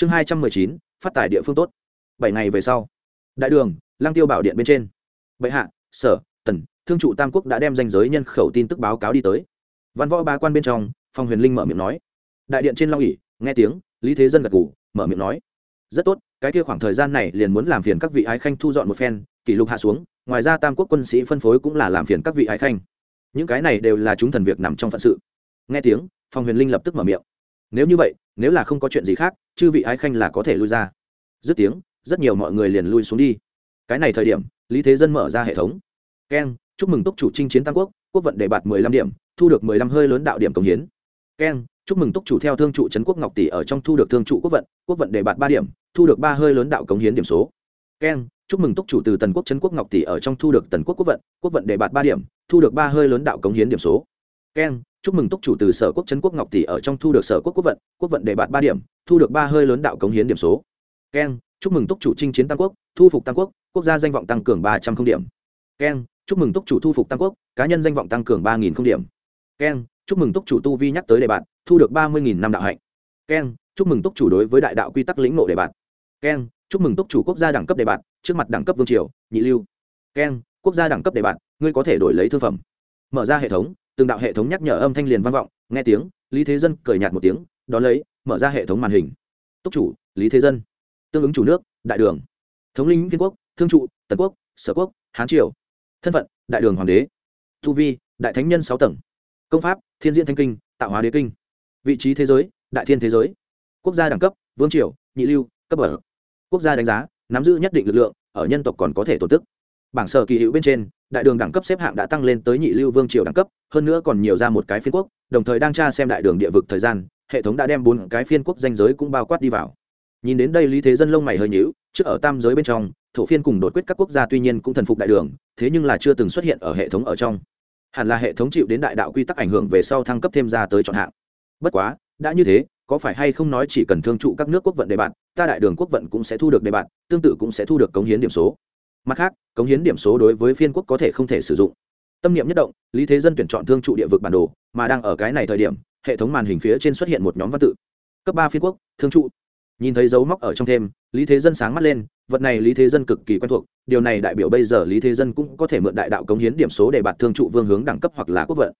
chương hai trăm mười chín, phát tài địa phương tốt. Bảy ngày về sau, đại đường lang tiêu bảo điện bên trên. Bệ hạ, sở, tần, thương trụ tam quốc đã đem danh giới nhân khẩu tin tức báo cáo đi tới. Văn võ ba quan bên trong, phong huyền linh mở miệng nói. Đại điện trên long ỉ nghe tiếng, lý thế dân gật ngủ mở miệng nói. Rất tốt, cái kia khoảng thời gian này liền muốn làm phiền các vị ái khanh thu dọn một phen, kỷ lục hạ xuống, ngoài ra tam quốc quân sĩ phân phối cũng là làm phiền các vị ái khanh. Những cái này đều là chúng thần việc nằm trong phận sự. Nghe tiếng, phong huyền linh lập tức mở miệng nếu như vậy, nếu là không có chuyện gì khác, chư vị ái khanh là có thể lui ra. Dứt tiếng, rất nhiều mọi người liền lui xuống đi. Cái này thời điểm, lý thế dân mở ra hệ thống. Keng chúc mừng túc chủ chinh chiến tam quốc quốc vận đề bạt mười lăm điểm, thu được mười lăm hơi lớn đạo điểm công hiến. Keng chúc mừng túc chủ theo thương trụ trấn quốc ngọc tỷ ở trong thu được thương trụ quốc vận quốc vận đề bạt ba điểm, thu được ba hơi lớn đạo cống hiến điểm số. Keng chúc mừng túc chủ từ tần quốc trấn quốc ngọc tỷ ở trong thu được tần quốc quốc vận quốc vận đề bạt ba điểm, thu được ba hơi lớn đạo cống hiến điểm số. Keng chúc mừng túc chủ từ sở quốc trấn quốc ngọc tỷ ở trong thu được sở quốc quốc vận quốc vận đề bạt ba điểm, thu được ba hơi lớn đạo cống hiến điểm số. Keng, chúc mừng túc chủ chinh chiến tam quốc, thu phục tam quốc quốc gia danh vọng tăng cường ba trăm không điểm. Keng, chúc mừng túc chủ thu phục tam quốc, cá nhân danh vọng tăng cường ba nghìn không điểm. Keng, chúc mừng túc chủ tu vi nhắc tới đề bạn thu được ba mươi nghìn năm đạo hạnh. Keng, chúc mừng túc chủ đối với đại đạo quy tắc lĩnh nộ đề bạn keng, chúc mừng túc chủ quốc gia đẳng cấp đề bạn trước mặt đẳng cấp vương triều, nhị lưu. Keng, quốc gia đẳng cấp đề bạn ngươi có thể đổi lấy thương phẩm. Mở ra hệ thống từng đạo hệ thống nhắc nhở âm thanh liền vang vọng, nghe tiếng, lý thế dân cười nhạt một tiếng, đón lấy, mở ra hệ thống màn hình. Túc chủ, lý thế dân. Tương ứng chủ nước, đại đường. Thống linh viên quốc, thương trụ, tần quốc, sở quốc, hán triều. Thân phận, đại đường hoàng đế. Tu vi, đại thánh nhân sáu tầng. Công pháp, thiên diễn thanh kinh, tạo hóa đế kinh. Vị trí thế giới, đại thiên thế giới. Quốc gia đẳng cấp, vương triều, nhị lưu, cấp ở quốc gia đánh giá, nắm giữ nhất định lực lượng, ở nhân tộc còn có thể tổ tức. Bảng sở kỳ hữu bên trên đại đường đẳng cấp xếp hạng đã tăng lên tới nhị lưu vương triều đẳng cấp, hơn nữa còn nhiều ra một cái phiên quốc, đồng thời đang tra xem đại đường địa vực thời gian, hệ thống đã đem bốn cái phiên quốc danh giới cũng bao quát đi vào. Nhìn đến đây lý thế dân lông mày hơi nhíu, trước ở tam giới bên trong, thổ phiên cùng đột quyết các quốc gia tuy nhiên cũng thần phục đại đường, thế nhưng là chưa từng xuất hiện ở hệ thống ở trong. Hẳn là hệ thống chịu đến đại đạo quy tắc ảnh hưởng về sau thăng cấp thêm ra tới chọn hạng. Bất quá, đã như thế, có phải hay không nói chỉ cần thương trụ các nước quốc vận đề bạn ta đại đường quốc vận cũng sẽ thu được đề bạn tương tự cũng sẽ thu được cống hiến điểm số mặt khác, cống hiến điểm số đối với phiên quốc có thể không thể sử dụng. Tâm niệm nhất động, lý thế dân tuyển chọn thương trụ địa vực bản đồ, mà đang ở cái này thời điểm, hệ thống màn hình phía trên xuất hiện một nhóm văn tự. Cấp ba phiên quốc, thương trụ. Nhìn thấy dấu móc ở trong thêm, lý thế dân sáng mắt lên, vật này lý thế dân cực kỳ quen thuộc, điều này đại biểu bây giờ lý thế dân cũng có thể mượn đại đạo cống hiến điểm số để bạt thương trụ vương hướng đẳng cấp hoặc là quốc vận.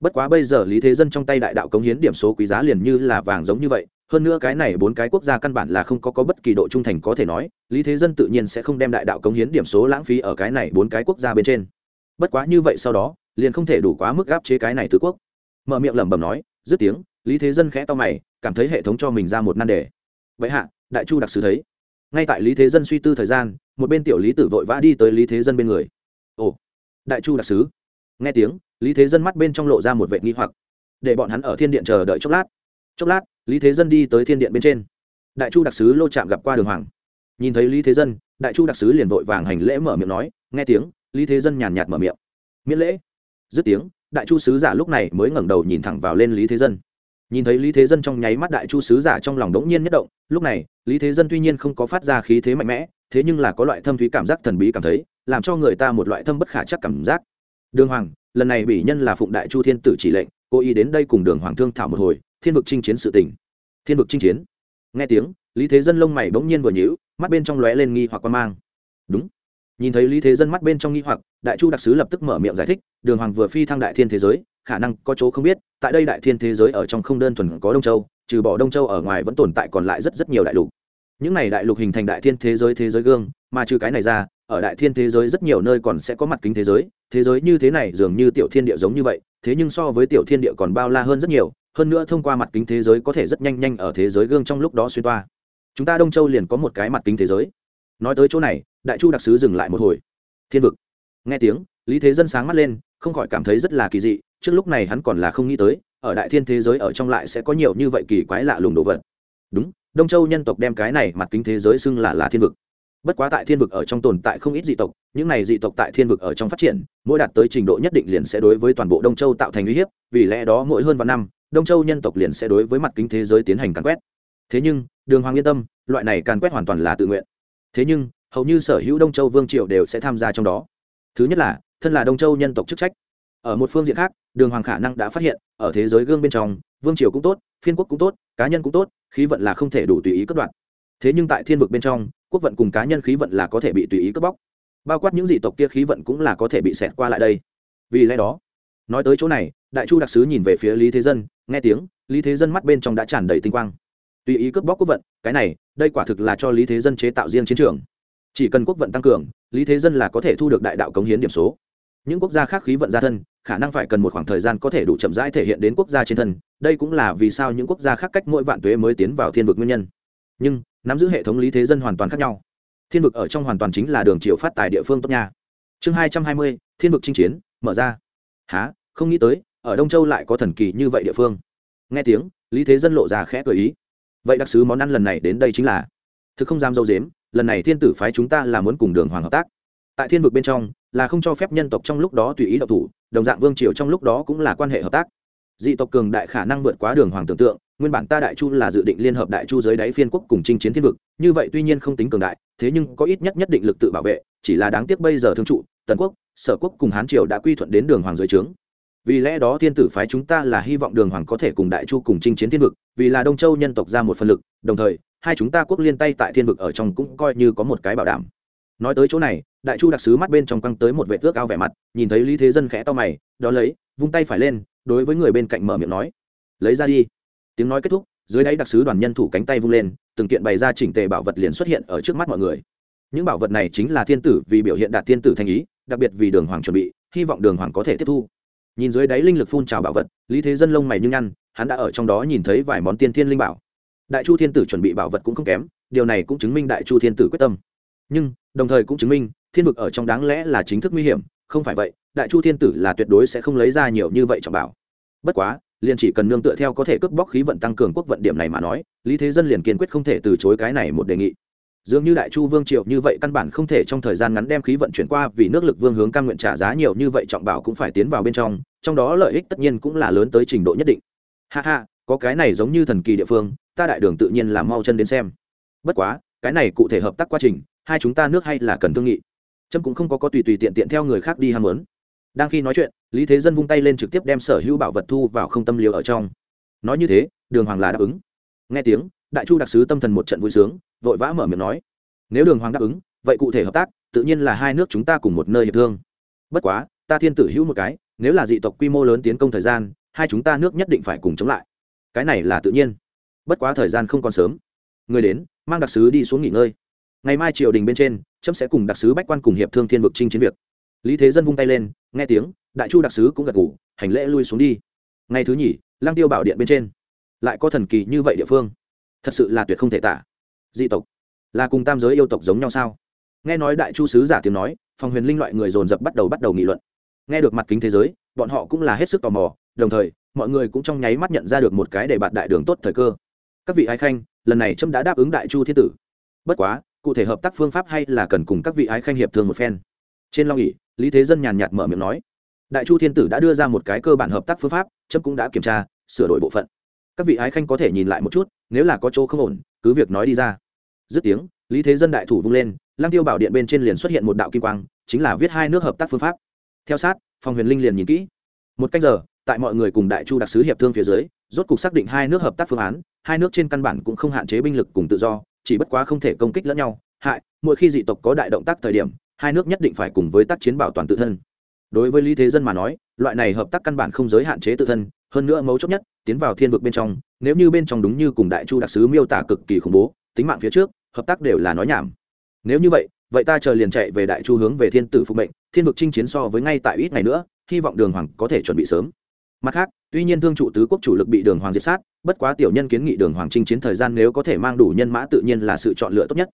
Bất quá bây giờ lý thế dân trong tay đại đạo cống hiến điểm số quý giá liền như là vàng giống như vậy hơn nữa cái này bốn cái quốc gia căn bản là không có, có bất kỳ độ trung thành có thể nói lý thế dân tự nhiên sẽ không đem đại đạo cống hiến điểm số lãng phí ở cái này bốn cái quốc gia bên trên. Bất quá như vậy sau đó liền không thể đủ quá mức gáp chế cái này tứ quốc. Mở miệng lẩm bẩm nói dứt tiếng lý thế dân khẽ to mày cảm thấy hệ thống cho mình ra một nan đề. Vậy hạ đại chu đặc sứ thấy. Ngay tại lý thế dân suy tư thời gian một bên tiểu lý tử vội vã đi tới lý thế dân bên người. Ồ đại chu đặc sứ. Nghe tiếng lý thế dân mắt bên trong lộ ra một vệ nghi hoặc. Để bọn hắn ở thiên điện chờ đợi chốc lát chốc lát, lý thế dân đi tới thiên điện bên trên. Đại chu đặc sứ lô chạm gặp qua đường hoàng. Nhìn thấy lý thế dân, đại chu đặc sứ liền vội vàng hành lễ mở miệng nói, nghe tiếng, lý thế dân nhàn nhạt mở miệng. Miễn lễ. Dứt tiếng, đại chu sứ giả lúc này mới ngẩng đầu nhìn thẳng vào lên lý thế dân. Nhìn thấy lý thế dân trong nháy mắt đại chu sứ giả trong lòng đống nhiên nhất động, lúc này, lý thế dân tuy nhiên không có phát ra khí thế mạnh mẽ, thế nhưng là có loại thâm thúy cảm giác thần bí cảm thấy, làm cho người ta một loại thâm bất khả chắc cảm giác. Đường hoàng, lần này bị nhân là phụng đại chu thiên tử chỉ lệnh, cố ý đến đây cùng đường hoàng thương thảo một hồi thiên vực chinh chiến sự tình. Thiên vực chinh chiến. Nghe tiếng, lý thế dân lông mày bỗng nhiên vừa nhíu, mắt bên trong lóe lên nghi hoặc quan mang. Đúng. Nhìn thấy lý thế dân mắt bên trong nghi hoặc, đại chu đặc sứ lập tức mở miệng giải thích, đường hoàng vừa phi thăng đại thiên thế giới, khả năng có chỗ không biết, tại đây đại thiên thế giới ở trong không đơn thuần có đông châu, trừ bỏ đông châu ở ngoài vẫn tồn tại còn lại rất rất nhiều đại lục. Những này đại lục hình thành đại thiên thế giới thế giới gương, mà trừ cái này ra, ở đại thiên thế giới rất nhiều nơi còn sẽ có mặt kính thế giới thế giới như thế này dường như tiểu thiên địa giống như vậy, thế nhưng so với tiểu thiên địa còn bao la hơn rất nhiều hơn nữa thông qua mặt kính thế giới có thể rất nhanh nhanh ở thế giới gương trong lúc đó xuyên toa. Chúng ta đông châu liền có một cái mặt kính thế giới. Nói tới chỗ này, đại chu đặc sứ dừng lại một hồi. Thiên vực. Nghe tiếng, lý thế dân sáng mắt lên, không khỏi cảm thấy rất là kỳ dị, trước lúc này hắn còn là không nghĩ tới, ở đại thiên thế giới ở trong lại sẽ có nhiều như vậy kỳ quái lạ lùng đồ vật. Đúng, đông châu nhân tộc đem cái này mặt kính thế giới xưng là là thiên vực. Bất quá tại thiên vực ở trong tồn tại không ít dị tộc, những này dị tộc tại thiên vực ở trong phát triển, mỗi đạt tới trình độ nhất định liền sẽ đối với toàn bộ đông châu tạo thành uy hiếp, vì lẽ đó mỗi hơn vài năm đông châu nhân tộc liền sẽ đối với mặt kính thế giới tiến hành càn quét. Thế nhưng, đường hoàng yên tâm, loại này càn quét hoàn toàn là tự nguyện. Thế nhưng, hầu như sở hữu đông châu vương triều đều sẽ tham gia trong đó. Thứ nhất là, thân là đông châu nhân tộc chức trách. Ở một phương diện khác, đường hoàng khả năng đã phát hiện, ở thế giới gương bên trong, vương triều cũng tốt, phiên quốc cũng tốt, cá nhân cũng tốt, khí vận là không thể đủ tùy ý cất đoạn. Thế nhưng tại thiên vực bên trong, quốc vận cùng cá nhân khí vận là có thể bị tùy ý cướp bóc. Bao quát những dị tộc kia khí vận cũng là có thể bị xẹt qua lại đây. Vì lẽ đó nói tới chỗ này, đại chu đặc sứ nhìn về phía lý thế dân, nghe tiếng, lý thế dân mắt bên trong đã tràn đầy tinh quang. Tùy ý cướp bóc quốc vận, cái này, đây quả thực là cho lý thế dân chế tạo riêng chiến trường. Chỉ cần quốc vận tăng cường, lý thế dân là có thể thu được đại đạo cống hiến điểm số. Những quốc gia khác khí vận gia thân, khả năng phải cần một khoảng thời gian có thể đủ chậm rãi thể hiện đến quốc gia trên thân, đây cũng là vì sao những quốc gia khác cách mỗi vạn tuế mới tiến vào thiên vực nguyên nhân. Nhưng, nắm giữ hệ thống lý thế dân hoàn toàn khác nhau. Thiên vực ở trong hoàn toàn chính là đường triệu phát tài địa phương tốt nha. Chương hai trăm hai mươi, thiên vực chinh chiến, mở ra há không nghĩ tới, ở đông châu lại có thần kỳ như vậy địa phương. Nghe tiếng, lý thế dân lộ ra khẽ cười ý. Vậy đặc sứ món ăn lần này đến đây chính là? Thực không dám dâu dếm, lần này thiên tử phái chúng ta là muốn cùng đường hoàng hợp tác. Tại thiên vực bên trong, là không cho phép nhân tộc trong lúc đó tùy ý độc thủ, đồng dạng vương triều trong lúc đó cũng là quan hệ hợp tác. Dị tộc cường đại khả năng vượt quá đường hoàng tưởng tượng, nguyên bản ta đại chu là dự định liên hợp đại chu dưới đáy phiên quốc cùng chinh chiến thiên vực, như vậy tuy nhiên không tính cường đại, thế nhưng có ít nhất nhất định lực tự bảo vệ, chỉ là đáng tiếc bây giờ thương trụ tần quốc, sở quốc cùng hán triều đã quy thuận đến đường hoàng dưới trướng. Vì lẽ đó thiên tử phái chúng ta là hy vọng đường hoàng có thể cùng đại chu cùng chinh chiến thiên vực, vì là đông châu nhân tộc ra một phần lực, đồng thời, hai chúng ta quốc liên tay tại thiên vực ở trong cũng coi như có một cái bảo đảm. Nói tới chỗ này, đại chu đặc sứ mắt bên trong căng tới một vệ tước ao vẻ mặt, nhìn thấy lý thế dân khẽ to mày, đó lấy, vung tay phải lên, đối với người bên cạnh mở miệng nói, lấy ra đi. Tiếng nói kết thúc, dưới đáy đặc sứ đoàn nhân thủ cánh tay vung lên, từng kiện bày ra chỉnh tề bảo vật liền xuất hiện ở trước mắt mọi người những bảo vật này chính là thiên tử vì biểu hiện đạt thiên tử thành ý, đặc biệt vì đường hoàng chuẩn bị, hy vọng đường hoàng có thể tiếp thu. Nhìn dưới đáy linh lực phun trào bảo vật, lý thế dân lông mày như nhăn, hắn đã ở trong đó nhìn thấy vài món tiên thiên linh bảo. Đại chu thiên tử chuẩn bị bảo vật cũng không kém, điều này cũng chứng minh đại chu thiên tử quyết tâm. Nhưng, đồng thời cũng chứng minh, thiên vực ở trong đáng lẽ là chính thức nguy hiểm, không phải vậy, đại chu thiên tử là tuyệt đối sẽ không lấy ra nhiều như vậy trọng bảo. Bất quá, liền chỉ cần nương tựa theo có thể cướp bóc khí vận tăng cường quốc vận điểm này mà nói, lý thế dân liền kiên quyết không thể từ chối cái này một đề nghị dường như đại chu vương triệu như vậy căn bản không thể trong thời gian ngắn đem khí vận chuyển qua vì nước lực vương hướng căn nguyện trả giá nhiều như vậy trọng bảo cũng phải tiến vào bên trong trong đó lợi ích tất nhiên cũng là lớn tới trình độ nhất định. Ha ha, có cái này giống như thần kỳ địa phương, ta đại đường tự nhiên là mau chân đến xem. Bất quá, cái này cụ thể hợp tác quá trình, hai chúng ta nước hay là cần thương nghị. Trâm cũng không có có tùy tùy tiện tiện theo người khác đi ham muốn. Đang khi nói chuyện, lý thế dân vung tay lên trực tiếp đem sở hữu bảo vật thu vào không tâm liều ở trong. Nói như thế, đường hoàng là đáp ứng. Nghe tiếng đại chu đặc sứ tâm thần một trận vui sướng, vội vã mở miệng nói, nếu đường hoàng đáp ứng, vậy cụ thể hợp tác, tự nhiên là hai nước chúng ta cùng một nơi hiệp thương. Bất quá, ta thiên tử hữu một cái, nếu là dị tộc quy mô lớn tiến công thời gian, hai chúng ta nước nhất định phải cùng chống lại. Cái này là tự nhiên. Bất quá thời gian không còn sớm. Người đến, mang đặc sứ đi xuống nghỉ ngơi. Ngày mai triều đình bên trên trâm sẽ cùng đặc sứ bách quan cùng hiệp thương thiên vực trinh chiến việc. Lý thế dân vung tay lên, nghe tiếng, đại chu đặc sứ cũng gật ngủ hành lễ lui xuống đi. Ngày thứ nhì lang tiêu bảo điện bên trên. Lại có thần kỳ như vậy địa phương thật sự là tuyệt không thể tả. Dị tộc, là cùng tam giới yêu tộc giống nhau sao? Nghe nói đại chu sứ giả tiếng nói, phòng huyền linh loại người dồn dập bắt đầu bắt đầu nghị luận. Nghe được mặt kính thế giới, bọn họ cũng là hết sức tò mò, đồng thời, mọi người cũng trong nháy mắt nhận ra được một cái để bạn đại đường tốt thời cơ. Các vị ái khanh, lần này trâm đã đáp ứng đại chu thiên tử. Bất quá, cụ thể hợp tác phương pháp hay là cần cùng các vị ái khanh hiệp thương một phen. Trên long ỉ lý thế dân nhàn nhạt mở miệng nói, đại chu thiên tử đã đưa ra một cái cơ bản hợp tác phương pháp, trâm cũng đã kiểm tra, sửa đổi bộ phận các vị ái khanh có thể nhìn lại một chút, nếu là có chỗ không ổn, cứ việc nói đi ra. Dứt tiếng, lý thế dân đại thủ vung lên, lăng tiêu bảo điện bên trên liền xuất hiện một đạo kim quang, chính là viết hai nước hợp tác phương pháp. Theo sát phòng huyền linh liền nhìn kỹ. Một cách giờ, tại mọi người cùng đại chu đặc sứ hiệp thương phía dưới, rốt cục xác định hai nước hợp tác phương án, hai nước trên căn bản cũng không hạn chế binh lực cùng tự do, chỉ bất quá không thể công kích lẫn nhau. Hại, mỗi khi dị tộc có đại động tác thời điểm, hai nước nhất định phải cùng với tác chiến bảo toàn tự thân. Đối với lý thế dân mà nói, loại này hợp tác căn bản không giới hạn chế tự thân hơn nữa mấu chốt nhất, tiến vào thiên vực bên trong, nếu như bên trong đúng như cùng đại chu đặc sứ miêu tả cực kỳ khủng bố, tính mạng phía trước, hợp tác đều là nói nhảm. Nếu như vậy vậy ta chờ liền chạy về đại chu hướng về thiên tử phục mệnh, thiên vực chinh chiến so với ngay tại ít ngày nữa, hy vọng đường hoàng có thể chuẩn bị sớm. Mặt khác, tuy nhiên thương trụ tứ quốc chủ lực bị đường hoàng diệt sát, bất quá tiểu nhân kiến nghị đường hoàng chinh chiến thời gian nếu có thể mang đủ nhân mã tự nhiên là sự chọn lựa tốt nhất.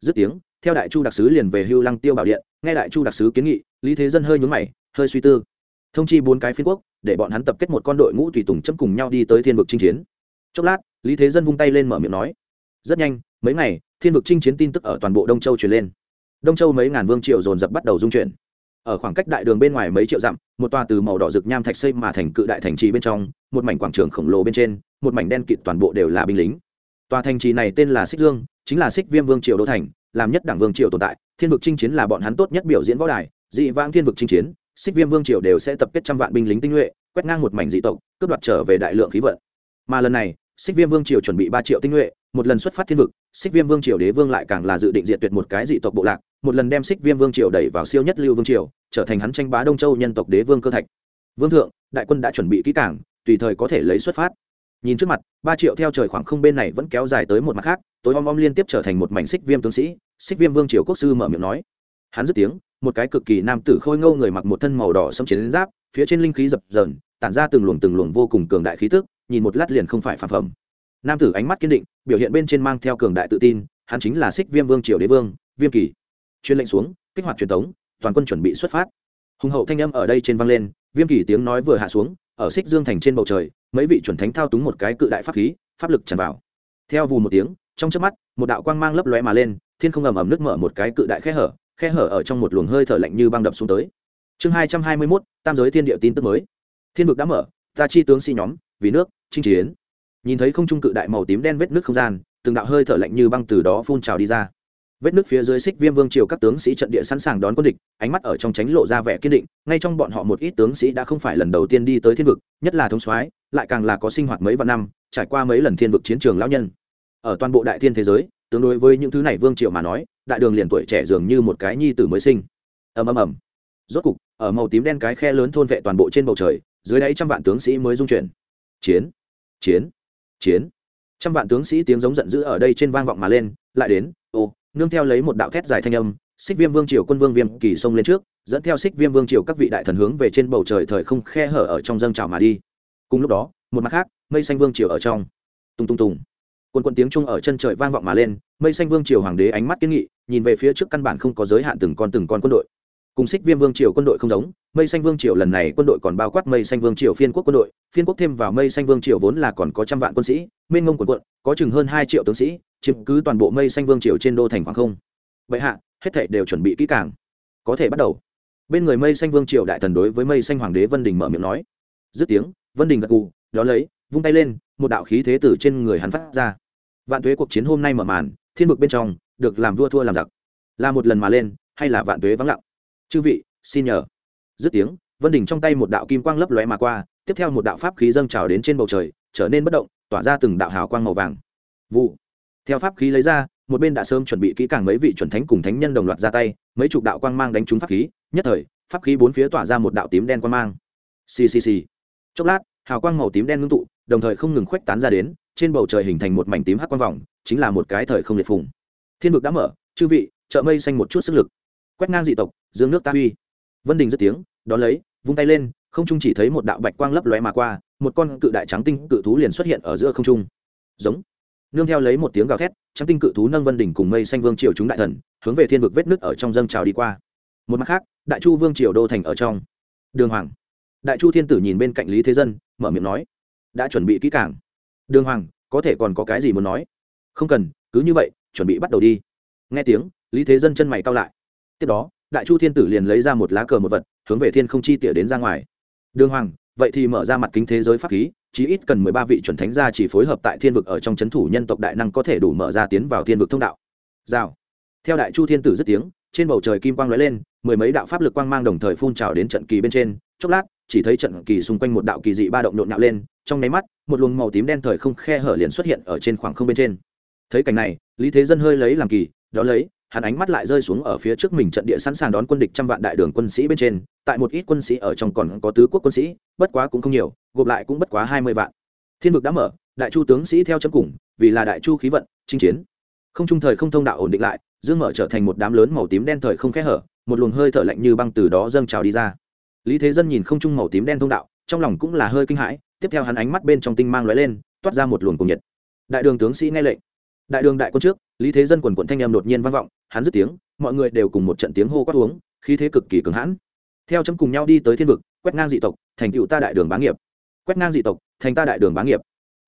Dứt tiếng, theo đại chu đặc sứ liền về hưu lăng tiêu bảo điện, nghe đại chu đặc sứ kiến nghị, lý thế dân hơi nhún mày, hơi suy tư thông chi bốn cái phiên quốc, để bọn hắn tập kết một con đội ngũ tùy tùng chấm cùng nhau đi tới thiên vực chinh chiến. Chốc lát, lý thế dân vung tay lên mở miệng nói, rất nhanh, mấy ngày, thiên vực chinh chiến tin tức ở toàn bộ đông châu truyền lên. Đông châu mấy ngàn vương triệu dồn dập bắt đầu dung chuyển. Ở khoảng cách đại đường bên ngoài mấy triệu dặm, một tòa từ màu đỏ rực nham thạch xây mà thành cự đại thành trì bên trong, một mảnh quảng trường khổng lồ bên trên, một mảnh đen kịt toàn bộ đều là binh lính. Tòa thành trì này tên là xích dương, chính là xích viêm vương triều đô thành, làm nhất đảng vương triều tồn tại. Thiên vực chinh chiến là bọn hắn tốt nhất biểu diễn võ đài, dị vãng thiên vực chinh chiến xích viêm vương triều đều sẽ tập kết trăm vạn binh lính tinh nhuệ, quét ngang một mảnh dị tộc, cướp đoạt trở về đại lượng khí vận. Mà lần này, xích viêm vương triều chuẩn bị ba triệu tinh nhuệ, một lần xuất phát thiên vực, xích viêm vương triều đế vương lại càng là dự định diệt tuyệt một cái dị tộc bộ lạc, một lần đem xích viêm vương triều đẩy vào siêu nhất lưu vương triều, trở thành hắn tranh bá đông châu nhân tộc đế vương cơ thạch. Vương thượng, đại quân đã chuẩn bị kỹ cảng tùy thời có thể lấy xuất phát. Nhìn trước mặt, ba triệu theo trời khoảng không bên này vẫn kéo dài tới một mặt khác, tối om om liên tiếp trở thành một mảnh xích viêm tướng sĩ, xích viêm vương triều quốc sư mở miệng nói. Hắn dứt tiếng một cái cực kỳ nam tử khôi ngô người mặc một thân màu đỏ xâm chiến giáp, phía trên linh khí dập dờn, tản ra từng luồng từng luồng vô cùng cường đại khí tức, nhìn một lát liền không phải phản phẩm. Nam tử ánh mắt kiên định, biểu hiện bên trên mang theo cường đại tự tin, hắn chính là xích viêm vương triều đế vương, viêm kỳ. Chuyên lệnh xuống, kích hoạt truyền thống toàn quân chuẩn bị xuất phát. Hùng hậu thanh âm ở đây trên vang lên, viêm kỳ tiếng nói vừa hạ xuống, ở xích dương thành trên bầu trời, mấy vị chuẩn thánh thao túng một cái cự đại pháp khí, pháp lực tràn vào. Theo vù một tiếng, trong chớp mắt, một đạo quang mang lấp lóe mà lên, thiên không ầm ầm nước mở một cái cự đại khe hở khe hở ở trong một luồng hơi thở lạnh như băng đập xuống tới. Chương hai trăm hai mươi mốt, tam giới thiên địa tin tức mới. Thiên vực đã mở, ta chi tướng sĩ nhóm, vì nước, chinh chiến. Nhìn thấy không trung cự đại màu tím đen vết nước không gian, từng đạo hơi thở lạnh như băng từ đó phun trào đi ra. Vết nước phía dưới xích viêm vương triều các tướng sĩ trận địa sẵn sàng đón quân địch, ánh mắt ở trong tránh lộ ra vẻ kiên định, ngay trong bọn họ một ít tướng sĩ đã không phải lần đầu tiên đi tới thiên vực, nhất là thống soái, lại càng là có sinh hoạt mấy vạn năm, trải qua mấy lần thiên vực chiến trường lão nhân. Ở toàn bộ đại thiên thế giới, tương đối với những thứ này vương triều mà nói đại đường liền tuổi trẻ dường như một cái nhi tử mới sinh. Ầm ầm ầm. Rốt cục, ở màu tím đen cái khe lớn thôn vệ toàn bộ trên bầu trời, dưới đáy trăm vạn tướng sĩ mới dung chuyển. Chiến chiến chiến. Trăm vạn tướng sĩ tiếng giống giận dữ ở đây trên vang vọng mà lên, lại đến, ô, nương theo lấy một đạo thét dài thanh âm, xích viêm vương triều quân vương viêm kỳ xông lên trước, dẫn theo xích viêm vương triều các vị đại thần hướng về trên bầu trời thời không khe hở ở trong dâng trào mà đi. Cùng lúc đó, một mặt khác, mây xanh vương triều ở trong. Tung tung tùng. Quân quân tiếng trung ở chân trời vang vọng mà lên, mây xanh vương triều hoàng đế ánh mắt kiên nghị nhìn về phía trước căn bản không có giới hạn từng con từng con quân đội. Cùng xích viêm vương triều quân đội không giống, mây xanh vương triều lần này quân đội còn bao quát mây xanh vương triều phiên quốc quân đội, phiên quốc thêm vào mây xanh vương triều vốn là còn có trăm vạn quân sĩ, mênh ngông quần quận, có chừng hơn hai triệu tướng sĩ, chiếm cứ toàn bộ mây xanh vương triều trên đô thành khoảng không. Vậy hạ, hết thảy đều chuẩn bị kỹ càng. Có thể bắt đầu. Bên người mây xanh vương triều đại thần đối với mây xanh hoàng đế vân đình mở miệng nói. Dứt tiếng, vân đình gật gù đó lấy, vung tay lên, một đạo khí thế tử trên người hắn phát ra. Vạn tuế cuộc chiến hôm nay mở màn thiên vực bên trong, được làm vua thua làm giặc. Là một lần mà lên, hay là vạn tuế vắng lặng? Chư vị, xin nhờ. Dứt tiếng, vân đình trong tay một đạo kim quang lấp lóe mà qua, tiếp theo một đạo pháp khí dâng trào đến trên bầu trời, trở nên bất động, tỏa ra từng đạo hào quang màu vàng. Vụ. Theo pháp khí lấy ra, một bên đã sớm chuẩn bị kỹ càng mấy vị chuẩn thánh cùng thánh nhân đồng loạt ra tay, mấy chục đạo quang mang đánh trúng pháp khí, nhất thời, pháp khí bốn phía tỏa ra một đạo tím đen quang mang. Ccc chốc lát, hào quang màu tím đen ngưng tụ, đồng thời không ngừng khuếch tán ra đến, trên bầu trời hình thành một mảnh tím hắc quang vòng chính là một cái thời không liệt phùng. Thiên vực đã mở, chư vị, chợ mây xanh một chút sức lực. Quét ngang dị tộc, dương nước ta uy vân đình dứt tiếng, đón lấy, vung tay lên, không trung chỉ thấy một đạo bạch quang lấp lóe mà qua, một con cự đại trắng tinh cự thú liền xuất hiện ở giữa không trung. Giống. Nương theo lấy một tiếng gào thét, trắng tinh cự thú nâng vân đỉnh cùng mây xanh vương triều chúng đại thần, hướng về thiên vực vết nứt ở trong dâng trào đi qua. Một mặt khác, đại chu vương triều đô thành ở trong. Đường hoàng. Đại chu thiên tử nhìn bên cạnh lý thế dân, mở miệng nói, đã chuẩn bị kỹ càng. Đường hoàng, có thể còn có cái gì muốn nói? Không cần, cứ như vậy, chuẩn bị bắt đầu đi. Nghe tiếng, lý thế dân chân mày cao lại. Tiếp đó, đại chu thiên tử liền lấy ra một lá cờ một vật, hướng về thiên không chi tỉa đến ra ngoài. Đường hoàng, vậy thì mở ra mặt kính thế giới pháp khí, chí ít cần mười ba vị chuẩn thánh gia chỉ phối hợp tại thiên vực ở trong c h ấ n thủ nhân tộc đại năng có thể đủ mở ra tiến vào thiên vực thông đạo. Rào. Theo đại chu thiên tử dứt tiếng, trên bầu trời kim quang lóe lên, mười mấy đạo pháp lực quang mang đồng thời phun trào đến trận kỳ bên trên. Chốc lát, chỉ thấy trận kỳ xung quanh một đạo kỳ dị ba động nhộn nhạo lên, trong nháy mắt, một luồng màu tím đen thời không khe hở liền xuất hiện ở trên khoảng không bên trên thấy cảnh này, lý thế dân hơi lấy làm kỳ, đó lấy, hắn ánh mắt lại rơi xuống ở phía trước mình trận địa sẵn sàng đón quân địch trăm vạn đại đường quân sĩ bên trên, tại một ít quân sĩ ở trong còn có tứ quốc quân sĩ, bất quá cũng không nhiều, gộp lại cũng bất quá hai mươi vạn. Thiên vực đã mở, đại chu tướng sĩ theo chấm cùng, vì là đại chu khí vận, chinh chiến. Không trung thời không thông đạo ổn định lại, dương mở trở thành một đám lớn màu tím đen thời không khẽ hở, một luồng hơi thở lạnh như băng từ đó dâng trào đi ra. Lý thế dân nhìn không trung màu tím đen thông đạo, trong lòng cũng là hơi kinh hãi, tiếp theo hắn ánh mắt bên trong tinh mang lóe lên, toát ra một luồng cùng nhiệt. Đại đường tướng sĩ nghe lệnh đại đường đại quân trước, lý thế dân quần quận thanh em đột nhiên vang vọng, hắn dứt tiếng, mọi người đều cùng một trận tiếng hô quát uống, khí thế cực kỳ cứng hãn. Theo chấm cùng nhau đi tới thiên vực, quét ngang dị tộc, thành cựu ta đại đường bá nghiệp. Quét ngang dị tộc, thành ta đại đường bá nghiệp.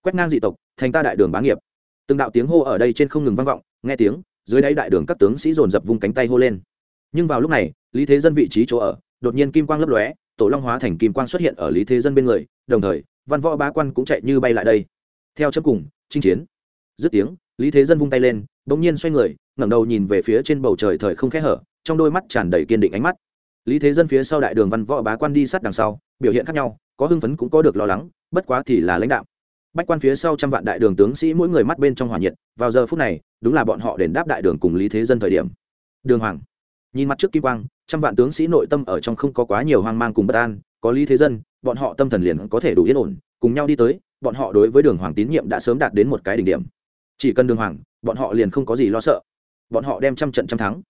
Quét ngang dị tộc, thành ta đại đường bá nghiệp. Từng đạo tiếng hô ở đây trên không ngừng vang vọng, nghe tiếng, dưới đáy đại đường các tướng sĩ dồn dập vung cánh tay hô lên. Nhưng vào lúc này, lý thế dân vị trí chỗ ở, đột nhiên kim quang lấp lóe, tổ long hóa thành kim quang xuất hiện ở lý thế dân bên người, đồng thời, văn võ bá quan cũng chạy như bay lại đây. Theo chấm cùng, chinh chiến. Dứt tiếng lý thế dân vung tay lên, bỗng nhiên xoay người, ngẩng đầu nhìn về phía trên bầu trời thời không khẽ hở, trong đôi mắt tràn đầy kiên định ánh mắt. Lý thế dân phía sau đại đường văn võ bá quan đi sát đằng sau, biểu hiện khác nhau, có hưng phấn cũng có được lo lắng, bất quá thì là lãnh đạo. Bách quan phía sau trăm vạn đại đường tướng sĩ mỗi người mắt bên trong hỏa nhiệt, vào giờ phút này, đúng là bọn họ đền đáp đại đường cùng lý thế dân thời điểm. Đường hoàng, nhìn mặt trước kim quang, trăm vạn tướng sĩ nội tâm ở trong không có quá nhiều hoang mang cùng bất an, có lý thế dân, bọn họ tâm thần liền có thể đủ yên ổn, cùng nhau đi tới, bọn họ đối với đường hoàng tín nhiệm đã sớm đạt đến một cái đỉnh điểm chỉ cần đường hoàng, bọn họ liền không có gì lo sợ. Bọn họ đem trăm trận trăm thắng.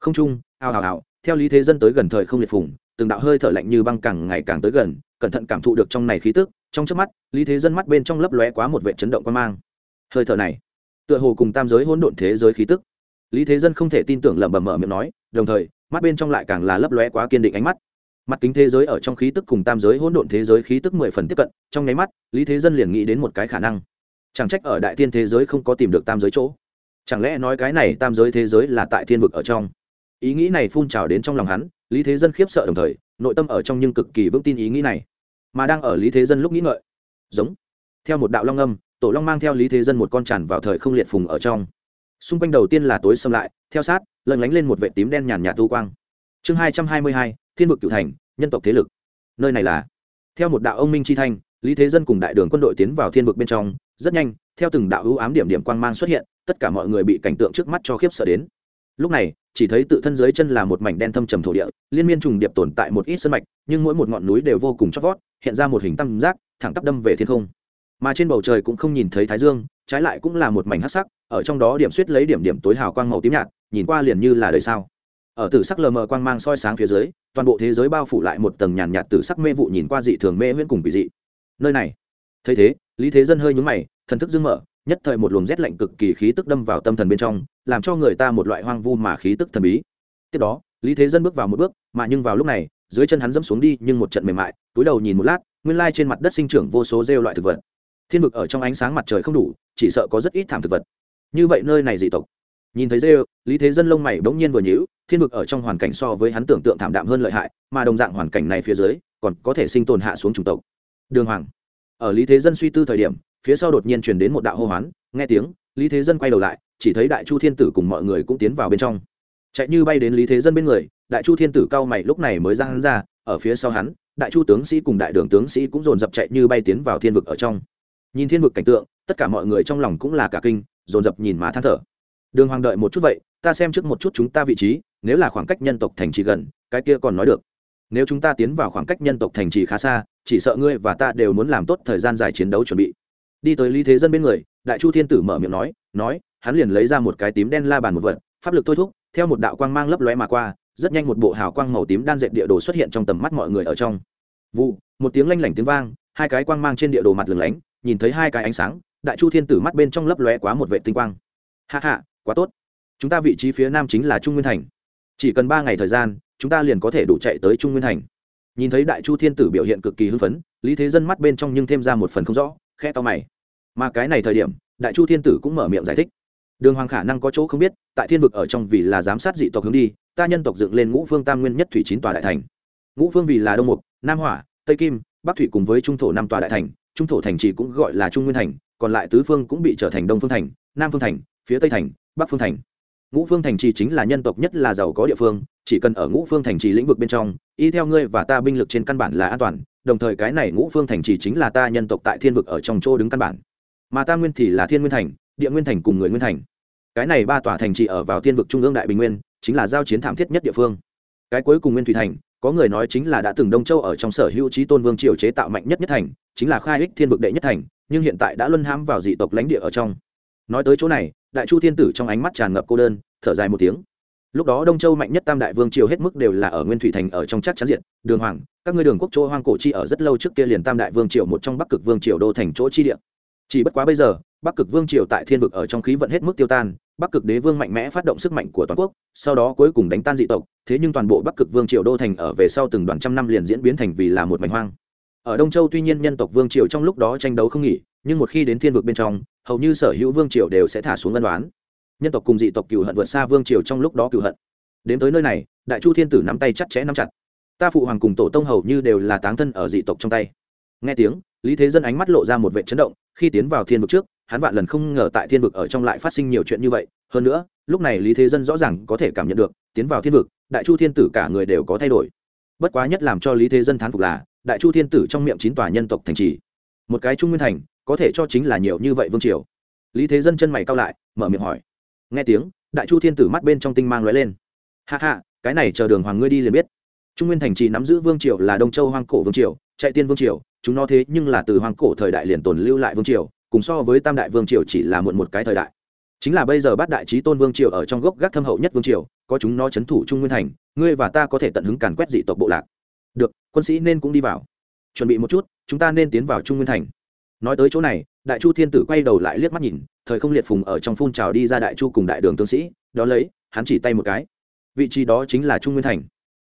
Không chung, ào ào ào, theo lý thế dân tới gần thời không liệt phùng, từng đạo hơi thở lạnh như băng càng ngày càng tới gần, cẩn thận cảm thụ được trong này khí tức, trong trước mắt, lý thế dân mắt bên trong lấp lóe quá một vệ chấn động quan mang. Hơi thở này, tựa hồ cùng tam giới hỗn độn thế giới khí tức. Lý thế dân không thể tin tưởng lẩm bẩm mở miệng nói, đồng thời, mắt bên trong lại càng là lấp lóe quá kiên định ánh mắt. Mặt kính thế giới ở trong khí tức cùng tam giới hỗn độn thế giới khí tức mười phần tiếp cận, trong nháy mắt, lý thế dân liền nghĩ đến một cái khả năng chẳng trách ở đại thiên thế giới không có tìm được tam giới chỗ. Chẳng lẽ nói cái này tam giới thế giới là tại thiên vực ở trong? Ý nghĩ này phun trào đến trong lòng hắn, lý thế dân khiếp sợ đồng thời, nội tâm ở trong nhưng cực kỳ vững tin ý nghĩ này. Mà đang ở lý thế dân lúc nghĩ ngợi. Giống. Theo một đạo long âm, tổ long mang theo lý thế dân một con tràn vào thời không liệt phùng ở trong. Xung quanh đầu tiên là tối xâm lại, theo sát lần lánh lên một vệ tím đen nhàn nhạt tu quang. Chương hai trăm hai mươi hai, thiên vực cựu thành, nhân tộc thế lực. Nơi này là. Theo một đạo ông minh chi thanh, lý thế dân cùng đại đường quân đội tiến vào thiên vực bên trong rất nhanh, theo từng đạo ưu ám điểm điểm quang mang xuất hiện, tất cả mọi người bị cảnh tượng trước mắt cho khiếp sợ đến. Lúc này, chỉ thấy tự thân dưới chân là một mảnh đen thâm trầm thổ địa, liên miên trùng điệp tồn tại một ít sân mạch, nhưng mỗi một ngọn núi đều vô cùng chót vót, hiện ra một hình tam giác, thẳng tắp đâm về thiên không. Mà trên bầu trời cũng không nhìn thấy thái dương, trái lại cũng là một mảnh hắc sắc, ở trong đó điểm suýt lấy điểm điểm tối hào quang màu tím nhạt, nhìn qua liền như là đời sao. Ở tử sắc lờ mờ quang mang soi sáng phía dưới, toàn bộ thế giới bao phủ lại một tầng nhàn nhạt tử sắc mê vụ nhìn qua dị thường mê huyễn cùng bị dị. Nơi này. Thấy thế lý thế dân hơi nhúng mày, thần thức dưng mở, nhất thời một luồng rét lạnh cực kỳ khí tức đâm vào tâm thần bên trong, làm cho người ta một loại hoang vu mà khí tức thần bí. Tiếp đó, lý thế dân bước vào một bước, mà nhưng vào lúc này, dưới chân hắn dẫm xuống đi nhưng một trận mềm mại, túi đầu nhìn một lát, nguyên lai trên mặt đất sinh trưởng vô số rêu loại thực vật. Thiên vực ở trong ánh sáng mặt trời không đủ, chỉ sợ có rất ít thảm thực vật. Như vậy nơi này dị tộc. Nhìn thấy rêu, lý thế dân lông mày bỗng nhiên vừa nhíu, thiên vực ở trong hoàn cảnh so với hắn tưởng tượng thảm đạm hơn lợi hại, mà đồng dạng hoàn cảnh này phía dưới, còn có thể sinh tồn hạ xuống chủng tộc. Đường hoàng ở lý thế dân suy tư thời điểm, phía sau đột nhiên truyền đến một đạo hô hoán, nghe tiếng, lý thế dân quay đầu lại, chỉ thấy đại chu thiên tử cùng mọi người cũng tiến vào bên trong. Chạy như bay đến lý thế dân bên người, đại chu thiên tử cao mày lúc này mới ra hắn ra, ở phía sau hắn, đại chu tướng sĩ cùng đại đường tướng sĩ cũng dồn dập chạy như bay tiến vào thiên vực ở trong. Nhìn thiên vực cảnh tượng, tất cả mọi người trong lòng cũng là cả kinh, dồn dập nhìn má than thở. Đường hoàng đợi một chút vậy, ta xem trước một chút chúng ta vị trí, nếu là khoảng cách nhân tộc thành trì gần, cái kia còn nói được. Nếu chúng ta tiến vào khoảng cách nhân tộc thành trì khá xa chỉ sợ ngươi và ta đều muốn làm tốt thời gian dài chiến đấu chuẩn bị. Đi tới lý thế dân bên người, đại chu thiên tử mở miệng nói nói, hắn liền lấy ra một cái tím đen la bàn một vật, pháp lực thôi thúc, theo một đạo quang mang lấp lóe mà qua, rất nhanh một bộ hào quang màu tím đan dệt địa đồ xuất hiện trong tầm mắt mọi người ở trong. Vụ, một tiếng lanh lảnh tiếng vang, hai cái quang mang trên địa đồ mặt lửng lánh, nhìn thấy hai cái ánh sáng, đại chu thiên tử mắt bên trong lấp lóe quá một vệ tinh quang. Hạ hạ quá tốt. Chúng ta vị trí phía nam chính là trung nguyên thành. Chỉ cần ba ngày thời gian, chúng ta liền có thể đủ chạy tới trung nguyên thành nhìn thấy đại chu thiên tử biểu hiện cực kỳ hưng phấn, lý thế dân mắt bên trong nhưng thêm ra một phần không rõ khe to mày. Mà cái này thời điểm, đại chu thiên tử cũng mở miệng giải thích. Đường hoàng khả năng có chỗ không biết, tại thiên vực ở trong vì là giám sát dị tộc hướng đi, ta nhân tộc dựng lên ngũ phương tam nguyên nhất thủy chín tòa đại thành. Ngũ phương vì là đông mục, nam hỏa, tây kim, bắc thủy cùng với trung thổ năm tòa đại thành, trung thổ thành trì cũng gọi là trung nguyên thành, còn lại tứ phương cũng bị trở thành đông phương thành, nam phương thành, phía tây thành, bắc phương thành ngũ phương thành trì chính là nhân tộc nhất là giàu có địa phương, chỉ cần ở ngũ phương thành trì lĩnh vực bên trong, y theo ngươi và ta binh lực trên căn bản là an toàn, đồng thời cái này ngũ phương thành trì chính là ta nhân tộc tại thiên vực ở trong chỗ đứng căn bản. Mà ta nguyên thì là thiên nguyên thành, địa nguyên thành cùng người nguyên thành. Cái này ba tòa thành trì ở vào thiên vực trung ương đại bình nguyên, chính là giao chiến thảm thiết nhất địa phương. Cái cuối cùng nguyên thủy thành, có người nói chính là đã từng đông châu ở trong sở hữu trí tôn vương triều chế tạo mạnh nhất nhất thành, chính là khai ích thiên vực đệ nhất thành, nhưng hiện tại đã luân hãm vào dị tộc lãnh địa ở trong nói tới chỗ này, đại chu thiên tử trong ánh mắt tràn ngập cô đơn, thở dài một tiếng. Lúc đó đông châu mạnh nhất tam đại vương triều hết mức đều là ở nguyên thủy thành ở trong chắc chắn diện, đường hoàng, các ngươi đường quốc chỗ hoang cổ chi ở rất lâu trước kia liền tam đại vương triều một trong bắc cực vương triều đô thành chỗ chi địa. Chỉ bất quá bây giờ, bắc cực vương triều tại thiên vực ở trong khí vận hết mức tiêu tan, bắc cực đế vương mạnh mẽ phát động sức mạnh của toàn quốc, sau đó cuối cùng đánh tan dị tộc, thế nhưng toàn bộ bắc cực vương triều đô thành ở về sau từng đoàn trăm năm liền diễn biến thành vì là một mảnh hoang. Ở đông châu tuy nhiên nhân tộc vương triều trong lúc đó tranh đấu không nghỉ nhưng một khi đến thiên vực bên trong, hầu như sở hữu vương triều đều sẽ thả xuống ân đoán nhân tộc cùng dị tộc cựu hận vượt xa vương triều trong lúc đó cựu hận. Đến tới nơi này, đại chu thiên tử nắm tay chặt chẽ nắm chặt. Ta phụ hoàng cùng tổ tông hầu như đều là táng thân ở dị tộc trong tay. Nghe tiếng, lý thế dân ánh mắt lộ ra một vệ chấn động, khi tiến vào thiên vực trước, hắn vạn lần không ngờ tại thiên vực ở trong lại phát sinh nhiều chuyện như vậy. Hơn nữa, lúc này lý thế dân rõ ràng có thể cảm nhận được, tiến vào thiên vực, đại chu thiên tử cả người đều có thay đổi. Bất quá nhất làm cho lý thế dân thán phục là, đại chu thiên tử trong miệng chín tòa nhân tộc thành trì. Một cái trung nguyên thành có thể cho chính là nhiều như vậy vương triều. Lý thế dân chân mày cao lại, mở miệng hỏi. Nghe tiếng, đại chu thiên tử mắt bên trong tinh mang lóe lên. Hạ hạ cái này chờ đường hoàng ngươi đi liền biết. Trung nguyên thành trì nắm giữ vương triều là đông châu hoang cổ vương triều, chạy tiên vương triều, chúng nó thế nhưng là từ hoang cổ thời đại liền tồn lưu lại vương triều, cùng so với tam đại vương triều chỉ là muộn một cái thời đại. Chính là bây giờ bát đại trí tôn vương triều ở trong gốc gác thâm hậu nhất vương triều, có chúng nó c h ấ n thủ trung nguyên thành, ngươi và ta có thể tận hứng càn quét dị tộc bộ lạc. Được, quân sĩ nên cũng đi vào. Chuẩn bị một chút, chúng ta nên tiến vào trung nguyên thành nói tới chỗ này, đại chu thiên tử quay đầu lại liếc mắt nhìn, thời không liệt phùng ở trong phun trào đi ra đại chu cùng đại đường tướng sĩ, đó lấy, hắn chỉ tay một cái. Vị trí đó chính là trung nguyên thành.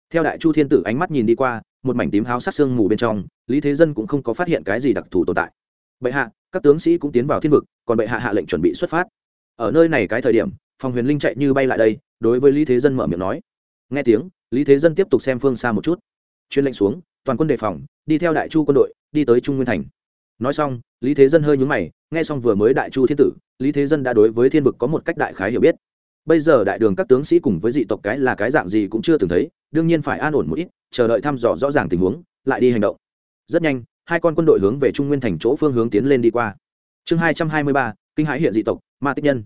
Theo đại chu thiên tử ánh mắt nhìn đi qua, một mảnh tím háo sát sương mù bên trong, lý thế dân cũng không có phát hiện cái gì đặc thù tồn tại. Bệ hạ, các tướng sĩ cũng tiến vào thiên vực, còn bệ hạ hạ lệnh chuẩn bị xuất phát. Ở nơi này cái thời điểm phòng huyền linh chạy như bay lại đây, đối với lý thế dân mở miệng nói. Nghe tiếng, lý thế dân tiếp tục xem phương xa một chút. Chuyên lệnh xuống, toàn quân đề phòng, đi theo đại chu quân đội, đi tới trung nguyên thành nói xong, lý thế dân hơi nhúng mày, nghe xong vừa mới đại chu thiên tử, lý thế dân đã đối với thiên vực có một cách đại khái hiểu biết. Bây giờ đại đường các tướng sĩ cùng với dị tộc cái là cái dạng gì cũng chưa từng thấy, đương nhiên phải an ổn một ít, chờ đợi thăm dò rõ ràng tình huống, lại đi hành động. Rất nhanh, hai con quân đội hướng về trung nguyên thành chỗ phương hướng tiến lên đi qua. Chương hai trăm hai mươi ba, kinh hãi hiện dị tộc, ma tích nhân.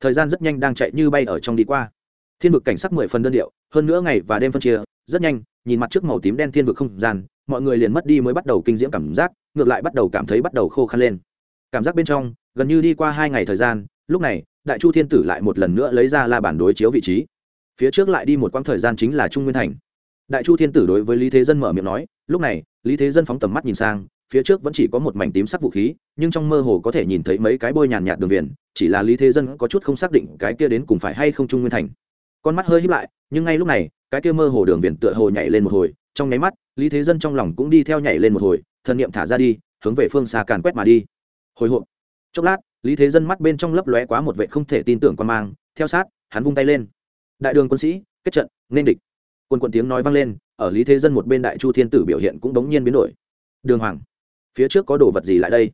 Thời gian rất nhanh đang chạy như bay ở trong đi qua. Thiên vực cảnh sắc mười phần đơn điệu, hơn nữa ngày và đêm phân chia, rất nhanh, nhìn mặt trước màu tím đen thiên vực không gian mọi người liền mất đi mới bắt đầu kinh diễm cảm giác, ngược lại bắt đầu cảm thấy bắt đầu khô khăn lên. Cảm giác bên trong, gần như đi qua hai ngày thời gian, lúc này, đại chu thiên tử lại một lần nữa lấy ra la bản đối chiếu vị trí. Phía trước lại đi một quãng thời gian chính là trung nguyên thành. Đại chu thiên tử đối với lý thế dân mở miệng nói, lúc này, lý thế dân phóng tầm mắt nhìn sang, phía trước vẫn chỉ có một mảnh tím sắc vũ khí, nhưng trong mơ hồ có thể nhìn thấy mấy cái bôi nhàn nhạt đường viền, chỉ là lý thế dân có chút không xác định cái kia đến cùng phải hay không trung nguyên thành. Con mắt hơi híp lại, nhưng ngay lúc này, cái kia mơ hồ đường viền tựa hồ nhảy lên một hồi, trong nháy mắt lý thế dân trong lòng cũng đi theo nhảy lên một hồi, thần niệm thả ra đi, hướng về phương xa càn quét mà đi. Hồi hộp. Chốc lát, lý thế dân mắt bên trong lấp lóe quá một vệ không thể tin tưởng quan mang, theo sát, hắn vung tay lên. Đại đường quân sĩ, kết trận, nên địch. Quân quận tiếng nói vang lên, ở lý thế dân một bên đại chu thiên tử biểu hiện cũng đống nhiên biến đổi. Đường hoàng, phía trước có đồ vật gì lại đây?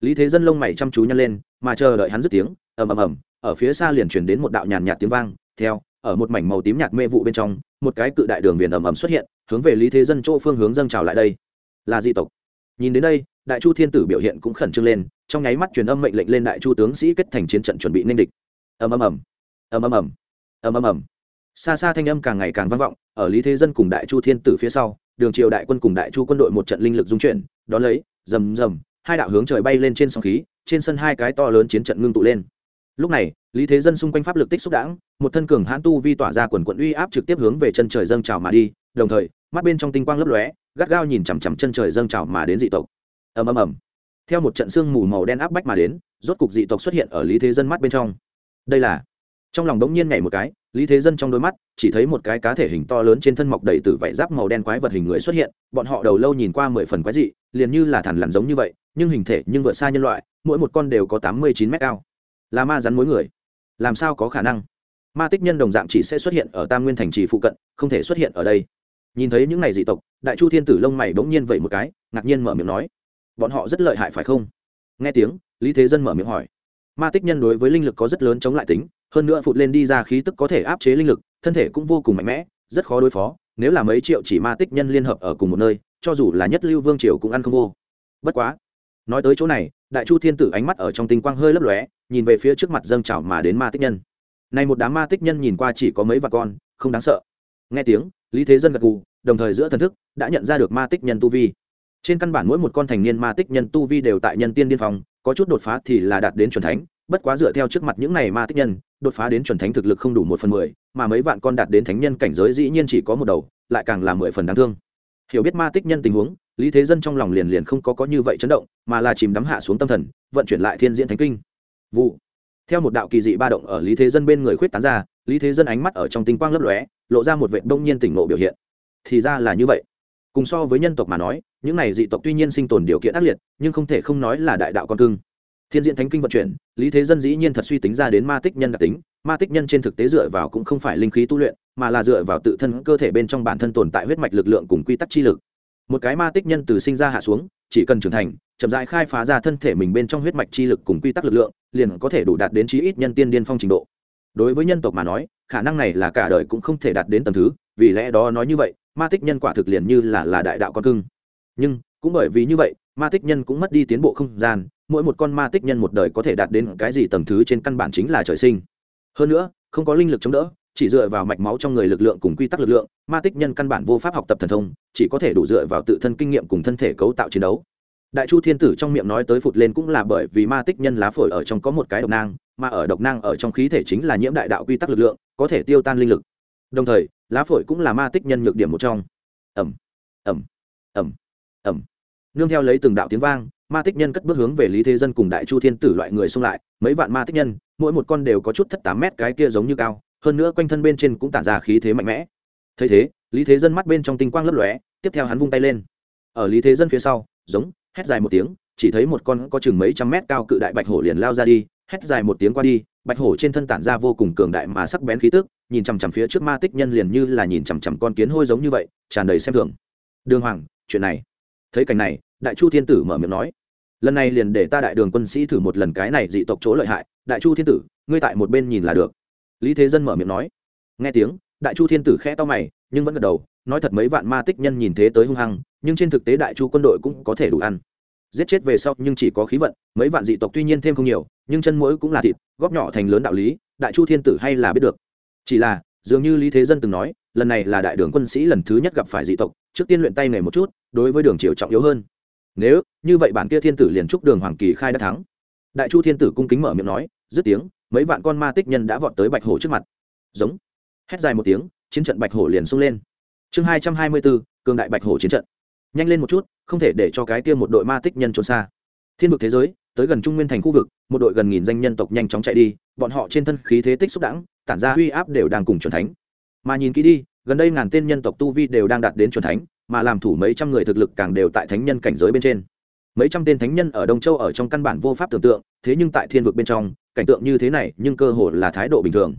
Lý thế dân lông mày chăm chú nhăn lên, mà chờ đợi hắn dứt tiếng, ầm ầm ầm, ở phía xa liền truyền đến một đạo nhàn nhạt tiếng vang, theo, ở một mảnh màu tím nhạt mê vụ bên trong, một cái cự đại đường viền ầm ầm xuất hiện hướng về lý thế dân chỗ phương hướng dâng trào lại đây. Là di tộc. Nhìn đến đây, đại chu thiên tử biểu hiện cũng khẩn trương lên, trong nháy mắt truyền âm mệnh lệnh lên đại chu tướng sĩ kết thành chiến trận chuẩn bị nên địch. Ầm ầm ầm. Ầm ầm ầm. Ầm ầm ầm. Xa xa thanh âm càng ngày càng vang vọng, ở lý thế dân cùng đại chu thiên tử phía sau, đường triều đại quân cùng đại chu quân đội một trận linh lực dung chuyển, đón lấy, rầm rầm, hai đạo hướng trời bay lên trên sóng khí, trên sân hai cái to lớn chiến trận ngưng tụ lên. Lúc này, lý thế dân xung quanh pháp lực tích xúc đãng, một thân cường hãn tu vi tỏa ra quần quận uy áp trực tiếp hướng về chân trời dâng trào mà đi, đồng thời mắt bên trong tinh quang lấp lóe, gắt gao nhìn chằm chằm chân trời dâng trào mà đến dị tộc. Ầm ầm ầm. Theo một trận sương mù màu đen áp bách mà đến, rốt cục dị tộc xuất hiện ở lý thế dân mắt bên trong. Đây là trong lòng đống nhiên nhảy một cái, lý thế dân trong đôi mắt, chỉ thấy một cái cá thể hình to lớn trên thân mọc đầy từ vảy giáp màu đen quái vật hình người xuất hiện, bọn họ đầu lâu nhìn qua mười phần quái dị, liền như là thằn lằn giống như vậy, nhưng hình thể nhưng vượt xa nhân loại, mỗi một con đều có tám mươi chín mét cao. Là ma rắn mối người. Làm sao có khả năng? Ma tích nhân đồng dạng chỉ sẽ xuất hiện ở tam nguyên thành trì phụ cận, không thể xuất hiện ở đây nhìn thấy những này dị tộc, đại chu thiên tử lông mày bỗng nhiên vậy một cái, ngạc nhiên mở miệng nói, bọn họ rất lợi hại phải không? Nghe tiếng, lý thế dân mở miệng hỏi, ma tích nhân đối với linh lực có rất lớn chống lại tính, hơn nữa phụt lên đi ra khí tức có thể áp chế linh lực, thân thể cũng vô cùng mạnh mẽ, rất khó đối phó, nếu là mấy triệu chỉ ma tích nhân liên hợp ở cùng một nơi, cho dù là nhất lưu vương triều cũng ăn không vô. Bất quá, nói tới chỗ này, đại chu thiên tử ánh mắt ở trong tinh quang hơi lấp lóe, nhìn về phía trước mặt dâng trào mà đến ma tích nhân. Này một đám ma tích nhân nhìn qua chỉ có mấy vạt con, không đáng sợ. Nghe tiếng lý thế dân gật gù, đồng thời giữa thần thức đã nhận ra được ma tích nhân tu vi. Trên căn bản mỗi một con thành niên ma tích nhân tu vi đều tại nhân tiên điên phong, có chút đột phá thì là đạt đến chuẩn thánh, bất quá dựa theo trước mặt những này ma tích nhân, đột phá đến chuẩn thánh thực lực không đủ một phần mười, mà mấy vạn con đạt đến thánh nhân cảnh giới dĩ nhiên chỉ có một đầu, lại càng là mười phần đáng thương. Hiểu biết ma tích nhân tình huống, lý thế dân trong lòng liền liền không có có như vậy chấn động, mà là chìm đắm hạ xuống tâm thần, vận chuyển lại thiên diễn thánh kinh. Vụ. Theo một đạo kỳ dị ba động ở lý thế dân bên người khuyết tán ra lý thế dân ánh mắt ở trong tinh quang lấp lóe, lộ ra một vệ đông nhiên tỉnh nộ biểu hiện. Thì ra là như vậy. Cùng so với nhân tộc mà nói, những này dị tộc tuy nhiên sinh tồn điều kiện ác liệt, nhưng không thể không nói là đại đạo con cưng. Thiên diện thánh kinh vận chuyển, lý thế dân dĩ nhiên thật suy tính ra đến ma tích nhân đặc tính, ma tích nhân trên thực tế dựa vào cũng không phải linh khí tu luyện, mà là dựa vào tự thân cơ thể bên trong bản thân tồn tại huyết mạch lực lượng cùng quy tắc chi lực. Một cái ma tích nhân từ sinh ra hạ xuống, chỉ cần trưởng thành, chậm rãi khai phá ra thân thể mình bên trong huyết mạch chi lực cùng quy tắc lực lượng, liền có thể đủ đạt đến chí ít nhân tiên điên phong trình độ đối với nhân tộc mà nói, khả năng này là cả đời cũng không thể đạt đến tầm thứ, vì lẽ đó nói như vậy, ma tích nhân quả thực liền như là là đại đạo con cưng. Nhưng, cũng bởi vì như vậy, ma tích nhân cũng mất đi tiến bộ không gian, mỗi một con ma tích nhân một đời có thể đạt đến cái gì tầng thứ trên căn bản chính là trời sinh. Hơn nữa, không có linh lực chống đỡ, chỉ dựa vào mạch máu trong người lực lượng cùng quy tắc lực lượng, ma tích nhân căn bản vô pháp học tập thần thông, chỉ có thể đủ dựa vào tự thân kinh nghiệm cùng thân thể cấu tạo chiến đấu. Đại chu thiên tử trong miệng nói tới phụt lên cũng là bởi vì ma tích nhân lá phổi ở trong có một cái độc nang mà ở độc năng ở trong khí thể chính là nhiễm đại đạo quy tắc lực lượng, có thể tiêu tan linh lực. Đồng thời, lá phổi cũng là ma tích nhân nhược điểm một trong. Ẩm ẩm ẩm ẩm nương theo lấy từng đạo tiếng vang, ma tích nhân cất bước hướng về lý thế dân cùng đại chu thiên tử loại người xung lại, mấy vạn ma tích nhân, mỗi một con đều có chút thất tám mét cái kia giống như cao, hơn nữa quanh thân bên trên cũng tản ra khí thế mạnh mẽ. Thấy thế, lý thế dân mắt bên trong tinh quang lấp lóe, tiếp theo hắn vung tay lên. Ở lý thế dân phía sau, giống, hét dài một tiếng, chỉ thấy một con có chừng mấy trăm mét cao cự đại bạch hổ liền lao ra đi hét dài một tiếng qua đi, bạch hổ trên thân tản ra vô cùng cường đại mà sắc bén khí tức, nhìn chằm chằm phía trước ma tích nhân liền như là nhìn chằm chằm con kiến hôi giống như vậy, tràn đầy xem thường. Đường hoàng, chuyện này. Thấy cảnh này, đại chu thiên tử mở miệng nói. Lần này liền để ta đại đường quân sĩ thử một lần cái này dị tộc chỗ lợi hại. Đại chu thiên tử, ngươi tại một bên nhìn là được. Lý thế dân mở miệng nói. Nghe tiếng, đại chu thiên tử khẽ to mày, nhưng vẫn gật đầu, nói thật mấy vạn ma tích nhân nhìn thế tới hung hăng, nhưng trên thực tế đại chu quân đội cũng có thể đủ ăn giết chết về sau nhưng chỉ có khí vận, mấy vạn dị tộc tuy nhiên thêm không nhiều, nhưng chân mũi cũng là thịt, góp nhỏ thành lớn đạo lý, đại chu thiên tử hay là biết được. Chỉ là, dường như lý thế dân từng nói, lần này là đại đường quân sĩ lần thứ nhất gặp phải dị tộc, trước tiên luyện tay nghề một chút, đối với đường triều trọng yếu hơn. Nếu, như vậy bản kia thiên tử liền chúc đường hoàng kỳ khai đã thắng. Đại chu thiên tử cung kính mở miệng nói, dứt tiếng, mấy vạn con ma tích nhân đã vọt tới bạch hổ trước mặt. Giống. Hét dài một tiếng, chiến trận bạch hổ liền sung lên. Chương hai trăm hai mươi bốn cường đại bạch hổ chiến trận nhanh lên một chút, không thể để cho cái kia một đội ma tích nhân trốn xa. Thiên vực thế giới, tới gần trung nguyên thành khu vực, một đội gần nghìn danh nhân tộc nhanh chóng chạy đi, bọn họ trên thân khí thế tích xúc đẳng, tản ra uy áp đều đang cùng c thánh. Mà nhìn kỹ đi, gần đây ngàn tên nhân tộc tu vi đều đang đạt đến c thánh, mà làm thủ mấy trăm người thực lực càng đều tại thánh nhân cảnh giới bên trên. Mấy trăm tên thánh nhân ở đông châu ở trong căn bản vô pháp tưởng tượng, thế nhưng tại thiên vực bên trong, cảnh tượng như thế này, nhưng cơ hội là thái độ bình thường.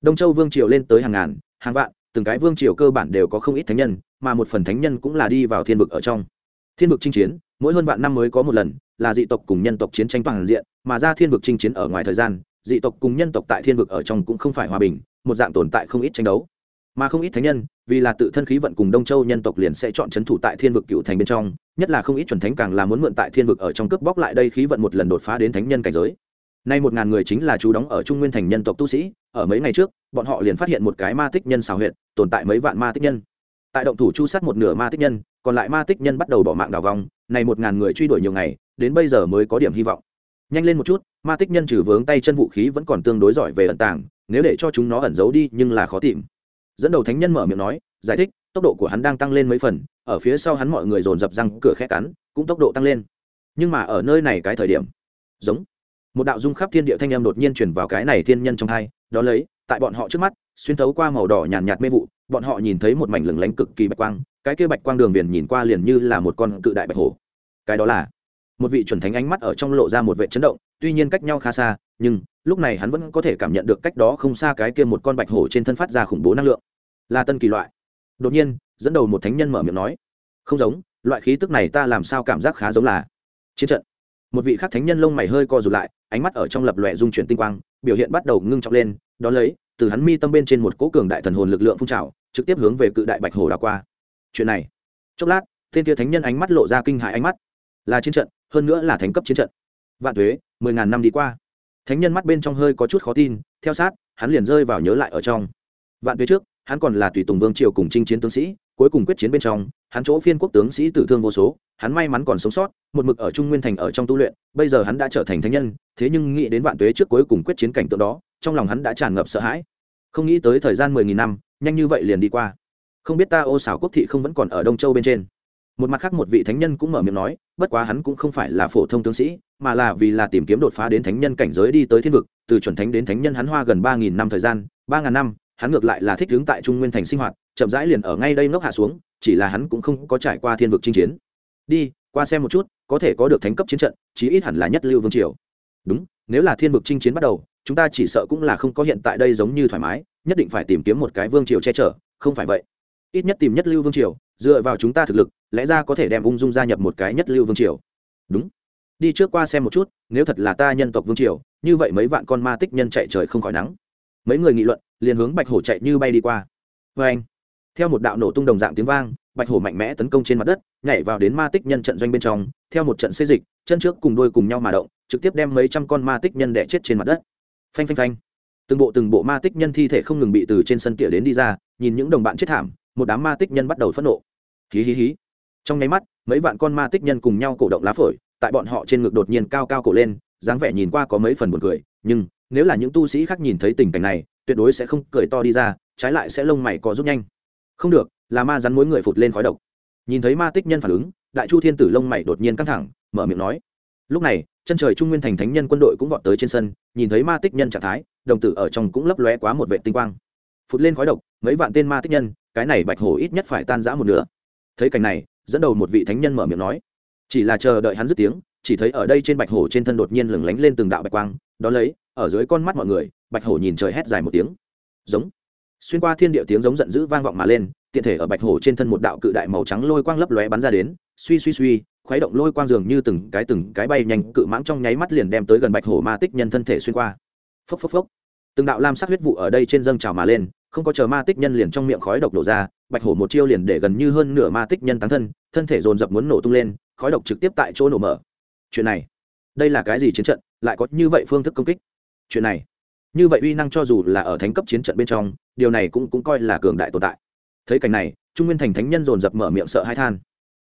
Đông châu vương triều lên tới hàng ngàn, hàng vạn, từng cái vương triều cơ bản đều có không ít thánh nhân mà một phần thánh nhân cũng là đi vào thiên vực ở trong. Thiên vực chinh chiến, mỗi hơn vạn năm mới có một lần, là dị tộc cùng nhân tộc chiến tranh toàn diện, mà ra thiên vực chinh chiến ở ngoài thời gian, dị tộc cùng nhân tộc tại thiên vực ở trong cũng không phải hòa bình, một dạng tồn tại không ít tranh đấu. Mà không ít thánh nhân, vì là tự thân khí vận cùng đông châu nhân tộc liền sẽ chọn c h ấ n thủ tại thiên vực cựu thành bên trong, nhất là không ít chuẩn thánh càng là muốn mượn tại thiên vực ở trong cướp bóc lại đây khí vận một lần đột phá đến thánh nhân cảnh giới. Nay một ngàn người chính là chú đóng ở trung nguyên thành nhân tộc tu sĩ, ở mấy ngày trước, bọn họ liền phát hiện một cái ma tích nhân xào huyện tồn tại mấy vạn ma tích nhân tại động thủ chu sát một nửa ma tích nhân còn lại ma tích nhân bắt đầu bỏ mạng đào vòng này một ngàn người truy đuổi nhiều ngày đến bây giờ mới có điểm hy vọng. Nhanh lên một chút ma tích nhân trừ vướng tay chân vũ khí vẫn còn tương đối giỏi về ẩn tàng nếu để cho chúng nó ẩn giấu đi nhưng là khó tìm. Dẫn đầu thánh nhân mở miệng nói giải thích tốc độ của hắn đang tăng lên mấy phần ở phía sau hắn mọi người dồn dập răng cửa khẽ cắn cũng tốc độ tăng lên. Nhưng mà ở nơi này cái thời điểm giống một đạo dung khắp thiên địa thanh âm đột nhiên chuyển vào cái này thiên nhân trong hai đó lấy tại bọn họ trước mắt xuyên thấu qua màu đỏ nhàn nhạt, mê vụ bọn họ nhìn thấy một mảnh lửng lánh cực kỳ bạch quang, cái kia bạch quang đường viền nhìn qua liền như là một con cự đại bạch hổ. Cái đó là một vị chuẩn thánh ánh mắt ở trong lộ ra một vệ chấn động, tuy nhiên cách nhau khá xa, nhưng lúc này hắn vẫn có thể cảm nhận được cách đó không xa cái kia một con bạch hổ trên thân phát ra khủng bố năng lượng. Là tân kỳ loại. Đột nhiên, dẫn đầu một thánh nhân mở miệng nói, không giống, loại khí tức này ta làm sao cảm giác khá giống là chiến trận. Một vị khác thánh nhân lông mày hơi co rụt lại, ánh mắt ở trong lập lòe dung chuyển tinh quang, biểu hiện bắt đầu ngưng trọng lên đ ó lấy từ hắn mi tâm bên trên một cỗ cường đại thần hồn lực lượng phun trào, trực tiếp hướng về cự đại bạch hồ đảo qua. Chuyện này, chốc lát thiên kia thánh nhân ánh mắt lộ ra kinh hại ánh mắt. Là chiến trận, hơn nữa là thánh cấp chiến trận. Vạn thuế mười ngàn năm đi qua. Thánh nhân mắt bên trong hơi có chút khó tin, theo sát, hắn liền rơi vào nhớ lại ở trong. Vạn thuế trước hắn còn là tùy tùng vương triều cùng chinh chiến tướng sĩ, cuối cùng quyết chiến bên trong, hắn chỗ phiên quốc tướng sĩ tử thương vô số, hắn may mắn còn sống sót, một mực ở trung nguyên thành ở trong tu luyện, bây giờ hắn đã trở thành thánh nhân, thế nhưng nghĩ đến vạn tuế trước cuối cùng quyết chiến cảnh tượng đó, trong lòng hắn đã tràn ngập sợ hãi. Không nghĩ tới thời gian mười nghìn năm, nhanh như vậy liền đi qua. Không biết ta ô xảo quốc thị không vẫn còn ở đông châu bên trên. Một mặt khác một vị thánh nhân cũng mở miệng nói, bất quá hắn cũng không phải là phổ thông tướng sĩ, mà là vì là tìm kiếm đột phá đến thánh nhân cảnh giới đi tới thiên vực, từ chuẩn thánh đến thánh nhân hắn hoa gần ba nghìn năm thời gian, ba ngàn năm hắn ngược lại là thích hướng tại trung nguyên thành sinh hoạt, chậm rãi liền ở ngay đây ngốc hạ xuống, chỉ là hắn cũng không có trải qua thiên vực chinh chiến. Đi, qua xem một chút, có thể có được thánh cấp chiến trận, chí ít hẳn là nhất lưu vương triều. Đúng, nếu là thiên vực chinh chiến bắt đầu, chúng ta chỉ sợ cũng là không có hiện tại đây giống như thoải mái, nhất định phải tìm kiếm một cái vương triều che chở, không phải vậy. Ít nhất tìm nhất lưu vương triều, dựa vào chúng ta thực lực, lẽ ra có thể đem ung dung gia nhập một cái nhất lưu vương triều. Đúng. Đi trước qua xem một chút, nếu thật là ta nhân tộc vương triều, như vậy mấy vạn con ma tích nhân chạy trời không khỏi nắng mấy người nghị luận, liền hướng bạch hổ chạy như bay đi qua. Vê anh, theo một đạo nổ tung đồng dạng tiếng vang, bạch hổ mạnh mẽ tấn công trên mặt đất, nhảy vào đến ma tích nhân trận doanh bên trong, theo một trận xê dịch, chân trước cùng đôi cùng nhau mà động, trực tiếp đem mấy trăm con ma tích nhân đẻ chết trên mặt đất. Phanh phanh phanh. Từng bộ từng bộ ma tích nhân thi thể không ngừng bị từ trên sân tỉa đến đi ra, nhìn những đồng bạn chết thảm, một đám ma tích nhân bắt đầu phẫn nộ. Hí hí hí. Trong nháy mắt, mấy vạn con ma tích nhân cùng nhau cổ động lá phổi, tại bọn họ trên ngực đột nhiên cao cao cổ lên, dáng vẻ nhìn qua có mấy phần buồn cười, nhưng nếu là những tu sĩ khác nhìn thấy tình cảnh này, tuyệt đối sẽ không cười to đi ra, trái lại sẽ lông mày có rút nhanh. Không được, là ma rắn mối người phụt lên khói độc. Nhìn thấy ma tích nhân phản ứng, đại chu thiên tử lông mày đột nhiên căng thẳng, mở miệng nói, lúc này, chân trời trung nguyên thành thánh nhân quân đội cũng vọt tới trên sân, nhìn thấy ma tích nhân trạng thái, đồng tử ở trong cũng lấp lóe quá một vệ tinh quang. Phụt lên khói độc, mấy vạn tên ma tích nhân, cái này bạch hổ ít nhất phải tan rã một nửa. Thấy cảnh này, dẫn đầu một vị thánh nhân mở miệng nói, chỉ là chờ đợi hắn dứt tiếng, chỉ thấy ở đây trên bạch hổ trên thân đột nhiên lửng lánh lên từng đạo bạch quang, đó lấy ở dưới con mắt mọi người, bạch hổ nhìn trời hét dài một tiếng. Giống. Xuyên qua thiên địa tiếng giống giận dữ vang vọng mà lên, tiện thể ở bạch hổ trên thân một đạo cự đại màu trắng lôi quang lấp lóe bắn ra đến, suy suy suy, khuấy động lôi quang dường như từng cái từng cái bay nhanh, cự mãng trong nháy mắt liền đem tới gần bạch hổ ma tích nhân thân thể xuyên qua. Phốc phốc phốc. Từng đạo lam sắc huyết vụ ở đây trên dâng trào mà lên, không có chờ ma tích nhân liền trong miệng khói độc đổ ra, bạch hổ một chiêu liền để gần như hơn nửa ma tích nhân tán thân thân thể dồn dập muốn nổ tung lên, khói độc trực tiếp tại chỗ nổ mở. Chuyện này, đây là cái gì chiến trận, lại có như vậy phương thức công kích? Chuyện này. Như vậy uy năng cho dù là ở thánh cấp chiến trận bên trong, điều này cũng cũng coi là cường đại tồn tại. Thấy cảnh này, trung nguyên thành thánh nhân dồn dập mở miệng sợ hai than.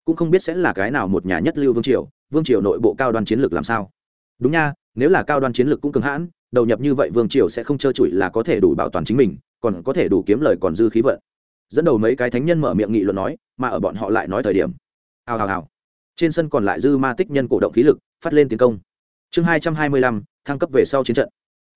Cũng không biết sẽ là cái nào một nhà nhất lưu vương triều vương triều nội bộ cao đoan chiến lược làm sao? Đúng nha, nếu là cao đoan chiến lược cũng cường hãn, đầu nhập như vậy vương triều sẽ không trơ trụi là có thể đủ bảo toàn chính mình, còn có thể đủ kiếm lời còn dư khí vận. Dẫn đầu mấy cái thánh nhân mở miệng nghị luận nói, mà ở bọn họ lại nói thời điểm. Hào hào hào. Trên sân còn lại dư ma tích nhân cổ động khí lực, phát lên tiến công. Chương hai trăm hai mươi lăm, thăng cấp về sau chiến trận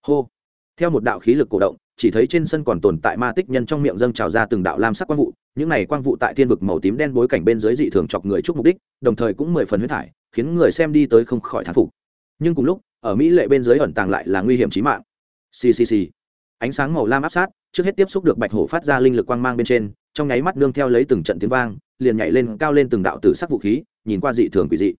hô. Theo một đạo khí lực cổ động, chỉ thấy trên sân còn tồn tại ma tích nhân trong miệng dâng trào ra từng đạo lam sắc quang vụ, những này quang vụ tại thiên vực màu tím đen bối cảnh bên dưới dị thường chọc người chúc mục đích, đồng thời cũng mười phần huyết thải, khiến người xem đi tới không khỏi thán phục. Nhưng cùng lúc, ở mỹ lệ bên dưới ẩn tàng lại là nguy hiểm trí mạng. Ccc ánh sáng màu lam áp sát, trước hết tiếp xúc được bạch hổ phát ra linh lực quang mang bên trên, trong nháy mắt nương theo lấy từng trận tiếng vang, liền nhảy lên cao lên từng đạo tử sắc vũ khí, nhìn qua dị thường quỷ dị.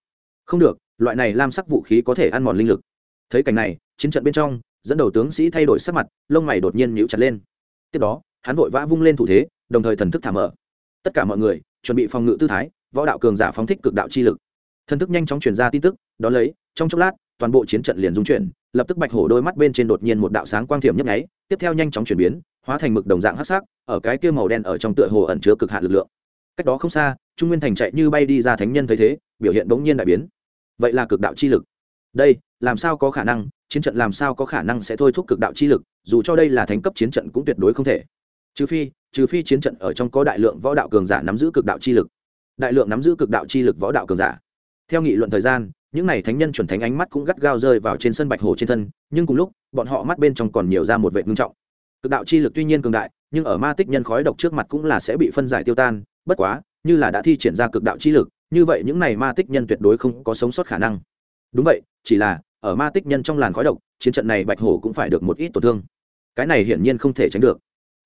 Không được, loại này lam sắc vũ khí có thể ăn mòn linh lực. Thấy cảnh này, chiến trận bên trong dẫn đầu tướng sĩ thay đổi sắc mặt, lông mày đột nhiên nhíu chặt lên. Tiếp đó, hắn vội vã vung lên thủ thế, đồng thời thần thức thả mở. Tất cả mọi người, chuẩn bị phòng ngự tư thái, võ đạo cường giả phóng thích cực đạo chi lực. Thần thức nhanh chóng truyền ra tin tức, đó lấy, trong chốc lát, toàn bộ chiến trận liền dung chuyển, lập tức bạch hổ đôi mắt bên trên đột nhiên một đạo sáng quang thiểm nhấp nháy, tiếp theo nhanh chóng chuyển biến, hóa thành mực đồng dạng hắc sắc, ở cái kia màu đen ở trong tựa hồ ẩn chứa cực hạn lực lượng. Cách đó không xa, trung nguyên thành chạy như bay đi ra thánh nhân thấy thế, biểu hiện bỗng nhiên đại biến. Vậy là cực đạo chi lực. Đây, làm sao có khả năng chiến trận làm sao có khả năng sẽ thôi thúc cực đạo chi lực, dù cho đây là thánh cấp chiến trận cũng tuyệt đối không thể. Trừ phi trừ phi chiến trận ở trong có đại lượng võ đạo cường giả nắm giữ cực đạo chi lực. Đại lượng nắm giữ cực đạo chi lực võ đạo cường giả. Theo nghị luận thời gian, những n à y thánh nhân chuẩn thánh ánh mắt cũng gắt gao rơi vào trên sân bạch hồ trên thân, nhưng cùng lúc, bọn họ mắt bên trong còn nhiều ra một vệ ngưng trọng. Cực đạo chi lực tuy nhiên cường đại, nhưng ở ma tích nhân khói độc trước mặt cũng là sẽ bị phân giải tiêu tan, bất quá, như là đã thi triển ra cực đạo chi lực, như vậy những n à y ma tích nhân tuyệt đối không có sống sót khả năng. Đúng vậy, chỉ là ở ma tích nhân trong làn khói độc, chiến trận này bạch hổ cũng phải được một ít tổn thương. Cái này hiển nhiên không thể tránh được.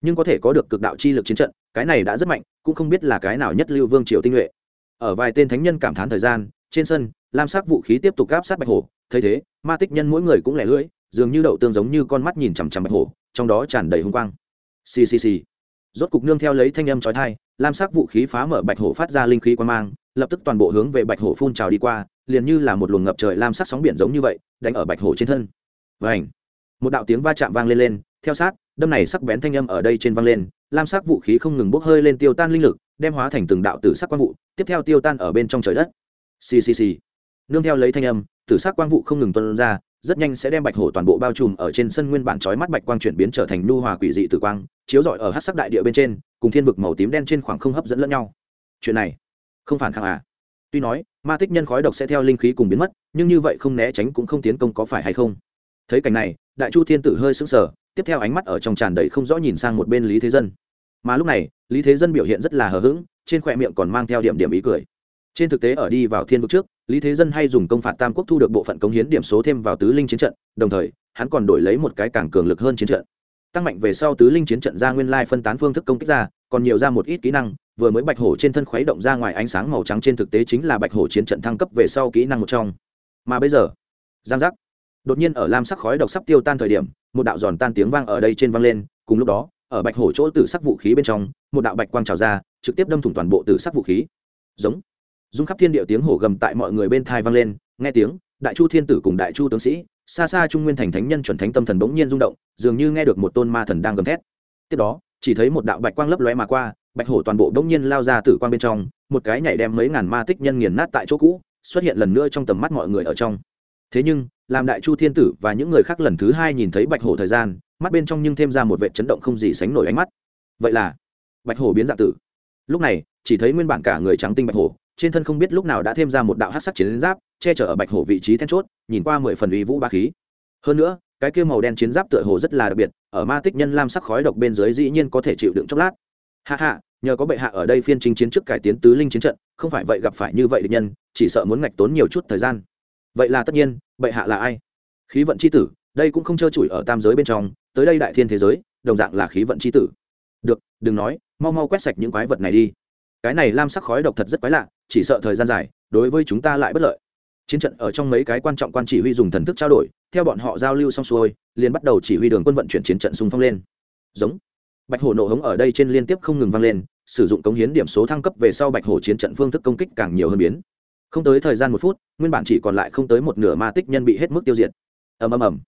Nhưng có thể có được cực đạo chi lực chiến trận, cái này đã rất mạnh, cũng không biết là cái nào nhất lưu vương triều tinh nhuệ. Ở vài tên thánh nhân cảm thán thời gian, trên sân, lam sắc vũ khí tiếp tục gáp sát bạch hổ, thấy thế, ma tích nhân mỗi người cũng lẻ lưỡi, dường như đậu tương giống như con mắt nhìn chằm chằm bạch hổ, trong đó tràn đầy hung quang. Ccc rốt cục nương theo lấy thanh âm trói thai lam sắc vũ khí phá mở bạch hổ phát ra linh khí quan mang lập tức toàn bộ hướng về bạch hổ phun trào đi qua, liền như là một luồng ngập trời lam sắc sóng biển giống như vậy, đánh ở bạch hổ trên thân. Và ảnh một đạo tiếng va chạm vang lên lên, theo sát, đâm này sắc bén thanh âm ở đây trên vang lên, lam sắc vũ khí không ngừng bốc hơi lên tiêu tan linh lực, đem hóa thành từng đạo tử sắc quang vụ, tiếp theo tiêu tan ở bên trong trời đất. Ccc nương theo lấy thanh âm, tử sắc quang vụ không ngừng tuân ra, rất nhanh sẽ đem bạch hổ toàn bộ bao trùm ở trên sân nguyên bản chói mắt bạch quang chuyển biến trở thành nu hòa quỷ dị tử quang, chiếu rọi ở hắc sắc đại địa bên trên, cùng thiên vực màu tím đen trên khoảng không hấp dẫn lẫn nhau. Chuyện này không phản kháng à? Tuy nói, ma tích nhân khói độc sẽ theo linh khí cùng biến mất, nhưng như vậy không né tránh cũng không tiến công có phải hay không? Thấy cảnh này, đại chu thiên tử hơi sững sờ, tiếp theo ánh mắt ở trong tràn đầy không rõ nhìn sang một bên lý thế dân. Mà lúc này, lý thế dân biểu hiện rất là hờ hững, trên khỏe miệng còn mang theo điểm điểm ý cười. Trên thực tế ở đi vào thiên vực trước, lý thế dân hay dùng công phạt tam quốc thu được bộ phận công hiến điểm số thêm vào tứ linh chiến trận, đồng thời, hắn còn đổi lấy một cái càng cường lực hơn chiến trận. Tăng mạnh về sau tứ linh chiến trận ra nguyên lai phân tán phương thức công kích ra, còn nhiều ra một ít kỹ năng vừa mới bạch hổ trên thân khuấy động ra ngoài ánh sáng màu trắng trên thực tế chính là bạch hổ chiến trận thăng cấp về sau kỹ năng một trong. Mà bây giờ, giang giác. Đột nhiên ở lam sắc khói độc sắp tiêu tan thời điểm, một đạo giòn tan tiếng vang ở đây trên vang lên, cùng lúc đó, ở bạch hổ chỗ tử sắc vũ khí bên trong, một đạo bạch quang trào ra, trực tiếp đâm thủng toàn bộ tử sắc vũ khí. Giống. Dung khắp thiên địa tiếng hổ gầm tại mọi người bên thai vang lên, nghe tiếng, đại chu thiên tử cùng đại chu tướng sĩ, xa xa trung nguyên thành thánh nhân chuẩn thánh tâm thần bỗng nhiên rung động, dường như nghe được một tôn ma thần đang gầm thét. Tiếp đó, chỉ thấy một đạo bạch quang lấp lóe mà qua bạch hổ toàn bộ bỗng nhiên lao ra tử quang bên trong, một cái nhảy đem mấy ngàn ma tích nhân nghiền nát tại chỗ cũ, xuất hiện lần nữa trong tầm mắt mọi người ở trong. Thế nhưng, làm đại chu thiên tử và những người khác lần thứ hai nhìn thấy bạch hổ thời gian, mắt bên trong nhưng thêm ra một vệ chấn động không gì sánh nổi ánh mắt. Vậy là, bạch hổ biến dạng tử. Lúc này, chỉ thấy nguyên bản cả người trắng tinh bạch hổ, trên thân không biết lúc nào đã thêm ra một đạo hát sắc chiến giáp, che chở ở bạch hổ vị trí then chốt, nhìn qua mười phần uy vũ ba khí. Hơn nữa, cái kia màu đen chiến giáp tựa hồ rất là đặc biệt, ở ma tích nhân lam sắc khói độc bên dưới dĩ nhiên có thể chịu đựng chốc lát hạ hạ nhờ có bệ hạ ở đây phiên chính chiến trước cải tiến tứ linh chiến trận, không phải vậy gặp phải như vậy địch nhân, chỉ sợ muốn ngạch tốn nhiều chút thời gian. Vậy là tất nhiên, bệ hạ là ai? Khí vận c h i tử, đây cũng không trơ trụi ở tam giới bên trong, tới đây đại thiên thế giới, đồng dạng là khí vận c h i tử. Được, đừng nói, mau mau quét sạch những quái vật này đi. Cái này lam sắc khói độc thật rất quái lạ, chỉ sợ thời gian dài, đối với chúng ta lại bất lợi. Chiến trận ở trong mấy cái quan trọng quan chỉ huy dùng thần thức trao đổi, theo bọn họ giao lưu xong xuôi, liền bắt đầu chỉ huy đường quân vận chuyển chiến trận xung phong lên. Giống bạch hổ nộ hống ở đây trên liên tiếp không ngừng vang lên, sử dụng cống hiến điểm số thăng cấp về sau bạch hổ chiến trận phương thức công kích càng nhiều hơn biến. Không tới thời gian một phút, nguyên bản chỉ còn lại không tới một nửa ma tích nhân bị hết mức tiêu diệt. Ầm ầm ầm.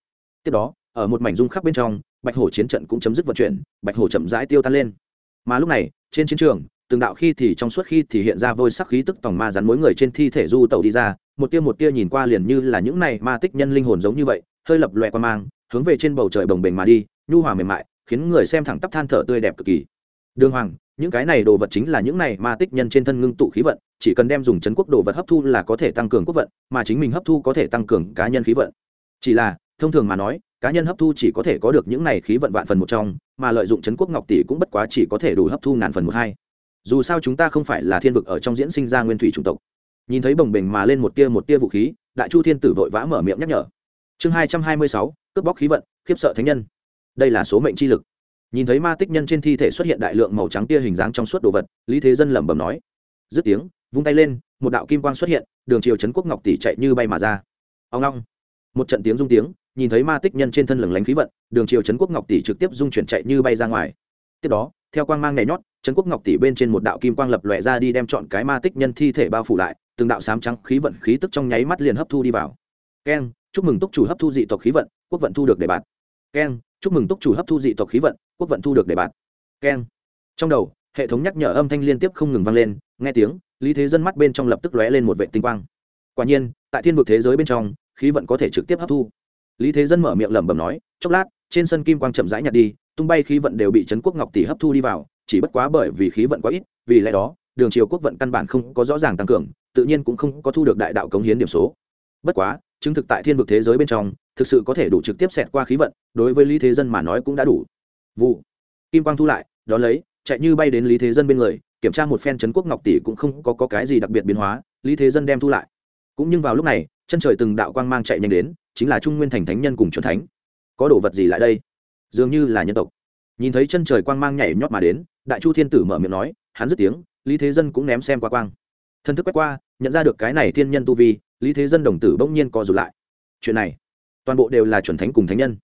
Tiếp đó, ở một mảnh dung khắp bên trong, bạch hổ chiến trận cũng chấm dứt vận chuyển, bạch hổ chậm rãi tiêu tan lên. Mà lúc này, trên chiến trường, từng đạo khi thì trong suốt khi thì hiện ra vôi sắc khí tức tòng ma rắn mỗi người trên thi thể du tẩu đi ra, một tia một tia nhìn qua liền như là những này ma tích nhân linh hồn giống như vậy, hơi lập loẹ qua mang, hướng về trên bầu trời bồng bềnh mà đi, nhu hòa mềm mại khiến người xem thẳng tắp than thở tươi đẹp cực kỳ. Đường hoàng, những cái này đồ vật chính là những này ma tích nhân trên thân ngưng tụ khí vận, chỉ cần đem dùng chấn quốc đồ vật hấp thu là có thể tăng cường quốc vận, mà chính mình hấp thu có thể tăng cường cá nhân khí vận. Chỉ là, thông thường mà nói, cá nhân hấp thu chỉ có thể có được những này khí vận vạn phần một trong, mà lợi dụng chấn quốc ngọc tỷ cũng bất quá chỉ có thể đủ hấp thu ngàn phần một hai. Dù sao chúng ta không phải là thiên vực ở trong diễn sinh ra nguyên thủy chủng tộc. Nhìn thấy bồng bềnh mà lên một tia một tia vũ khí, đại chu thiên tử vội vã mở miệng nhắc nhở. Chương hai trăm hai mươi sáu, cướp bóc khí vận, khiếp sợ thánh nhân đây là số mệnh chi lực. Nhìn thấy ma tích nhân trên thi thể xuất hiện đại lượng màu trắng tia hình dáng trong suốt đồ vật, lý thế dân lẩm bẩm nói. Dứt tiếng, vung tay lên, một đạo kim quang xuất hiện, đường triều trấn quốc ngọc tỷ chạy như bay mà ra. Ông long. Một trận tiếng rung tiếng, nhìn thấy ma tích nhân trên thân lừng lánh khí vận, đường triều trấn quốc ngọc tỷ trực tiếp dung chuyển chạy như bay ra ngoài. Tiếp đó, theo quang mang nhảy nhót, trấn quốc ngọc tỷ bên trên một đạo kim quang lập lòe ra đi đem chọn cái ma tích nhân thi thể bao phủ lại, từng đạo sám trắng khí vận khí tức trong nháy mắt liền hấp thu đi vào. Keng, chúc mừng túc chủ hấp thu dị tộc khí vận, quốc vận thu được để bạn keng chúc mừng túc chủ hấp thu dị tộc khí vận, quốc vận thu được để bạn keng. Trong đầu, hệ thống nhắc nhở âm thanh liên tiếp không ngừng vang lên, nghe tiếng, lý thế dân mắt bên trong lập tức lóe lên một vệ tinh quang. Quả nhiên, tại thiên vực thế giới bên trong, khí vận có thể trực tiếp hấp thu. Lý thế dân mở miệng lẩm bẩm nói, chốc lát, trên sân kim quang chậm rãi nhặt đi, tung bay khí vận đều bị trấn quốc ngọc tỷ hấp thu đi vào, chỉ bất quá bởi vì khí vận quá ít, vì lẽ đó, đường triều quốc vận căn bản không có rõ ràng tăng cường, tự nhiên cũng không có thu được đại đạo cống hiến điểm số. Bất quá chứng thực tại thiên vực thế giới bên trong thực sự có thể đủ trực tiếp xẹt qua khí vận đối với lý thế dân mà nói cũng đã đủ. Vụ. Kim quang thu lại đón lấy chạy như bay đến lý thế dân bên người kiểm tra một phen trấn quốc ngọc tỷ cũng không có, có cái gì đặc biệt biến hóa lý thế dân đem thu lại. Cũng nhưng vào lúc này chân trời từng đạo quang mang chạy nhanh đến chính là trung nguyên thành thánh nhân cùng c thánh. Có đồ vật gì lại đây? Dường như là nhân tộc. Nhìn thấy chân trời quang mang nhảy nhót mà đến đại chu thiên tử mở miệng nói hắn dứt tiếng lý thế dân cũng ném xem qua quang. Thân thức quét qua nhận ra được cái này thiên nhân tu vi lý thế dân đồng tử bỗng nhiên co rụt lại. Chuyện này, toàn bộ đều là chuẩn thánh cùng thánh nhân.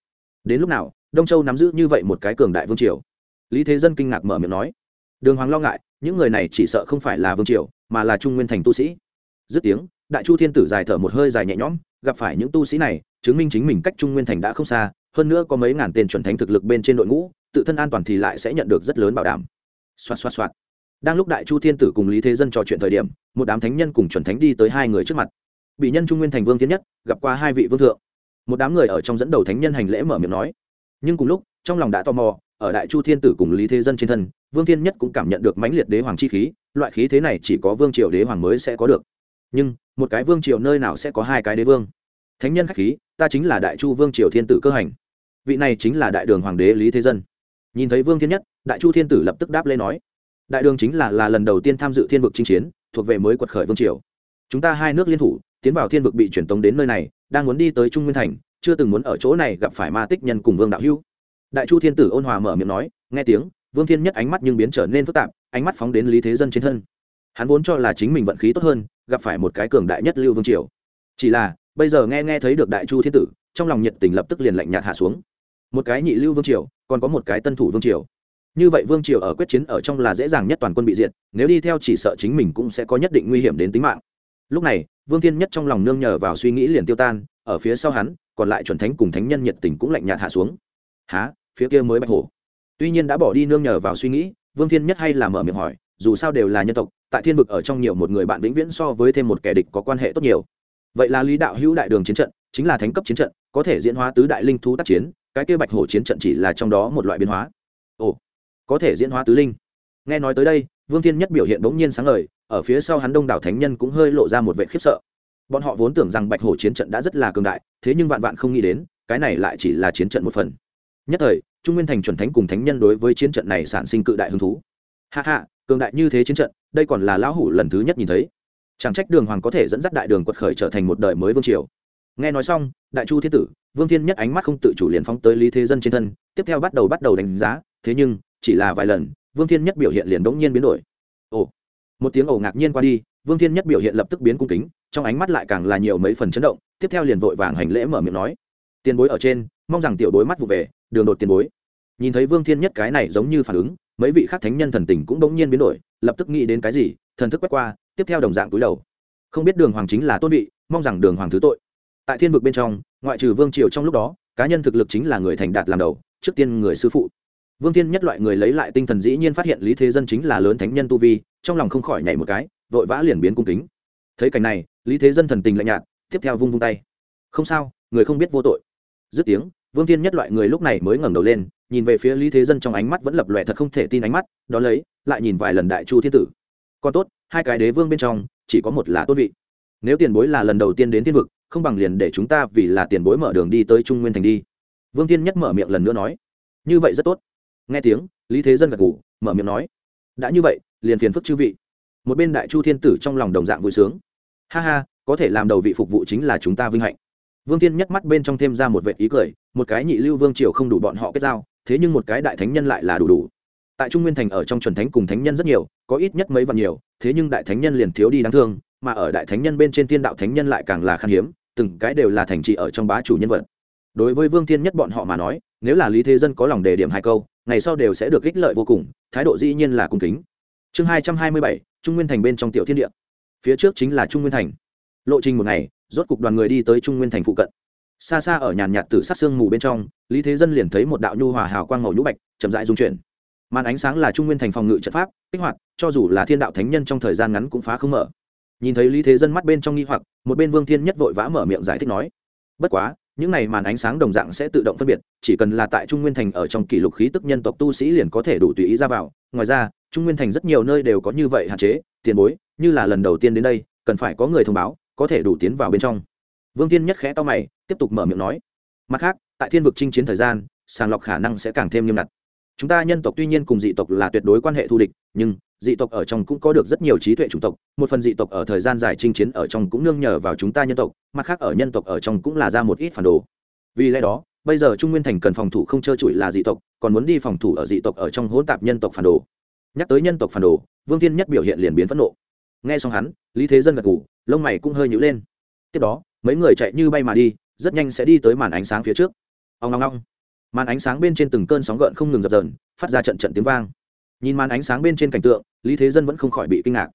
Đến lúc nào, đông châu nắm giữ như vậy một cái cường đại vương triều? Lý thế dân kinh ngạc mở miệng nói. Đường hoàng lo ngại, những người này chỉ sợ không phải là vương triều, mà là trung nguyên thành tu sĩ. Dứt tiếng, đại chu thiên tử dài thở một hơi dài nhẹ nhõm, gặp phải những tu sĩ này, chứng minh chính mình cách trung nguyên thành đã không xa, hơn nữa có mấy ngàn tên chuẩn thánh thực lực bên trên đội ngũ, tự thân an toàn thì lại sẽ nhận được rất lớn bảo đảm. Xoạt xoạt xoạt. Đang lúc đại chu thiên tử cùng lý thế dân trò chuyện thời điểm, một đám thánh nhân cùng chuẩn thánh đi tới hai người trước mặt bị nhân trung nguyên thành vương tiến nhất, gặp qua hai vị vương thượng. Một đám người ở trong dẫn đầu thánh nhân hành lễ mở miệng nói. Nhưng cùng lúc, trong lòng đã tò mò, ở đại chu thiên tử cùng lý thế dân trên thân, vương thiên nhất cũng cảm nhận được mãnh liệt đế hoàng chi khí, loại khí thế này chỉ có vương triều đế hoàng mới sẽ có được. Nhưng, một cái vương triều nơi nào sẽ có hai cái đế vương? Thánh nhân khách khí, ta chính là đại chu vương triều thiên tử cơ hành. Vị này chính là đại đường hoàng đế lý thế dân. Nhìn thấy vương thiên nhất, đại chu thiên tử lập tức đáp lên nói. Đại đường chính là là lần đầu tiên tham dự thiên vực chinh chiến, thuộc về mới quật khởi vương triều. Chúng ta hai nước liên thủ tiến vào thiên vực bị truyền tống đến nơi này, đang muốn đi tới trung nguyên thành, chưa từng muốn ở chỗ này gặp phải ma tích nhân cùng vương đạo hữu. Đại chu thiên tử ôn hòa mở miệng nói, nghe tiếng, vương thiên nhất ánh mắt nhưng biến trở nên phức tạp, ánh mắt phóng đến lý thế dân trên thân. Hắn vốn cho là chính mình vận khí tốt hơn, gặp phải một cái cường đại nhất lưu vương triều. Chỉ là, bây giờ nghe nghe thấy được đại chu thiên tử, trong lòng nhiệt tình lập tức liền lạnh nhạt hạ xuống. Một cái nhị lưu vương triều, còn có một cái tân thủ vương triều. Như vậy vương triều ở quyết chiến ở trong là dễ dàng nhất toàn quân bị diệt, nếu đi theo chỉ sợ chính mình cũng sẽ có nhất định nguy hiểm đến tính mạng lúc này, vương thiên nhất trong lòng nương nhờ vào suy nghĩ liền tiêu tan, ở phía sau hắn, còn lại chuẩn thánh cùng thánh nhân nhiệt tình cũng lạnh nhạt hạ xuống. Há phía kia mới bạch hổ? Tuy nhiên đã bỏ đi nương nhờ vào suy nghĩ, vương thiên nhất hay là mở miệng hỏi, dù sao đều là nhân tộc, tại thiên vực ở trong nhiều một người bạn vĩnh viễn so với thêm một kẻ địch có quan hệ tốt nhiều. Vậy là lý đạo hữu đại đường chiến trận, chính là thánh cấp chiến trận, có thể diễn hóa tứ đại linh thú tác chiến, cái kia bạch hổ chiến trận chỉ là trong đó một loại biến hóa. Ồ, có thể diễn hóa tứ linh. Nghe nói tới đây vương thiên nhất biểu hiện bỗng nhiên sáng ngời, ở phía sau hắn đông đảo thánh nhân cũng hơi lộ ra một vệ khiếp sợ. Bọn họ vốn tưởng rằng bạch hổ chiến trận đã rất là cường đại, thế nhưng vạn vạn không nghĩ đến, cái này lại chỉ là chiến trận một phần. Nhất thời, trung nguyên thành chuẩn thánh cùng thánh nhân đối với chiến trận này sản sinh cự đại hứng thú. Hạ hạ cường đại như thế chiến trận, đây còn là lão hủ lần thứ nhất nhìn thấy. Chẳng trách đường hoàng có thể dẫn dắt đại đường quật khởi trở thành một đời mới vương triều. Nghe nói xong, đại chu thiên tử, vương thiên nhất ánh mắt không tự chủ liền phóng tới lý thế dân trên thân, tiếp theo bắt đầu bắt đầu đánh giá, thế nhưng, chỉ là vài lần vương thiên nhất biểu hiện liền đống nhiên biến đổi. Ồ, một tiếng ồ ngạc nhiên qua đi, vương thiên nhất biểu hiện lập tức biến cung kính, trong ánh mắt lại càng là nhiều mấy phần chấn động, tiếp theo liền vội vàng hành lễ mở miệng nói. Tiền bối ở trên, mong rằng tiểu bối mắt vụ về, đường đột tiền bối. Nhìn thấy vương thiên nhất cái này giống như phản ứng, mấy vị khác thánh nhân thần tình cũng đống nhiên biến đổi, lập tức nghĩ đến cái gì, thần thức quét qua, tiếp theo đồng dạng túi đầu. Không biết đường hoàng chính là tôn vị, mong rằng đường hoàng thứ tội. Tại thiên vực bên trong, ngoại trừ vương triều trong lúc đó, cá nhân thực lực chính là người thành đạt làm đầu, trước tiên người sư phụ vương thiên nhất loại người lấy lại tinh thần dĩ nhiên phát hiện lý thế dân chính là lớn thánh nhân tu vi, trong lòng không khỏi nhảy một cái, vội vã liền biến cung kính. Thấy cảnh này, lý thế dân thần tình lạnh nhạt, tiếp theo vung vung tay. Không sao, người không biết vô tội. Dứt tiếng, vương thiên nhất loại người lúc này mới ngẩng đầu lên, nhìn về phía lý thế dân trong ánh mắt vẫn lập lòe thật không thể tin ánh mắt đón lấy, lại nhìn vài lần đại chu thiên tử. Còn tốt, hai cái đế vương bên trong, chỉ có một là tốt vị. Nếu tiền bối là lần đầu tiên đến thiên vực, không bằng liền để chúng ta vì là tiền bối mở đường đi tới trung nguyên thành đi. Vương thiên nhất mở miệng lần nữa nói. Như vậy rất tốt nghe tiếng, lý thế dân gật ngủ mở miệng nói, đã như vậy, liền phiền phức chư vị. Một bên đại chu thiên tử trong lòng đồng dạng vui sướng. Ha ha, có thể làm đầu vị phục vụ chính là chúng ta vinh hạnh. Vương thiên nhất mắt bên trong thêm ra một vệ ý cười, một cái nhị lưu vương triều không đủ bọn họ kết giao, thế nhưng một cái đại thánh nhân lại là đủ đủ. Tại trung nguyên thành ở trong chuẩn thánh cùng thánh nhân rất nhiều, có ít nhất mấy vạn nhiều, thế nhưng đại thánh nhân liền thiếu đi đáng thương, mà ở đại thánh nhân bên trên thiên đạo thánh nhân lại càng là khan hiếm, từng cái đều là thành trị ở trong bá chủ nhân vật. Đối với vương thiên nhất bọn họ mà nói, nếu là lý thế dân có lòng đề điểm hai câu ngày sau đều sẽ được ích lợi vô cùng, thái độ dĩ nhiên là cung kính. Chương hai trăm hai mươi bảy, trung nguyên thành bên trong tiểu thiên địa. Phía trước chính là trung nguyên thành. Lộ trình một ngày, rốt cục đoàn người đi tới trung nguyên thành phụ cận. Xa xa ở nhàn nhạt từ sát sương mù bên trong, lý thế dân liền thấy một đạo nhu hòa hào quang màu nhũ bạch, chậm rãi dung chuyển. Màn ánh sáng là trung nguyên thành phòng ngự trận pháp, kích hoạt, cho dù là thiên đạo thánh nhân trong thời gian ngắn cũng phá không mở. Nhìn thấy lý thế dân mắt bên trong nghi hoặc, một bên vương thiên nhất vội vã mở miệng giải thích nói, bất quá những này màn ánh sáng đồng dạng sẽ tự động phân biệt, chỉ cần là tại trung nguyên thành ở trong kỷ lục khí tức nhân tộc tu sĩ liền có thể đủ tùy ý ra vào. Ngoài ra, trung nguyên thành rất nhiều nơi đều có như vậy hạn chế, tiền bối, như là lần đầu tiên đến đây, cần phải có người thông báo, có thể đủ tiến vào bên trong. Vương tiên nhất khẽ to mày, tiếp tục mở miệng nói. Mặt khác, tại thiên vực chinh chiến thời gian, sàng lọc khả năng sẽ càng thêm nghiêm ngặt. Chúng ta nhân tộc tuy nhiên cùng dị tộc là tuyệt đối quan hệ thù địch, nhưng dị tộc ở trong cũng có được rất nhiều trí tuệ chủng tộc, một phần dị tộc ở thời gian dài chinh chiến ở trong cũng nương nhờ vào chúng ta nhân tộc, mặt khác ở nhân tộc ở trong cũng là ra một ít phản đồ. Vì lẽ đó, bây giờ trung nguyên thành cần phòng thủ không trơ trụi là dị tộc, còn muốn đi phòng thủ ở dị tộc ở trong hỗn tạp nhân tộc phản đồ. Nhắc tới nhân tộc phản đồ, vương thiên nhất biểu hiện liền biến phẫn nộ. Nghe xong hắn, lý thế dân gật ngủ lông mày cũng hơi nhữ lên. Tiếp đó, mấy người chạy như bay mà đi, rất nhanh sẽ đi tới màn ánh sáng phía trước. Ông ngong ngong màn ánh sáng bên trên từng cơn sóng gợn không ngừng dập dờn, phát ra trận trận tiếng vang nhìn màn ánh sáng bên trên cảnh tượng lý thế dân vẫn không khỏi bị kinh ngạc.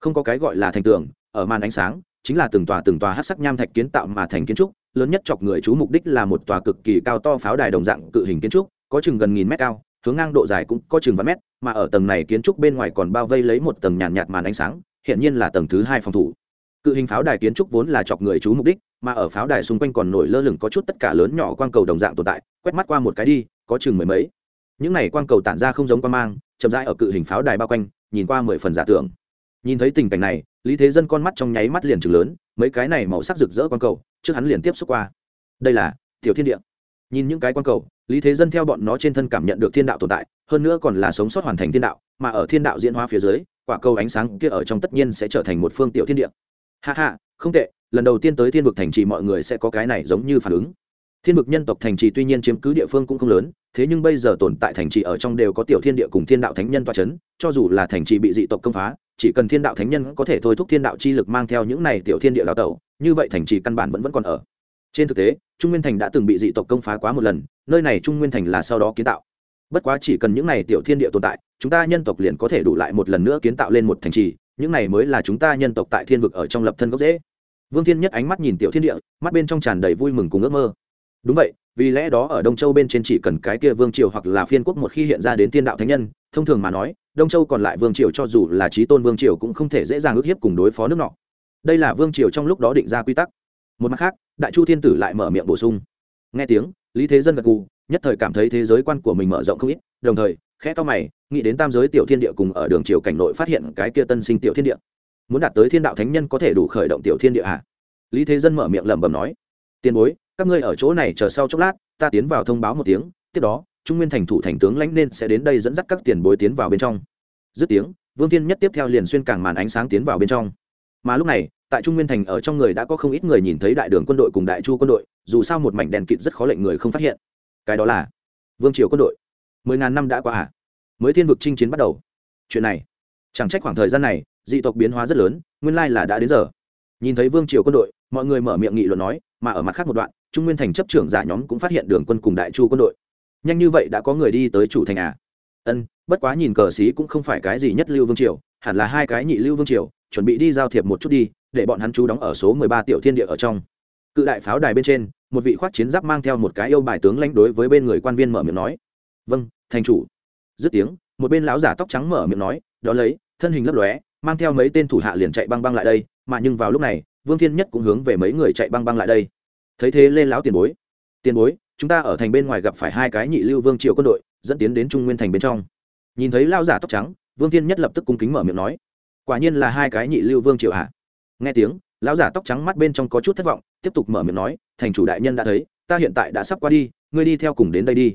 Không có cái gọi là thành tường ở màn ánh sáng chính là từng tòa từng tòa hát sắc nham thạch kiến tạo mà thành kiến trúc lớn nhất chọc người chú mục đích là một tòa cực kỳ cao to pháo đài đồng dạng cự hình kiến trúc có chừng gần nghìn mét cao hướng ngang độ dài cũng có chừng vài mét mà ở tầng này kiến trúc bên ngoài còn bao vây lấy một tầng nhàn nhạt, nhạt màn ánh sáng hiện nhiên là tầng thứ hai phòng thủ. Cự hình pháo đài kiến trúc vốn là chọc người chú mục đích mà ở pháo đài xung quanh còn nổi lơ lửng có chút tất cả lớn nhỏ quang cầu đồng dạng tồn tại quét mắt qua một cái đi có chừng mười mấy những này quang cầu tản ra không giống quan mang chậm rãi ở cự hình pháo đài bao quanh nhìn qua mười phần giả tưởng. Nhìn thấy tình cảnh này lý thế dân con mắt trong nháy mắt liền chừng lớn mấy cái này màu sắc rực rỡ quang cầu trước hắn liền tiếp xúc qua. Đây là tiểu thiên địa. Nhìn những cái quang cầu lý thế dân theo bọn nó trên thân cảm nhận được thiên đạo tồn tại hơn nữa còn là sống sót hoàn thành thiên đạo mà ở thiên đạo diễn hóa phía dưới quả cầu ánh sáng kia ở trong tất nhiên sẽ trở thành một phương tiểu thiên địa. Ha ha, không tệ lần đầu tiên tới thiên vực thành trì mọi người sẽ có cái này giống như phản ứng thiên vực nhân tộc thành trì tuy nhiên chiếm cứ địa phương cũng không lớn, thế nhưng bây giờ tồn tại thành trì ở trong đều có tiểu thiên địa cùng thiên đạo thánh nhân toa c h ấ n cho dù là thành trì bị dị tộc công phá, chỉ cần thiên đạo thánh nhân có thể thôi thúc thiên đạo chi lực mang theo những này tiểu thiên địa đào tẩu, như vậy thành trì căn bản vẫn vẫn còn ở. Trên thực tế, trung nguyên thành đã từng bị dị tộc công phá quá một lần, nơi này trung nguyên thành là sau đó kiến tạo. Bất quá chỉ cần những này tiểu thiên địa tồn tại, chúng ta nhân tộc liền có thể đủ lại một lần nữa kiến tạo lên một thành trì, những này mới là chúng ta nhân tộc tại thiên vực ở trong lập thân gốc dễ vương thiên nhất ánh mắt nhìn tiểu thiên địa, mắt bên trong tràn đầy vui mừng cùng ước mơ đúng vậy, vì lẽ đó ở đông châu bên trên chỉ cần cái kia vương triều hoặc là phiên quốc một khi hiện ra đến tiên đạo thánh nhân, thông thường mà nói, đông châu còn lại vương triều cho dù là trí tôn vương triều cũng không thể dễ dàng ước hiếp cùng đối phó nước nọ. Đây là vương triều trong lúc đó định ra quy tắc. Một mặt khác, đại chu thiên tử lại mở miệng bổ sung. Nghe tiếng, lý thế dân gật gù, nhất thời cảm thấy thế giới quan của mình mở rộng không ít, đồng thời, khẽ to mày, nghĩ đến tam giới tiểu thiên địa cùng ở đường triều cảnh nội phát hiện cái kia tân sinh tiểu thiên địa. Muốn đạt tới thiên đạo thánh nhân có thể đủ khởi động tiểu thiên địa à? lý thế dân mở miệng lẩm bẩm nói. Tiền bối các ngươi ở chỗ này chờ sau chốc lát, ta tiến vào thông báo một tiếng, tiếp đó, trung nguyên thành thủ thành tướng lãnh nên sẽ đến đây dẫn dắt các tiền bối tiến vào bên trong. Dứt tiếng, vương thiên nhất tiếp theo liền xuyên cảng màn ánh sáng tiến vào bên trong. Mà lúc này, tại trung nguyên thành ở trong người đã có không ít người nhìn thấy đại đường quân đội cùng đại chu quân đội, dù sao một mảnh đèn kịt rất khó lệnh người không phát hiện. Cái đó là vương triều quân đội. Mười ngàn năm đã qua à? Mới thiên vực chinh chiến bắt đầu. Chuyện này, chẳng trách khoảng thời gian này, dị tộc biến hóa rất lớn, nguyên lai là đã đến giờ. Nhìn thấy vương triều quân đội, mọi người mở miệng nghị luận nói mà ở mặt khác một đoạn, trung nguyên thành chấp trưởng giả nhóm cũng phát hiện đường quân cùng đại chu quân đội. Nhanh như vậy đã có người đi tới chủ thành à? Ân, bất quá nhìn cờ xí cũng không phải cái gì nhất lưu vương triều, hẳn là hai cái nhị lưu vương triều, chuẩn bị đi giao thiệp một chút đi, để bọn hắn chú đóng ở số mười ba tiểu thiên địa ở trong. Cự đại pháo đài bên trên, một vị khoác chiến giáp mang theo một cái yêu bài tướng lãnh đối với bên người quan viên mở miệng nói. Vâng thành chủ. Dứt tiếng, một bên lão giả tóc trắng mở miệng nói đó lấy, thân hình lấp lóe, mang theo mấy tên thủ hạ liền chạy băng băng lại đây, mà nhưng vào lúc này vương thiên nhất cũng hướng về mấy người chạy băng băng lại đây. Thấy thế lên lão tiền bối. Tiền bối, chúng ta ở thành bên ngoài gặp phải hai cái nhị lưu vương triều quân đội, dẫn tiến đến trung nguyên thành bên trong. Nhìn thấy lao giả tóc trắng, vương thiên nhất lập tức cung kính mở miệng nói. Quả nhiên là hai cái nhị lưu vương triều hạ nghe tiếng, lão giả tóc trắng mắt bên trong có chút thất vọng, tiếp tục mở miệng nói, thành chủ đại nhân đã thấy, ta hiện tại đã sắp qua đi, ngươi đi theo cùng đến đây đi.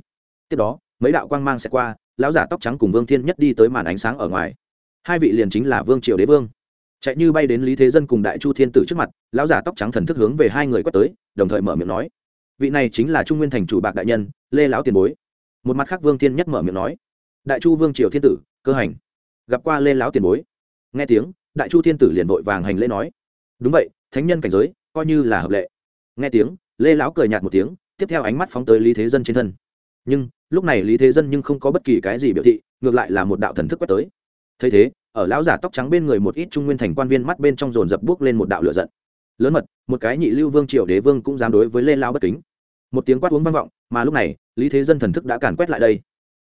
Tiếp đó, mấy đạo quang mang sẽ qua, lão giả tóc trắng cùng vương thiên nhất đi tới màn ánh sáng ở ngoài. Hai vị liền chính là vương triều đế vương chạy như bay đến lý thế dân cùng đại chu thiên tử trước mặt, lão giả tóc trắng thần thức hướng về hai người quét tới, đồng thời mở miệng nói, vị này chính là trung nguyên thành chủ bạc đại nhân, lê lão tiền bối. Một mặt khác vương thiên nhất mở miệng nói, đại chu vương triều thiên tử, cơ hành. Gặp qua lê lão tiền bối, nghe tiếng, đại chu thiên tử liền vội vàng hành lễ nói, đúng vậy, thánh nhân cảnh giới, coi như là hợp lệ. Nghe tiếng, lê lão cười nhạt một tiếng, tiếp theo ánh mắt phóng tới lý thế dân trên thân. Nhưng, lúc này lý thế dân nhưng không có bất kỳ cái gì biểu thị, ngược lại là một đạo thần thức quét tới. Thấy thế ở lão giả tóc trắng bên người một ít trung nguyên thành quan viên mắt bên trong dồn dập bước lên một đạo lửa giận. Lớn mật, một cái nhị lưu vương triều đế vương cũng dám đối với lê lao bất kính. Một tiếng quát uống vang vọng, mà lúc này, lý thế dân thần thức đã càn quét lại đây.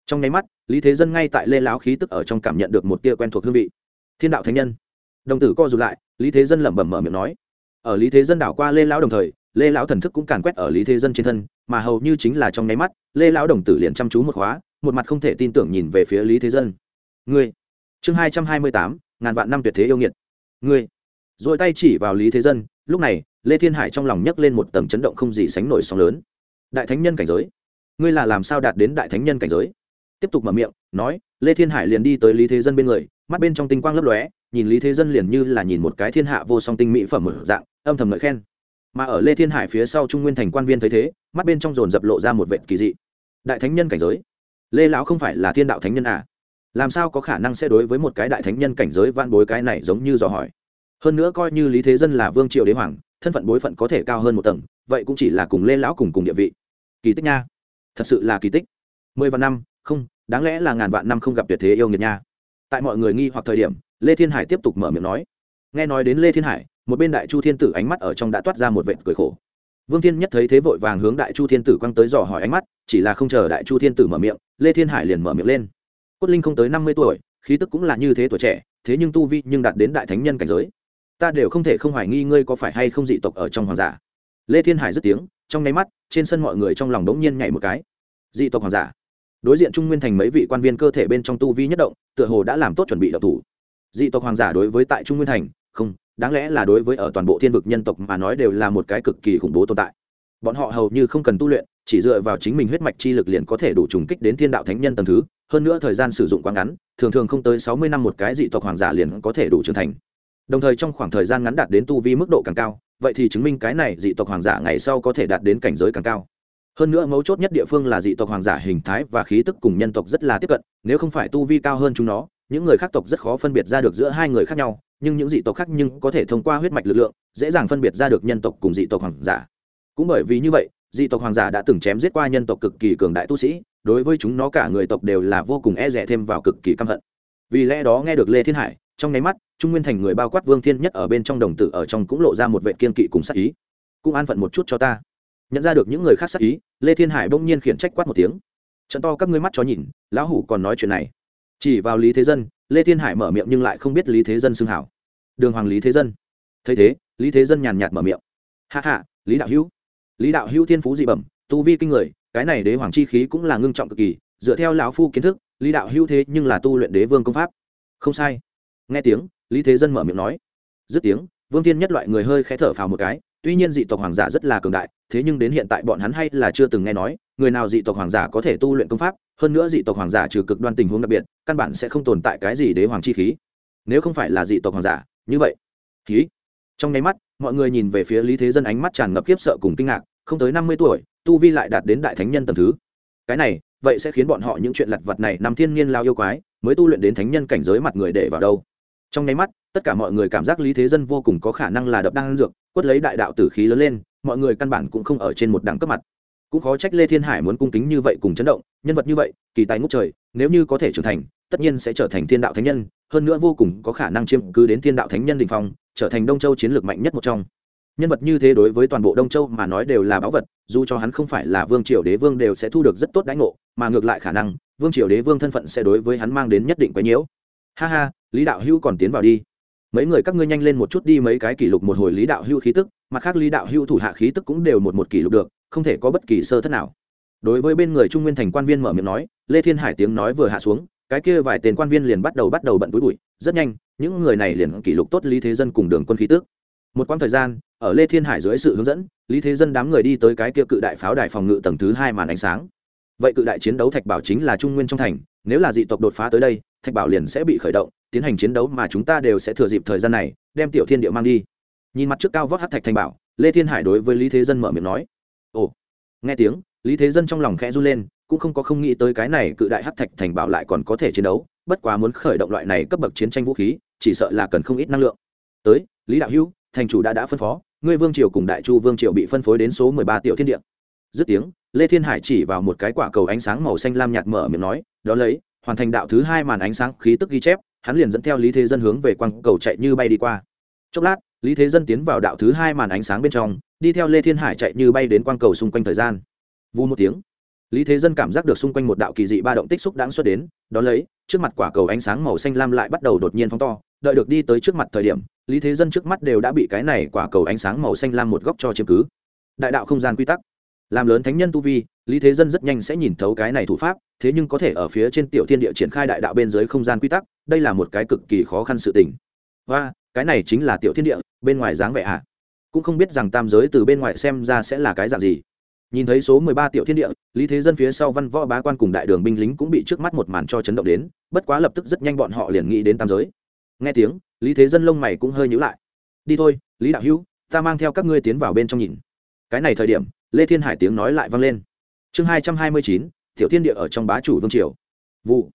Trong nháy mắt, lý thế dân ngay tại lê lão khí tức ở trong cảm nhận được một tia quen thuộc hương vị. Thiên đạo thánh nhân. Đồng tử co rụt lại, lý thế dân lẩm bẩm mở miệng nói. Ở lý thế dân đảo qua lê lão đồng thời, lê lão thần thức cũng càn quét ở lý thế dân trên thân, mà hầu như chính là trong nháy mắt, lê lão đồng tử liền chăm chú một khóa, một mặt không thể tin tưởng nhìn về phía lý thế dân. Ngươi chương hai trăm hai mươi tám, ngàn vạn năm tuyệt thế yêu nghiệt. Ngươi, rồi tay chỉ vào lý thế dân, lúc này, lê thiên hải trong lòng nhấc lên một tầng chấn động không gì sánh nổi sóng lớn. Đại thánh nhân cảnh giới. Ngươi là làm sao đạt đến đại thánh nhân cảnh giới? Tiếp tục mở miệng, nói, lê thiên hải liền đi tới lý thế dân bên người, mắt bên trong tinh quang lấp lóe, nhìn lý thế dân liền như là nhìn một cái thiên hạ vô song tinh mỹ phẩm mở dạng, âm thầm ngợi khen. Mà ở lê thiên hải phía sau trung nguyên thành quan viên thấy thế, mắt bên trong dồn dập lộ ra một vệ kỳ dị. Đại thánh nhân cảnh giới. Lê lão không phải là thiên đạo thánh nhân à? Làm sao có khả năng sẽ đối với một cái đại thánh nhân cảnh giới van bối cái này giống như dò hỏi? Hơn nữa coi như lý thế dân là vương triều đế hoàng, thân phận bối phận có thể cao hơn một tầng, vậy cũng chỉ là cùng lê lão cùng cùng địa vị. Kỳ tích nha. Thật sự là kỳ tích. Mười vạn năm, không, đáng lẽ là ngàn vạn năm không gặp tuyệt thế yêu nghiệt nha. Tại mọi người nghi hoặc thời điểm, lê thiên hải tiếp tục mở miệng nói. Nghe nói đến lê thiên hải, một bên đại chu thiên tử ánh mắt ở trong đã toát ra một vệt cười khổ. Vương thiên nhất thấy thế vội vàng hướng đại chu thiên tử quăng tới dò hỏi ánh mắt, chỉ là không chờ đại chu thiên tử mở miệng, lê thiên hải liền mở miệng lên cốt linh không tới năm mươi tuổi, khí tức cũng là như thế tuổi trẻ, thế nhưng tu vi nhưng đạt đến đại thánh nhân cảnh giới. Ta đều không thể không hoài nghi ngươi có phải hay không dị tộc ở trong hoàng giả. Lê thiên hải dứt tiếng, trong nháy mắt, trên sân mọi người trong lòng đống nhiên nhảy một cái. Dị tộc hoàng giả. Đối diện trung nguyên thành mấy vị quan viên cơ thể bên trong tu vi nhất động, tựa hồ đã làm tốt chuẩn bị độc thủ. Dị tộc hoàng giả đối với tại trung nguyên thành, không, đáng lẽ là đối với ở toàn bộ thiên vực nhân tộc mà nói đều là một cái cực kỳ khủng bố tồn tại bọn họ hầu như không cần tu luyện, chỉ dựa vào chính mình huyết mạch chi lực liền có thể đủ trùng kích đến thiên đạo thánh nhân tầng thứ, hơn nữa thời gian sử dụng quá ngắn, thường thường không tới sáu mươi năm một cái dị tộc hoàng giả liền có thể đủ trưởng thành. Đồng thời trong khoảng thời gian ngắn đạt đến tu vi mức độ càng cao, vậy thì chứng minh cái này dị tộc hoàng giả ngày sau có thể đạt đến cảnh giới càng cao. Hơn nữa mấu chốt nhất địa phương là dị tộc hoàng giả hình thái và khí tức cùng nhân tộc rất là tiếp cận, nếu không phải tu vi cao hơn chúng nó, những người khác tộc rất khó phân biệt ra được giữa hai người khác nhau, nhưng những dị tộc khác nhưng có thể thông qua huyết mạch lực lượng, dễ dàng phân biệt ra được nhân tộc cùng dị tộc hoàng giả cũng bởi vì như vậy, dị tộc hoàng giả đã từng chém giết qua nhân tộc cực kỳ cường đại tu sĩ, đối với chúng nó cả người tộc đều là vô cùng e rẻ thêm vào cực kỳ căm hận. Vì lẽ đó nghe được lê thiên hải, trong nháy mắt, trung nguyên thành người bao quát vương thiên nhất ở bên trong đồng tử ở trong cũng lộ ra một vệ kiên kỵ cùng sắc ý. Cũng an phận một chút cho ta. Nhận ra được những người khác sắc ý, lê thiên hải bỗng nhiên khiển trách quát một tiếng. Trận to các ngươi mắt cho nhìn, lão hủ còn nói chuyện này. Chỉ vào lý thế dân, lê thiên hải mở miệng nhưng lại không biết lý thế dân xưng hảo. Đường hoàng lý thế dân. Thấy thế, lý thế dân nhàn nhạt mở miệng. Hạ hạ lý đạo hữu lý đạo hữu thiên phú dị bẩm, tu vi kinh người, cái này đế hoàng chi khí cũng là ngưng trọng cực kỳ, dựa theo lão phu kiến thức, lý đạo hữu thế nhưng là tu luyện đế vương công pháp. Không sai. Nghe tiếng, lý thế dân mở miệng nói. Dứt tiếng, vương thiên nhất loại người hơi khẽ thở phào một cái, tuy nhiên dị tộc hoàng giả rất là cường đại, thế nhưng đến hiện tại bọn hắn hay là chưa từng nghe nói, người nào dị tộc hoàng giả có thể tu luyện công pháp, hơn nữa dị tộc hoàng giả trừ cực đoan tình huống đặc biệt, căn bản sẽ không tồn tại cái gì đế hoàng chi khí. Nếu không phải là dị tộc hoàng giả, như vậy khí trong nháy mắt mọi người nhìn về phía lý thế dân ánh mắt tràn ngập khiếp sợ cùng kinh ngạc, không tới năm mươi tuổi, tu vi lại đạt đến đại thánh nhân tầm thứ. Cái này, vậy sẽ khiến bọn họ những chuyện lặt vặt này nằm thiên nhiên lao yêu quái, mới tu luyện đến thánh nhân cảnh giới mặt người để vào đâu. Trong nháy mắt, tất cả mọi người cảm giác lý thế dân vô cùng có khả năng là đập đăng dược, quất lấy đại đạo tử khí lớn lên, mọi người căn bản cũng không ở trên một đẳng cấp mặt. Cũng khó trách lê thiên hải muốn cung kính như vậy cùng chấn động, nhân vật như vậy, kỳ tài ngút trời, nếu như có thể trưởng thành, tất nhiên sẽ trở thành thiên đạo thánh nhân, hơn nữa vô cùng có khả năng chiếm cứ đến thiên đạo thánh nhân đình phong trở thành đông châu chiến lược mạnh nhất một trong. Nhân vật như thế đối với toàn bộ đông châu mà nói đều là báu vật, dù cho hắn không phải là vương triều đế vương đều sẽ thu được rất tốt đãi ngộ, mà ngược lại khả năng, vương triều đế vương thân phận sẽ đối với hắn mang đến nhất định quấy nhiễu. Ha ha, lý đạo hữu còn tiến vào đi. Mấy người các ngươi nhanh lên một chút đi mấy cái kỷ lục một hồi lý đạo hữu khí tức, mặt khác lý đạo hữu thủ hạ khí tức cũng đều một một kỷ lục được, không thể có bất kỳ sơ thất nào. Đối với bên người trung nguyên thành quan viên mở miệng nói, lê thiên hải tiếng nói vừa hạ xuống cái kia vài tên quan viên liền bắt đầu bắt đầu bận túi bụi, rất nhanh, những người này liền kỷ lục tốt lý thế dân cùng đường quân khí tức một quãng thời gian, ở lê thiên hải dưới sự hướng dẫn, lý thế dân đám người đi tới cái kia cự đại pháo đài phòng ngự tầng thứ hai màn ánh sáng. Vậy cự đại chiến đấu thạch bảo chính là trung nguyên trong thành, nếu là dị tộc đột phá tới đây, thạch bảo liền sẽ bị khởi động, tiến hành chiến đấu mà chúng ta đều sẽ thừa dịp thời gian này, đem tiểu thiên địa mang đi. Nhìn mặt trước cao vót hát thạch thành bảo, lê thiên hải đối với lý thế dân mở miệng nói, ồ. Nghe tiếng, lý thế dân trong lòng khẽ run lên cũng không có không nghĩ tới cái này cự đại hắc thạch thành bảo lại còn có thể chiến đấu, bất quá muốn khởi động loại này cấp bậc chiến tranh vũ khí, chỉ sợ là cần không ít năng lượng. Tới, lý đạo hữu, thành chủ đã đã phân phó, ngươi vương triều cùng đại chu vương triều bị phân phối đến số mười ba tiểu thiên địa. Dứt tiếng, lê thiên hải chỉ vào một cái quả cầu ánh sáng màu xanh lam nhạt mở miệng nói, đó lấy, hoàn thành đạo thứ hai màn ánh sáng khí tức ghi chép, hắn liền dẫn theo lý thế dân hướng về quang cầu chạy như bay đi qua. Chốc lát, lý thế dân tiến vào đạo thứ hai màn ánh sáng bên trong, đi theo lê thiên hải chạy như bay đến quang cầu xung quanh thời gian. Vù một tiếng lý thế dân cảm giác được xung quanh một đạo kỳ dị ba động tích xúc đáng xuất đến, đón lấy, trước mặt quả cầu ánh sáng màu xanh lam lại bắt đầu đột nhiên phóng to, đợi được đi tới trước mặt thời điểm, lý thế dân trước mắt đều đã bị cái này quả cầu ánh sáng màu xanh lam một góc cho chiếm cứ. Đại đạo không gian quy tắc. Làm lớn thánh nhân tu vi, lý thế dân rất nhanh sẽ nhìn thấu cái này thủ pháp, thế nhưng có thể ở phía trên tiểu thiên địa triển khai đại đạo bên dưới không gian quy tắc, đây là một cái cực kỳ khó khăn sự tình. Và cái này chính là tiểu thiên địa, bên ngoài dáng vẻ ạ à. cũng không biết rằng tam giới từ bên ngoài xem ra sẽ là cái dạng gì nhìn thấy số mười ba tiểu thiên địa, lý thế dân phía sau văn võ bá quan cùng đại đường binh lính cũng bị trước mắt một màn cho chấn động đến, bất quá lập tức rất nhanh bọn họ liền nghĩ đến tam giới. Nghe tiếng, lý thế dân lông mày cũng hơi nhữ lại. Đi thôi, lý đạo hữu, ta mang theo các ngươi tiến vào bên trong nhìn. Cái này thời điểm, lê thiên hải tiếng nói lại vang lên. Chương hai trăm hai mươi chín, tiểu thiên địa ở trong bá chủ vương triều. Vụ.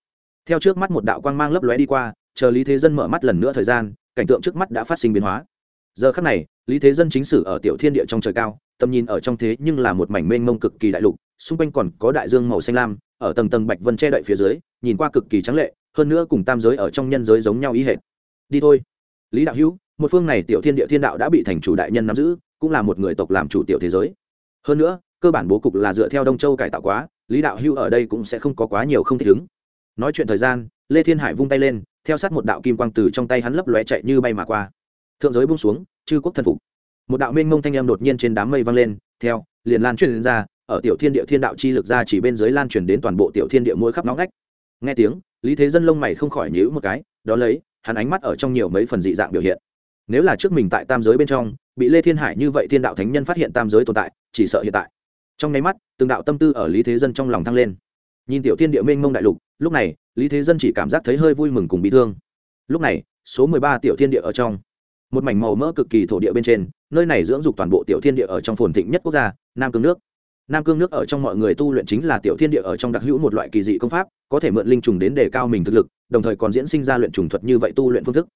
Theo trước mắt một đạo quang mang lấp lóe đi qua, chờ lý thế dân mở mắt lần nữa thời gian, cảnh tượng trước mắt đã phát sinh biến hóa. Giờ khắc này, lý thế dân chính sử ở tiểu thiên địa trong trời cao tầm nhìn ở trong thế nhưng là một mảnh mênh mông cực kỳ đại lục, xung quanh còn có đại dương màu xanh lam, ở tầng tầng bạch vân che đậy phía dưới, nhìn qua cực kỳ trắng lệ, hơn nữa cùng tam giới ở trong nhân giới giống nhau ý hệt. Đi thôi. Lý đạo hữu, một phương này tiểu thiên địa thiên đạo đã bị thành chủ đại nhân nắm giữ, cũng là một người tộc làm chủ tiểu thế giới. Hơn nữa, cơ bản bố cục là dựa theo đông châu cải tạo quá, lý đạo hữu ở đây cũng sẽ không có quá nhiều không thích ứng. Nói chuyện thời gian, lê thiên hải vung tay lên, theo sát một đạo kim quang từ trong tay hắn lấp lóe chạy như bay mà qua. Thượng giới bung xuống, chư quốc thân phục một đạo mênh mông thanh âm đột nhiên trên đám mây vang lên, theo, liền lan truyền ra, ở tiểu thiên địa thiên đạo chi lực ra chỉ bên dưới lan truyền đến toàn bộ tiểu thiên địa mỗi khắp nóng ngách. Nghe tiếng, lý thế dân lông mày không khỏi nhíu một cái, đó lấy, hắn ánh mắt ở trong nhiều mấy phần dị dạng biểu hiện. Nếu là trước mình tại tam giới bên trong, bị lê thiên hải như vậy thiên đạo thánh nhân phát hiện tam giới tồn tại, chỉ sợ hiện tại. Trong nháy mắt, từng đạo tâm tư ở lý thế dân trong lòng thăng lên. Nhìn tiểu thiên địa mênh mông đại lục, lúc này, lý thế dân chỉ cảm giác thấy hơi vui mừng cùng bị thương. Lúc này, số mười ba tiểu thiên địa ở trong. Một mảnh màu mỡ cực kỳ thổ địa bên trên nơi này dưỡng dục toàn bộ tiểu thiên địa ở trong phồn thịnh nhất quốc gia, nam cương nước. Nam cương nước ở trong mọi người tu luyện chính là tiểu thiên địa ở trong đặc hữu một loại kỳ dị công pháp, có thể mượn linh trùng đến đề cao mình thực lực, đồng thời còn diễn sinh ra luyện trùng thuật như vậy tu luyện phương thức.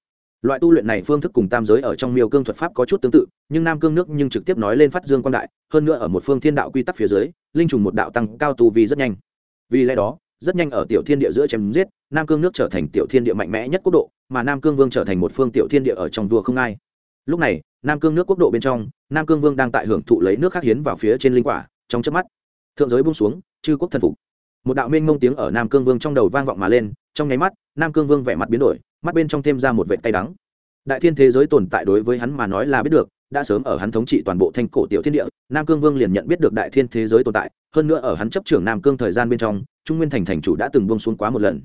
Loại tu luyện này phương thức cùng tam giới ở trong miêu cương thuật pháp có chút tương tự, nhưng nam cương nước nhưng trực tiếp nói lên phát dương quan đại, hơn nữa ở một phương thiên đạo quy tắc phía dưới, linh trùng một đạo tăng cao tu vi rất nhanh. Vì lẽ đó, rất nhanh ở tiểu thiên địa giữa chém giết, nam cương nước trở thành tiểu thiên địa mạnh mẽ nhất quốc độ, mà nam cương vương trở thành một phương tiểu thiên địa ở trong vua không ai. Lúc này nam cương nước quốc độ bên trong, nam cương vương đang tại hưởng thụ lấy nước khác hiến vào phía trên linh quả, trong chớp mắt, thượng giới bung xuống, chư quốc thần phục. Một đạo mênh mông tiếng ở nam cương vương trong đầu vang vọng mà lên, trong nháy mắt, nam cương vương vẻ mặt biến đổi, mắt bên trong thêm ra một vệ tay đắng. Đại thiên thế giới tồn tại đối với hắn mà nói là biết được, đã sớm ở hắn thống trị toàn bộ thanh cổ tiểu thiên địa, nam cương vương liền nhận biết được đại thiên thế giới tồn tại, hơn nữa ở hắn chấp trưởng nam cương thời gian bên trong, trung nguyên thành thành chủ đã từng buông xuống quá một lần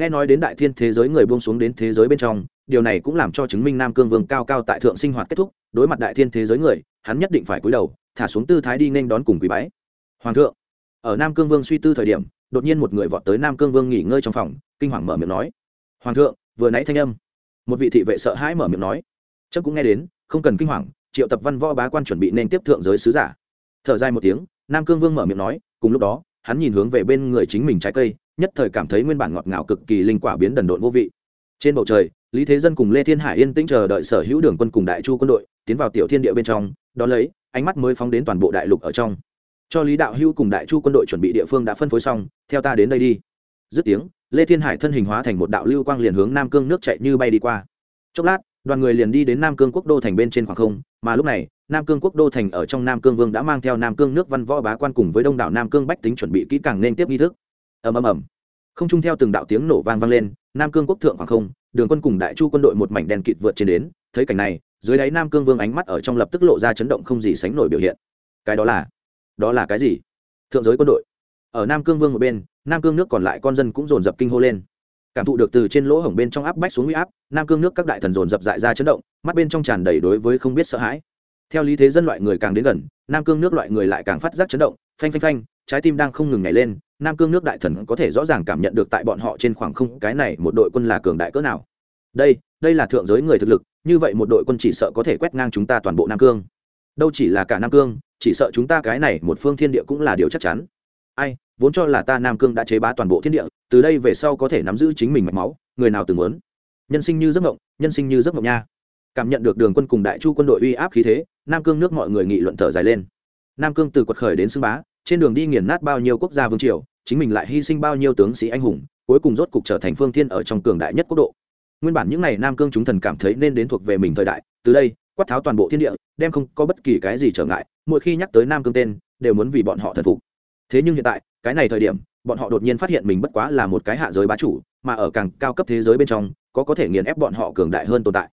nghe nói đến đại thiên thế giới người buông xuống đến thế giới bên trong, điều này cũng làm cho chứng minh nam cương vương cao cao tại thượng sinh hoạt kết thúc, đối mặt đại thiên thế giới người, hắn nhất định phải cúi đầu, thả xuống tư thái đi nên đón cùng quý bái. Hoàng thượng, ở nam cương vương suy tư thời điểm, đột nhiên một người vọt tới nam cương vương nghỉ ngơi trong phòng, kinh hoàng mở miệng nói. Hoàng thượng, vừa nãy thanh âm. Một vị thị vệ sợ hãi mở miệng nói. Chắc cũng nghe đến, không cần kinh hoàng, triệu tập văn võ bá quan chuẩn bị nên tiếp thượng giới sứ giả. Thở dài một tiếng, nam cương vương mở miệng nói, cùng lúc đó hắn nhìn hướng về bên người chính mình trái cây, nhất thời cảm thấy nguyên bản ngọt ngào cực kỳ linh quả biến đần độn vô vị. Trên bầu trời, lý thế dân cùng lê thiên hải yên tĩnh chờ đợi sở hữu đường quân cùng đại chu quân đội, tiến vào tiểu thiên địa bên trong đ ó lấy, ánh mắt mới phóng đến toàn bộ đại lục ở trong. Cho lý đạo hữu cùng đại chu quân đội chuẩn bị địa phương đã phân phối xong, theo ta đến đây đi. Dứt tiếng, lê thiên hải thân hình hóa thành một đạo lưu quang liền hướng nam cương nước chạy như bay đi qua. Chốc lát, đoàn người liền đi đến nam cương quốc đô thành bên trên khoảng không, mà lúc này nam cương quốc đô thành ở trong nam cương vương đã mang theo nam cương nước văn võ bá quan cùng với đông đảo nam cương bách tính chuẩn bị kỹ càng nên tiếp nghi thức. Ầm ầm ầm. Không chung theo từng đạo tiếng nổ vang vang lên, nam cương quốc thượng hoàng không, đường quân cùng đại chu quân đội một mảnh đèn kịt vượt trên đến. Thấy cảnh này, dưới đáy nam cương vương ánh mắt ở trong lập tức lộ ra chấn động không gì sánh nổi biểu hiện. Cái đó là đó là cái gì? Thượng giới quân đội. Ở nam cương vương một bên, nam cương nước còn lại con dân cũng dồn dập kinh hô lên. Cảm thụ được từ trên lỗ hổng bên trong áp bách xuống huy áp, nam cương nước các đại thần dồn dập dại ra chấn động, mắt bên trong tràn đầy đối với không biết sợ hãi theo lý thế dân loại người càng đến gần, nam cương nước loại người lại càng phát giác chấn động, phanh phanh phanh, trái tim đang không ngừng nhảy lên, nam cương nước đại thần có thể rõ ràng cảm nhận được tại bọn họ trên khoảng không, cái này một đội quân là cường đại cỡ nào. Đây đây là thượng giới người thực lực, như vậy một đội quân chỉ sợ có thể quét ngang chúng ta toàn bộ nam cương. Đâu chỉ là cả nam cương, chỉ sợ chúng ta cái này một phương thiên địa cũng là điều chắc chắn. Ai, vốn cho là ta nam cương đã chế bá toàn bộ thiên địa, từ đây về sau có thể nắm giữ chính mình mạch máu, người nào từng muốn? Nhân sinh như giấc mộng, nhân sinh như giấc mộng nha cảm nhận được đường quân cùng đại chu quân đội uy áp khí thế, nam cương nước mọi người nghị luận thở dài lên. Nam cương từ quật khởi đến xưng bá, trên đường đi nghiền nát bao nhiêu quốc gia vương triều, chính mình lại hy sinh bao nhiêu tướng sĩ anh hùng, cuối cùng rốt cục trở thành phương thiên ở trong cường đại nhất quốc độ. Nguyên bản những n à y nam cương chúng thần cảm thấy nên đến thuộc về mình thời đại, từ đây, quát tháo toàn bộ thiên địa, đem không có bất kỳ cái gì trở ngại, mỗi khi nhắc tới nam cương tên, đều muốn vì bọn họ thần phục. Thế nhưng hiện tại, cái này thời điểm, bọn họ đột nhiên phát hiện mình bất quá là một cái hạ giới bá chủ, mà ở càng cao cấp thế giới bên trong, có có thể nghiền ép bọn họ cường đại hơn tồn tại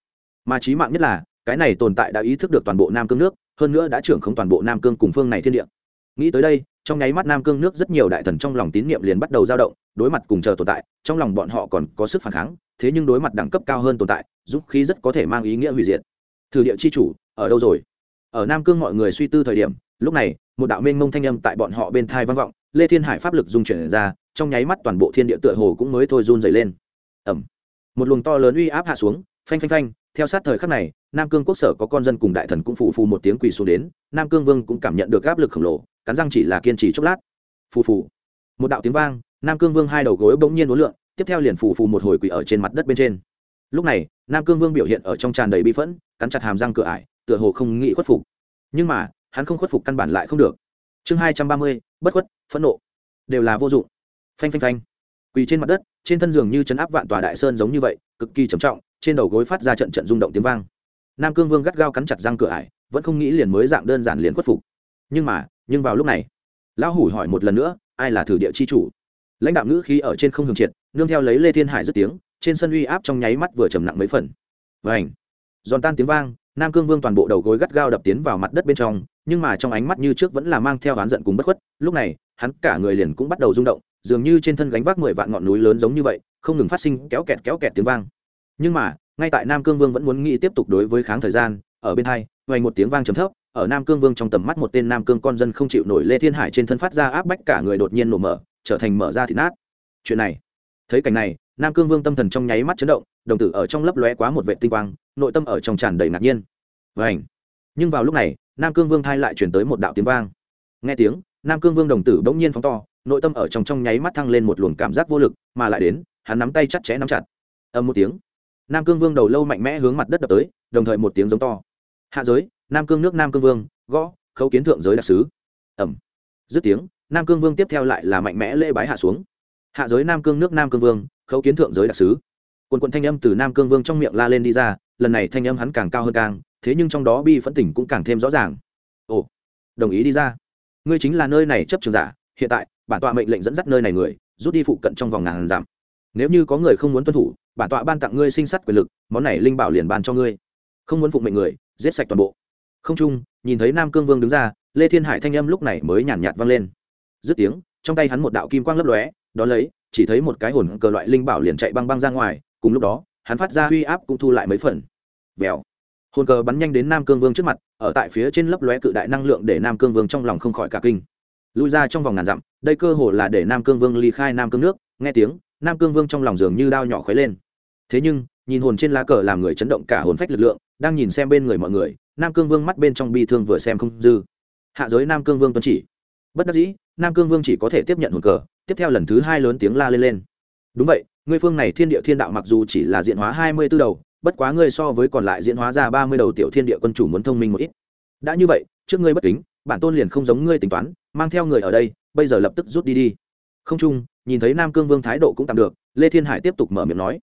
mà trí mạng nhất là, cái này tồn tại đã ý thức được toàn bộ nam cương nước, hơn nữa đã trưởng không toàn bộ nam cương cùng phương này thiên địa. Nghĩ tới đây, trong nháy mắt nam cương nước rất nhiều đại thần trong lòng tín nhiệm liền bắt đầu dao động, đối mặt cùng chờ tồn tại, trong lòng bọn họ còn có sức phản kháng, thế nhưng đối mặt đẳng cấp cao hơn tồn tại giúp khí rất có thể mang ý nghĩa hủy diệt. Thử địa chi chủ, ở đâu rồi? Ở nam cương mọi người suy tư thời điểm, lúc này, một đạo mênh mông thanh âm tại bọn họ bên thai vang vọng, lê thiên hải pháp lực dung chuyển ra, trong nháy mắt toàn bộ thiên địa tựa hồ cũng mới thôi run dày lên. Ẩm một luồng to lớn uy áp hạ xuống, phanh phanh phanh theo sát thời khắc này, nam cương quốc sở có con dân cùng đại thần cũng phù phù một tiếng quỳ xuống đến, nam cương vương cũng cảm nhận được áp lực khổng lồ, cắn răng chỉ là kiên trì chốc lát. Phù phù. Một đạo tiếng vang, nam cương vương hai đầu gối bỗng nhiên uốn lượn, tiếp theo liền phù phù một hồi quỳ ở trên mặt đất bên trên. Lúc này, nam cương vương biểu hiện ở trong tràn đầy bi phẫn, cắn chặt hàm răng cửa ải, tựa hồ không nghĩ khuất phục. Nhưng mà, hắn không khuất phục căn bản lại không được. Chương hai trăm ba mươi, bất khuất, phẫn nộ. Đều là vô dụng. Phanh phanh phanh. Quỳ trên mặt đất, trên thân giường như chấn áp vạn tòa đại sơn giống như vậy, cực kỳ trầm trọng trên đầu gối phát ra trận trận rung động tiếng vang. Nam cương vương gắt gao cắn chặt răng cửa ải, vẫn không nghĩ liền mới dạng đơn giản liền khuất phục. Nhưng mà, nhưng vào lúc này, lão hủ hỏi một lần nữa, ai là thử địa chi chủ? Lãnh đạo ngữ khí ở trên không hưởng triệt, nương theo lấy lê thiên hải dứt tiếng, trên sân uy áp trong nháy mắt vừa trầm nặng mấy phần. Và ảnh giòn tan tiếng vang, nam cương vương toàn bộ đầu gối gắt gao đập tiến vào mặt đất bên trong, nhưng mà trong ánh mắt như trước vẫn là mang theo oán giận cùng bất khuất, lúc này, hắn cả người liền cũng bắt đầu rung động, dường như trên thân gánh vác mười vạn ngọn núi lớn giống như vậy, không ngừng phát sinh kéo kẹt kéo kẹt tiếng vang nhưng mà, ngay tại nam cương vương vẫn muốn nghĩ tiếp tục đối với kháng thời gian, ở bên hai, vang một tiếng vang trầm thấp, ở nam cương vương trong tầm mắt một tên nam cương con dân không chịu nổi lê thiên hải trên thân phát ra áp bách cả người đột nhiên nổ mở, trở thành mở ra thì nát. Chuyện này, thấy cảnh này, nam cương vương tâm thần trong nháy mắt chấn động, đồng tử ở trong lấp lóe quá một vệ tinh quang, nội tâm ở trong tràn đầy ngạc nhiên. Vảnh nhưng vào lúc này, nam cương vương thai lại chuyển tới một đạo tiếng vang. Nghe tiếng, nam cương vương đồng tử bỗng nhiên phóng to, nội tâm ở trong trong nháy mắt thăng lên một luồng cảm giác vô lực, mà lại đến, hắn nắm tay chặt chẽ nắm chặt. Âm một tiếng nam cương vương đầu lâu mạnh mẽ hướng mặt đất đập tới, đồng thời một tiếng giống to. Hạ giới, nam cương nước nam cương vương, gõ, khấu kiến thượng giới đặc sứ. Ẩm. Dứt tiếng, nam cương vương tiếp theo lại là mạnh mẽ lễ bái hạ xuống. Hạ giới nam cương nước nam cương vương, khấu kiến thượng giới đặc sứ. Quần quận thanh âm từ nam cương vương trong miệng la lên đi ra, lần này thanh âm hắn càng cao hơn càng, thế nhưng trong đó bi phẫn tỉnh cũng càng thêm rõ ràng. Ồ, đồng ý đi ra. Ngươi chính là nơi này chấp trường giả, hiện tại, bản tọa mệnh lệnh dẫn dắt nơi này người, rút đi phụ cận trong vòng ngàn dặm. Nếu như có người không muốn tuân thủ bản tọa ban tặng ngươi sinh sắt quyền lực món này linh bảo liền ban cho ngươi. Không muốn phụng mệnh người giết sạch toàn bộ. Không trung nhìn thấy nam cương vương đứng ra lê thiên hải thanh âm lúc này mới nhàn nhạt, nhạt vang lên. Dứt tiếng trong tay hắn một đạo kim quang lấp lóe đó lấy chỉ thấy một cái hồn cờ loại linh bảo liền chạy băng băng ra ngoài cùng lúc đó hắn phát ra uy áp cũng thu lại mấy phần. Vèo. Hồn cờ bắn nhanh đến nam cương vương trước mặt ở tại phía trên lấp lóe cự đại năng lượng để nam cương vương trong lòng không khỏi cả kinh. Lui ra trong vòng ngàn dặm đây cơ hồ là để nam cương vương ly khai nam cương nước nghe tiếng nam cương vương trong lòng dường như đao nhỏ khuấy lên thế nhưng, nhìn hồn trên lá cờ làm người chấn động cả hồn phách lực lượng, đang nhìn xem bên người mọi người, nam cương vương mắt bên trong bi thương vừa xem không dư. Hạ giới nam cương vương tuân chỉ. Bất đắc dĩ, nam cương vương chỉ có thể tiếp nhận hồn cờ, tiếp theo lần thứ hai lớn tiếng la lên lên. Đúng vậy, ngươi phương này thiên địa thiên đạo mặc dù chỉ là diện hóa hai mươi b ố đầu, bất quá ngươi so với còn lại diễn hóa ra ba mươi đầu tiểu thiên địa quân chủ muốn thông minh một ít. Đã như vậy, trước ngươi bất kính, bản tôn liền không giống ngươi tính toán, mang theo người ở đây, bây giờ lập tức rút đi đi. Không chung, nhìn thấy nam cương vương thái độ cũng tạm được, lê thiên hải tiếp tục mở miệng nói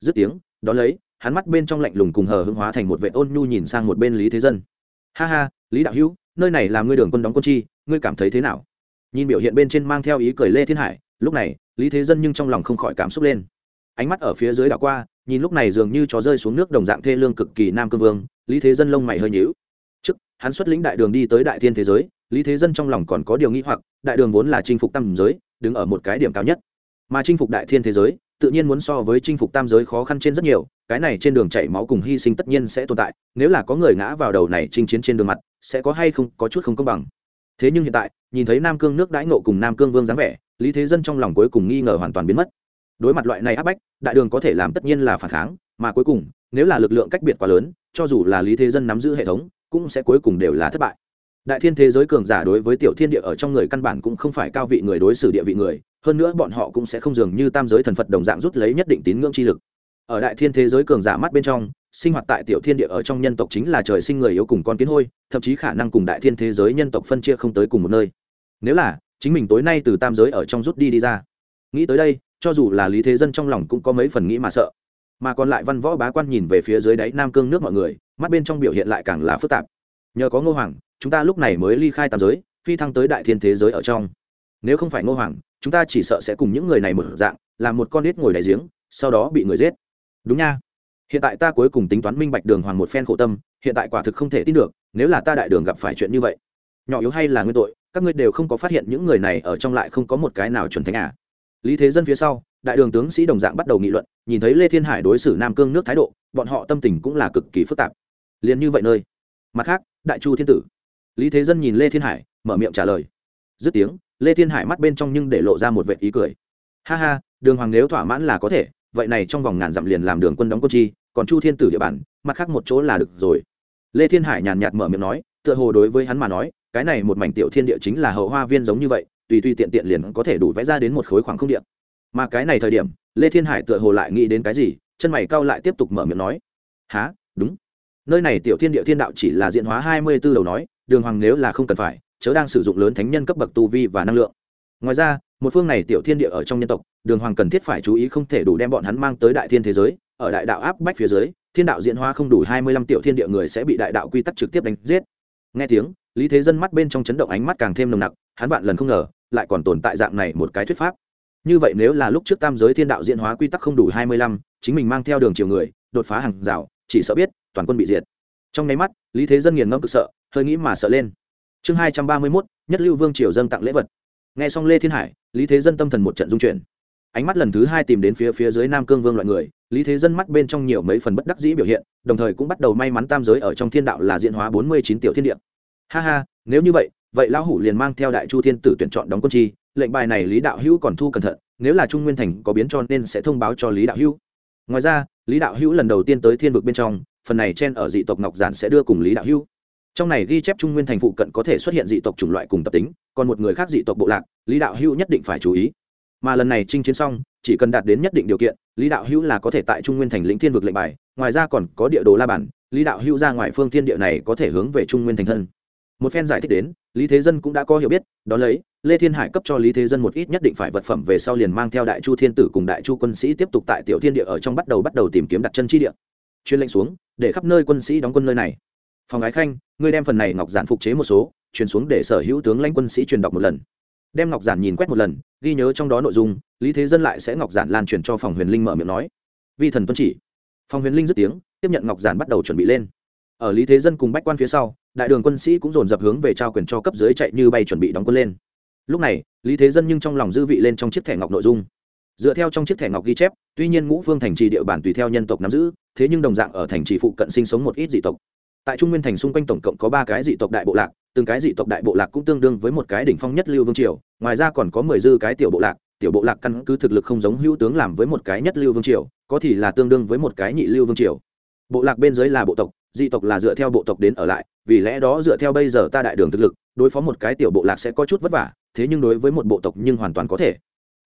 dứt tiếng, đón lấy, hắn mắt bên trong lạnh lùng cùng hờ hưng hóa thành một vệ ôn nhu nhìn sang một bên lý thế dân. Ha ha, lý đạo hữu, nơi này là ngươi đường quân đóng quân chi, ngươi cảm thấy thế nào? Nhìn biểu hiện bên trên mang theo ý cười lê thiên hải, lúc này, lý thế dân nhưng trong lòng không khỏi cảm xúc lên. Ánh mắt ở phía dưới đảo qua, nhìn lúc này dường như chó rơi xuống nước đồng dạng thê lương cực kỳ nam cương vương, lý thế dân lông mày hơi nhíu. Trước, hắn xuất lĩnh đại đường đi tới đại thiên thế giới, lý thế dân trong lòng còn có điều nghĩ hoặc, đại đường vốn là chinh phục tam giới, đứng ở một cái điểm cao nhất. Mà chinh phục đại thiên thế giới tự nhiên muốn so với chinh phục tam giới khó khăn trên rất nhiều, cái này trên đường chảy máu cùng hy sinh tất nhiên sẽ tồn tại, nếu là có người ngã vào đầu này chinh chiến trên đường mặt, sẽ có hay không, có chút không công bằng. Thế nhưng hiện tại, nhìn thấy nam cương nước đãi nộ cùng nam cương vương dáng vẻ, lý thế dân trong lòng cuối cùng nghi ngờ hoàn toàn biến mất. Đối mặt loại này áp bách, đại đường có thể làm tất nhiên là phản kháng, mà cuối cùng, nếu là lực lượng cách biệt quá lớn, cho dù là lý thế dân nắm giữ hệ thống, cũng sẽ cuối cùng đều là thất bại. Đại thiên thế giới cường giả đối với tiểu thiên địa ở trong người căn bản cũng không phải cao vị người đối xử địa vị người hơn nữa bọn họ cũng sẽ không dường như tam giới thần phật đồng dạng rút lấy nhất định tín ngưỡng chi lực. Ở đại thiên thế giới cường giả mắt bên trong, sinh hoạt tại tiểu thiên địa ở trong nhân tộc chính là trời sinh người yếu cùng con kiến hôi, thậm chí khả năng cùng đại thiên thế giới nhân tộc phân chia không tới cùng một nơi. Nếu là, chính mình tối nay từ tam giới ở trong rút đi đi ra. Nghĩ tới đây, cho dù là lý thế dân trong lòng cũng có mấy phần nghĩ mà sợ. Mà còn lại văn võ bá quan nhìn về phía dưới đáy nam cương nước mọi người, mắt bên trong biểu hiện lại càng là phức tạp. Nhờ có ngô hoàng, chúng ta lúc này mới ly khai tam giới, phi thăng tới đại thiên thế giới ở trong nếu không phải ngô hoàng, chúng ta chỉ sợ sẽ cùng những người này mở dạng, làm một con nít ngồi đại giếng, sau đó bị người giết. Đúng nha. Hiện tại ta cuối cùng tính toán minh bạch đường hoàng một phen khổ tâm, hiện tại quả thực không thể tin được, nếu là ta đại đường gặp phải chuyện như vậy. Nhỏ yếu hay là nguyên tội, các ngươi đều không có phát hiện những người này ở trong lại không có một cái nào chuẩn thánh à. Lý thế dân phía sau, đại đường tướng sĩ đồng dạng bắt đầu nghị luận, nhìn thấy lê thiên hải đối xử nam cương nước thái độ, bọn họ tâm tình cũng là cực kỳ phức tạp. Liền như vậy nơi. Mặt khác, đại chu thiên tử. Lý thế dân nhìn lê thiên hải, mở miệng trả lời. Dứt tiếng lê thiên hải mắt bên trong nhưng để lộ ra một vệ ý cười. Ha ha, đường hoàng nếu thỏa mãn là có thể, vậy này trong vòng ngàn dặm liền làm đường quân đóng quân chi, còn chu thiên tử địa bàn, mặt khác một chỗ là được rồi. Lê thiên hải nhàn nhạt mở miệng nói, tựa hồ đối với hắn mà nói, cái này một mảnh tiểu thiên địa chính là hậu hoa viên giống như vậy, tùy tùy tiện tiện liền có thể đủ vẽ ra đến một khối khoảng không điện mà cái này thời điểm, lê thiên hải tựa hồ lại nghĩ đến cái gì, chân mày cao lại tiếp tục mở miệng nói há đúng. Nơi này tiểu thiên địa thiên đạo chỉ là diện hóa hai mươi b ố đầu nói, đường hoàng nếu là không cần phải chớ đang sử dụng lớn thánh nhân cấp bậc tu vi và năng lượng. Ngoài ra, một phương này tiểu thiên địa ở trong nhân tộc, đường hoàng cần thiết phải chú ý không thể đủ đem bọn hắn mang tới đại thiên thế giới. Ở đại đạo áp bách phía dưới, thiên đạo diễn hóa không đủ hai mươi lăm tiểu thiên địa người sẽ bị đại đạo quy tắc trực tiếp đánh giết. Nghe tiếng, lý thế dân mắt bên trong chấn động ánh mắt càng thêm nồng nặc, hắn vạn lần không ngờ, lại còn tồn tại dạng này một cái thuyết pháp. Như vậy nếu là lúc trước tam giới thiên đạo diễn hóa quy tắc không đủ hai mươi lăm, chính mình mang theo đường chiều người, đột phá hàng rào, chỉ sợ biết toàn quân bị diệt. Trong nháy mắt, lý thế dân nghiền ngẫm cực sợ, hơi nghĩ mà sợ lên chương hai trăm ba mươi mốt, nhất lưu vương triều dâng tặng lễ vật. Nghe xong lê thiên hải, lý thế dân tâm thần một trận dung chuyển. Ánh mắt lần thứ hai tìm đến phía phía dưới nam cương vương loại người, lý thế dân mắt bên trong nhiều mấy phần bất đắc dĩ biểu hiện, đồng thời cũng bắt đầu may mắn tam giới ở trong thiên đạo là diễn hóa bốn mươi chín tiểu thiên địa. Ha ha, nếu như vậy vậy lão hủ liền mang theo đại chu thiên tử tuyển chọn đóng quân chi, lệnh bài này lý đạo hữu còn thu cẩn thận, nếu là trung nguyên thành có biến cho nên sẽ thông báo cho lý đạo hữu. Ngoài ra, lý đạo hữu lần đầu tiên tới thiên vực bên trong, phần này trên ở dị tộc ngọc giản sẽ đưa cùng lý đạo hữu trong này ghi chép trung nguyên thành phụ cận có thể xuất hiện dị tộc chủng loại cùng tập tính, còn một người khác dị tộc bộ lạc, lý đạo hữu nhất định phải chú ý. Mà lần này chinh chiến xong, chỉ cần đạt đến nhất định điều kiện, lý đạo hữu là có thể tại trung nguyên thành lĩnh thiên vực lệnh bài, ngoài ra còn có địa đồ la bản, lý đạo hữu ra ngoài phương thiên địa này có thể hướng về trung nguyên thành thân. Một phen giải thích đến, lý thế dân cũng đã có hiểu biết, đó lấy, lê thiên hải cấp cho lý thế dân một ít nhất định phải vật phẩm về sau liền mang theo đại chu thiên tử cùng đại chu quân sĩ tiếp tục tại tiểu thiên địa ở trong bắt đầu bắt đầu tìm kiếm đặt chân chi địa. Chuyên lệnh xuống, để khắp nơi quân sĩ đóng quân nơi này phòng ái khanh, ngươi đem phần này ngọc giản phục chế một số, truyền xuống để sở hữu tướng lãnh quân sĩ truyền đọc một lần. Đem ngọc giản nhìn quét một lần, ghi nhớ trong đó nội dung, lý thế dân lại sẽ ngọc giản lan truyền cho phòng huyền linh mở miệng nói. Vi thần tuân chỉ. Phòng huyền linh dứt tiếng, tiếp nhận ngọc giản bắt đầu chuẩn bị lên. Ở lý thế dân cùng bách quan phía sau, đại đường quân sĩ cũng dồn dập hướng về trao quyền cho cấp dưới chạy như bay chuẩn bị đóng quân lên. Lúc này, lý thế dân nhưng trong lòng dư vị lên trong chiếc thẻ ngọc nội dung. Dựa theo trong chiếc thẻ ngọc ghi chép, tuy nhiên ngũ phương thành trì địa bàn tùy theo nhân tộc nắm giữ, thế nhưng đồng dạng ở thành trì phụ cận sinh sống một ít dị tộc tại trung nguyên thành xung quanh tổng cộng có ba cái dị tộc đại bộ lạc, từng cái dị tộc đại bộ lạc cũng tương đương với một cái đỉnh phong nhất lưu vương triều, ngoài ra còn có mười dư cái tiểu bộ lạc. Tiểu bộ lạc căn cứ thực lực không giống hữu tướng làm với một cái nhất lưu vương triều, có thì là tương đương với một cái nhị lưu vương triều. Bộ lạc bên dưới là bộ tộc, dị tộc là dựa theo bộ tộc đến ở lại, vì lẽ đó dựa theo bây giờ ta đại đường thực lực, đối phó một cái tiểu bộ lạc sẽ có chút vất vả, thế nhưng đối với một bộ tộc nhưng hoàn toàn có thể.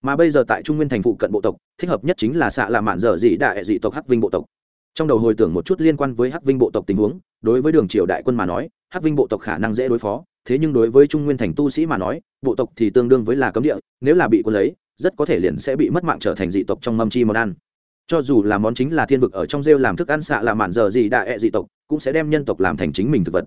Mà bây giờ tại trung nguyên thành phụ cận bộ tộc, thích hợp nhất chính là xạ là mạn dở dị đại dị tộc hắc vinh bộ tộc trong đầu hồi tưởng một chút liên quan với hắc vinh bộ tộc tình huống, đối với đường triều đại quân mà nói, hắc vinh bộ tộc khả năng dễ đối phó, thế nhưng đối với trung nguyên thành tu sĩ mà nói, bộ tộc thì tương đương với là cấm địa, nếu là bị quân lấy, rất có thể liền sẽ bị mất mạng trở thành dị tộc trong mâm chi món ăn. Cho dù là món chính là thiên vực ở trong rêu làm thức ăn xạ là mạn giờ gì đại ẹ dị tộc, cũng sẽ đem nhân tộc làm thành chính mình thực vật.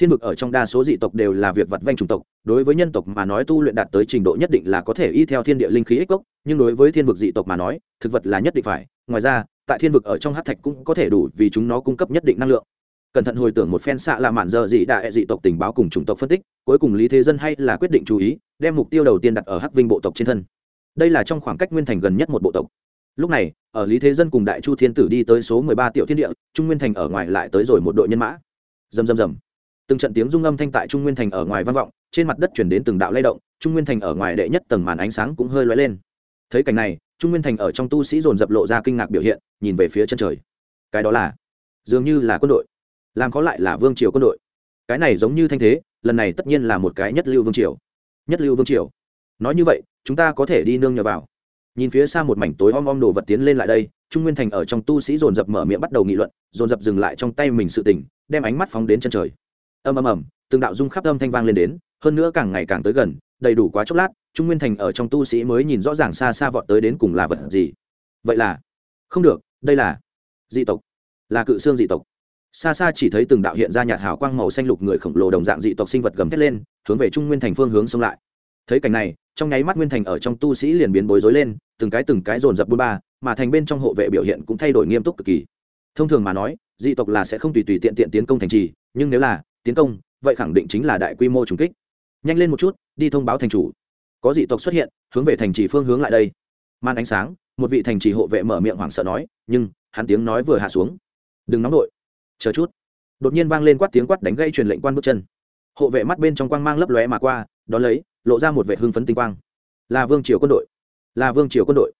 Thiên vực ở trong đa số dị tộc đều là việc vật vanh chủng tộc, đối với nhân tộc mà nói tu luyện đạt tới trình độ nhất định là có thể y theo thiên địa linh khí ích gốc, nhưng đối với thiên vực dị tộc mà nói, thực vật là nhất định phải. Ngoài ra tại thiên vực ở trong hát thạch cũng có thể đủ vì chúng nó cung cấp nhất định năng lượng. Cẩn thận hồi tưởng một phen xạ là mạn giờ dị đại dị tộc tình báo cùng chủng tộc phân tích, cuối cùng lý thế dân hay là quyết định chú ý, đem mục tiêu đầu tiên đặt ở hắc vinh bộ tộc trên thân. Đây là trong khoảng cách nguyên thành gần nhất một bộ tộc. Lúc này, ở lý thế dân cùng đại chu thiên tử đi tới số mười ba tiểu thiên địa, trung nguyên thành ở ngoài lại tới rồi một đội nhân mã. Dầm dầm dầm từng trận tiếng rung âm thanh tại trung nguyên thành ở ngoài vang vọng, trên mặt đất chuyển đến từng đạo lay động, trung nguyên thành ở ngoài đệ nhất tầng màn ánh sáng cũng hơi lóe lên. Thấy cảnh này trung nguyên thành ở trong tu sĩ dồn dập lộ ra kinh ngạc biểu hiện, nhìn về phía chân trời. Cái đó là, dường như là quân đội, làm có lại là vương triều quân đội. Cái này giống như thanh thế, lần này tất nhiên là một cái nhất lưu vương triều. Nhất lưu vương triều. Nói như vậy, chúng ta có thể đi nương nhờ vào. Nhìn phía xa một mảnh tối om om đồ vật tiến lên lại đây, trung nguyên thành ở trong tu sĩ dồn dập mở miệng bắt đầu nghị luận, dồn dập dừng lại trong tay mình sự tỉnh đem ánh mắt phóng đến chân trời. Ầm ầm ầm, từng đạo dung khắp âm thanh vang lên đến, hơn nữa càng ngày càng tới gần, đầy đủ quá chốc lát trung nguyên thành ở trong tu sĩ mới nhìn rõ ràng xa xa vọt tới đến cùng là vật gì. Vậy là, không được, đây là dị tộc, là cự xương dị tộc. Xa xa chỉ thấy từng đạo hiện ra nhạt hào quang màu xanh lục người khổng lồ đồng dạng dị tộc sinh vật gầm thét lên, hướng về trung nguyên thành phương hướng xông lại. Thấy cảnh này, trong nháy mắt nguyên thành ở trong tu sĩ liền biến bối rối lên, từng cái từng cái dồn dập bôn ba, mà thành bên trong hộ vệ biểu hiện cũng thay đổi nghiêm túc cực kỳ. Thông thường mà nói, dị tộc là sẽ không tùy tùy tiện tiện tiến công thành trì, nhưng nếu là tiến công, vậy khẳng định chính là đại quy mô trùng kích. Nhanh lên một chút, đi thông báo thành chủ có dị tộc xuất hiện, hướng về thành trì phương hướng lại đây. Man ánh sáng, một vị thành trì hộ vệ mở miệng hoảng sợ nói, nhưng, hắn tiếng nói vừa hạ xuống. Đừng nóng nổi chờ chút. Đột nhiên vang lên quát tiếng quát đánh gây truyền lệnh quan bước chân. Hộ vệ mắt bên trong quang mang lấp lóe mà qua, đón lấy, lộ ra một vệ hưng phấn tinh quang. Là vương triều quân đội. Là vương triều quân đội.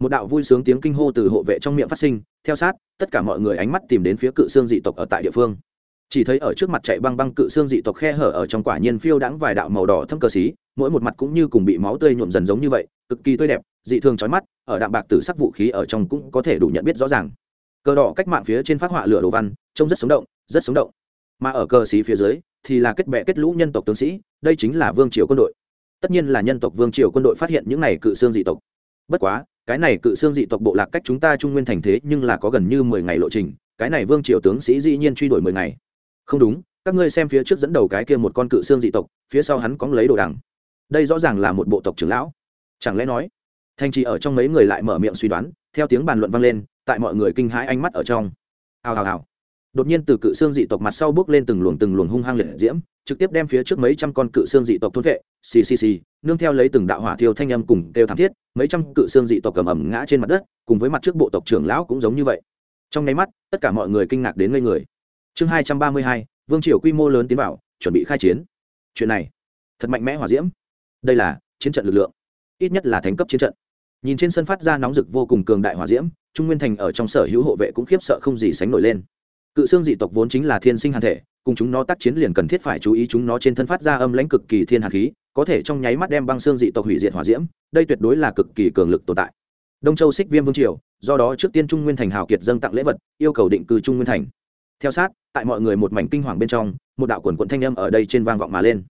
Một đạo vui sướng tiếng kinh hô từ hộ vệ trong miệng phát sinh, theo sát, tất cả mọi người ánh mắt tìm đến phía cự xương dị tộc ở tại địa phương chỉ thấy ở trước mặt chạy băng băng cự xương dị tộc khe hở ở trong quả nhiên phiêu đãng vài đạo màu đỏ thâm cờ xí, mỗi một mặt cũng như cùng bị máu tươi nhuộm dần giống như vậy, cực kỳ tươi đẹp, dị thường trói mắt, ở đạm bạc tử sắc vũ khí ở trong cũng có thể đủ nhận biết rõ ràng. Cờ đỏ cách mạng phía trên phát họa lửa đồ văn, trông rất sống động, rất sống động. Mà ở cờ xí phía dưới, thì là kết bệ kết lũ nhân tộc tướng sĩ, đây chính là vương triều quân đội. Tất nhiên là nhân tộc vương triều quân đội phát hiện những này cự xương dị tộc. Bất quá, cái này cự xương dị tộc bộ lạc cách chúng ta trung nguyên thành thế nhưng là có gần như mười ngày lộ trình, cái này vương triều tướng sĩ dĩ nhiên truy đuổi mười ngày không đúng, các ngươi xem phía trước dẫn đầu cái kia một con cự xương dị tộc, phía sau hắn có lấy đồ đằng. Đây rõ ràng là một bộ tộc trưởng lão. Chẳng lẽ nói thành trì ở trong mấy người lại mở miệng suy đoán, theo tiếng bàn luận vang lên, tại mọi người kinh hãi ánh mắt ở trong. Hào hào hào. Đột nhiên từ cự xương dị tộc mặt sau bước lên từng luồng từng luồng hung hăng liệt diễm, trực tiếp đem phía trước mấy trăm con cự xương dị tộc thôn vệ. Xì xì xì, nương theo lấy từng đạo hỏa thiêu thanh âm cùng đều thảm thiết, mấy trăm cự xương dị tộc cầm ẩm ngã trên mặt đất, cùng với mặt trước bộ tộc trưởng lão cũng giống như vậy. Trong nháy mắt, tất cả mọi người kinh ngạc đến ngây người chương hai trăm ba mươi hai, vương triều quy mô lớn tiến vào, chuẩn bị khai chiến. Chuyện này, thật mạnh mẽ hỏa diễm. Đây là chiến trận lực lượng, ít nhất là thánh cấp chiến trận. Nhìn trên sân phát ra nóng rực vô cùng cường đại hỏa diễm, trung nguyên thành ở trong sở hữu hộ vệ cũng khiếp sợ không gì sánh nổi lên. Cự xương dị tộc vốn chính là thiên sinh hàn thể, cùng chúng nó tác chiến liền cần thiết phải chú ý chúng nó trên thân phát ra âm lãnh cực kỳ thiên hạt khí, có thể trong nháy mắt đem băng xương dị tộc hủy diệt hỏa diễm, đây tuyệt đối là cực kỳ cường lực tồn tại. Đông châu xích viêm vương triều, do đó trước tiên trung nguyên thành hào kiệt dâng tặng lễ vật, yêu cầu định cư trung nguyên thành. Theo sát tại mọi người một mảnh kinh hoàng bên trong, một đạo quần quận thanh âm ở đây trên vang vọng mà lên.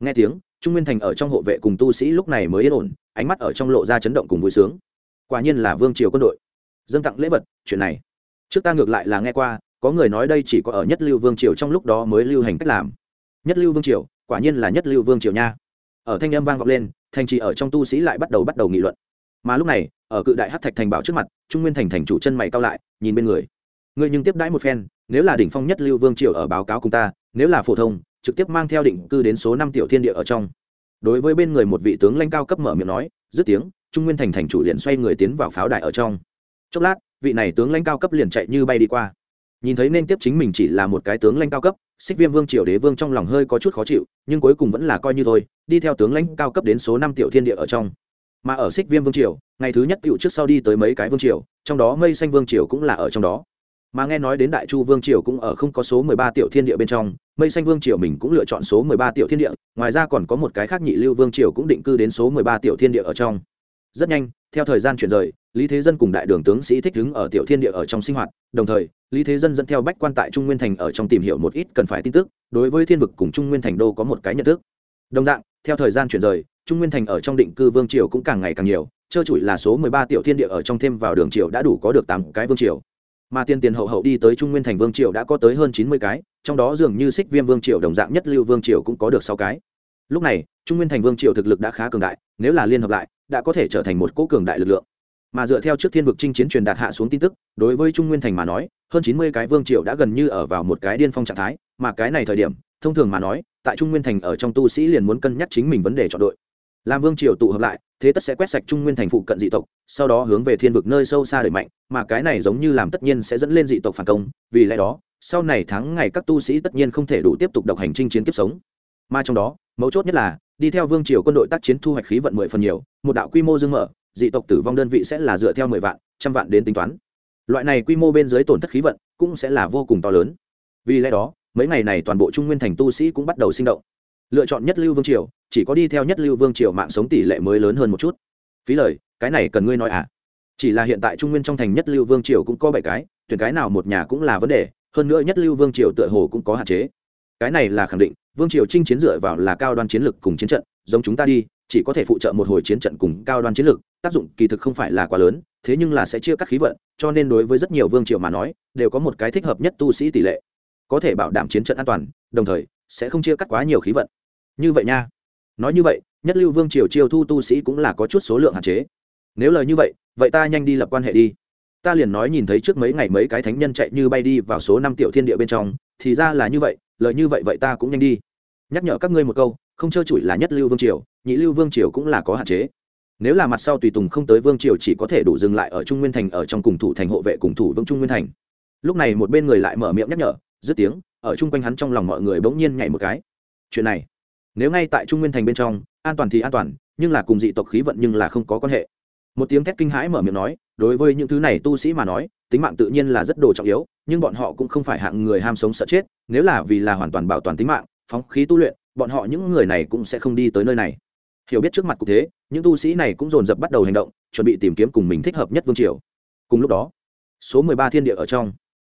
Nghe tiếng, trung nguyên thành ở trong hộ vệ cùng tu sĩ lúc này mới yên ổn, ánh mắt ở trong lộ ra chấn động cùng vui sướng. Quả nhiên là vương triều quân đội. Dâng tặng lễ vật, chuyện này. Trước ta ngược lại là nghe qua, có người nói đây chỉ có ở nhất lưu vương triều trong lúc đó mới lưu hành cách làm. Nhất lưu vương triều, quả nhiên là nhất lưu vương triều nha. Ở thanh âm vang vọng lên, thành trì ở trong tu sĩ lại bắt đầu bắt đầu nghị luận. Mà lúc này, ở cự đại hát thạch thành bảo trước mặt, trung nguyên thành thành chủ chân mày cao lại, nhìn bên người ngươi nhưng tiếp đãi một phen, nếu là đỉnh phong nhất lưu vương triều ở báo cáo cùng ta, nếu là phổ thông, trực tiếp mang theo định cư đến số năm tiểu thiên địa ở trong. Đối với bên người một vị tướng lãnh cao cấp mở miệng nói, dứt tiếng, trung nguyên thành thành chủ liền xoay người tiến vào pháo đài ở trong. Chốc lát, vị này tướng lãnh cao cấp liền chạy như bay đi qua. Nhìn thấy nên tiếp chính mình chỉ là một cái tướng lãnh cao cấp, xích viêm vương triều đế vương trong lòng hơi có chút khó chịu, nhưng cuối cùng vẫn là coi như thôi, đi theo tướng lãnh cao cấp đến số năm tiểu thiên địa ở trong. Mà ở xích viêm vương triều, ngày thứ nhất tựu trước sau đi tới mấy cái vương triều, trong đó mây xanh vương triều cũng là ở trong đó mà nghe nói đến đại chu vương triều cũng ở không có số mười ba tiểu thiên địa bên trong, mây xanh vương triều mình cũng lựa chọn số mười ba tiểu thiên địa, ngoài ra còn có một cái khác nhị lưu vương triều cũng định cư đến số mười ba tiểu thiên địa ở trong. Rất nhanh, theo thời gian chuyển rời, lý thế dân cùng đại đường tướng sĩ thích đứng ở tiểu thiên địa ở trong sinh hoạt, đồng thời, lý thế dân dẫn theo bách quan tại trung nguyên thành ở trong tìm hiểu một ít cần phải tin tức, đối với thiên vực cùng trung nguyên thành đô có một cái nhận thức. Đồng dạng, theo thời gian chuyển rời, trung nguyên thành ở trong định cư vương triều cũng càng ngày càng nhiều, trơ trụi là số mười ba tiểu thiên địa ở trong thêm vào đường triều đã đủ có được tám cái vương triều mà tiên tiền hậu hậu đi tới trung nguyên thành vương triều đã có tới hơn chín mươi cái, trong đó dường như xích viêm vương triều đồng dạng nhất lưu vương triều cũng có được sáu cái. Lúc này, trung nguyên thành vương triều thực lực đã khá cường đại, nếu là liên hợp lại, đã có thể trở thành một cỗ cường đại lực lượng. Mà dựa theo trước thiên vực chinh chiến truyền đạt hạ xuống tin tức, đối với trung nguyên thành mà nói, hơn chín mươi cái vương triều đã gần như ở vào một cái điên phong trạng thái, mà cái này thời điểm, thông thường mà nói, tại trung nguyên thành ở trong tu sĩ liền muốn cân nhắc chính mình vấn đề chọn đội. Làm vương triều tụ hợp lại thế tất sẽ quét sạch trung nguyên thành phụ cận dị tộc, sau đó hướng về thiên vực nơi sâu xa đẩy mạnh, mà cái này giống như làm tất nhiên sẽ dẫn lên dị tộc phản công, vì lẽ đó, sau này tháng ngày các tu sĩ tất nhiên không thể đủ tiếp tục độc hành chinh chiến kiếp sống. Mà trong đó, mấu chốt nhất là, đi theo vương triều quân đội tác chiến thu hoạch khí vận mười phần nhiều, một đạo quy mô dương mở, dị tộc tử vong đơn vị sẽ là dựa theo mười vạn, trăm vạn đến tính toán. Loại này quy mô bên dưới tổn thất khí vận cũng sẽ là vô cùng to lớn. Vì lẽ đó, mấy ngày này toàn bộ trung nguyên thành tu sĩ cũng bắt đầu sinh động lựa chọn nhất lưu vương triều, chỉ có đi theo nhất lưu vương triều mạng sống tỷ lệ mới lớn hơn một chút. Phí lời, cái này cần ngươi nói à? Chỉ là hiện tại trung nguyên trong thành nhất lưu vương triều cũng có bảy cái, tuyển cái nào một nhà cũng là vấn đề, hơn nữa nhất lưu vương triều tựa hồ cũng có hạn chế. Cái này là khẳng định, vương triều chinh chiến dựa vào là cao đoan chiến lược cùng chiến trận, giống chúng ta đi, chỉ có thể phụ trợ một hồi chiến trận cùng cao đoan chiến lược tác dụng kỳ thực không phải là quá lớn, thế nhưng là sẽ chia cắt khí vận, cho nên đối với rất nhiều vương triều mà nói, đều có một cái thích hợp nhất tu sĩ tỷ lệ. Có thể bảo đảm chiến trận an toàn, đồng thời sẽ không chia cắt quá nhiều khí vận. Như vậy nha. Nói như vậy, nhất lưu vương triều chiêu thu tu sĩ cũng là có chút số lượng hạn chế. Nếu lời như vậy vậy ta nhanh đi lập quan hệ đi. Ta liền nói nhìn thấy trước mấy ngày mấy cái thánh nhân chạy như bay đi vào số năm tiểu thiên địa bên trong, thì ra là như vậy, lời như vậy vậy ta cũng nhanh đi. Nhắc nhở các ngươi một câu, không trơ trụi là nhất lưu vương triều, nhị lưu vương triều cũng là có hạn chế. Nếu là mặt sau tùy tùng không tới vương triều chỉ có thể đủ dừng lại ở trung nguyên thành, ở trong cùng thủ thành hộ vệ cùng thủ vương trung nguyên thành lúc này một bên người lại mở miệng nhắc nhở, dứt tiếng, ở chung quanh hắn trong lòng mọi người bỗng nhiên nhảy một cái. Chuyện này, nếu ngay tại trung nguyên thành bên trong, an toàn thì an toàn, nhưng là cùng dị tộc khí vận nhưng là không có quan hệ. Một tiếng thét kinh hãi mở miệng nói, đối với những thứ này tu sĩ mà nói, tính mạng tự nhiên là rất đồ trọng yếu, nhưng bọn họ cũng không phải hạng người ham sống sợ chết, nếu là vì là hoàn toàn bảo toàn tính mạng, phóng khí tu luyện, bọn họ những người này cũng sẽ không đi tới nơi này. Hiểu biết trước mặt cụ thế, những tu sĩ này cũng dồn dập bắt đầu hành động, chuẩn bị tìm kiếm cùng mình thích hợp nhất vương triều. Cùng lúc đó, số mười ba thiên địa ở trong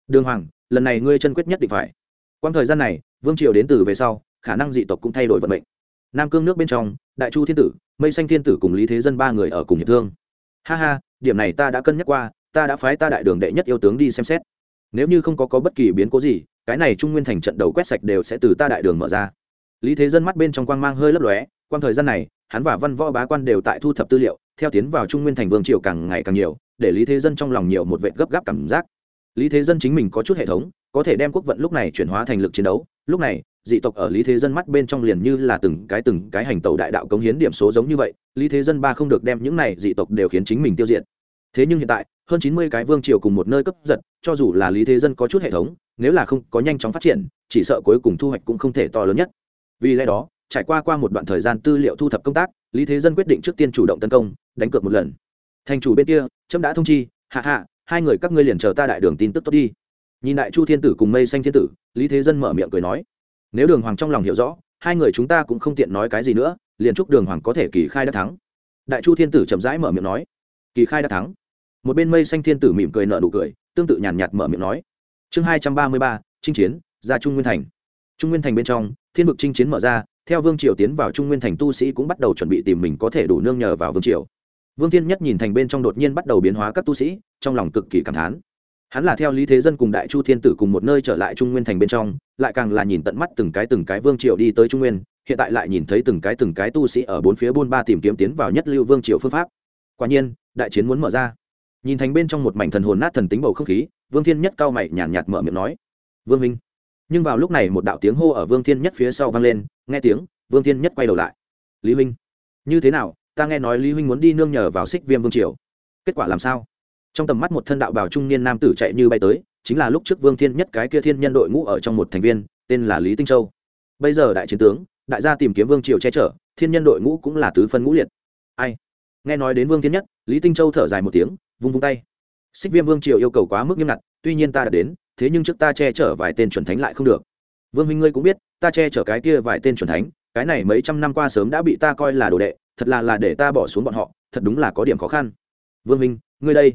đường hoàng lần này ngươi chân quyết nhất định phải. Quang thời gian này vương triều đến từ về sau khả năng dị tộc cũng thay đổi vận mệnh. Nam cương nước bên trong đại chu thiên tử mây xanh thiên tử cùng lý thế dân ba người ở cùng hiệp thương. Ha ha điểm này ta đã cân nhắc qua ta đã phái ta đại đường đệ nhất yêu tướng đi xem xét. Nếu như không có, có bất kỳ biến cố gì cái này trung nguyên thành trận đầu quét sạch đều sẽ từ ta đại đường mở ra. Lý thế dân mắt bên trong quang mang hơi lấp lóe quang thời gian này hắn và văn võ bá quan đều tại thu thập tư liệu theo tiến vào trung nguyên thành vương triều càng ngày càng nhiều để lý thế dân trong lòng nhiều một vệ gấp gáp cảm giác lý thế dân chính mình có chút hệ thống, có thể đem quốc vận lúc này chuyển hóa thành lực chiến đấu. Lúc này, dị tộc ở lý thế dân mắt bên trong liền như là từng cái từng cái hành tàu đại đạo cống hiến điểm số giống như vậy, lý thế dân ba không được đem những này dị tộc đều khiến chính mình tiêu diệt. Thế nhưng hiện tại, hơn chín mươi cái vương triều cùng một nơi cấp giật, cho dù là lý thế dân có chút hệ thống, nếu là không có nhanh chóng phát triển, chỉ sợ cuối cùng thu hoạch cũng không thể to lớn nhất. Vì lẽ đó, trải qua qua một đoạn thời gian tư liệu thu thập công tác, lý thế dân quyết định trước tiên chủ động tấn công, đánh cược một lần. Thành chủ bên kia trâm đã thông chi hạ hạ hai người các ngươi liền chờ ta đại đường tin tức tốt đi. Nhìn đại chu thiên tử cùng mây xanh thiên tử, lý thế dân mở miệng cười nói. Nếu đường hoàng trong lòng hiểu rõ, hai người chúng ta cũng không tiện nói cái gì nữa, liền chúc đường hoàng có thể kỳ khai đã thắng. Đại chu thiên tử chậm rãi mở miệng nói. Kỳ khai đã thắng. Một bên mây xanh thiên tử mỉm cười nợ nụ cười, tương tự nhàn nhạt mở miệng nói. Chương hai trăm ba mươi ba, chinh chiến, ra trung nguyên thành. Trung nguyên thành bên trong, thiên vực chinh chiến mở ra, theo vương triều tiến vào trung nguyên thành tu sĩ cũng bắt đầu chuẩn bị tìm mình có thể đủ nương nhờ vào vương triều. Vương thiên nhất nhìn thành bên trong đột nhiên bắt đầu biến hóa các tu sĩ trong lòng cực kỳ cảm thán. Hắn là theo lý thế dân cùng đại chu thiên tử cùng một nơi trở lại trung nguyên thành bên trong, lại càng là nhìn tận mắt từng cái từng cái vương triều đi tới trung nguyên, hiện tại lại nhìn thấy từng cái từng cái tu sĩ ở bốn phía buôn ba tìm kiếm tiến vào nhất lưu vương triều phương pháp. Quả nhiên, đại chiến muốn mở ra. Nhìn thành bên trong một mảnh thần hồn nát thần tính bầu không khí, vương thiên nhất cao mày nhàn nhạt mở miệng nói, vương minh nhưng vào lúc này một đạo tiếng hô ở vương thiên nhất phía sau vang lên, nghe tiếng, vương thiên nhất quay đầu lại. Lý huynh. Như thế nào? Ta nghe nói lý huynh muốn đi nương nhờ vào xích viêm vương triều. Kết quả làm sao? Trong tầm mắt một thân đạo bào trung niên nam tử chạy như bay tới, chính là lúc trước vương thiên nhất cái kia thiên nhân đội ngũ ở trong một thành viên, tên là lý tinh châu. Bây giờ đại chiến tướng, đại gia tìm kiếm vương triều che chở, thiên nhân đội ngũ cũng là tứ phân ngũ liệt. Ai? Nghe nói đến vương thiên nhất, lý tinh châu thở dài một tiếng, vung vung tay. Xích viêm vương triều yêu cầu quá mức nghiêm ngặt, tuy nhiên ta đã đến, thế nhưng trước ta che chở vài tên chuẩn thánh lại không được. Vương huynh ngươi cũng biết, ta che chở cái kia vài tên chuẩn thánh, cái này mấy trăm năm qua sớm đã bị ta coi là đồ đệ, thật là là để ta bỏ xuống bọn họ, thật đúng là có điểm khó khăn. Vương huynh, ngươi đây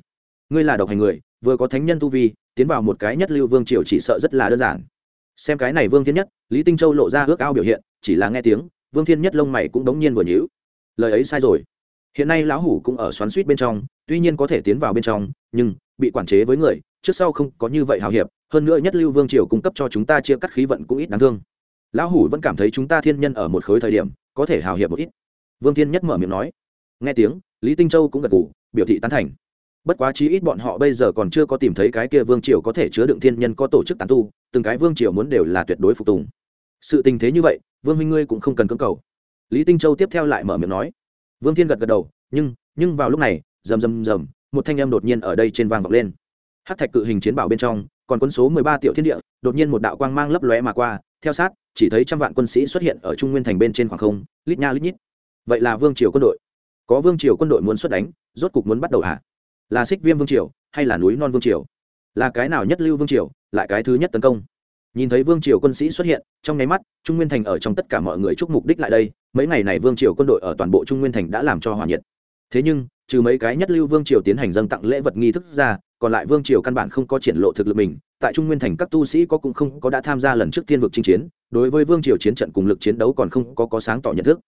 ngươi là độc hành người, vừa có thánh nhân tu vi, tiến vào một cái nhất lưu vương triều chỉ sợ rất là đơn giản. Xem cái này vương thiên nhất, lý tinh châu lộ ra ước ao biểu hiện, chỉ là nghe tiếng, vương thiên nhất lông mày cũng đống nhiên vừa nhữ lời ấy sai rồi. Hiện nay lão hủ cũng ở xoắn suýt bên trong, tuy nhiên có thể tiến vào bên trong, nhưng bị quản chế với người, trước sau không có như vậy hào hiệp, hơn nữa nhất lưu vương triều cung cấp cho chúng ta chia cắt khí vận cũng ít đáng thương. Lão hủ vẫn cảm thấy chúng ta thiên nhân ở một khối thời điểm, có thể hào hiệp một ít. Vương thiên nhất mở miệng nói. Nghe tiếng, lý tinh châu cũng gật g ủ biểu thị tán thành bất quá chí ít bọn họ bây giờ còn chưa có tìm thấy cái kia vương triều có thể chứa đựng thiên nhân có tổ chức tán tu, từng cái vương triều muốn đều là tuyệt đối phục tùng. Sự tình thế như vậy, vương minh ngươi cũng không cần cưỡng cầu. Lý tinh châu tiếp theo lại mở miệng nói. Vương thiên gật gật đầu, nhưng nhưng vào lúc này, rầm rầm rầm, một thanh âm đột nhiên ở đây trên vang vọng lên. Hát thạch cự hình chiến bảo bên trong, còn quân số mười ba tiểu thiên địa, đột nhiên một đạo quang mang lấp lóe mà qua, theo sát, chỉ thấy trăm vạn quân sĩ xuất hiện ở trung nguyên thành bên trên khoảng không, lít nha lít nhít. Vậy là vương triều quân đội. Có vương triều quân đội muốn xuất đánh, rốt cục muốn bắt đầu hạ là xích viêm vương triều hay là núi non vương triều? Là cái nào nhất lưu vương triều, lại cái thứ nhất tấn công? Nhìn thấy vương triều quân sĩ xuất hiện, trong nháy mắt, trung nguyên thành ở trong tất cả mọi người chúc mục đích lại đây, mấy ngày này vương triều quân đội ở toàn bộ trung nguyên thành đã làm cho hòa nhiệt. Thế nhưng, trừ mấy cái nhất lưu vương triều tiến hành dâng tặng lễ vật nghi thức ra, còn lại vương triều căn bản không có triển lộ thực lực mình, tại trung nguyên thành các tu sĩ có cũng không có đã tham gia lần trước tiên vực chinh chiến, đối với vương triều chiến trận cùng lực chiến đấu còn không có có sáng tỏ nhận thức.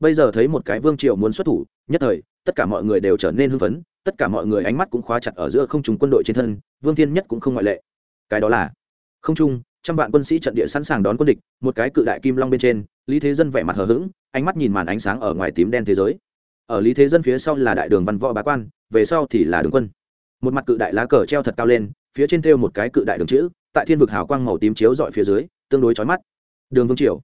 Bây giờ thấy một cái vương triều muốn xuất thủ, nhất thời, tất cả mọi người đều trở nên hưng phấn tất cả mọi người ánh mắt cũng khóa chặt ở giữa không trung quân đội trên thân, vương thiên nhất cũng không ngoại lệ. Cái đó là, không trung, trăm vạn quân sĩ trận địa sẵn sàng đón quân địch, một cái cự đại kim long bên trên, lý thế dân vẻ mặt hờ hững, ánh mắt nhìn màn ánh sáng ở ngoài tím đen thế giới. Ở lý thế dân phía sau là đại đường văn võ bá quan, về sau thì là đường quân. Một mặt cự đại lá cờ treo thật cao lên, phía trên thêu một cái cự đại đường chữ, tại thiên vực hào quang màu tím chiếu dọi phía dưới, tương đối chói mắt. Đường vương triều.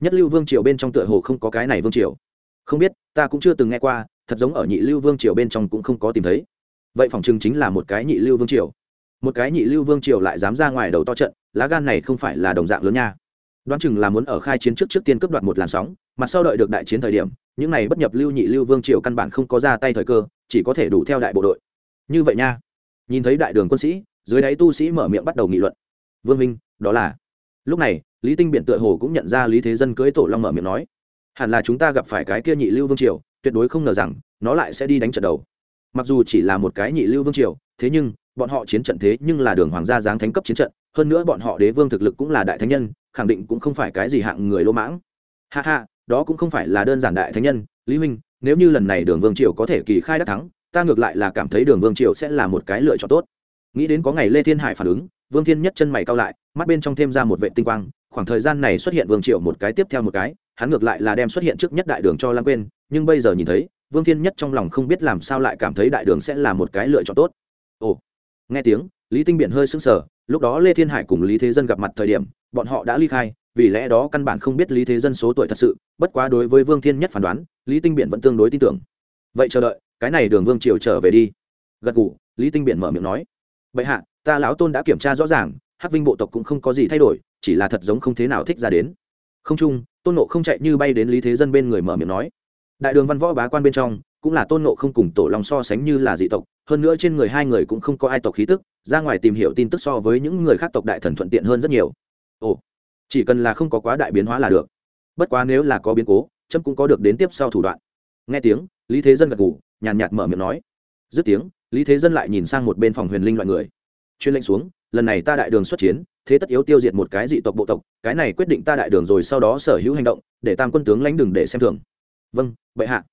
Nhất lưu vương triều bên trong tựa hồ không có cái này vương triều. Không biết, ta cũng chưa từng nghe qua thật giống ở nhị lưu vương triều bên trong cũng không có tìm thấy. Vậy phòng chừng chính là một cái nhị lưu vương triều. Một cái nhị lưu vương triều lại dám ra ngoài đầu to trận, lá gan này không phải là đồng dạng lớn nha. Đoán chừng là muốn ở khai chiến trước trước tiên cướp đoạt một làn sóng mặt sau đợi được đại chiến thời điểm, những này bất nhập lưu nhị lưu vương triều căn bản không có ra tay thời cơ, chỉ có thể đủ theo đại bộ đội. Như vậy nha. Nhìn thấy đại đường quân sĩ, dưới đáy tu sĩ mở miệng bắt đầu nghị luận. Vương minh, đó là. Lúc này, lý tinh biện tựa hồ cũng nhận ra lý thế dân cưới tổ long mở miệng nói. Hẳn là chúng ta gặp phải cái kia nhị lưu vương triều tuyệt đối không ngờ rằng, nó lại sẽ đi đánh trận đầu. Mặc dù chỉ là một cái nhị lưu vương triều, thế nhưng, bọn họ chiến trận thế nhưng là đường hoàng gia giáng thánh cấp chiến trận, hơn nữa bọn họ đế vương thực lực cũng là đại thánh nhân, khẳng định cũng không phải cái gì hạng người lỗ mãng. Ha ha, đó cũng không phải là đơn giản đại thánh nhân, lý huynh nếu như lần này đường vương triều có thể kỳ khai đắc thắng, ta ngược lại là cảm thấy đường vương triều sẽ là một cái lựa chọn tốt. Nghĩ đến có ngày lê thiên hải phản ứng, vương thiên nhất chân mày cao lại, mắt bên trong thêm ra một vệ tinh quang, khoảng thời gian này xuất hiện vương triều một cái tiếp theo một cái, hắn ngược lại là đem xuất hiện trước nhất đại đường cho lãng quên nhưng bây giờ nhìn thấy, vương thiên nhất trong lòng không biết làm sao lại cảm thấy đại đường sẽ là một cái lựa chọn tốt. Ồ, nghe tiếng, lý tinh biện hơi sững sờ, lúc đó lê thiên hải cùng lý thế dân gặp mặt thời điểm, bọn họ đã ly khai, vì lẽ đó căn bản không biết lý thế dân số tuổi thật sự, bất quá đối với vương thiên nhất phán đoán, lý tinh biện vẫn tương đối tin tưởng. Vậy chờ đợi, cái này đường vương triều trở về đi. Gật ngủ lý tinh biện mở miệng nói. Bệ hạ, ta lão tôn đã kiểm tra rõ ràng, hắc vinh bộ tộc cũng không có gì thay đổi, chỉ là thật giống không thế nào thích ra đến. Không chung, tôn nộ không chạy như bay đến lý thế dân bên người mở miệng nói đại đường văn võ bá quan bên trong, cũng là tôn nộ không cùng tổ lòng so sánh như là dị tộc, hơn nữa trên người hai người cũng không có ai tộc khí tức, ra ngoài tìm hiểu tin tức so với những người khác tộc đại thần thuận tiện hơn rất nhiều. Ồ, chỉ cần là không có quá đại biến hóa là được. Bất quá nếu là có biến cố trâm cũng có được đến tiếp sau thủ đoạn. Nghe tiếng, lý thế dân gật ngủ nhàn nhạt mở miệng nói. Dứt tiếng, lý thế dân lại nhìn sang một bên phòng huyền linh loại người. Chuyên lệnh xuống, lần này ta đại đường xuất chiến, thế tất yếu tiêu diệt một cái dị tộc bộ tộc, cái này quyết định ta đại đường rồi sau đó sở hữu hành động, để tam quân tướng lãnh đừng để xem thường vâng bệ hạ.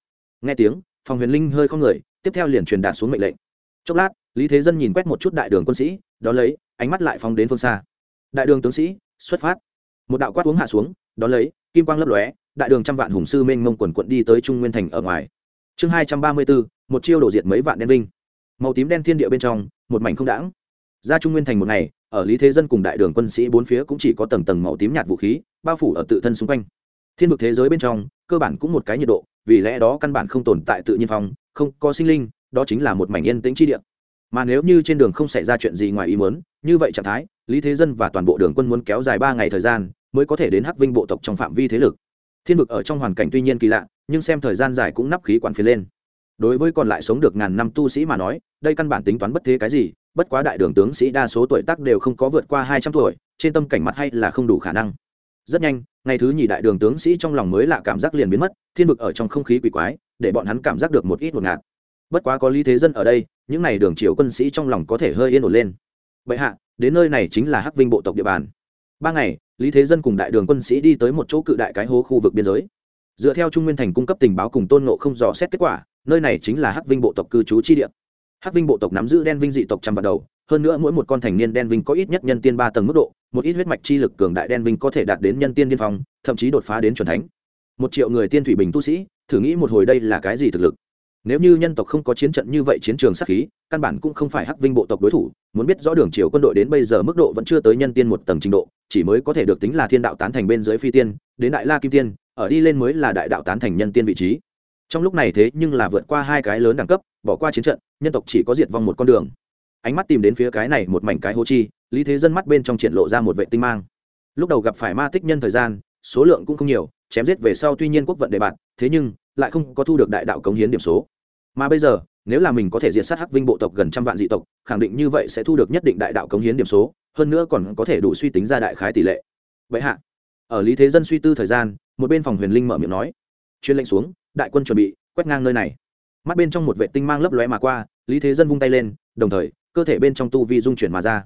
Nghe tiếng, phòng huyền linh hơi không người, tiếp theo liền truyền đạt xuống mệnh lệnh. Chốc lát, lý thế dân nhìn quét một chút đại đường quân sĩ đón lấy, ánh mắt lại phóng đến phương xa. Đại đường tướng sĩ, xuất phát. Một đạo quát uống hạ xuống đón lấy, kim quang lấp lóe, đại đường trăm vạn hùng sư mênh mông quần quận đi tới trung nguyên thành ở ngoài. Chương hai trăm ba mươi bốn, một chiêu đổ diệt mấy vạn đen vinh màu tím đen thiên địa bên trong, một mảnh không đãng. Ra trung nguyên thành một ngày, ở lý thế dân cùng đại đường quân sĩ bốn phía cũng chỉ có tầng tầng màu tím nhạt vũ khí, bao phủ ở tự thân xung quanh. Thiên vực thế giới bên trong cơ bản cũng một cái nhiệt độ, vì lẽ đó căn bản không tồn tại tự nhiên phong, không có sinh linh, đó chính là một mảnh yên tĩnh chi địa. Mà nếu như trên đường không xảy ra chuyện gì ngoài ý muốn, như vậy trạng thái, lý thế dân và toàn bộ đường quân muốn kéo dài ba ngày thời gian, mới có thể đến hắc vinh bộ tộc trong phạm vi thế lực. Thiên vực ở trong hoàn cảnh tuy nhiên kỳ lạ, nhưng xem thời gian dài cũng nắp khí quản phía lên. Đối với còn lại sống được ngàn năm tu sĩ mà nói, đây căn bản tính toán bất thế cái gì, bất quá đại đường tướng sĩ đa số tuổi tác đều không có vượt qua hai trăm tuổi, trên tâm cảnh mặt hay là không đủ khả năng rất nhanh, ngày thứ nhì đại đường tướng sĩ trong lòng mới lạ cảm giác liền biến mất, thiên vực ở trong không khí quỷ quái, để bọn hắn cảm giác được một ít một ngạt. Bất quá có lý thế dân ở đây, những n à y đường triều quân sĩ trong lòng có thể hơi yên ổn lên. Vậy hạ, đến nơi này chính là hắc vinh bộ tộc địa bàn. Ba ngày, lý thế dân cùng đại đường quân sĩ đi tới một chỗ cự đại cái hố khu vực biên giới. Dựa theo trung nguyên thành cung cấp tình báo cùng tôn nộ không dò xét kết quả, nơi này chính là hắc vinh bộ tộc cư trú chi địa. Hắc vinh bộ tộc nắm giữ đen vinh dị tộc trăm vạn đầu hơn nữa mỗi một con thành niên đen vinh có ít nhất nhân tiên ba tầng mức độ, một ít huyết mạch chi lực cường đại đen vinh có thể đạt đến nhân tiên điên phong, thậm chí đột phá đến c thánh. Một triệu người tiên thủy bình tu sĩ, thử nghĩ một hồi đây là cái gì thực lực? Nếu như nhân tộc không có chiến trận như vậy chiến trường sát khí, căn bản cũng không phải hắc vinh bộ tộc đối thủ, muốn biết rõ đường triều quân đội đến bây giờ mức độ vẫn chưa tới nhân tiên một tầng trình độ, chỉ mới có thể được tính là thiên đạo tán thành bên dưới phi tiên, đến đại la kim tiên, ở đi lên mới là đại đạo tán thành nhân tiên vị trí. Trong lúc này thế nhưng là vượt qua hai cái lớn đẳng cấp, bỏ qua chiến trận, nhân tộc chỉ có diệt vong một con đường ánh mắt tìm đến phía cái này một mảnh cái hố chi, lý thế dân mắt bên trong triển lộ ra một vệ tinh mang. Lúc đầu gặp phải ma tích nhân thời gian, số lượng cũng không nhiều, chém giết về sau tuy nhiên quốc vận đề bạt, thế nhưng lại không có thu được đại đạo cống hiến điểm số. Mà bây giờ, nếu là mình có thể diệt sát hắc vinh bộ tộc gần trăm vạn dị tộc, khẳng định như vậy sẽ thu được nhất định đại đạo cống hiến điểm số, hơn nữa còn có thể đủ suy tính ra đại khái tỷ lệ. Vậy hạ, ở lý thế dân suy tư thời gian, một bên phòng huyền linh mở miệng nói chuyên lệnh xuống, đại quân chuẩn bị, quét ngang nơi này. Mắt bên trong một vệ tinh mang lấp lóe mà qua, lý thế dân vung tay lên, đồng thời cơ thể bên trong tu vi dung chuyển mà ra.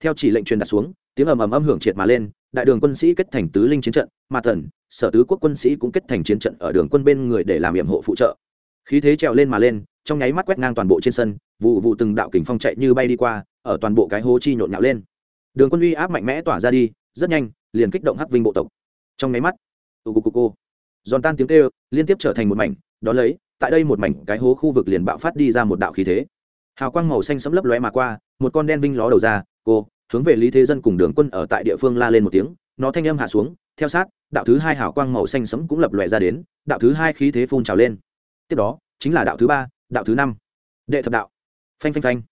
Theo chỉ lệnh truyền đặt xuống, tiếng ầm ầm âm hưởng triệt mà lên, đại đường quân sĩ kết thành tứ linh chiến trận mà thần, sở tứ quốc quân sĩ cũng kết thành chiến trận ở đường quân bên người để làm nhiệm hộ phụ trợ. Khí thế trèo lên mà lên, trong nháy mắt quét ngang toàn bộ trên sân, vụ vụ từng đạo kình phong chạy như bay đi qua, ở toàn bộ cái hố chi nhộn nhạo lên. Đường quân uy áp mạnh mẽ tỏa ra đi, rất nhanh, liền kích động hắc vinh bộ tộc. Trong nháy mắt, u giòn tan tiếng kêu, liên tiếp trở thành một mảnh đó lấy, tại đây một mảnh cái hố khu vực liền bạo phát đi ra một đạo khí thế hào quang màu xanh sẫm lấp lóe mà qua, một con đen vinh ló đầu ra, cô, hướng về lý thế dân cùng đường quân ở tại địa phương la lên một tiếng, nó thanh âm hạ xuống, theo sát, đạo thứ hai hào quang màu xanh sẫm cũng lập lòe ra đến, đạo thứ hai khí thế phun trào lên. Tiếp đó, chính là đạo thứ ba, đạo thứ năm. Đệ thập đạo. Phanh phanh phanh.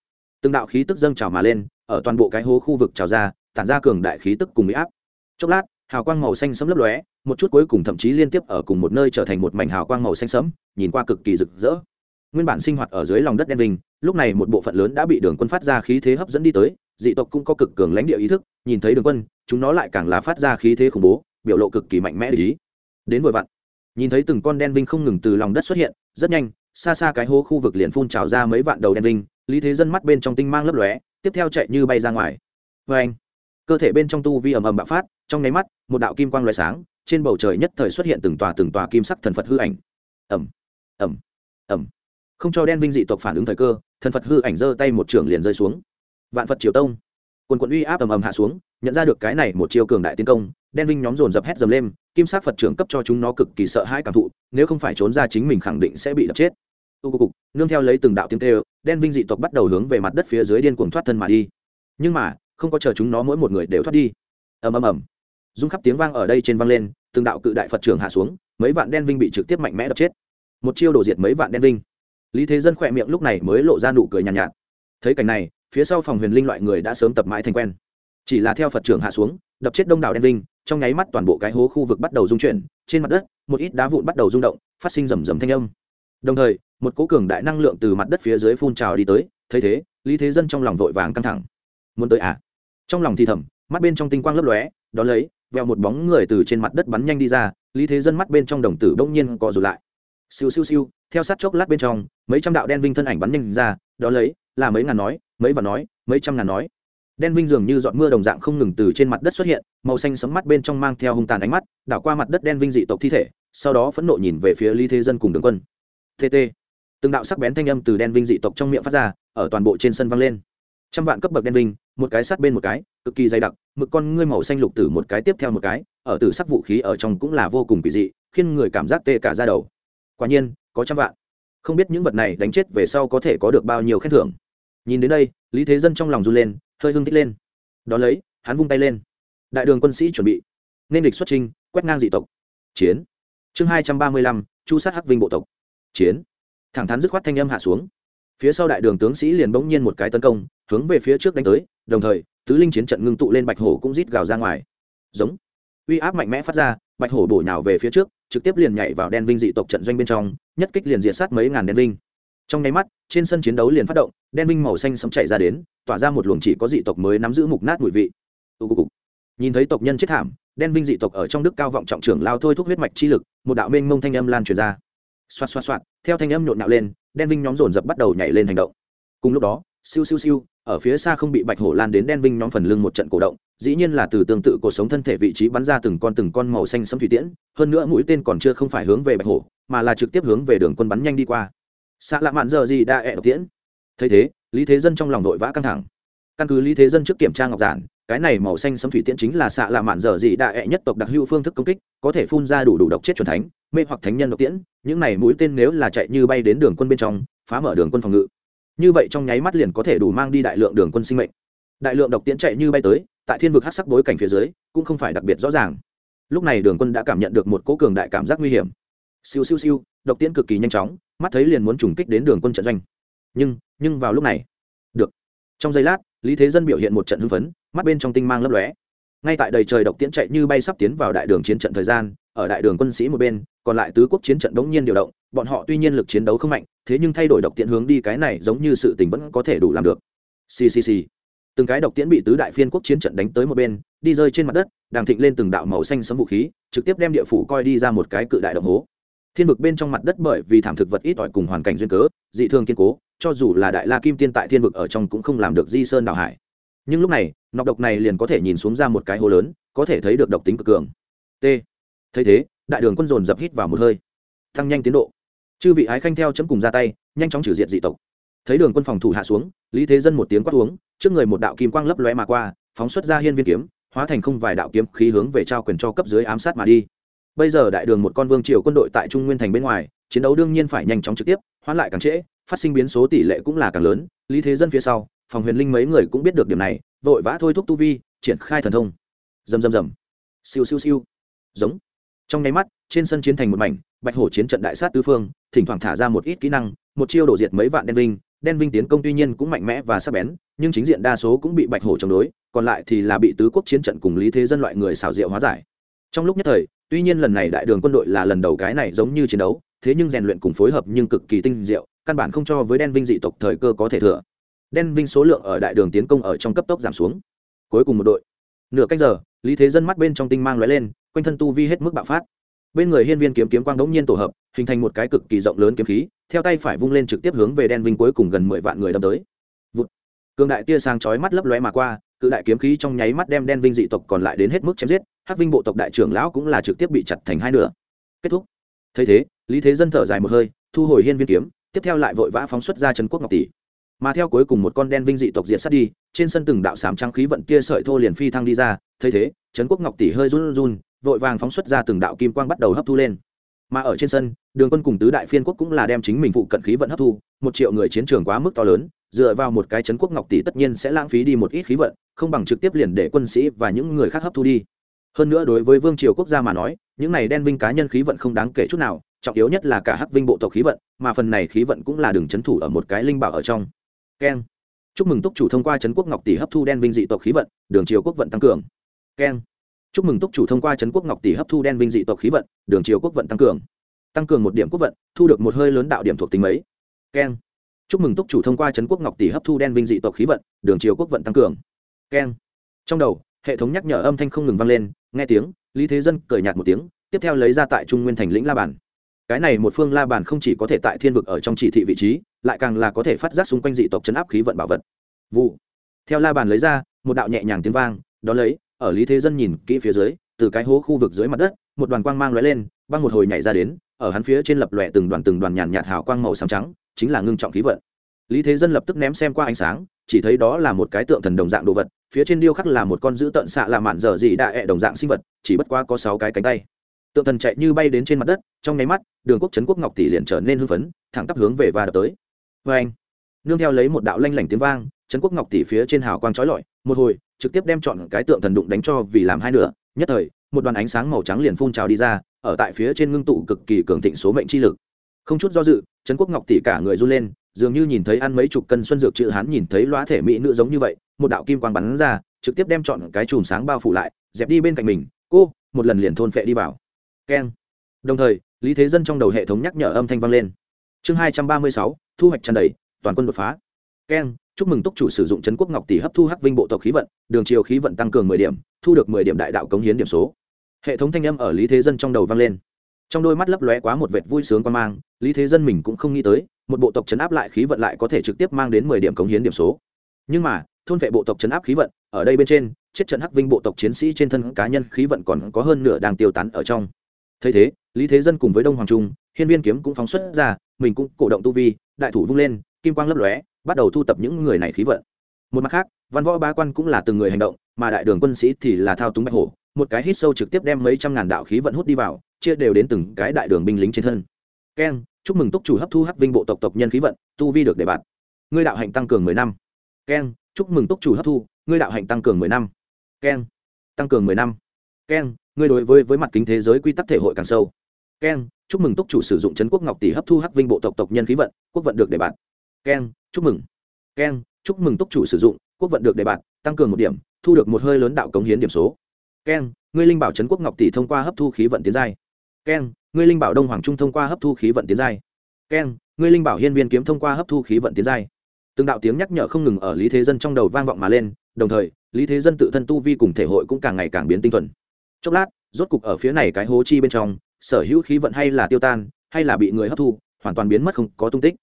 Từng đạo khí tức dâng trào mà lên, ở toàn bộ cái hố khu vực trào ra, tản ra cường đại khí tức cùng bị áp. Chốc lát, hào quang màu xanh sẫm lấp lóe, một chút cuối cùng thậm chí liên tiếp ở cùng một nơi trở thành một mảnh hào quang màu xanh sẫm, nhìn qua cực kỳ rực rỡ. Nguyên bản sinh hoạt ở dưới lòng đất đen vinh lúc này một bộ phận lớn đã bị đường quân phát ra khí thế hấp dẫn đi tới, dị tộc cũng có cực cường lãnh địa ý thức, nhìn thấy đường quân, chúng nó lại càng là phát ra khí thế khủng bố, biểu lộ cực kỳ mạnh mẽ để ý. Đến vội vặn, nhìn thấy từng con đen vinh không ngừng từ lòng đất xuất hiện, rất nhanh, xa xa cái hố khu vực liền phun trào ra mấy vạn đầu đen vinh, lý thế dân mắt bên trong tinh mang lấp lóe, tiếp theo chạy như bay ra ngoài. Vê anh, cơ thể bên trong tu vi ầm ầm bạo phát, trong nháy mắt, một đạo kim quang loại sáng, trên bầu trời nhất thời xuất hiện từng tòa từng tòa kim sắc thần phật hư ảnh. Ẩm ẩm ẩm không cho đen vinh dị tộc phản ứng thời cơ, thần phật hư ảnh giơ tay một trường liền rơi xuống. Vạn phật triều tông. Quần quận uy áp ầm ầm hạ xuống, nhận ra được cái này một chiêu cường đại tiến công, đen vinh nhóm dồn dập hét dầm lên, kim sắc phật trưởng cấp cho chúng nó cực kỳ sợ hãi cảm thụ, nếu không phải trốn ra chính mình khẳng định sẽ bị đập chết. Tu cục nương theo lấy từng đạo tiếng tê đen vinh dị tộc bắt đầu hướng về mặt đất phía dưới điên cuồng thoát thân mà đi. Nhưng mà, không có chờ chúng nó mỗi một người đều thoát đi. Ầm ầm ầm. Rung khắp tiếng vang ở đây trên vang lên, từng đạo cự đại phật trưởng hạ xuống, mấy vạn đen vinh bị trực tiếp mạnh mẽ đập chết. Một chiêu đổ diệt mấy vạn đen vinh lý thế dân khỏe miệng lúc này mới lộ ra nụ cười nhàn nhạt, nhạt. Thấy cảnh này phía sau phòng huyền linh loại người đã sớm tập mãi thành quen. Chỉ là theo phật trưởng hạ xuống đập chết đông đảo đen linh trong nháy mắt toàn bộ cái hố khu vực bắt đầu rung chuyển trên mặt đất một ít đá vụn bắt đầu rung động phát sinh rầm rầm thanh âm. Đồng thời một cố cường đại năng lượng từ mặt đất phía dưới phun trào đi tới thấy thế lý thế dân trong lòng vội vàng căng thẳng. Muốn tới à? Trong lòng thì thầm mắt bên trong tinh quang lấp lóe đón lấy veo một bóng người từ trên mặt đất bắn nhanh đi ra lý thế dân mắt bên trong đồng tử đông nhiên cọ rụt lại. Siêu siêu siêu theo sát chốc lát bên trong, mấy trăm đạo đen vinh thân ảnh bắn nhanh ra, đó lấy, là mấy ngàn nói, mấy và nói, mấy trăm ngàn nói. Đen vinh dường như giọt mưa đồng dạng không ngừng từ trên mặt đất xuất hiện, màu xanh sấm mắt bên trong mang theo hung tàn ánh mắt, đảo qua mặt đất đen vinh dị tộc thi thể, sau đó phẫn nộ nhìn về phía lý thế dân cùng đường quân. Tt từng đạo sắc bén thanh âm từ đen vinh dị tộc trong miệng phát ra, ở toàn bộ trên sân vang lên. Trăm vạn cấp bậc đen vinh, một cái sát bên một cái, cực kỳ dày đặc, mực con ngươi màu xanh lục tử một cái tiếp theo một cái, ở tử sắc vũ khí ở trong cũng là vô cùng kỳ dị, khiến người cảm giác tê cả ra đầu. Quả nhiên có trăm vạn. Không biết những vật này đánh chết về sau có thể có được bao nhiêu khen thưởng. Nhìn đến đây, lý thế dân trong lòng run lên, hơi hưng thích lên. Đón lấy, hắn vung tay lên. Đại đường quân sĩ chuẩn bị. Nên địch xuất trinh quét ngang dị tộc. Chiến. Chương hai trăm ba mươi lăm, chu sát hắc vinh bộ tộc. Chiến. Thẳng thắn dứt khoát thanh âm hạ xuống. Phía sau đại đường tướng sĩ liền bỗng nhiên một cái tấn công, hướng về phía trước đánh tới, đồng thời, tứ linh chiến trận ngưng tụ lên bạch hổ cũng rít gào ra ngoài. Giống. Uy áp mạnh mẽ phát ra, bạch hổ bổ nhào về phía trước trực tiếp liền nhảy vào đen vinh dị tộc trận doanh bên trong, nhất kích liền diệt sát mấy ngàn đen vinh. Trong nháy mắt, trên sân chiến đấu liền phát động, đen vinh màu xanh sấm chạy ra đến, tỏa ra một luồng chỉ có dị tộc mới nắm giữ mục nát mùi vị. Nhìn thấy tộc nhân chết thảm, đen vinh dị tộc ở trong đức cao vọng trọng trưởng lao thôi thúc huyết mạch chi lực, một đạo mênh mông thanh âm lan truyền ra. Xoạt xoạt xoạt, theo thanh âm nhộn nhạo lên, đen vinh nhóm dồn dập bắt đầu nhảy lên hành động. Cùng lúc đó, siêu siêu siêu ở phía xa không bị bạch hổ lan đến đen vinh nhóm phần lưng một trận cổ động, dĩ nhiên là từ tương tự cuộc sống thân thể vị trí bắn ra từng con từng con màu xanh sấm thủy tiễn, hơn nữa mũi tên còn chưa không phải hướng về bạch hổ, mà là trực tiếp hướng về đường quân bắn nhanh đi qua. Xạ lạ mạn giờ gì đã ẹ độc tiễn? Thấy thế, lý thế dân trong lòng đội vã căng thẳng. Căn cứ lý thế dân trước kiểm tra ngọc giản, cái này màu xanh sấm thủy tiễn chính là xạ lạ mạn dở dị đại ẹ nhất tộc đặc hữu phương thức công kích, có thể phun ra đủ đủ độc chết chuẩn thánh, mê hoặc thánh nhân độc tiễn, những này mũi tên nếu là chạy như bay đến đường quân bên trong, phá mở đường quân phòng ngự như vậy trong nháy mắt liền có thể đủ mang đi đại lượng đường quân sinh mệnh. Đại lượng độc tiễn chạy như bay tới, tại thiên vực hát sắc bối cảnh phía dưới, cũng không phải đặc biệt rõ ràng. Lúc này đường quân đã cảm nhận được một cố cường đại cảm giác nguy hiểm. Siêu siêu siêu, độc tiễn cực kỳ nhanh chóng, mắt thấy liền muốn trùng kích đến đường quân trận doanh. Nhưng nhưng vào lúc này, được. Trong giây lát, lý thế dân biểu hiện một trận hưng phấn, mắt bên trong tinh mang lấp lóe. Ngay tại đầy trời độc tiễn chạy như bay sắp tiến vào đại đường chiến trận thời gian, ở đại đường quân sĩ một bên, còn lại tứ quốc chiến trận đống nhiên điều động, bọn họ tuy nhiên lực chiến đấu không mạnh thế nhưng thay đổi độc tiễn hướng đi cái này giống như sự tình vẫn có thể đủ làm được. Ccc từng cái độc tiễn bị tứ đại phiên quốc chiến trận đánh tới một bên, đi rơi trên mặt đất, đàng thịnh lên từng đạo màu xanh sấm vũ khí, trực tiếp đem địa phủ coi đi ra một cái cự đại động hố. Thiên vực bên trong mặt đất bởi vì thảm thực vật ít ỏi cùng hoàn cảnh duyên cớ, dị thường kiên cố, cho dù là đại la kim tiên tại thiên vực ở trong cũng không làm được di sơn đảo hải. Nhưng lúc này, nọc độc này liền có thể nhìn xuống ra một cái hố lớn, có thể thấy được độc tính cực cường. T. Thấy thế, đại đường quân dồn dập hít vào một hơi. Tăng nhanh tiến độ chư vị ái khanh theo chấm cùng ra tay, nhanh chóng trừ diệt dị tộc. Thấy đường quân phòng thủ hạ xuống, lý thế dân một tiếng quát uống, trước người một đạo kim quang lấp lóe mà qua, phóng xuất ra hiên viên kiếm, hóa thành không vài đạo kiếm khí hướng về trao quyền cho cấp dưới ám sát mà đi. Bây giờ đại đường một con vương triều quân đội tại trung nguyên thành bên ngoài, chiến đấu đương nhiên phải nhanh chóng trực tiếp, hoãn lại càng trễ, phát sinh biến số tỷ lệ cũng là càng lớn. Lý thế dân phía sau, phòng huyền linh mấy người cũng biết được điểm này, vội vã thôi thúc tu vi, triển khai thần thông. Rầm rầm rầm. Siêu siêu siêu. Giống. Trong nháy mắt trên sân chiến thành một mảnh, bạch hổ chiến trận đại sát tứ phương, thỉnh thoảng thả ra một ít kỹ năng, một chiêu đổ diệt mấy vạn đen vinh đen vinh tiến công tuy nhiên cũng mạnh mẽ và sắc bén, nhưng chính diện đa số cũng bị bạch hổ chống đối, còn lại thì là bị tứ quốc chiến trận cùng lý thế dân loại người xảo diệu hóa giải. Trong lúc nhất thời, tuy nhiên lần này đại đường quân đội là lần đầu cái này giống như chiến đấu, thế nhưng rèn luyện cùng phối hợp nhưng cực kỳ tinh diệu, căn bản không cho với đen vinh dị tộc thời cơ có thể thừa. Đen vinh số lượng ở đại đường tiến công ở trong cấp tốc giảm xuống. Cuối cùng một đội. Nửa canh giờ, lý thế dân mắt bên trong tinh mang lóe lên, quanh thân tu vi hết mức bạo phát bên người hiên viên kiếm kiếm quang đống nhiên tổ hợp, hình thành một cái cực kỳ rộng lớn kiếm khí, theo tay phải vung lên trực tiếp hướng về đen vinh cuối cùng gần mười vạn người đâm tới. Vụt. cường đại tia sang chói mắt lấp lóe mà qua, cự đại kiếm khí trong nháy mắt đem đen vinh dị tộc còn lại đến hết mức chém giết, hắc vinh bộ tộc đại trưởng lão cũng là trực tiếp bị chặt thành hai nửa. Kết thúc. Thấy thế, lý thế dân thở dài một hơi, thu hồi hiên viên kiếm, tiếp theo lại vội vã phóng xuất ra trần quốc ngọc tỷ. Mà theo cuối cùng một con đen vinh dị tộc diệt sát đi, trên sân từng đạo sám trang khí vận kia sợi thô liền phi thăng đi ra, thấy thế trấn quốc ngọc tỷ hơi run run vội vàng phóng xuất ra từng đạo kim quang bắt đầu hấp thu lên. Mà ở trên sân, đường quân cùng tứ đại phiên quốc cũng là đem chính mình phụ cận khí vận hấp thu, một triệu người chiến trường quá mức to lớn, dựa vào một cái chấn quốc ngọc tỷ tất nhiên sẽ lãng phí đi một ít khí vận, không bằng trực tiếp liền để quân sĩ và những người khác hấp thu đi. Hơn nữa đối với vương triều quốc gia mà nói, những này đen vinh cá nhân khí vận không đáng kể chút nào, trọng yếu nhất là cả hắc vinh bộ tộc khí vận, mà phần này khí vận cũng là đường c thủ ở một cái linh bảo ở trong. Keng. Chúc mừng túc chủ thông qua trấn quốc ngọc tỷ hấp thu đen vinh dị tộc khí vận, đường triều quốc vận tăng cường. Keng chúc mừng túc chủ thông qua trấn quốc ngọc tỷ hấp thu đen vinh dị tộc khí vận, đường chiều quốc vận tăng cường. Tăng cường một điểm quốc vận, thu được một hơi lớn đạo điểm thuộc tính mấy. Keng. Chúc mừng túc chủ thông qua trấn quốc ngọc tỷ hấp thu đen vinh dị tộc khí vận, đường chiều quốc vận tăng cường. Keng. Trong đầu, hệ thống nhắc nhở âm thanh không ngừng vang lên, nghe tiếng, lý thế dân cười nhạt một tiếng, tiếp theo lấy ra tại trung nguyên thành lĩnh la bàn. Cái này một phương la bàn không chỉ có thể tại thiên vực ở trong chỉ thị vị trí, lại càng là có thể phát giác xung quanh dị tộc chấn áp khí vận bảo vật. Vụ. Theo la bàn lấy ra, một đạo nhẹ nhàng tiếng vang, đó lấy ở lý thế dân nhìn kỹ phía dưới, từ cái hố khu vực dưới mặt đất, một đoàn quang mang lóe lên, băng một hồi nhảy ra đến, ở hắn phía trên lập lòe từng đoàn từng đoàn nhàn nhạt hào quang màu xám trắng, chính là ngưng trọng khí vận. Lý thế dân lập tức ném xem qua ánh sáng, chỉ thấy đó là một cái tượng thần đồng dạng đồ vật, phía trên điêu khắc là một con dữ tợn xạ là mạn dở dị đại ẹ đồng dạng sinh vật, chỉ bất qua có sáu cái cánh tay. Tượng thần chạy như bay đến trên mặt đất, trong nháy mắt, đường quốc trấn quốc ngọc tỷ liền trở nên hưng phấn, thẳng tắp hướng về và đập tới. Vê anh. Nương theo lấy một đạo lanh lảnh tiếng vang, trấn quốc ngọc tỷ phía trên hào quang trói lọi, một hồi trực tiếp đem chọn cái tượng thần đụng đánh cho vì làm hai nửa. Nhất thời, một đoàn ánh sáng màu trắng liền phun trào đi ra, ở tại phía trên ngưng tụ cực kỳ cường thịnh số mệnh chi lực. Không chút do dự, trấn quốc ngọc tỷ cả người run lên, dường như nhìn thấy ăn mấy chục cân xuân dược chữ hắn nhìn thấy loá thể mỹ nữ giống như vậy, một đạo kim quang bắn ra, trực tiếp đem chọn cái chùm sáng bao phủ lại, dẹp đi bên cạnh mình. Cô, một lần liền thôn phệ đi vào. Keng. Đồng thời, lý thế dân trong đầu hệ thống nhắc nhở âm thanh vang lên. Chương hai trăm ba mươi sáu, thu hoạch tràn đầy, toàn quân đột phá. Keng chúc mừng túc chủ sử dụng trấn quốc ngọc tỷ hấp thu hắc vinh bộ tộc khí vận, đường chiều khí vận tăng cường mười điểm, thu được mười điểm đại đạo cống hiến điểm số. Hệ thống thanh âm ở lý thế dân trong đầu vang lên. Trong đôi mắt lấp lóe quá một vệt vui sướng quan mang, lý thế dân mình cũng không nghĩ tới, một bộ tộc chấn áp lại khí vận lại có thể trực tiếp mang đến mười điểm cống hiến điểm số. Nhưng mà, thôn vệ bộ tộc chấn áp khí vận, ở đây bên trên, chết trận hắc vinh bộ tộc chiến sĩ trên thân cá nhân khí vận còn có hơn nửa đang tiêu tán ở trong. Thấy thế, lý thế dân cùng với đông hoàng trung, hiên viên kiếm cũng phóng xuất ra, mình cũng cổ động tu vi, đại thủ vung lên, kim quang lấp lóe bắt đầu thu tập những người này khí vận. Một mặt khác, văn võ ba quan cũng là từng người hành động, mà đại đường quân sĩ thì là thao túng bạch hổ, một cái hít sâu trực tiếp đem mấy trăm ngàn đạo khí vận hút đi vào, chia đều đến từng cái đại đường binh lính trên thân. Keng, chúc mừng túc chủ hấp thu hắc vinh bộ tộc tộc nhân khí vận, tu vi được đề bạt. Ngươi đạo hạnh tăng cường mười năm. Keng, chúc mừng túc chủ hấp thu, ngươi đạo hạnh tăng cường mười năm. Keng, tăng cường mười năm. Keng, ngươi đối với với mặt kính thế giới quy tắc thể hội càng sâu. Keng, chúc mừng túc chủ sử dụng trấn quốc ngọc tỷ hấp thu hắc vinh bộ tộc tộc nhân khí vận, quốc vận được đề bạt keng chúc mừng. Keng chúc mừng túc chủ sử dụng, quốc vận được đề bạt, tăng cường một điểm, thu được một hơi lớn đạo cống hiến điểm số. Keng ngươi linh bảo trấn quốc ngọc tỷ thông qua hấp thu khí vận tiến giai. Keng ngươi linh bảo đông hoàng trung thông qua hấp thu khí vận tiến giai. Keng ngươi linh bảo hiên viên kiếm thông qua hấp thu khí vận tiến giai. Từng đạo tiếng nhắc nhở không ngừng ở lý thế dân trong đầu vang vọng mà lên, đồng thời, lý thế dân tự thân tu vi cùng thể hội cũng càng ngày càng biến tinh thuần. Chốc lát, rốt cục ở phía này cái hố chi bên trong, sở hữu khí vận hay là tiêu tan, hay là bị người hấp thu, hoàn toàn biến mất không có tung tích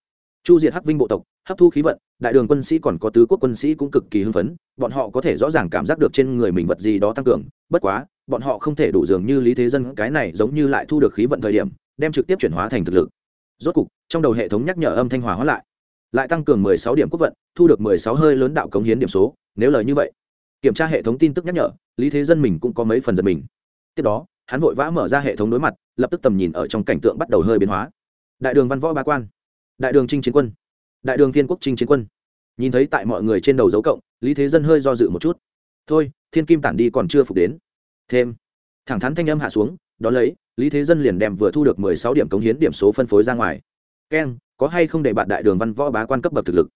chu diệt hắc vinh bộ tộc, hấp thu khí vận, đại đường quân sĩ còn có tứ quốc quân sĩ cũng cực kỳ hưng phấn, bọn họ có thể rõ ràng cảm giác được trên người mình vật gì đó tăng cường, bất quá, bọn họ không thể đủ dường như lý thế dân, cái này giống như lại thu được khí vận thời điểm, đem trực tiếp chuyển hóa thành thực lực. Rốt cục, trong đầu hệ thống nhắc nhở âm thanh hòa hóa lại. Lại tăng cường mười sáu điểm quốc vận, thu được mười sáu hơi lớn đạo cống hiến điểm số, nếu lời như vậy. Kiểm tra hệ thống tin tức nhắc nhở, lý thế dân mình cũng có mấy phần giật mình. Tiếp đó, hắn vội vã mở ra hệ thống đối mặt, lập tức tầm nhìn ở trong cảnh tượng bắt đầu hơi biến hóa. Đại đường văn võ ba quan đại đường trinh chiến quân, đại đường viên quốc trinh chiến quân. Nhìn thấy tại mọi người trên đầu dấu cộng, lý thế dân hơi do dự một chút. Thôi, thiên kim tản đi còn chưa phục đến. Thêm, thẳng thắn thanh âm hạ xuống đ ó lấy, lý thế dân liền đem vừa thu được mười sáu điểm cống hiến điểm số phân phối ra ngoài. Keng, có hay không để bạn đại đường văn võ bá quan cấp bậc thực lực?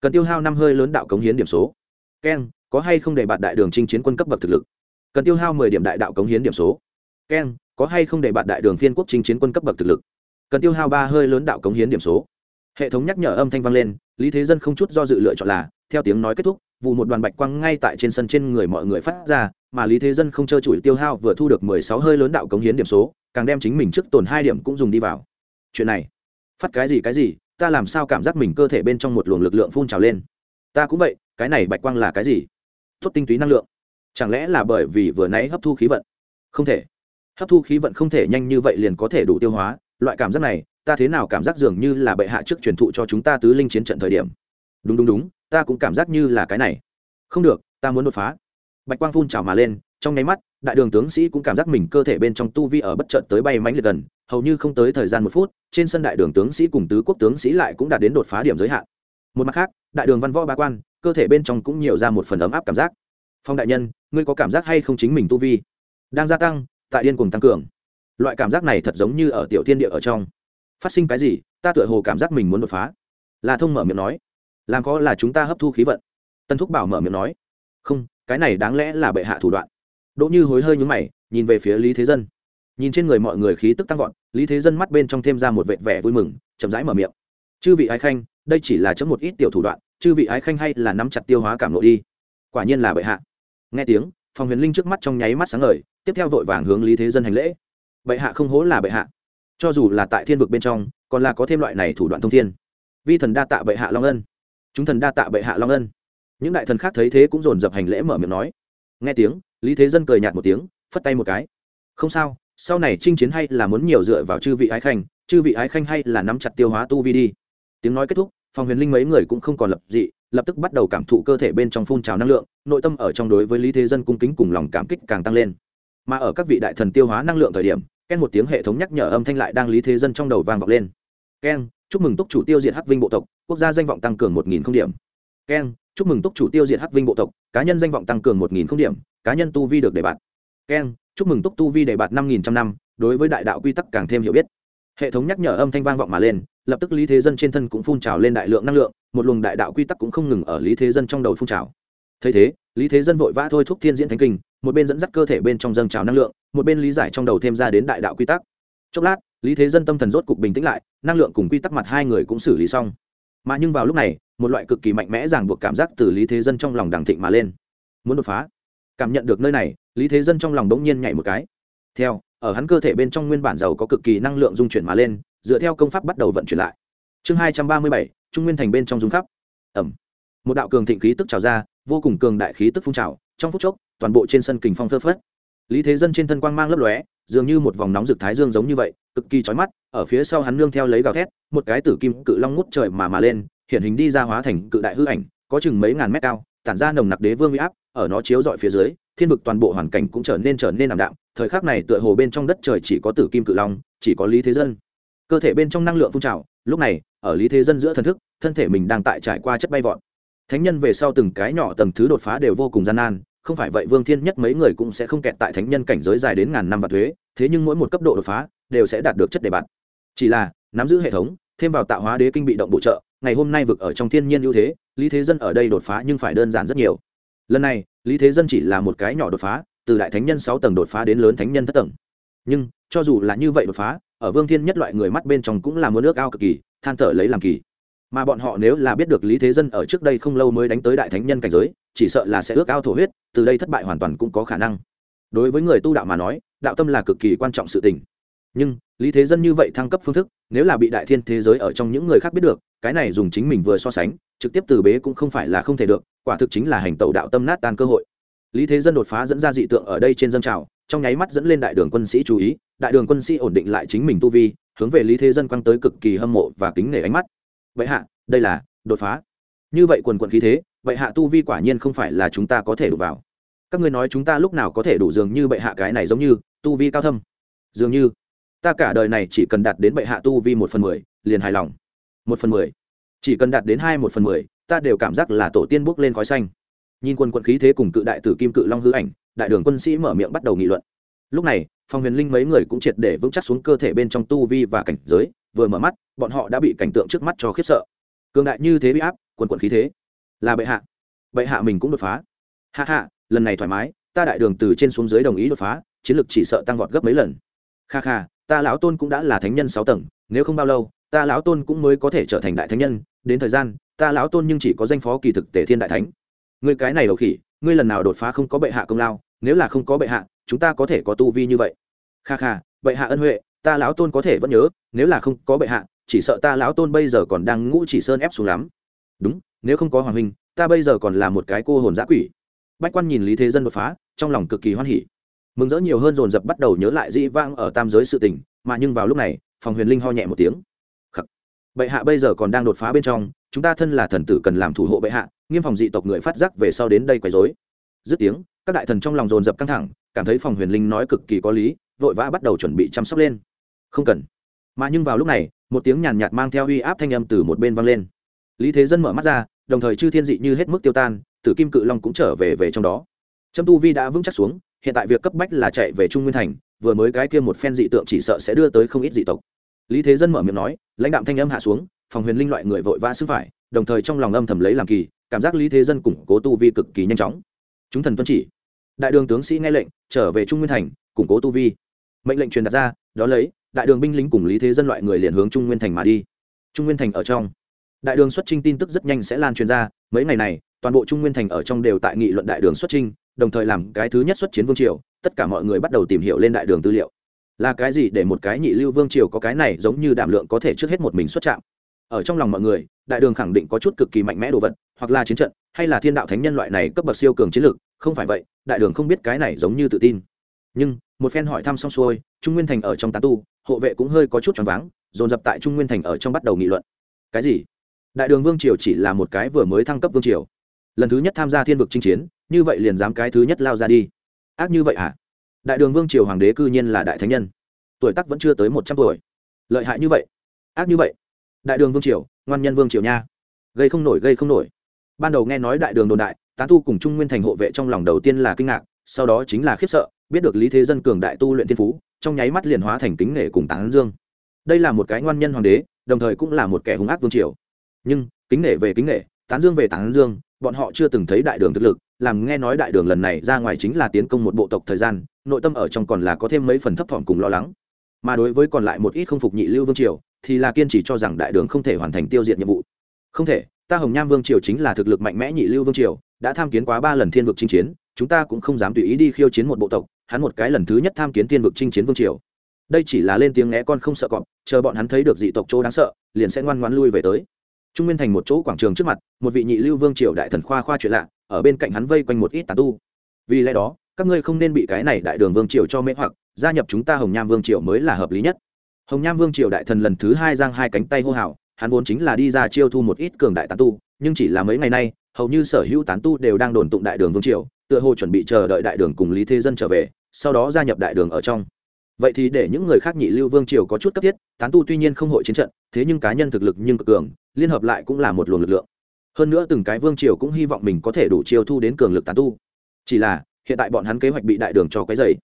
Cần tiêu hao năm hơi lớn đạo cống hiến điểm số. Keng, có hay không để bạn đại đường trinh chiến quân cấp bậc thực lực? Cần tiêu hao mười điểm đại đạo cống hiến điểm số. Keng, có hay không để bạn đại đường phiên quốc trinh chiến quân cấp bậc thực lực? Cần tiêu hao ba hơi lớn đạo cống hiến điểm số hệ thống nhắc nhở âm thanh vang lên, lý thế dân không chút do dự lựa chọn là, theo tiếng nói kết thúc, vụ một đoàn bạch quang ngay tại trên sân trên người mọi người phát ra, mà lý thế dân không trơ trụi tiêu hao vừa thu được mười sáu hơi lớn đạo cống hiến điểm số, càng đem chính mình trước tồn hai điểm cũng dùng đi vào. Chuyện này, phát cái gì cái gì, ta làm sao cảm giác mình cơ thể bên trong một luồng lực lượng phun trào lên. Ta cũng vậy, cái này bạch quang là cái gì? Tốt tinh túy năng lượng. Chẳng lẽ là bởi vì vừa nãy hấp thu khí vận? Không thể. Hấp thu khí vận không thể nhanh như vậy liền có thể đủ tiêu hóa, loại cảm giác này ta thế nào cảm giác dường như là bệ hạ trước truyền thụ cho chúng ta tứ linh chiến trận thời điểm? Đúng đúng đúng, ta cũng cảm giác như là cái này. Không được, ta muốn đột phá. Bạch quang phun trào mà lên, trong nháy mắt, đại đường tướng sĩ cũng cảm giác mình cơ thể bên trong tu vi ở bất chợt tới bay mánh liệt gần, hầu như không tới thời gian một phút, trên sân đại đường tướng sĩ cùng tứ quốc tướng sĩ lại cũng đạt đến đột phá điểm giới hạn. Một mặt khác, đại đường văn võ ba quan, cơ thể bên trong cũng nhiều ra một phần ấm áp cảm giác. Phong đại nhân, ngươi có cảm giác hay không chính mình tu vi? Đang gia tăng, tại điên cùng tăng cường. Loại cảm giác này thật giống như ở tiểu thiên địa ở trong phát sinh cái gì, ta tựa hồ cảm giác mình muốn đột phá. Là thông mở miệng nói, làm có là chúng ta hấp thu khí vận. Tân thúc bảo mở miệng nói, không, cái này đáng lẽ là bệ hạ thủ đoạn. Đỗ như hối hơi nhúng mày, nhìn về phía lý thế dân. Nhìn trên người mọi người khí tức tăng vọt, lý thế dân mắt bên trong thêm ra một vệt vẻ vui mừng, chậm rãi mở miệng. Chư vị ái khanh, đây chỉ là chấm một ít tiểu thủ đoạn, chư vị ái khanh hay là nắm chặt tiêu hóa cảm lộ đi. Quả nhiên là bệ hạ. Nghe tiếng phòng huyền linh trước mắt trong nháy mắt sáng ngời, tiếp theo vội vàng hướng lý thế dân hành lễ. Bệ hạ không hố là bệ hạ cho dù là tại thiên vực bên trong, còn là có thêm loại này thủ đoạn thông thiên. Vi thần đa tạ bệ hạ long ân. Chúng thần đa tạ bệ hạ long ân. Những đại thần khác thấy thế cũng dồn dập hành lễ mở miệng nói. Nghe tiếng, lý thế dân cười nhạt một tiếng, phất tay một cái. Không sao, sau này chinh chiến hay là muốn nhiều dựa vào chư vị ái khanh, chư vị ái khanh hay là nắm chặt tiêu hóa tu vi đi. Tiếng nói kết thúc phòng huyền linh mấy người cũng không còn lập dị, lập tức bắt đầu cảm thụ cơ thể bên trong phun trào năng lượng, nội tâm ở trong đối với lý thế dân cung kính cùng lòng cảm kích càng tăng lên. Mà ở các vị đại thần tiêu hóa năng lượng thời điểm ken một tiếng hệ thống nhắc nhở âm thanh lại đang lý thế dân trong đầu vang vọng lên. Ken, chúc mừng túc chủ tiêu diệt hắc vinh bộ tộc, quốc gia danh vọng tăng cường một nghìn không điểm. Ken, chúc mừng túc chủ tiêu diệt hắc vinh bộ tộc, cá nhân danh vọng tăng cường một nghìn không điểm, cá nhân tu vi được đề bạt. Ken, chúc mừng túc tu vi đề bạt năm nghìn trăm năm, đối với đại đạo quy tắc càng thêm hiểu biết. Hệ thống nhắc nhở âm thanh vang vọng mà lên, lập tức lý thế dân trên thân cũng phun trào lên đại lượng năng lượng, một luồng đại đạo quy tắc cũng không ngừng ở lý thế dân trong đầu phun trào thấy thế, lý thế dân vội vã thôi thúc thiên diễn thánh kinh, một bên dẫn dắt cơ thể bên trong dâng trào năng lượng, một bên lý giải trong đầu thêm ra đến đại đạo quy tắc. Chốc lát, lý thế dân tâm thần rốt cục bình tĩnh lại, năng lượng cùng quy tắc mặt hai người cũng xử lý xong. Mà nhưng vào lúc này, một loại cực kỳ mạnh mẽ ràng buộc cảm giác từ lý thế dân trong lòng đằng thịnh mà lên. Muốn đột phá. Cảm nhận được nơi này, lý thế dân trong lòng bỗng nhiên nhảy một cái. Theo, ở hắn cơ thể bên trong nguyên bản giàu có cực kỳ năng lượng dung chuyển mà lên, dựa theo công pháp bắt đầu vận chuyển lại. Chương hai trăm ba mươi bảy, trung nguyên thành bên trong dung khắp. Ẩm. Một đạo cường thịnh khí tức trào ra vô cùng cường đại khí tức phun trào, trong phút chốc, toàn bộ trên sân kình phong phơ phất. Lý thế dân trên thân quang mang lấp lóe, dường như một vòng nóng rực thái dương giống như vậy, cực kỳ chói mắt, ở phía sau hắn nương theo lấy gào thét, một cái tử kim cự long ngút trời mà mà lên, hiện hình đi ra hóa thành cự đại hư ảnh, có chừng mấy ngàn mét cao, tản ra nồng nặc đế vương uy áp, ở nó chiếu dọi phía dưới, thiên vực toàn bộ hoàn cảnh cũng trở nên trở nên ảm đạm, thời khắc này tựa hồ bên trong đất trời chỉ có tử kim cự long, chỉ có lý thế dân. Cơ thể bên trong năng lượng phun trào, lúc này, ở lý thế dân giữa thần thức, thân thể mình đang tại trải qua chất bay vọt thánh nhân về sau từng cái nhỏ tầng thứ đột phá đều vô cùng gian nan, không phải vậy vương thiên nhất mấy người cũng sẽ không kẹt tại thánh nhân cảnh giới dài đến ngàn năm và thuế, thế nhưng mỗi một cấp độ đột phá đều sẽ đạt được chất đề bạt. Chỉ là, nắm giữ hệ thống, thêm vào tạo hóa đế kinh bị động bổ trợ, ngày hôm nay vực ở trong thiên nhiên ưu thế, lý thế dân ở đây đột phá nhưng phải đơn giản rất nhiều. Lần này, lý thế dân chỉ là một cái nhỏ đột phá, từ đại thánh nhân sáu tầng đột phá đến lớn thánh nhân thất tầng. Nhưng, cho dù là như vậy đột phá, ở vương thiên nhất loại người mắt bên trong cũng là mưa nước ao cực kỳ, than thở lấy làm kỳ mà bọn họ nếu là biết được lý thế dân ở trước đây không lâu mới đánh tới đại thánh nhân cảnh giới, chỉ sợ là sẽ ước ao thổ huyết, từ đây thất bại hoàn toàn cũng có khả năng. Đối với người tu đạo mà nói, đạo tâm là cực kỳ quan trọng sự tình. Nhưng, lý thế dân như vậy thăng cấp phương thức, nếu là bị đại thiên thế giới ở trong những người khác biết được, cái này dùng chính mình vừa so sánh, trực tiếp từ bế cũng không phải là không thể được, quả thực chính là hành tẩu đạo tâm nát tan cơ hội. Lý thế dân đột phá dẫn ra dị tượng ở đây trên dân trào, trong nháy mắt dẫn lên đại đường quân sĩ chú ý, đại đường quân sĩ ổn định lại chính mình tu vi, hướng về lý thế dân quăng tới cực kỳ hâm mộ và kính nể ánh mắt vậy hạ, đây là đột phá. Như vậy quần quần khí thế, vậy hạ tu vi quả nhiên không phải là chúng ta có thể đụng vào. Các ngươi nói chúng ta lúc nào có thể đủ dường như bệ hạ cái này giống như tu vi cao thâm? Dường như, ta cả đời này chỉ cần đạt đến bệ hạ tu vi một phần mười, liền hài lòng. Một phần mười. Chỉ cần đạt đến hai một phần mười, ta đều cảm giác là tổ tiên bước lên khói xanh. Nhìn quân quận khí thế cùng cự đại tử kim cự long hư ảnh, đại đường quân sĩ mở miệng bắt đầu nghị luận. Lúc này, phong huyền linh mấy người cũng triệt để vững chắc xuống cơ thể bên trong tu vi và cảnh giới vừa mở mắt, bọn họ đã bị cảnh tượng trước mắt cho khiếp sợ. Cường đại như thế bị áp, quần quận khí thế. Là bệ hạ. Bệ hạ mình cũng đột phá. Hạ hạ lần này thoải mái, ta đại đường từ trên xuống dưới đồng ý đột phá, chiến lược chỉ sợ tăng vọt gấp mấy lần. Kha kha, ta lão tôn cũng đã là thánh nhân sáu tầng, nếu không bao lâu, ta lão tôn cũng mới có thể trở thành đại thánh nhân. Đến thời gian, ta lão tôn nhưng chỉ có danh phó kỳ thực tể thiên đại thánh. Người cái này đầu khỉ, ngươi lần nào đột phá không có bệ hạ công lao, nếu là không có bệ hạ, chúng ta có thể có tu vi như vậy. Kha kha, bệ hạ ân huệ, ta lão tôn có thể vẫn nhớ nếu là không có bệ hạ, chỉ sợ ta lão tôn bây giờ còn đang ngũ chỉ sơn ép xuống lắm. Đúng, nếu không có hoàng huynh, ta bây giờ còn là một cái cô hồn giã quỷ. Bách quan nhìn lý thế dân đột phá, trong lòng cực kỳ hoan hỉ. Mừng rỡ nhiều hơn dồn dập bắt đầu nhớ lại dĩ vang ở tam giới sự tình, mà nhưng vào lúc này, phòng huyền linh ho nhẹ một tiếng. Khắc. bệ hạ bây giờ còn đang đột phá bên trong, chúng ta thân là thần tử cần làm thủ hộ bệ hạ, nghiêm phòng dị tộc người phát giác về sau đến đây quấy rối. Dứt tiếng, các đại thần trong lòng dồn dập căng thẳng, cảm thấy phòng huyền linh nói cực kỳ có lý, vội vã bắt đầu chuẩn bị chăm sóc lên. Không cần mà nhưng vào lúc này, một tiếng nhàn nhạt mang theo uy áp thanh âm từ một bên vang lên. Lý thế dân mở mắt ra, đồng thời chư thiên dị như hết mức tiêu tan, tử kim cự long cũng trở về về trong đó. Trâm tu vi đã vững chắc xuống, hiện tại việc cấp bách là chạy về trung nguyên thành, vừa mới cái kia một phen dị tượng chỉ sợ sẽ đưa tới không ít dị tộc. Lý thế dân mở miệng nói, lãnh đạm thanh âm hạ xuống, phòng huyền linh loại người vội vã xứ phải, đồng thời trong lòng âm thầm lấy làm kỳ, cảm giác lý thế dân củng cố tu vi cực kỳ nhanh chóng. Chúng thần tuân chỉ. Đại đường tướng sĩ nghe lệnh, trở về trung nguyên thành, củng cố tu vi. Mệnh lệnh truyền đặt ra đó lấy đại đường binh lính cùng lý thế dân loại người liền hướng trung nguyên thành mà đi. Trung nguyên thành ở trong. Đại đường xuất trinh tin tức rất nhanh sẽ lan truyền ra, mấy ngày này, toàn bộ trung nguyên thành ở trong đều tại nghị luận đại đường xuất trinh đồng thời làm cái thứ nhất xuất chiến vương triều, tất cả mọi người bắt đầu tìm hiểu lên đại đường tư liệu. Là cái gì để một cái nhị lưu vương triều có cái này giống như đảm lượng có thể trước hết một mình xuất trạm? Ở trong lòng mọi người, đại đường khẳng định có chút cực kỳ mạnh mẽ đồ vật, hoặc là chiến trận, hay là thiên đạo thánh nhân loại này cấp bậc siêu cường chiến lược không phải vậy, đại đường không biết cái này giống như tự tin nhưng, một phen hỏi thăm xong xuôi, trung nguyên thành ở trong tán tu, hộ vệ cũng hơi có chút choáng váng, dồn dập tại trung nguyên thành ở trong bắt đầu nghị luận. Cái gì? Đại đường vương triều chỉ là một cái vừa mới thăng cấp vương triều. Lần thứ nhất tham gia thiên vực chinh chiến, như vậy liền dám cái thứ nhất lao ra đi. Ác như vậy hả? Đại đường vương triều hoàng đế cư nhiên là đại thánh nhân. Tuổi tắc vẫn chưa tới một trăm tuổi. Lợi hại như vậy? Ác như vậy? Đại đường vương triều, ngoan nhân vương triều nha. Gây không nổi, gây không nổi. Ban đầu nghe nói đại đường đồn đại, tán tu cùng trung nguyên thành hộ vệ trong lòng đầu tiên là kinh ngạc, sau đó chính là khiếp sợ biết được lý thế dân cường đại tu luyện thiên phú, trong nháy mắt liền hóa thành kính nể cùng tán dương. Đây là một cái ngoan nhân hoàng đế, đồng thời cũng là một kẻ hung ác vương triều. Nhưng, kính nể về kính nể, tán dương về tán dương, bọn họ chưa từng thấy đại đường thực lực, làm nghe nói đại đường lần này ra ngoài chính là tiến công một bộ tộc thời gian, nội tâm ở trong còn là có thêm mấy phần thấp thỏm cùng lo lắng. Mà đối với còn lại một ít không phục nhị lưu vương triều, thì là kiên trì cho rằng đại đường không thể hoàn thành tiêu diệt nhiệm vụ. Không thể, ta hồng nham vương triều chính là thực lực mạnh mẽ nhị lưu vương triều, đã tham kiến quá ba lần thiên vực chinh chiến, chúng ta cũng không dám tùy ý đi khiêu chiến một bộ tộc hắn một cái lần thứ nhất tham kiến tiên vực chinh chiến vương triều. Đây chỉ là lên tiếng nghe con không sợ cọp, chờ bọn hắn thấy được dị tộc chỗ đáng sợ, liền sẽ ngoan ngoãn lui về tới. Trung nguyên thành một chỗ quảng trường trước mặt, một vị nhị lưu vương triều đại thần khoa khoa chuyện lạ, ở bên cạnh hắn vây quanh một ít tán tu. Vì lẽ đó, các ngươi không nên bị cái này đại đường vương triều cho mê hoặc, gia nhập chúng ta hồng nham vương triều mới là hợp lý nhất. Hồng nham vương triều đại thần lần thứ hai giang hai cánh tay hô hào, hắn vốn chính là đi ra chiêu thu một ít cường đại tán tu, nhưng chỉ là mấy ngày nay, hầu như sở hữu tán tu đều đang đồn tụng đại đường vương triều tựa hồ chuẩn bị chờ đợi đại đường cùng lý thế dân trở về, sau đó gia nhập đại đường ở trong. Vậy thì để những người khác nhị lưu vương triều có chút cấp thiết, tán tu tuy nhiên không hội chiến trận, thế nhưng cá nhân thực lực nhưng cực cường, liên hợp lại cũng là một luồng lực lượng. Hơn nữa từng cái vương triều cũng hy vọng mình có thể đủ chiêu thu đến cường lực tán tu. Chỉ là, hiện tại bọn hắn kế hoạch bị đại đường cho cái dày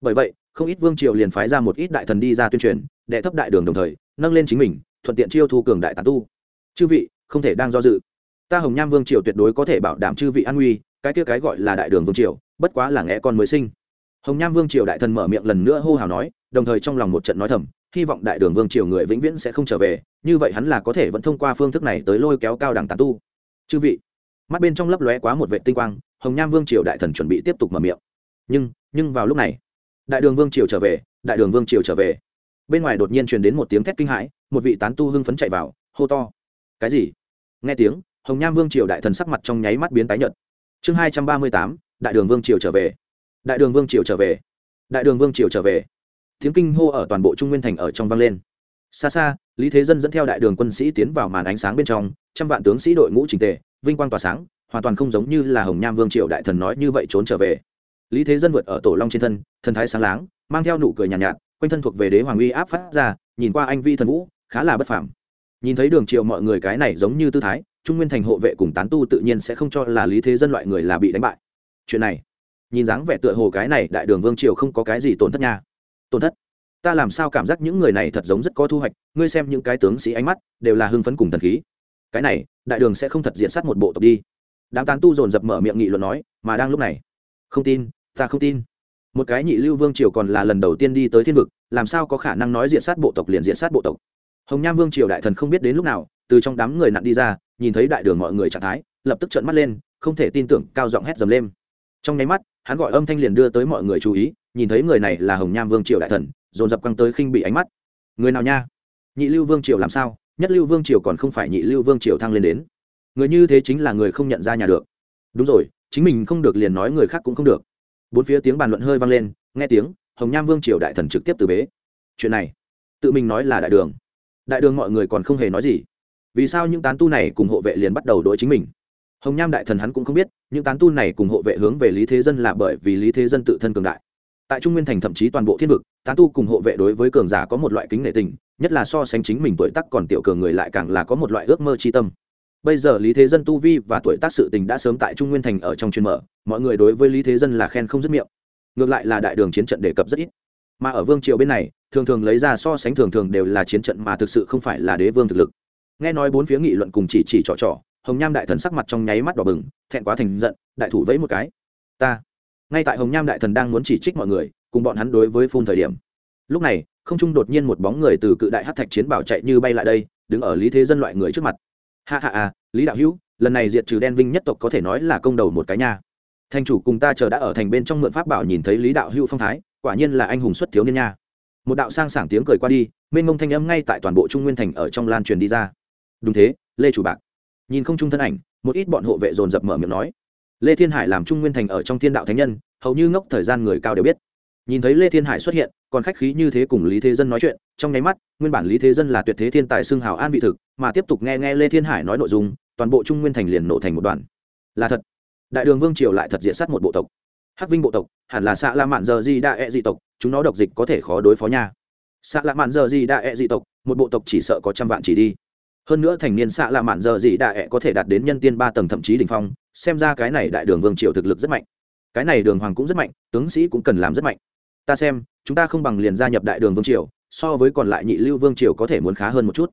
bởi vậy, không ít vương triều liền phái ra một ít đại thần đi ra tuyên truyền, đệ thấp đại đường đồng thời, nâng lên chính mình, thuận tiện chiêu thu cường đại tán tu. Chư vị, không thể đang do dự. Ta hồng nham vương triều tuyệt đối có thể bảo đảm chư vị an nguy cái kia cái gọi là đại đường vương triều, bất quá là nghe con mới sinh. Hồng nham vương triều đại thần mở miệng lần nữa hô hào nói, đồng thời trong lòng một trận nói thầm, hy vọng đại đường vương triều người vĩnh viễn sẽ không trở về, như vậy hắn là có thể vẫn thông qua phương thức này tới lôi kéo cao đẳng tàn tu. Chư vị, mắt bên trong lấp lóe quá một vệ tinh quang, hồng nham vương triều đại thần chuẩn bị tiếp tục mở miệng. Nhưng nhưng vào lúc này, đại đường vương triều trở về, đại đường vương triều trở về. Bên ngoài đột nhiên truyền đến một tiếng thét kinh hãi, một vị tán tu hưng phấn chạy vào, hô to. Cái gì? Nghe tiếng, hồng nham vương triều đại thần sắc mặt trong nháy mắt biến tái nhợt chương hai trăm ba mươi tám đại đường vương triều trở về. Đại đường vương triều trở về. Đại đường vương triều trở về. Tiếng kinh hô ở toàn bộ trung nguyên thành ở trong vang lên. Xa xa lý thế dân dẫn theo đại đường quân sĩ tiến vào màn ánh sáng bên trong trăm vạn tướng sĩ đội ngũ trình tề vinh quang tỏa sáng hoàn toàn không giống như là hồng nham vương triều đại thần nói như vậy trốn trở về. Lý thế dân vượt ở tổ long trên thân thần thái sáng láng mang theo nụ cười nhàn nhạt, nhạt quanh thân thuộc về đế hoàng uy áp phát ra nhìn qua anh vi thần vũ khá là bất phẳng nhìn thấy đường triều mọi người cái này giống như tư thái trung nguyên thành hộ vệ cùng tán tu tự nhiên sẽ không cho là lý thế dân loại người là bị đánh bại. Chuyện này, nhìn dáng vẻ tựa hồ cái này đại đường vương triều không có cái gì tổn thất nha. Tổn thất? Ta làm sao cảm giác những người này thật giống rất có thu hoạch, ngươi xem những cái tướng sĩ ánh mắt, đều là hưng phấn cùng thần khí. Cái này, đại đường sẽ không thật diện sát một bộ tộc đi. Đám tán tu dồn dập mở miệng nghị luận nói, mà đang lúc này, không tin, ta không tin. Một cái nhị lưu vương triều còn là lần đầu tiên đi tới thiên vực, làm sao có khả năng nói diện sát bộ tộc liền diện sát bộ tộc? Hồng nham vương triều đại thần không biết đến lúc nào từ trong đám người nặn đi ra, nhìn thấy đại đường mọi người trạng thái, lập tức trợn mắt lên, không thể tin tưởng, cao giọng hét dầm lên. Trong nháy mắt, hắn gọi âm thanh liền đưa tới mọi người chú ý, nhìn thấy người này là hồng nham vương triều đại thần, dồn dập căng tới khinh bị ánh mắt. Người nào nha? Nhị lưu vương triều làm sao? Nhất lưu vương triều còn không phải nhị lưu vương triều thăng lên đến. Người như thế chính là người không nhận ra nhà được. Đúng rồi, chính mình không được liền nói người khác cũng không được. Bốn phía tiếng bàn luận hơi vang lên, nghe tiếng, hồng nham vương triều đại thần trực tiếp từ bế. Chuyện này, tự mình nói là đại đường. Đại đường mọi người còn không hề nói gì vì sao những tán tu này cùng hộ vệ liền bắt đầu đối chính mình? Hồng nham đại thần hắn cũng không biết, những tán tu này cùng hộ vệ hướng về lý thế dân là bởi vì lý thế dân tự thân cường đại. Tại trung nguyên thành thậm chí toàn bộ thiên vực, tán tu cùng hộ vệ đối với cường giả có một loại kính nể tình, nhất là so sánh chính mình tuổi tác còn tiểu cường người lại càng là có một loại ước mơ tri tâm. Bây giờ lý thế dân tu vi và tuổi tác sự tình đã sớm tại trung nguyên thành ở trong chuyên mở, mọi người đối với lý thế dân là khen không dứt miệng. Ngược lại là đại đường chiến trận đề cập rất ít. Mà ở vương triều bên này, thường thường lấy ra so sánh thường thường đều là chiến trận mà thực sự không phải là đế vương thực lực nghe nói bốn phía nghị luận cùng chỉ chỉ trò trò, hồng nham đại thần sắc mặt trong nháy mắt đỏ bừng, thẹn quá thành giận, đại thủ vẫy một cái. Ta, ngay tại hồng nham đại thần đang muốn chỉ trích mọi người, cùng bọn hắn đối với phun thời điểm. Lúc này, không trung đột nhiên một bóng người từ cự đại hát thạch chiến bảo chạy như bay lại đây, đứng ở lý thế dân loại người trước mặt. Ha ha à lý đạo hữu, lần này diệt trừ đen vinh nhất tộc có thể nói là công đầu một cái nha. Thành chủ cùng ta chờ đã ở thành bên trong mượn pháp bảo nhìn thấy lý đạo hữu phong thái, quả nhiên là anh hùng xuất thiếu niên nha. Một đạo sang sảng tiếng cười qua đi, mênh mông thanh âm ngay tại toàn bộ trung nguyên thành ở trong lan truyền đi ra đúng thế, lê chủ bạc. Nhìn không trung thân ảnh, một ít bọn hộ vệ dồn dập mở miệng nói. Lê thiên hải làm trung nguyên thành ở trong thiên đạo thánh nhân, hầu như ngốc thời gian người cao đều biết. Nhìn thấy lê thiên hải xuất hiện, còn khách khí như thế cùng lý thế dân nói chuyện, trong nháy mắt, nguyên bản lý thế dân là tuyệt thế thiên tài xưng hào an vị thực, mà tiếp tục nghe nghe lê thiên hải nói nội dung, toàn bộ trung nguyên thành liền nổ thành một đoàn. Là thật. Đại đường vương triều lại thật diện sát một bộ tộc. Hắc vinh bộ tộc, hẳn là xạ la mạn giờ di đa e dị tộc, chúng nó độc dịch có thể khó đối phó nha. Xạ la mạn giờ di đa e dị tộc, một bộ tộc chỉ sợ có trăm vạn chỉ đi hơn nữa thành niên xạ la mạn giờ gì đại ẹ có thể đạt đến nhân tiên ba tầng thậm chí đỉnh phong, xem ra cái này đại đường vương triều thực lực rất mạnh. Cái này đường hoàng cũng rất mạnh, tướng sĩ cũng cần làm rất mạnh. Ta xem, chúng ta không bằng liền gia nhập đại đường vương triều, so với còn lại nhị lưu vương triều có thể muốn khá hơn một chút.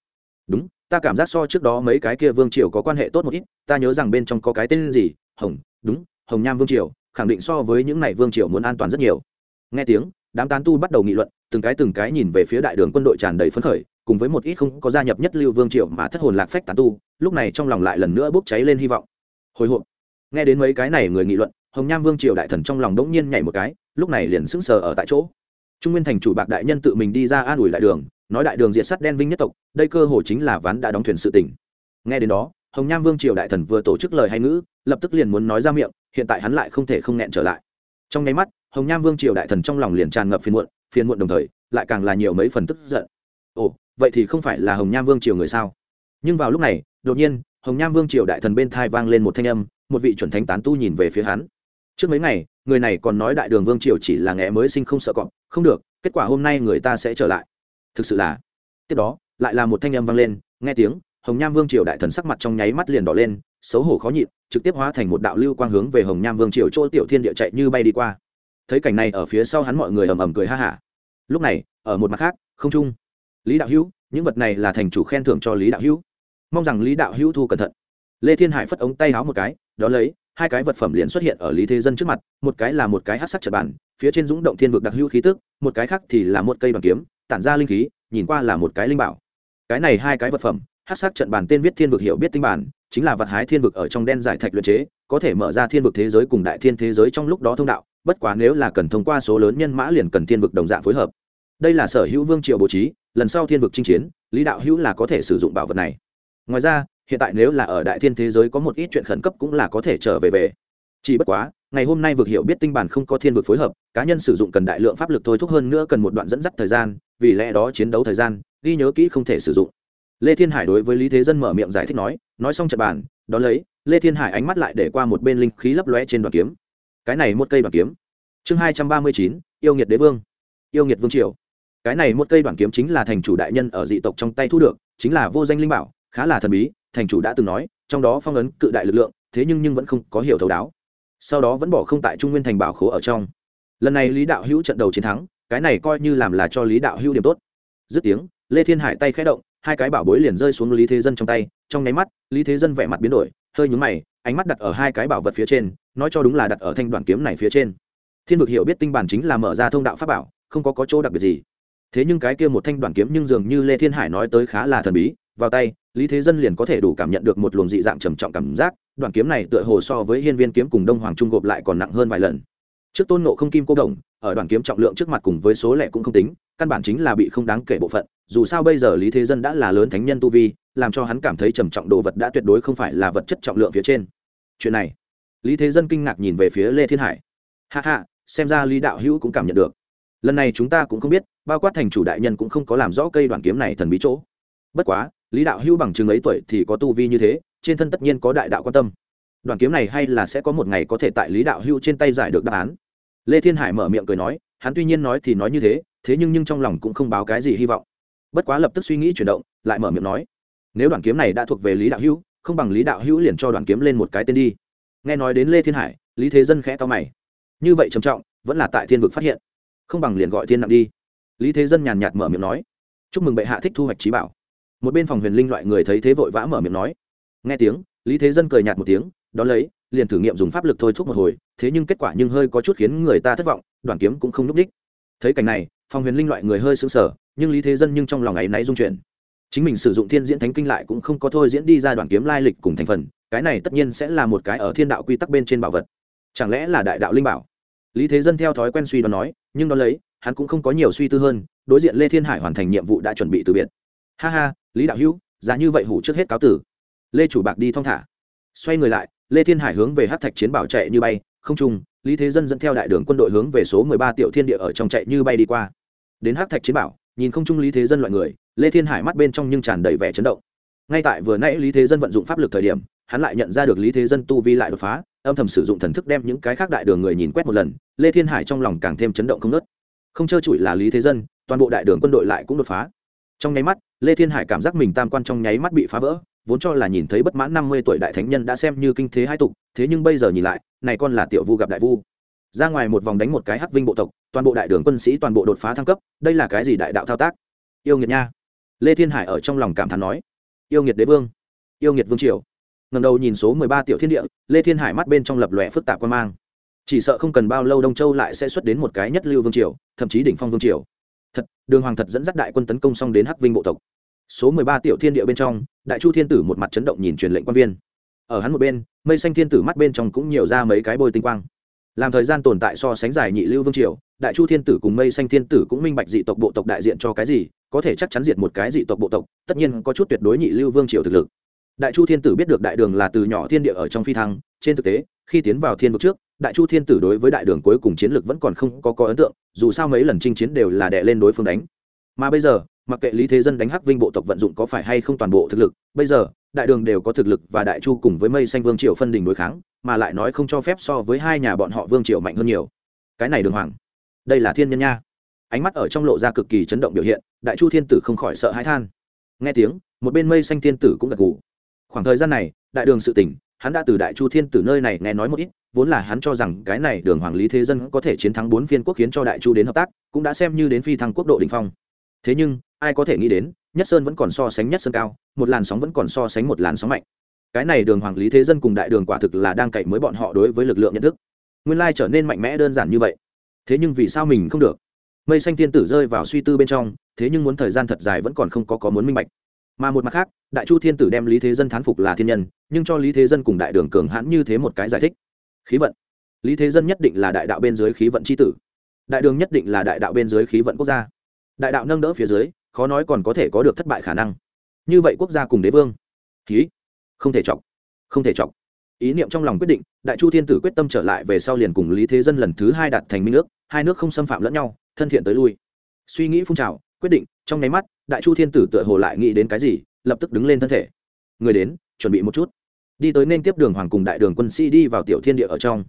Đúng, ta cảm giác so trước đó mấy cái kia vương triều có quan hệ tốt một ít, ta nhớ rằng bên trong có cái tên gì, hồng, đúng, hồng nham vương triều, khẳng định so với những này vương triều muốn an toàn rất nhiều. Nghe tiếng đám tán tu bắt đầu nghị luận, từng cái từng cái nhìn về phía đại đường quân đội tràn đầy phấn khởi, cùng với một ít không có gia nhập nhất lưu vương triều mà thất hồn lạc phách tán tu, lúc này trong lòng lại lần nữa bốc cháy lên hy vọng. Hồi hộp. Nghe đến mấy cái này người nghị luận, hồng nham vương triều đại thần trong lòng đỗng nhiên nhảy một cái, lúc này liền sững sờ ở tại chỗ. Trung nguyên thành chủ bạc đại nhân tự mình đi ra an ủi đại đường, nói đại đường diệt sắt đen vinh nhất tộc, đây cơ hồ chính là ván đã đóng thuyền sự tỉnh nghe đến đó, hồng nham vương triều đại thần vừa tổ chức lời hay ngữ, lập tức liền muốn nói ra miệng, hiện tại hắn lại không thể không nghẹn trở lại. Trong nháy mắt hồng nham vương triều đại thần trong lòng liền tràn ngập phiền muộn phiền muộn đồng thời, lại càng là nhiều mấy phần tức giận. Ồ, vậy thì không phải là hồng nham vương triều người sao? Nhưng vào lúc này, đột nhiên, hồng nham vương triều đại thần bên thai vang lên một thanh âm, một vị chuẩn thánh tán tu nhìn về phía hắn. Trước mấy ngày, người này còn nói đại đường vương triều chỉ là nghẽ mới sinh không sợ cọp, không được, kết quả hôm nay người ta sẽ trở lại. Thực sự là, tiếp đó, lại là một thanh âm vang lên, nghe tiếng, hồng nham vương triều đại thần sắc mặt trong nháy mắt liền đỏ lên, xấu hổ khó nhịn, trực tiếp hóa thành một đạo lưu quang hướng về hồng nham vương triều chỗ tiểu thiên địa chạy như bay đi qua thấy cảnh này ở phía sau hắn mọi người ầm ầm cười ha hả. Lúc này, ở một mặt khác, không trung lý đạo hữu, những vật này là thành chủ khen thưởng cho lý đạo hữu. Mong rằng lý đạo hữu thu cẩn thận. Lê thiên hải phất ống tay háo một cái, đó lấy, hai cái vật phẩm liền xuất hiện ở lý thế dân trước mặt, một cái là một cái hát sắc trật bản phía trên dũng động thiên vực đặc hữu khí tức, một cái khác thì là một cây bằng kiếm, tản ra linh khí, nhìn qua là một cái linh bảo. Cái này hai cái vật phẩm hát sắc trận bàn tên viết thiên vực hiểu biết tinh bản, chính là vật hái thiên vực ở trong đen giải thạch luyện chế, có thể mở ra thiên vực thế giới cùng đại thiên thế giới trong lúc đó thông đạo bất quá nếu là cần thông qua số lớn nhân mã liền cần thiên vực đồng dạng phối hợp. Đây là sở hữu vương triều bố trí, lần sau thiên vực chinh chiến, lý đạo hữu là có thể sử dụng bảo vật này. Ngoài ra, hiện tại nếu là ở đại thiên thế giới có một ít chuyện khẩn cấp cũng là có thể trở về về. Chỉ bất quá, ngày hôm nay vực hiểu biết tinh bản không có thiên vực phối hợp, cá nhân sử dụng cần đại lượng pháp lực thôi thúc hơn nữa cần một đoạn dẫn dắt thời gian, vì lẽ đó chiến đấu thời gian, ghi nhớ kỹ không thể sử dụng. Lê thiên hải đối với lý thế dân mở miệng giải thích nói nói xong trận bàn, đón lấy, lê thiên hải ánh mắt lại để qua một bên linh khí lấp lóe trên đoàn kiếm cái này một cây đoạn kiếm. Chương hai trăm ba mươi chín, yêu nghiệt đế vương. Yêu nghiệt vương triều. Cái này một cây đoạn kiếm chính là thành chủ đại nhân ở dị tộc trong tay thu được, chính là vô danh linh bảo, khá là thần bí, thành chủ đã từng nói, trong đó phong ấn cự đại lực lượng, thế nhưng nhưng vẫn không có hiểu thấu đáo. Sau đó vẫn bỏ không tại trung nguyên thành bảo khố ở trong. Lần này lý đạo hữu trận đầu chiến thắng, cái này coi như làm là cho lý đạo hữu điểm tốt. Dứt tiếng, lê thiên hải tay khẽ động, hai cái bảo bối liền rơi xuống lý thế dân trong tay, trong nháy mắt, lý thế dân vẻ mặt biến đổi, hơi nhúng mày ánh mắt đặt ở hai cái bảo vật phía trên nói cho đúng là đặt ở thanh đoàn kiếm này phía trên. Thiên vực hiểu biết tinh bản chính là mở ra thông đạo pháp bảo không có, có chỗ đặc biệt gì. Thế nhưng cái kia một thanh đoàn kiếm nhưng dường như lê thiên hải nói tới khá là thần bí vào tay lý thế dân liền có thể đủ cảm nhận được một luồng dị dạng trầm trọng cảm giác đoàn kiếm này tựa hồ so với hiên viên kiếm cùng đông hoàng trung gộp lại còn nặng hơn vài lần. Trước tôn nộ không kim cô đồng ở đoàn kiếm trọng lượng trước mặt cùng với số lẻ cũng không tính căn bản chính là bị không đáng kể bộ phận dù sao bây giờ lý thế dân đã là lớn thánh nhân tu vi, làm cho hắn cảm thấy trầm trọng đồ vật đã tuyệt đối không phải là vật chất trọng lượng phía trên. Chuyện này, lý thế dân kinh ngạc nhìn về phía lê thiên hải. Hạ hạ xem ra lý đạo hữu cũng cảm nhận được. Lần này chúng ta cũng không biết, bao quát thành chủ đại nhân cũng không có làm rõ cây đoàn kiếm này thần bí chỗ. Bất quá, lý đạo hữu bằng chứng ấy tuổi thì có tu vi như thế, trên thân tất nhiên có đại đạo quan tâm. Đoàn kiếm này hay là sẽ có một ngày có thể tại lý đạo hữu trên tay giải được đáp án. Lê thiên hải mở miệng cười nói, hắn tuy nhiên nói thì nói như thế thế nhưng nhưng trong lòng cũng không báo cái gì hy vọng bất quá lập tức suy nghĩ chuyển động, lại mở miệng nói, nếu đoàn kiếm này đã thuộc về lý đạo hữu, không bằng lý đạo hữu liền cho đoàn kiếm lên một cái tên đi. Nghe nói đến lê thiên hải, lý thế dân khẽ to mày. Như vậy trầm trọng, vẫn là tại thiên vực phát hiện, không bằng liền gọi thiên nặng đi. Lý thế dân nhàn nhạt mở miệng nói, chúc mừng bệ hạ thích thu hoạch trí bảo. Một bên phòng huyền linh loại người thấy thế vội vã mở miệng nói. Nghe tiếng, lý thế dân cười nhạt một tiếng, đón lấy, liền thử nghiệm dùng pháp lực thôi thúc một hồi, thế nhưng kết quả nhưng hơi có chút khiến người ta thất vọng đoàn kiếm cũng không n ú c đích. Thấy cảnh này phòng huyền linh loại người hơi sững sờ, nhưng lý thế dân nhưng trong lòng ấ y náy dung chuyển. Chính mình sử dụng thiên diễn thánh kinh lại cũng không có thôi diễn đi ra đoạn kiếm lai lịch cùng thành phần, cái này tất nhiên sẽ là một cái ở thiên đạo quy tắc bên trên bảo vật. Chẳng lẽ là đại đạo linh bảo? Lý thế dân theo thói quen suy đoán nói, nhưng đón lấy, hắn cũng không có nhiều suy tư hơn, đối diện lê thiên hải hoàn thành nhiệm vụ đã chuẩn bị từ biệt. Ha ha, lý đạo hữu, giá như vậy hủ trước hết cáo tử. Lê chủ bạc đi thong thả. Xoay người lại, lê thiên hải hướng về hát thạch chiến bảo chạy như bay, không trung, lý thế dân dẫn theo đại đường quân đội hướng về số mười ba tiểu thiên địa ở trong chạy như bay đi qua đến hắc thạch chiến bảo, nhìn không trung lý thế dân loại người, lê thiên hải mắt bên trong nhưng tràn đầy vẻ chấn động. Ngay tại vừa nãy lý thế dân vận dụng pháp lực thời điểm, hắn lại nhận ra được lý thế dân tu vi lại đột phá, âm thầm sử dụng thần thức đem những cái khác đại đường người nhìn quét một lần, lê thiên hải trong lòng càng thêm chấn động không nớt không trơ trụi là lý thế dân, toàn bộ đại đường quân đội lại cũng đột phá. Trong nháy mắt, lê thiên hải cảm giác mình tam quan trong nháy mắt bị phá vỡ, vốn cho là nhìn thấy bất mãn năm mươi tuổi đại thánh nhân đã xem như kinh thế hai tục, thế nhưng bây giờ nhìn lại, này con là tiểu vu gặp đại vu ra ngoài một vòng đánh một cái hắc vinh bộ tộc, toàn bộ đại đường quân sĩ toàn bộ đột phá thăng cấp, đây là cái gì đại đạo thao tác? Yêu nghiệt nha. Lê thiên hải ở trong lòng cảm thán nói. Yêu nghiệt đế vương, yêu nghiệt vương triều. Ngầm đầu nhìn số mười ba tiểu thiên địa, lê thiên hải mắt bên trong lập lòe phức tạp quan mang. Chỉ sợ không cần bao lâu đông châu lại sẽ xuất đến một cái nhất lưu vương triều, thậm chí đỉnh phong vương triều. Thật, đường hoàng thật dẫn dắt đại quân tấn công xong đến hắc vinh bộ tộc. Số mười ba tiểu thiên địa bên trong, đại chu thiên tử một mặt chấn động nhìn truyền lệnh quan viên. Ở hắn một bên, mây xanh thiên tử mắt bên trong cũng nhiều ra mấy cái bôi tinh quang làm thời gian tồn tại so sánh dài nhị lưu vương triều, đại chu thiên tử cùng mây xanh thiên tử cũng minh bạch dị tộc bộ tộc đại diện cho cái gì, có thể chắc chắn diệt một cái dị tộc bộ tộc, tất nhiên có chút tuyệt đối nhị lưu vương triều thực lực. Đại chu thiên tử biết được đại đường là từ nhỏ thiên địa ở trong phi thăng, trên thực tế, khi tiến vào thiên vực trước, đại chu thiên tử đối với đại đường cuối cùng chiến lược vẫn còn không có có ấn tượng, dù sao mấy lần chinh chiến đều là đè lên đối phương đánh. Mà bây giờ, mặc kệ lý thế dân đánh hắc vinh bộ tộc vận dụng có phải hay không toàn bộ thực lực, bây giờ đại đường đều có thực lực và đại chu cùng với mây xanh vương triều phân đình đối kháng, mà lại nói không cho phép so với hai nhà bọn họ vương triều mạnh hơn nhiều. Cái này đường hoàng, đây là thiên nhân nha. Ánh mắt ở trong lộ ra cực kỳ chấn động biểu hiện, đại chu thiên tử không khỏi sợ hãi than. Nghe tiếng, một bên mây xanh thiên tử cũng gật gù. Khoảng thời gian này, đại đường sự tỉnh, hắn đã từ đại chu thiên tử nơi này nghe nói một ít, vốn là hắn cho rằng cái này đường hoàng lý thế dân có thể chiến thắng bốn phiên quốc khiến cho đại chu đến hợp tác, cũng đã xem như đến phi thăng quốc độ đình phong. Thế nhưng ai có thể nghĩ đến, nhất sơn vẫn còn so sánh nhất sơn cao, một làn sóng vẫn còn so sánh một làn sóng mạnh. Cái này đường hoàng lý thế dân cùng đại đường quả thực là đang cậy mới bọn họ đối với lực lượng nhận thức. Nguyên lai trở nên mạnh mẽ đơn giản như vậy. Thế nhưng vì sao mình không được? Mây xanh tiên tử rơi vào suy tư bên trong, thế nhưng muốn thời gian thật dài vẫn còn không có có muốn minh bạch. Mà một mặt khác, đại chu thiên tử đem lý thế dân thán phục là thiên nhân, nhưng cho lý thế dân cùng đại đường cường hãn như thế một cái giải thích. Khí vận. Lý thế dân nhất định là đại đạo bên dưới khí vận c h i tử. Đại đường nhất định là đại đạo bên dưới khí vận quốc gia. Đại đạo nâng đỡ phía dưới khó nói còn có thể có được thất bại khả năng. Như vậy quốc gia cùng đế vương. Khí không thể chọc. Không thể chọc. Ý niệm trong lòng quyết định, đại chu thiên tử quyết tâm trở lại về sau liền cùng lý thế dân lần thứ hai đạt thành minh nước hai nước không xâm phạm lẫn nhau, thân thiện tới lui. Suy nghĩ phun trào, quyết định, trong nháy mắt, đại chu thiên tử tựa hồ lại nghĩ đến cái gì, lập tức đứng lên thân thể. Người đến, chuẩn bị một chút. Đi tới nên tiếp đường hoàng cùng đại đường quân sĩ đi vào tiểu thiên địa ở trong.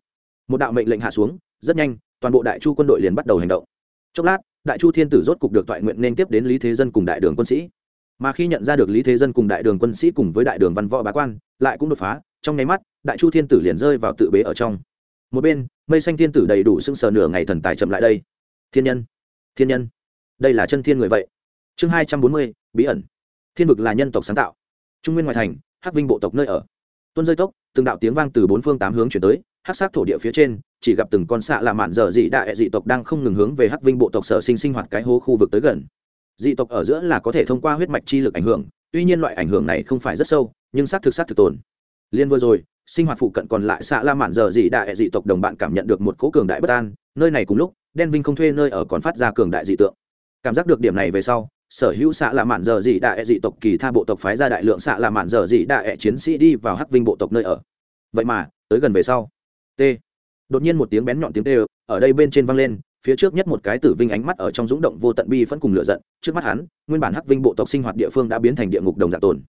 Một đạo mệnh lệnh hạ xuống, rất nhanh, toàn bộ đại chu quân đội liền bắt đầu hành động. Chốc lát đại chu thiên tử rốt cục được toại nguyện nên tiếp đến lý thế dân cùng đại đường quân sĩ. Mà khi nhận ra được lý thế dân cùng đại đường quân sĩ cùng với đại đường văn võ bá quan, lại cũng đột phá. Trong nháy mắt, đại chu thiên tử liền rơi vào tự bế ở trong. Một bên, mây xanh thiên tử đầy đủ sưng sờ nửa ngày thần tài chậm lại đây. Thiên nhân thiên nhân, đây là chân thiên người vậy. Chương hai trăm bốn mươi, bí ẩn. Thiên vực là nhân tộc sáng tạo. Trung nguyên ngoại thành, hắc vinh bộ tộc nơi ở. Tuân rơi tốc, từng đạo tiếng vang từ bốn phương tám hướng chuyển tới hắc sát thổ địa phía trên, chỉ gặp từng con xạ là mạn dở dị đại dị tộc đang không ngừng hướng về hắc vinh bộ tộc sở sinh sinh hoạt cái hố khu vực tới gần. Dị tộc ở giữa là có thể thông qua huyết mạch chi lực ảnh hưởng, tuy nhiên loại ảnh hưởng này không phải rất sâu, nhưng xác thực xác thực tồn. Liên vừa rồi, sinh hoạt phụ cận còn lại xạ la mạn dở dị đại dị tộc đồng bạn cảm nhận được một cố cường đại bất an, nơi này cùng lúc, đen vinh không thuê nơi ở còn phát ra cường đại dị tượng. Cảm giác được điểm này về sau, sở hữu xạ là mạn giờ dị đại dị tộc kỳ tha bộ tộc phái ra đại lượng xạ là mạn giờ dị đại chiến sĩ đi vào hắc vinh bộ tộc nơi ở. Vậy mà, tới gần về sau t. Đột nhiên một tiếng bén nhọn tiếng tê ở đây bên trên văng lên, phía trước nhất một cái tử vinh ánh mắt ở trong dũng động vô tận bi vẫn cùng lửa giận. Trước mắt hắn, nguyên bản hắc vinh bộ tộc sinh hoạt địa phương đã biến thành địa ngục đồng dạng tồn.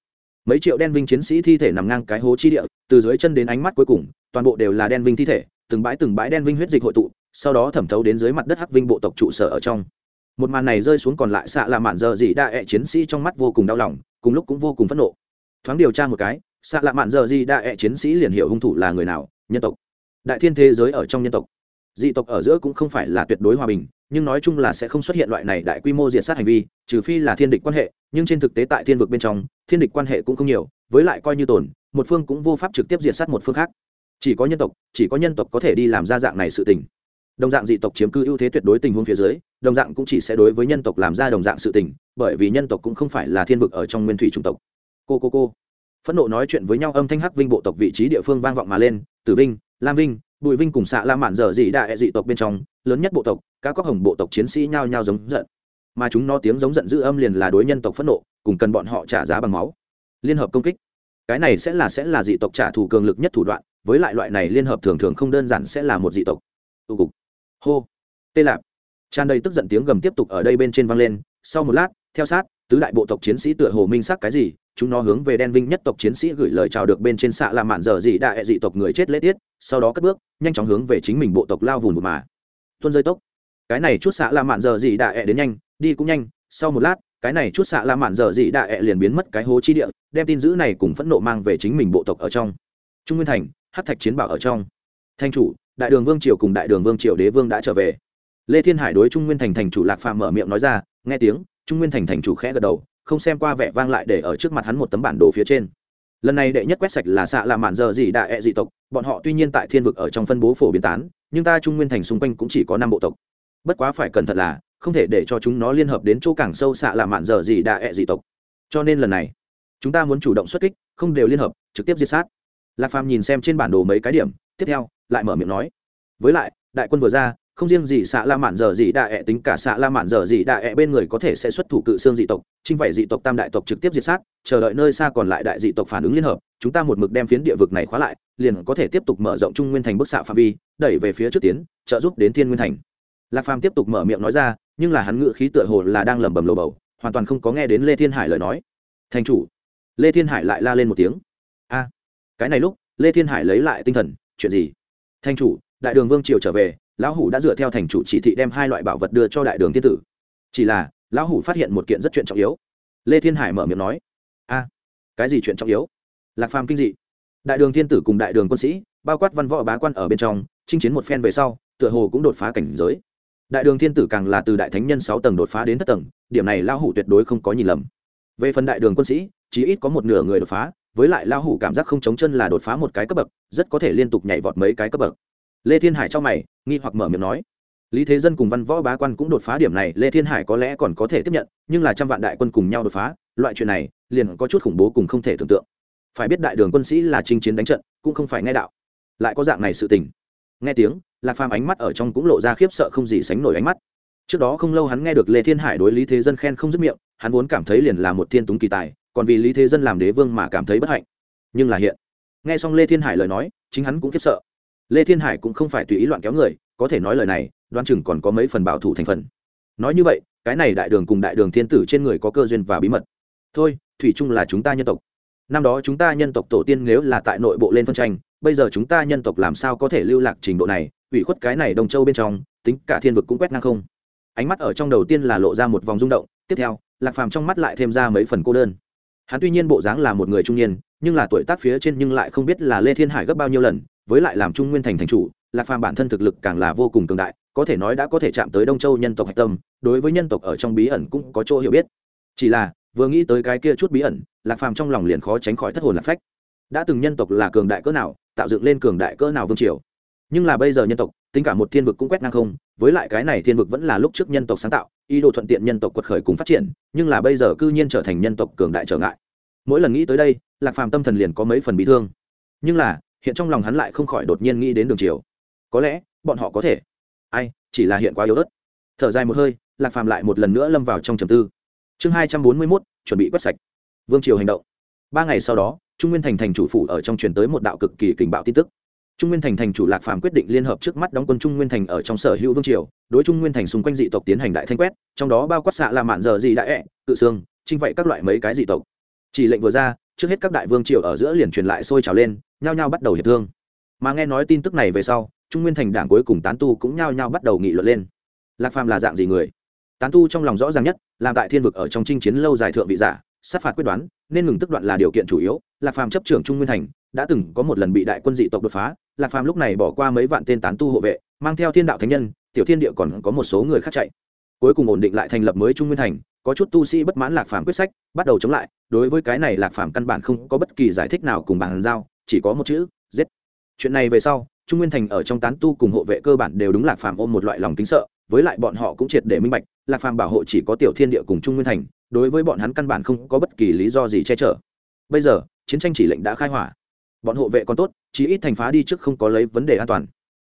Mấy triệu đen vinh chiến sĩ thi thể nằm ngang cái hố chi địa, từ dưới chân đến ánh mắt cuối cùng, toàn bộ đều là đen vinh thi thể, từng bãi từng bãi đen vinh huyết dịch hội tụ, sau đó thẩm thấu đến dưới mặt đất hắc vinh bộ tộc trụ sở ở trong. Một màn này rơi xuống còn lại xạ là mạn giờ dị đa ẹ chiến sĩ trong mắt vô cùng đau lòng, cùng lúc cũng vô cùng phẫn nộ. Thoáng điều tra một cái, xạ là mạn giờ dị đa ẹ chiến sĩ liền hiểu hung thủ là người nào, nhân tộc đại thiên thế giới ở trong nhân tộc. Dị tộc ở giữa cũng không phải là tuyệt đối hòa bình, nhưng nói chung là sẽ không xuất hiện loại này đại quy mô diệt sát hành vi, trừ phi là thiên địch quan hệ, nhưng trên thực tế tại thiên vực bên trong, thiên địch quan hệ cũng không nhiều, với lại coi như tồn, một phương cũng vô pháp trực tiếp diệt sát một phương khác. Chỉ có nhân tộc, chỉ có nhân tộc có thể đi làm ra dạng này sự tình. Đồng dạng dị tộc chiếm cư ưu thế tuyệt đối tình huống phía dưới, đồng dạng cũng chỉ sẽ đối với nhân tộc làm ra đồng dạng sự tình, bởi vì nhân tộc cũng không phải là thiên vực ở trong nguyên thủy chủng tộc. Cô cô cô. Phẫn nộ nói chuyện với nhau âm thanh hắc vinh bộ tộc vị trí địa phương vang vọng mà lên, tử vinh lam vinh, bùi vinh cùng xạ la mạn dở dị đại dị tộc bên trong, lớn nhất bộ tộc, các cóc hồng bộ tộc chiến sĩ nhao nhao giống giận. Mà chúng nó tiếng giống giận dữ âm liền là đối nhân tộc phẫn nộ, cùng cần bọn họ trả giá bằng máu. Liên hợp công kích. Cái này sẽ là sẽ là dị tộc trả thù cường lực nhất thủ đoạn, với lại loại này liên hợp thường thường không đơn giản sẽ là một dị tộc. Tụ cục. Hô. Tê lạp. Tràn đầy tức giận tiếng gầm tiếp tục ở đây bên trên vang lên. Sau một lát, theo sát, tứ đại bộ tộc chiến sĩ tựa hồ minh xác cái gì chúng nó hướng về đen vinh nhất tộc chiến sĩ gửi lời chào được bên trên xạ là mạn dở dị đại dị tộc người chết lễ tiết, sau đó cất bước, nhanh chóng hướng về chính mình bộ tộc lao vùn một mà. Tuân rơi tốc. Cái này chút xạ là mạn dở dị đại đến nhanh, đi cũng nhanh, sau một lát, cái này chút xạ la mạn dở dị đại liền biến mất cái hố chi địa, đem tin dữ này cùng phẫn nộ mang về chính mình bộ tộc ở trong. Trung nguyên thành hát thạch chiến bảo ở trong. Thanh chủ, đại đường vương triều cùng đại đường vương triều đế vương đã trở về. Lê thiên hải đối trung nguyên thành thành chủ lạc phàm mở miệng nói ra, nghe tiếng, trung nguyên thành thành chủ khẽ gật đầu không xem qua vẻ vang lại để ở trước mặt hắn một tấm bản đồ phía trên. Lần này đệ nhất quét sạch là xạ là mạn giờ gì đại ẹ dị tộc, bọn họ tuy nhiên tại thiên vực ở trong phân bố phổ biến tán, nhưng ta trung nguyên thành xung quanh cũng chỉ có năm bộ tộc. Bất quá phải cẩn thận là, không thể để cho chúng nó liên hợp đến chỗ càng sâu xạ là mạn giờ gì đại ẹ dị tộc. Cho nên lần này, chúng ta muốn chủ động xuất kích, không đều liên hợp, trực tiếp diệt sát. Lạc phàm nhìn xem trên bản đồ mấy cái điểm, tiếp theo, lại mở miệng nói. Với lại, đại quân vừa ra không riêng gì xạ la mạn giờ gì đại ẹ tính cả xạ la mạn giờ gì đại ẹ bên người có thể sẽ xuất thủ cự xương dị tộc trinh vậy dị tộc tam đại tộc trực tiếp diệt sát, chờ đợi nơi xa còn lại đại dị tộc phản ứng liên hợp, chúng ta một mực đem phiến địa vực này khóa lại, liền có thể tiếp tục mở rộng trung nguyên thành bức xạ phạm vi, đẩy về phía trước tiến, trợ giúp đến thiên nguyên thành. Lạc phàm tiếp tục mở miệng nói ra, nhưng là hắn ngự khí tựa hồ là đang lẩm bẩm lồ bầu, hoàn toàn không có nghe đến lê thiên hải lời nói. Thành chủ. Lê thiên hải lại la lên một tiếng. A, cái này lúc, lê thiên hải lấy lại tinh thần, chuyện gì? Thành chủ, đại đường vương triều trở về lão hủ đã dựa theo thành chủ chỉ thị đem hai loại bảo vật đưa cho đại đường thiên tử. Chỉ là, lão hủ phát hiện một kiện rất chuyện trọng yếu. Lê thiên hải mở miệng nói, a, cái gì chuyện trọng yếu? Lạc phàm kinh dị. Đại đường thiên tử cùng đại đường quân sĩ, bao quát văn võ bá quan ở bên trong, chinh chiến một phen về sau, tựa hồ cũng đột phá cảnh giới. Đại đường thiên tử càng là từ đại thánh nhân sáu tầng đột phá đến thất tầng, điểm này lão hủ tuyệt đối không có nhìn lầm. Về phần đại đường quân sĩ chỉ ít có một nửa người đột phá, với lại lão hủ cảm giác không chống chân là đột phá một cái cấp bậc, rất có thể liên tục nhảy vọt mấy cái cấp bậc lê thiên hải cho mày, nghi hoặc mở miệng nói. Lý thế dân cùng văn võ bá quan cũng đột phá điểm này, lê thiên hải có lẽ còn có thể tiếp nhận, nhưng là trăm vạn đại quân cùng nhau đột phá, loại chuyện này, liền có chút khủng bố cùng không thể tưởng tượng. Phải biết đại đường quân sĩ là chinh chiến đánh trận, cũng không phải nghe đạo. Lại có dạng này sự tình. Nghe tiếng, lạc phàm ánh mắt ở trong cũng lộ ra khiếp sợ không gì sánh nổi ánh mắt. Trước đó không lâu hắn nghe được lê thiên hải đối lý thế dân khen không dứt miệng, hắn vốn cảm thấy liền là một thiên túng kỳ tài, còn vì lý thế dân làm đế vương mà cảm thấy bất hạnh. Nhưng là hiện. Nghe xong lê thiên hải lời nói, chính hắn cũng khiếp sợ lê thiên hải cũng không phải tùy ý loạn kéo người, có thể nói lời này đoan chừng còn có mấy phần bảo thủ thành phần. Nói như vậy, cái này đại đường cùng đại đường thiên tử trên người có cơ duyên và bí mật. Thôi, thủy chung là chúng ta nhân tộc. Năm đó chúng ta nhân tộc tổ tiên nếu là tại nội bộ lên phân tranh, bây giờ chúng ta nhân tộc làm sao có thể lưu lạc trình độ này, ủy khuất cái này đông châu bên trong, tính cả thiên vực cũng quét ngang không. Ánh mắt ở trong đầu tiên là lộ ra một vòng rung động, tiếp theo, lạc phàm trong mắt lại thêm ra mấy phần cô đơn. Hắn tuy nhiên bộ dáng là một người trung niên, nhưng là tuổi tác phía trên nhưng lại không biết là lê thiên hải gấp bao nhiêu lần với lại làm trung nguyên thành thành chủ, lạc phàm bản thân thực lực càng là vô cùng cường đại, có thể nói đã có thể chạm tới đông châu nhân tộc hạch tâm, đối với nhân tộc ở trong bí ẩn cũng có chỗ hiểu biết. Chỉ là, vừa nghĩ tới cái kia chút bí ẩn, lạc phàm trong lòng liền khó tránh khỏi thất hồn lạc phách. Đã từng nhân tộc là cường đại cỡ nào, tạo dựng lên cường đại cỡ nào vương triều. Nhưng là bây giờ nhân tộc, tính cả một thiên vực cũng quét ngang không, với lại cái này thiên vực vẫn là lúc trước nhân tộc sáng tạo, ý đồ thuận tiện nhân tộc quật khởi cùng phát triển, nhưng là bây giờ cư nhiên trở thành nhân tộc cường đại trở ngại. Mỗi lần nghĩ tới đây, lạc phàm tâm thần liền có mấy phần bị thương. Nhưng là hiện trong lòng hắn lại không khỏi đột nhiên nghĩ đến đường triều. Có lẽ, bọn họ có thể. Ai, chỉ là hiện quá yếu ớt. Thở dài một hơi, lạc phàm lại một lần nữa lâm vào trong trầm tư. Chương hai trăm bốn mươi mốt, chuẩn bị quét sạch. Vương triều hành động. Ba ngày sau đó, trung nguyên thành thành chủ phủ ở trong truyền tới một đạo cực kỳ kình bạo tin tức. Trung nguyên thành thành chủ lạc phàm quyết định liên hợp trước mắt đóng quân trung nguyên thành ở trong sở hữu vương triều, đối trung nguyên thành xung quanh dị tộc tiến hành đại thanh quét, trong đó bao quát xạ là mạn giờ gì đại ẹ tự xương trinh vậy các loại mấy cái dị tộc. Chỉ lệnh vừa ra, trước hết các đại vương triều ở giữa liền truyền lại sôi trào lên nhao nhao bắt đầu hiệp thương. Mà nghe nói tin tức này về sau, trung nguyên thành đảng cuối cùng tán tu cũng nhao nhao bắt đầu nghị luận lên. Lạc phàm là dạng gì người? Tán tu trong lòng rõ ràng nhất, làm tại thiên vực ở trong chinh chiến lâu dài thượng vị giả, sát phạt quyết đoán, nên ngừng tức đoạn là điều kiện chủ yếu. Lạc phàm chấp trưởng trung nguyên thành, đã từng có một lần bị đại quân dị tộc đột phá. Lạc phàm lúc này bỏ qua mấy vạn tên tán tu hộ vệ, mang theo thiên đạo thánh nhân, tiểu thiên địa còn có một số người khác chạy. Cuối cùng ổn định lại thành lập mới trung nguyên thành, có chút tu sĩ bất mãn lạc phàm quyết sách, bắt đầu chống lại. Đối với cái này lạc phàm căn bản không có bất kỳ giải thích nào cùng bàn giao chỉ có một chữ giết chuyện này về sau, trung nguyên thành ở trong tán tu cùng hộ vệ cơ bản đều đúng lạc phàm ôm một loại lòng kính sợ, với lại bọn họ cũng triệt để minh bạch, lạc phàm bảo hộ chỉ có tiểu thiên địa cùng trung nguyên thành, đối với bọn hắn căn bản không có bất kỳ lý do gì che chở. Bây giờ, chiến tranh chỉ lệnh đã khai hỏa. Bọn hộ vệ còn tốt, chí ít thành phá đi trước không có lấy vấn đề an toàn.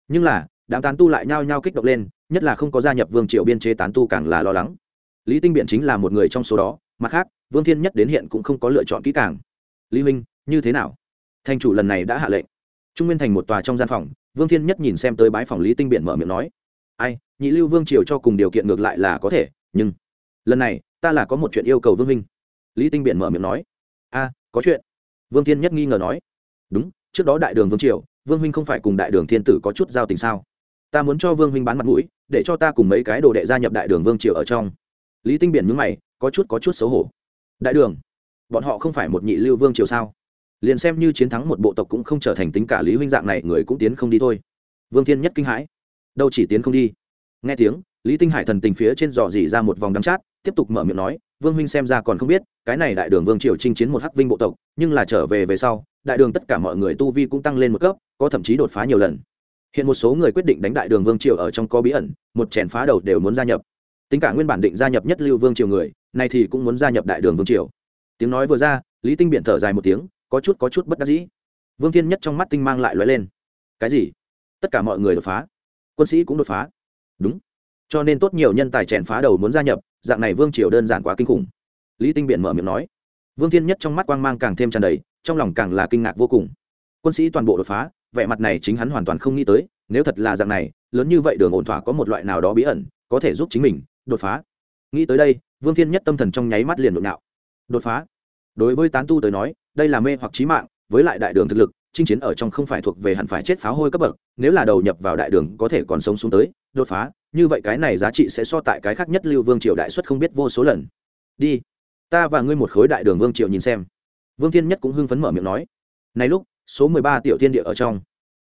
Nhưng là, đám tán tu lại nhao nhao kích động lên, nhất là không có gia nhập vương triều biên chế tán tu càng là lo lắng. Lý tinh biện chính là một người trong số đó, mặt khác, vương thiên nhất đến hiện cũng không có lựa chọn kỹ càng. Lý huynh, như thế nào? Thành chủ lần này đã hạ lệnh. Trung nguyên thành một tòa trong gian phòng, vương thiên nhất nhìn xem tới bái phòng lý tinh biển mở miệng nói, ai, nhị lưu vương triều cho cùng điều kiện ngược lại là có thể, nhưng lần này, ta là có một chuyện yêu cầu vương minh. Lý tinh biển mở miệng nói, a, có chuyện. Vương thiên nhất nghi ngờ nói, đúng, trước đó đại đường vương triều, vương huynh không phải cùng đại đường thiên tử có chút giao tình sao? Ta muốn cho vương huynh bán mặt mũi, để cho ta cùng mấy cái đồ đệ gia nhập đại đường vương triều ở trong. Lý tinh biển nhúng mày, có chút có chút xấu hổ. Đại đường? Bọn họ không phải một nhị lưu vương triều sao? Liền xem như chiến thắng một bộ tộc cũng không trở thành tính cả lý huynh dạng này, người cũng tiến không đi thôi. Vương thiên nhất kinh hãi. Đâu chỉ tiến không đi. Nghe tiếng, lý tinh hải thần tình phía trên dò dỉ ra một vòng đắm chát, tiếp tục mở miệng nói, vương huynh xem ra còn không biết, cái này đại đường vương triều chinh chiến một hắc vinh bộ tộc, nhưng là trở về về sau, đại đường tất cả mọi người tu vi cũng tăng lên một cấp, có thậm chí đột phá nhiều lần. Hiện một số người quyết định đánh đại đường vương triều ở trong có bí ẩn, một chèn phá đầu đều muốn gia nhập. Tính cả nguyên bản định gia nhập nhất lưu vương triều người này thì cũng muốn gia nhập đại đường vương triều. Tiếng nói vừa ra, lý tinh biện thở dài một tiếng có chút có chút bất đắc dĩ. Vương thiên nhất trong mắt tinh mang lại lóe lên. Cái gì? Tất cả mọi người đột phá. Quân sĩ cũng đột phá. Đúng. Cho nên tốt nhiều nhân tài chèn phá đầu muốn gia nhập, dạng này vương triều đơn giản quá kinh khủng. Lý tinh biện mở miệng nói. Vương thiên nhất trong mắt quang mang càng thêm tràn đầy, trong lòng càng là kinh ngạc vô cùng. Quân sĩ toàn bộ đột phá, vẻ mặt này chính hắn hoàn toàn không nghĩ tới, nếu thật là dạng này, lớn như vậy đường ổn thỏa có một loại nào đó bí ẩn, có thể giúp chính mình, đột phá. Nghĩ tới đây, vương thiên nhất tâm thần trong nháy mắt liền nội nạo. Đột phá. Đối với tán tu tới nói đây là mê hoặc trí mạng, với lại đại đường thực lực, chinh chiến ở trong không phải thuộc về hẳn phải chết pháo hôi cấp bậc, nếu là đầu nhập vào đại đường có thể còn sống xuống tới, đột phá, như vậy cái này giá trị sẽ so tại cái khác nhất lưu vương triều đại xuất không biết vô số lần. Đi, ta và ngươi một khối đại đường vương triều nhìn xem. Vương thiên nhất cũng hưng phấn mở miệng nói. Này lúc, số mười ba tiểu thiên địa ở trong.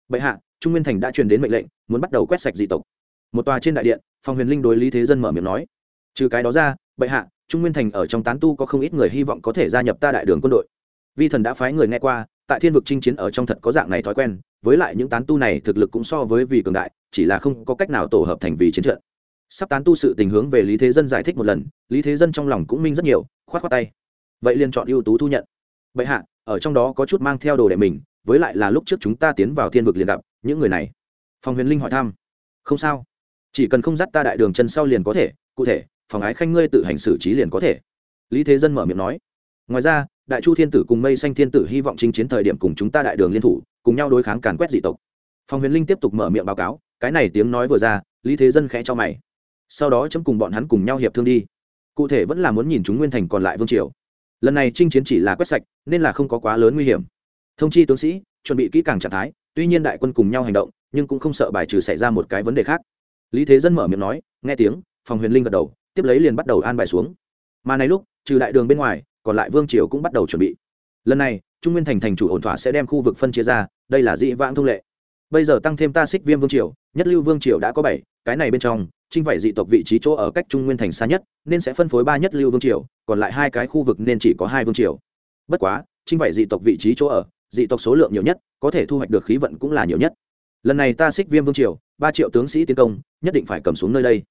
Bệ hạ, trung nguyên thành đã truyền đến mệnh lệnh, muốn bắt đầu quét sạch dị tộc. Một tòa trên đại điện phòng huyền linh đối lý thế dân mở miệng nói. Trừ cái đó ra, bệ hạ, trung nguyên thành ở trong tán tu có không ít người hy vọng có thể gia nhập ta đại đường quân đội vi thần đã phái người nghe qua, tại thiên vực chinh chiến ở trong thật có dạng này thói quen, với lại những tán tu này thực lực cũng so với vì cường đại, chỉ là không có cách nào tổ hợp thành vì chiến trận. Sắp tán tu sự tình hướng về lý thế dân giải thích một lần, lý thế dân trong lòng cũng minh rất nhiều, khoát khoát tay. Vậy liền chọn ưu tú thu nhận. Vậy hạ, ở trong đó có chút mang theo đồ đệ mình, với lại là lúc trước chúng ta tiến vào thiên vực liền gặp những người này. Phòng huyền linh hỏi thăm. Không sao. Chỉ cần không dắt ta đại đường chân sau liền có thể, cụ thể, phòng ái khanh ngươi tự hành xử trí liền có thể. Lý thế dân mở miệng nói. Ngoài ra đại chu thiên tử cùng mây xanh thiên tử hy vọng chinh chiến thời điểm cùng chúng ta đại đường liên thủ, cùng nhau đối kháng càn quét dị tộc. Phòng huyền linh tiếp tục mở miệng báo cáo, cái này tiếng nói vừa ra, lý thế dân khẽ cho mày. Sau đó chấm cùng bọn hắn cùng nhau hiệp thương đi. Cụ thể vẫn là muốn nhìn chúng nguyên thành còn lại vương triều. Lần này chinh chiến chỉ là quét sạch, nên là không có quá lớn nguy hiểm. Thông chi tướng sĩ, chuẩn bị kỹ càng trạng thái, tuy nhiên đại quân cùng nhau hành động, nhưng cũng không sợ bài trừ xảy ra một cái vấn đề khác. Lý thế dân mở miệng nói, nghe tiếng phòng huyền linh gật đầu, tiếp lấy liền bắt đầu an bài xuống. Mà này lúc, trừ đại đường bên ngoài còn lại vương triều cũng bắt đầu chuẩn bị. Lần này, trung nguyên thành thành chủ ổn thỏa sẽ đem khu vực phân chia ra, đây là dị vãng thông lệ. Bây giờ tăng thêm ta xích viêm vương triều, nhất lưu vương triều đã có bảy, cái này bên trong trinh vảy dị tộc vị trí chỗ ở cách trung nguyên thành xa nhất, nên sẽ phân phối ba nhất lưu vương triều, còn lại hai cái khu vực nên chỉ có hai vương triều. Bất quá trinh vảy dị tộc vị trí chỗ ở, dị tộc số lượng nhiều nhất, có thể thu hoạch được khí vận cũng là nhiều nhất. Lần này ta xích viêm vương triều, ba triệu tướng sĩ tiến công, nhất định phải cầm xuống nơi đây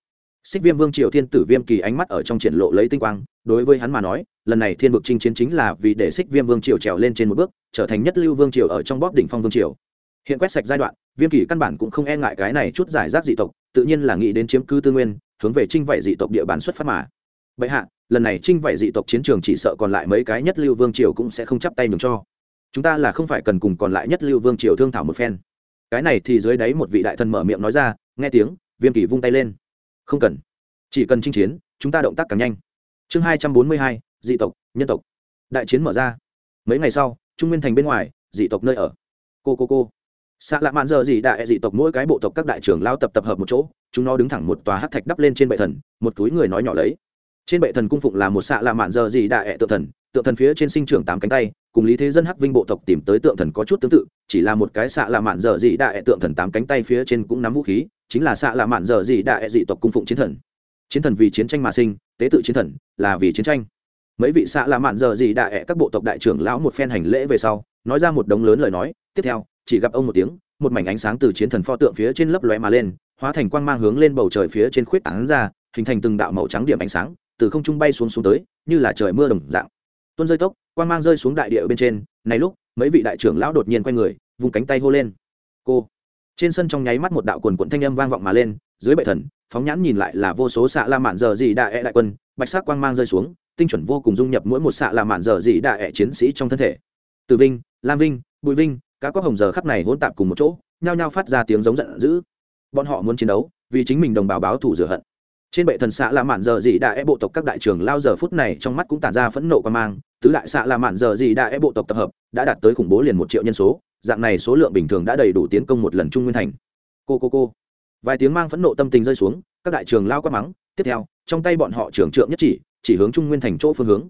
xích viêm vương triều thiên tử viêm kỳ ánh mắt ở trong triển lộ lấy tinh quang, đối với hắn mà nói, lần này thiên vực chinh chiến chính là vì để xích viêm vương triều trèo lên trên một bước, trở thành nhất lưu vương triều ở trong bóp đỉnh phong vương triều. Hiện quét sạch giai đoạn, viêm kỳ căn bản cũng không e ngại cái này chút giải rác dị tộc, tự nhiên là nghĩ đến chiếm cư tư nguyên, hướng về trinh vạy dị tộc địa bàn xuất phát mà. Bệ hạ, lần này trinh vạy dị tộc chiến trường chỉ sợ còn lại mấy cái nhất lưu vương triều cũng sẽ không chắp tay mừng cho. Chúng ta là không phải cần cùng còn lại nhất lưu vương triều thương thảo một phen. Cái này thì dưới đáy một vị đại thần mở miệng nói ra, nghe tiếng, viêm kỳ vung tay lên không cần. Chỉ cần chinh chiến, chúng ta động tác càng nhanh. Chương hai trăm bốn mươi hai, dị tộc, nhân tộc. Đại chiến mở ra. Mấy ngày sau, trung nguyên thành bên ngoài, dị tộc nơi ở. Cô cô cô. Xạ lạ mạn giờ dị đại, dị tộc mỗi cái bộ tộc các đại trưởng lao tập tập hợp một chỗ, chúng nó đứng thẳng một tòa hát thạch đắp lên trên bệ thần, một túi người nói nhỏ lấy. Trên bệ thần cung phụng là một xạ lạ mạn giờ dị đại, tượng thần tượng thần phía trên sinh trưởng tám cánh tay, cùng lý thế dân hắc vinh bộ tộc tìm tới tượng thần có chút tương tự, chỉ là một cái xạ lạ mạn giờ dị đại, tượng thần tám cánh tay phía trên cũng nắm vũ khí chính là xạ lạ mạn giờ dị đại dị tộc cung phụng chiến thần. Chiến thần vì chiến tranh mà sinh, tế tự chiến thần là vì chiến tranh. Mấy vị xạ lạ mạn giờ dị đại các bộ tộc đại trưởng lão một phen hành lễ về sau, nói ra một đống lớn lời nói, tiếp theo, chỉ gặp ông một tiếng, một mảnh ánh sáng từ chiến thần pho tượng phía trên lấp lóe mà lên, hóa thành quang mang hướng lên bầu trời phía trên khuyết tảng ra, hình thành từng đạo màu trắng điểm ánh sáng, từ không trung bay xuống xuống tới, như là trời mưa đồng dạng. Tuôn rơi tốc, quang mang rơi xuống đại địa bên trên, này lúc, mấy vị đại trưởng lão đột nhiên quay người vùng cánh tay hô lên. Cô! Trên sân trong nháy mắt một đạo quần quận thanh âm vang vọng mà lên, dưới bệ thần, phóng nhãn nhìn lại là vô số xạ la mạn giờ dị đại e đại quân, bạch sắc quang mang rơi xuống, tinh chuẩn vô cùng dung nhập mỗi một xạ la mạn giờ dị đại e chiến sĩ trong thân thể. Từ vinh, lam vinh bùi vinh các cóc hồng giờ khắp này hỗn tạp cùng một chỗ, nhao nhao phát ra tiếng giống giận dữ. Bọn họ muốn chiến đấu, vì chính mình đồng bào báo thủ rửa hận. Trên bệ thần xạ là mạn giờ dị đạ e bộ tộc các đại trưởng lao giờ phút này trong mắt cũng tản ra phẫn nộ quan mang, tứ đại xạ là mạn giờ dị đạ e bộ tộc tập hợp, đã đạt tới khủng bố liền một triệu nhân số dạng này số lượng bình thường đã đầy đủ tiến công một lần trung nguyên thành. Cô cô cô. Vài tiếng mang phẫn nộ tâm tình rơi xuống, các đại trường lao quát mắng. Tiếp theo, trong tay bọn họ trưởng trượng nhất chỉ chỉ hướng trung nguyên thành chỗ phương hướng.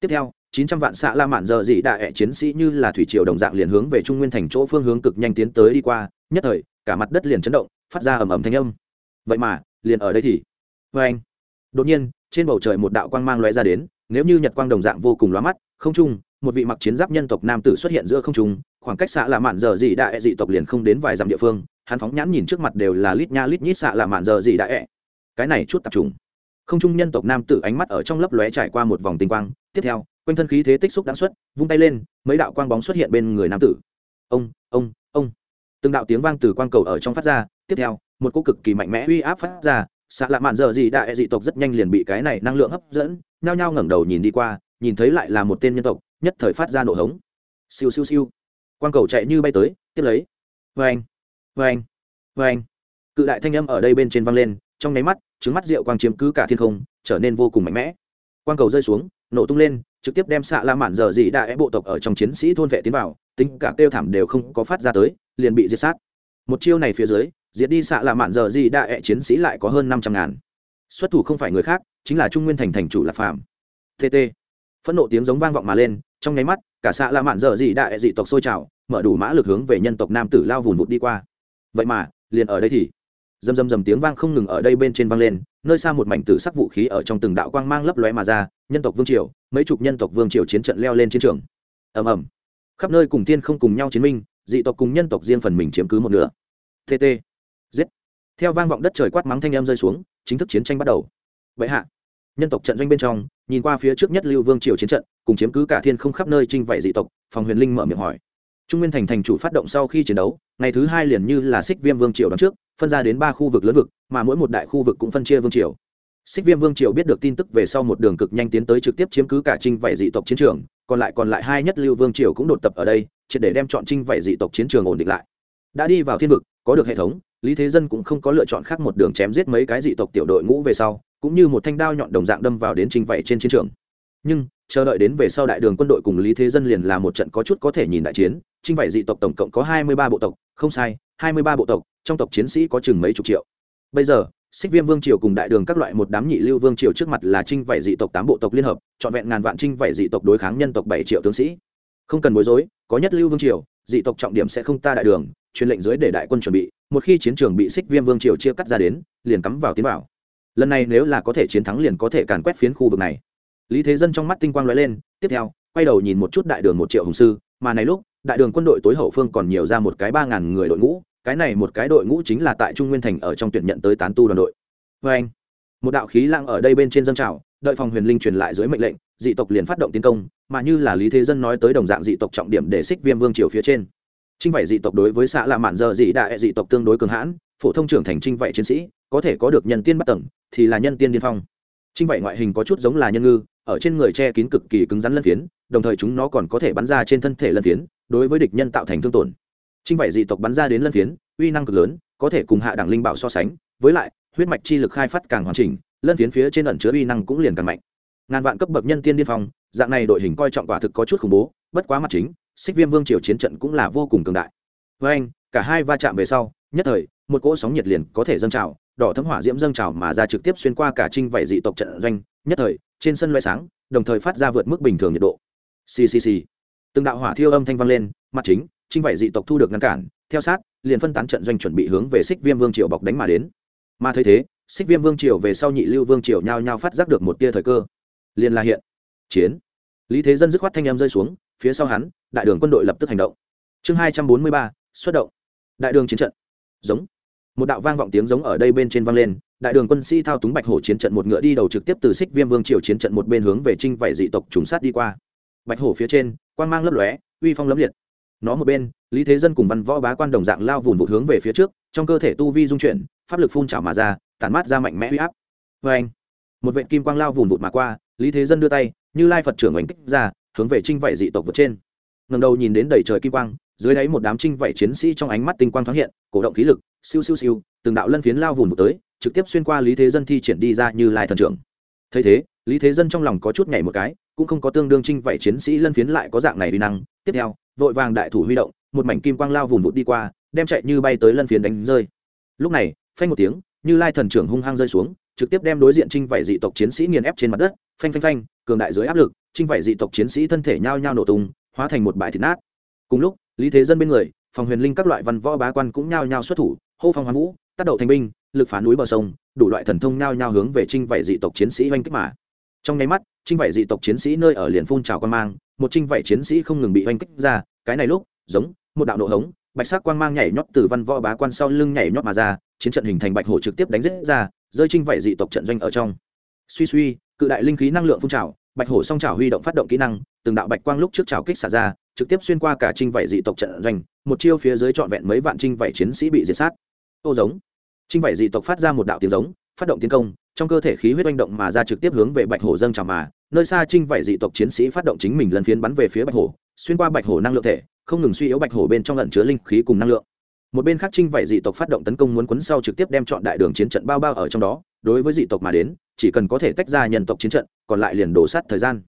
Tiếp theo, chín trăm vạn xạ la mạn giờ dị đại ẹ chiến sĩ như là thủy triều đồng dạng liền hướng về trung nguyên thành chỗ phương hướng cực nhanh tiến tới đi qua. Nhất thời, cả mặt đất liền chấn động, phát ra ầm ầm thanh âm. Vậy mà, liền ở đây thì vê anh. Đột nhiên, trên bầu trời một đạo quang mang lóe ra đến, nếu như nhật quang đồng dạng vô cùng lóa mắt, không trung một vị mặc chiến giáp nhân tộc nam tử xuất hiện giữa không trung, khoảng cách xạ là mạn giờ dị đại dị tộc liền không đến vài dặm địa phương, hắn phóng nhãn nhìn trước mặt đều là lít nha lít nhít xạ là mạn giờ dị đại cái này chút tập trung. Không trung nhân tộc nam tử ánh mắt ở trong lấp lóe trải qua một vòng tinh quang, tiếp theo, quanh thân khí thế tích xúc đã xuất, vung tay lên, mấy đạo quang bóng xuất hiện bên người nam tử. Ông ông ông. Từng đạo tiếng vang từ quang cầu ở trong phát ra, tiếp theo, một cô cực kỳ mạnh mẽ uy áp phát ra, xạ lạ mạn giờ gì đại dị tộc rất nhanh liền bị cái này năng lượng hấp dẫn, nhao nhao ngẩng đầu nhìn đi qua, nhìn thấy lại là một tên nhân tộc nhất thời phát ra nổ hống. Siêu siêu siêu. Quang cầu chạy như bay tới, tiếp lấy. Vê anh vê anh vê anh cự đại thanh âm ở đây bên trên vang lên, trong nháy mắt, trứng mắt rượu quang chiếm cứ cả thiên không, trở nên vô cùng mạnh mẽ. Quang cầu rơi xuống, nổ tung lên, trực tiếp đem xạ la mạn giờ dị đại bộ tộc ở trong chiến sĩ thôn vệ tiến vào, tính cả kêu thảm đều không có phát ra tới, liền bị diệt sát. Một chiêu này phía dưới, diệt đi xạ la mạn giờ dị đại chiến sĩ lại có hơn năm trăm ngàn. Xuất thủ không phải người khác, chính là trung nguyên thành thành chủ lạc phạm tt phẫn nộ tiếng giống vang vọng mà lên, trong nháy mắt, cả xạ la mạn dở dị đại dị tộc sôi trào, mở đủ mã lực hướng về nhân tộc nam tử lao vùn vụt đi qua. Vậy mà, liền ở đây thì dầm dầm dầm tiếng vang không ngừng ở đây bên trên vang lên, nơi xa một mảnh tử sắc vũ khí ở trong từng đạo quang mang lấp lóe mà ra, nhân tộc vương triều, mấy chục nhân tộc vương triều chiến trận leo lên chiến trường. Ầm ầm. Khắp nơi cùng tiên không cùng nhau chiến minh, dị tộc cùng nhân tộc riêng phần mình chiếm cứ một nửa. Tt giết. Theo vang vọng đất trời quát mắng thanh em rơi xuống, chính thức chiến tranh bắt đầu. Vậy hạ nhân tộc trận doanh bên trong, nhìn qua phía trước nhất lưu vương triều chiến trận, cùng chiếm cứ cả thiên không khắp nơi trinh vậy dị tộc, phòng huyền linh mở miệng hỏi. Trung nguyên thành thành chủ phát động sau khi chiến đấu, ngày thứ hai liền như là xích viêm vương triều đón trước, phân ra đến ba khu vực lớn vực, mà mỗi một đại khu vực cũng phân chia vương triều. Xích viêm vương triều biết được tin tức về sau một đường cực nhanh tiến tới trực tiếp chiếm cứ cả trinh vảy dị tộc chiến trường, còn lại còn lại hai nhất lưu vương triều cũng đột tập ở đây, triệt để đem chọn trinh vảy dị tộc chiến trường ổn định lại. Đã đi vào thiên vực, có được hệ thống, lý thế dân cũng không có lựa chọn khác một đường chém giết mấy cái dị tộc tiểu đội ngũ về sau cũng như một thanh đao nhọn đồng dạng đâm vào đến trinh vảy trên chiến trường. Nhưng, chờ đợi đến về sau đại đường quân đội cùng lý thế dân liền là một trận có chút có thể nhìn đại chiến trinh vảy dị tộc tổng cộng có hai mươi ba bộ tộc, không sai, hai mươi ba bộ tộc, trong tộc chiến sĩ có chừng mấy chục triệu. Bây giờ, xích viêm vương triều cùng đại đường các loại một đám nhị lưu vương triều trước mặt là trinh vảy dị tộc tám bộ tộc liên hợp, trọn vẹn ngàn vạn trinh vảy dị tộc đối kháng nhân tộc bảy triệu tướng sĩ. Không cần bối rối, có nhất lưu vương triều, dị tộc trọng điểm sẽ không ta đại đường, truyền lệnh dưới để đại quân chuẩn bị, một khi chiến trường bị xích viêm vương triều chia cắt ra đến, liền cắm vào tiến bảo lần này nếu là có thể chiến thắng liền có thể càn quét phiến khu vực này. Lý thế dân trong mắt tinh quang lóe lên, tiếp theo, quay đầu nhìn một chút đại đường một triệu hùng sư, mà này lúc, đại đường quân đội tối hậu phương còn nhiều ra một cái ba ngàn người đội ngũ, cái này một cái đội ngũ chính là tại trung nguyên thành ở trong tuyển nhận tới tán tu đoàn đội. Vê anh, một đạo khí lang ở đây bên trên dân trào, đợi phòng huyền linh truyền lại dưới mệnh lệnh, dị tộc liền phát động tiến công, mà như là lý thế dân nói tới đồng dạng dị tộc trọng điểm để xích viêm vương triều phía trên. Trinh vậy dị tộc đối với xã lạ mạn giờ dị đại, dị tộc tương đối cường hãn phổ thông trưởng thành trinh vậy chiến sĩ, có thể có được nhân tiên bắt tầng, thì là nhân tiên điên phong. Trinh vậy ngoại hình có chút giống là nhân ngư, ở trên người che kín cực kỳ cứng rắn lân phiến, đồng thời chúng nó còn có thể bắn ra trên thân thể lân phiến, đối với địch nhân tạo thành thương tổn. Trinh vậy dị tộc bắn ra đến lân phiến, uy năng cực lớn, có thể cùng hạ đẳng linh bảo so sánh, với lại, huyết mạch chi lực khai phát càng hoàn chỉnh, lân phiến phía trên ẩn chứa uy năng cũng liền càng mạnh. Ngàn vạn cấp bậc nhân tiên điên phong, dạng này đội hình coi trọng quả thực có chút khủng bố, bất quá mặt chính, xích viêm vương triều chiến trận cũng là vô cùng cường đại. Với anh, cả hai va chạm về sau, nhất thời một cỗ sóng nhiệt liền có thể dâng trào, đỏ thấm hỏa diễm dâng trào mà ra trực tiếp xuyên qua cả trinh vảy dị tộc trận doanh, nhất thời, trên sân loay sáng, đồng thời phát ra vượt mức bình thường nhiệt độ. Ccc từng đạo hỏa thiêu âm thanh vang lên, mặt chính, trinh vảy dị tộc thu được ngăn cản, theo sát, liền phân tán trận doanh chuẩn bị hướng về xích viêm vương triều bọc đánh mà đến. Mà thấy thế, xích viêm vương triều về sau nhị lưu vương triều nhao nhao phát giác được một tia thời cơ. Liền là hiện. Chiến. Lý thế dân dứt khoát thanh em rơi xuống, phía sau hắn, đại đường quân đội lập tức hành động. Chương hai trăm bốn mươi ba, xuất động. Đại đường chiến trận. Giống một đạo vang vọng tiếng giống ở đây bên trên vang lên, đại đường quân sĩ thao túng bạch hổ chiến trận một ngựa đi đầu trực tiếp từ xích viêm vương triều chiến trận một bên hướng về trinh vảy dị tộc trùng sát đi qua. Bạch hổ phía trên quan mang lấp lóe, uy phong lấm liệt. Nó một bên, lý thế dân cùng văn võ bá quan đồng dạng lao vùn vụt hướng về phía trước, trong cơ thể tu vi dung chuyển, pháp lực phun trào mà ra, tản mát ra mạnh mẽ huy áp. Vê anh, một vệ kim quang lao vùn vụt mà qua, lý thế dân đưa tay, như lai phật trưởng oanh kích ra, hướng về trinh vảy dị tộc vượt trên. Ngầm đầu nhìn đến đầy trời kim quang dưới đáy một đám trinh vảy chiến sĩ trong ánh mắt tinh quang thoáng hiện, cổ động khí lực, siêu siêu siêu, từng đạo lân phiến lao vùn một tới, trực tiếp xuyên qua lý thế dân thi triển đi ra như lai thần trưởng. Thấy thế, lý thế dân trong lòng có chút nhảy một cái, cũng không có tương đương trinh vảy chiến sĩ lân phiến lại có dạng này uy năng. Tiếp theo, vội vàng đại thủ huy động, một mảnh kim quang lao vùn vụt đi qua, đem chạy như bay tới lân phiến đánh rơi. Lúc này, phanh một tiếng, như lai thần trưởng hung hăng rơi xuống, trực tiếp đem đối diện trinh vảy dị tộc chiến sĩ nghiền ép trên mặt đất. Phanh phanh phanh, cường đại dưới áp lực, trinh vảy dị tộc chiến sĩ thân thể nhao nhao nổ tung, hóa thành một bãi thịt nát cùng lúc, lý thế dân bên người, phòng huyền linh các loại văn võ bá quan cũng nhao nhao xuất thủ, hô phong hoán vũ, tác động thành binh, lực phá núi bờ sông, đủ loại thần thông nhao nhao hướng về trinh vảy dị tộc chiến sĩ oanh kích mà. Trong nháy mắt trinh vảy dị tộc chiến sĩ nơi ở liền phun trào quan mang, một trinh vảy chiến sĩ không ngừng bị oanh kích ra, cái này lúc, giống, một đạo nổ hống, bạch sắc quang mang nhảy nhót từ văn võ bá quan sau lưng nhảy nhót mà ra, chiến trận hình thành bạch hổ trực tiếp đánh giết ra, rơi trinh vảy dị tộc trận doanh ở trong. Suy suy, cự đại linh khí năng lượng phun trào, bạch hổ song trào huy động phát động kỹ năng, từng đạo bạch quang lúc trước trào kích xả ra trực tiếp xuyên qua cả trinh vảy dị tộc trận doanh, một chiêu phía dưới trọn vẹn mấy vạn trinh vảy chiến sĩ bị diệt sát. Ô giống. Trinh vảy dị tộc phát ra một đạo tiếng giống, phát động tiến công, trong cơ thể khí huyết oanh động mà ra trực tiếp hướng về bạch hổ dâng trào mà, nơi xa trinh vảy dị tộc chiến sĩ phát động chính mình lần phiến bắn về phía bạch hổ, xuyên qua bạch hổ năng lượng thể, không ngừng suy yếu bạch hổ bên trong lẩn chứa linh khí cùng năng lượng. Một bên khác trinh vảy dị tộc phát động tấn công muốn quấn sau trực tiếp đem chọn đại đường chiến trận bao bao ở trong đó, đối với dị tộc mà đến, chỉ cần có thể tách ra nhân tộc chiến trận, còn lại liền đổ sát thời gian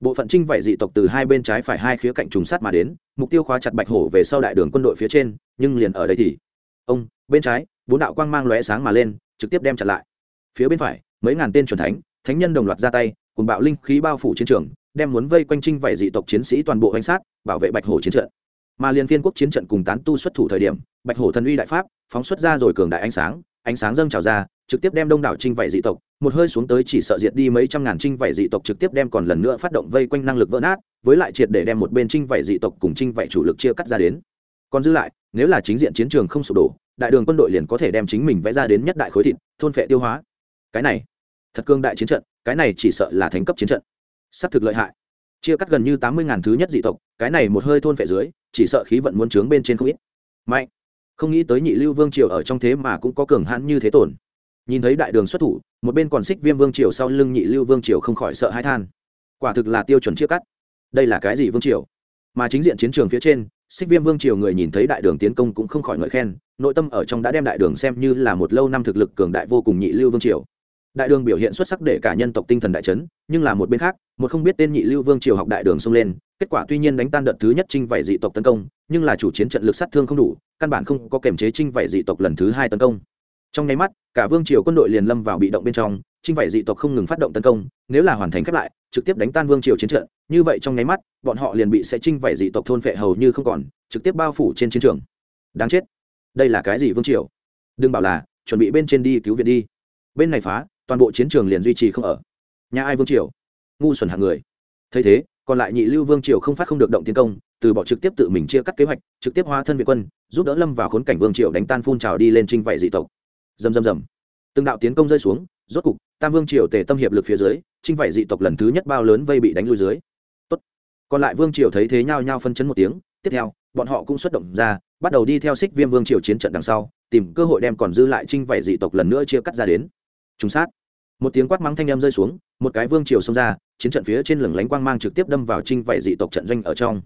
bộ phận trinh vảy dị tộc từ hai bên trái phải hai khía cạnh trùng sát mà đến, mục tiêu khóa chặt bạch hổ về sau đại đường quân đội phía trên, nhưng liền ở đây thì, ông, bên trái, bốn đạo quang mang lóe sáng mà lên, trực tiếp đem chặn lại. Phía bên phải, mấy ngàn tên truyền thánh thánh nhân đồng loạt ra tay, cùng bạo linh khí bao phủ chiến trường, đem muốn vây quanh trinh vảy dị tộc chiến sĩ toàn bộ hành sát, bảo vệ bạch hổ chiến trận. Mà liên phiên quốc chiến trận cùng tán tu xuất thủ thời điểm, bạch hổ thần uy đại pháp, phóng xuất ra rồi cường đại ánh sáng ánh sáng dâng trào ra trực tiếp đem đông đảo trinh vảy dị tộc, một hơi xuống tới chỉ sợ diệt đi mấy trăm ngàn trinh vảy dị tộc trực tiếp đem còn lần nữa phát động vây quanh năng lực vỡ nát, với lại triệt để đem một bên trinh vảy dị tộc cùng trinh vảy chủ lực chia cắt ra đến. Còn dư lại, nếu là chính diện chiến trường không sụp đổ, đại đường quân đội liền có thể đem chính mình vẽ ra đến nhất đại khối thịt, thôn phệ tiêu hóa. Cái này, thật cương đại chiến trận, cái này chỉ sợ là thành cấp chiến trận. Sắp thực lợi hại. Chia cắt gần như tám mươi ngàn thứ nhất dị tộc, cái này một hơi thôn phệ dưới, chỉ sợ khí vận muốn trướng bên trên không ít. Mạnh. Không nghĩ tới nhị lưu vương triều ở trong thế mà cũng có cường hãn như thế tổn nhìn thấy đại đường xuất thủ, một bên còn xích viêm vương triều sau lưng nhị lưu vương triều không khỏi sợ hãi than. Quả thực là tiêu chuẩn chia cắt. Đây là cái gì vương triều? Mà chính diện chiến trường phía trên, xích viêm vương triều người nhìn thấy đại đường tiến công cũng không khỏi ngợi khen, nội tâm ở trong đã đem đại đường xem như là một lâu năm thực lực cường đại vô cùng nhị lưu vương triều. Đại đường biểu hiện xuất sắc để cả nhân tộc tinh thần đại chấn, nhưng là một bên khác, một không biết tên nhị lưu vương triều học đại đường xông lên, kết quả tuy nhiên đánh tan đợt thứ nhất trinh vảy dị tộc tấn công, nhưng là chủ chiến trận lực sát thương không đủ, căn bản không có kềm chế trinh vảy dị tộc lần thứ hai tấn công. Trong nháy mắt cả vương triều quân đội liền lâm vào bị động bên trong trinh vảy dị tộc không ngừng phát động tấn công, nếu là hoàn thành khép lại, trực tiếp đánh tan vương triều chiến trận, như vậy trong nháy mắt, bọn họ liền bị sẽ trinh vảy dị tộc thôn phệ hầu như không còn, trực tiếp bao phủ trên chiến trường. Đáng chết. Đây là cái gì vương triều? Đừng bảo là, chuẩn bị bên trên đi cứu viện đi. Bên này phá, toàn bộ chiến trường liền duy trì không ở. Nhà ai vương triều? Ngu xuẩn hạng người. Thấy thế, còn lại nhị lưu vương triều không phát không được động tiến công, từ bỏ trực tiếp tự mình chia cắt kế hoạch, trực tiếp hóa thân việt quân, giúp đỡ lâm vào khốn cảnh vương triều đánh tan phun trào đi lên trinh vạy dị tộc dầm dầm dầm từng đạo tiến công rơi xuống, rốt cục, tam vương triều tề tâm hiệp lực phía dưới trinh vạy dị tộc lần thứ nhất bao lớn vây bị đánh lui dưới. Tốt. còn lại vương triều thấy thế nhau nhau phân chấn một tiếng, tiếp theo, bọn họ cũng xuất động ra, bắt đầu đi theo xích viêm vương triều chiến trận đằng sau, tìm cơ hội đem còn dư lại trinh vạy dị tộc lần nữa chia cắt ra đến. Trùng sát. Một tiếng quát mắng thanh em rơi xuống, một cái vương triều xông ra, chiến trận phía trên lửng lánh quang mang trực tiếp đâm vào trinh vảy dị tộc trận doanh ở trong.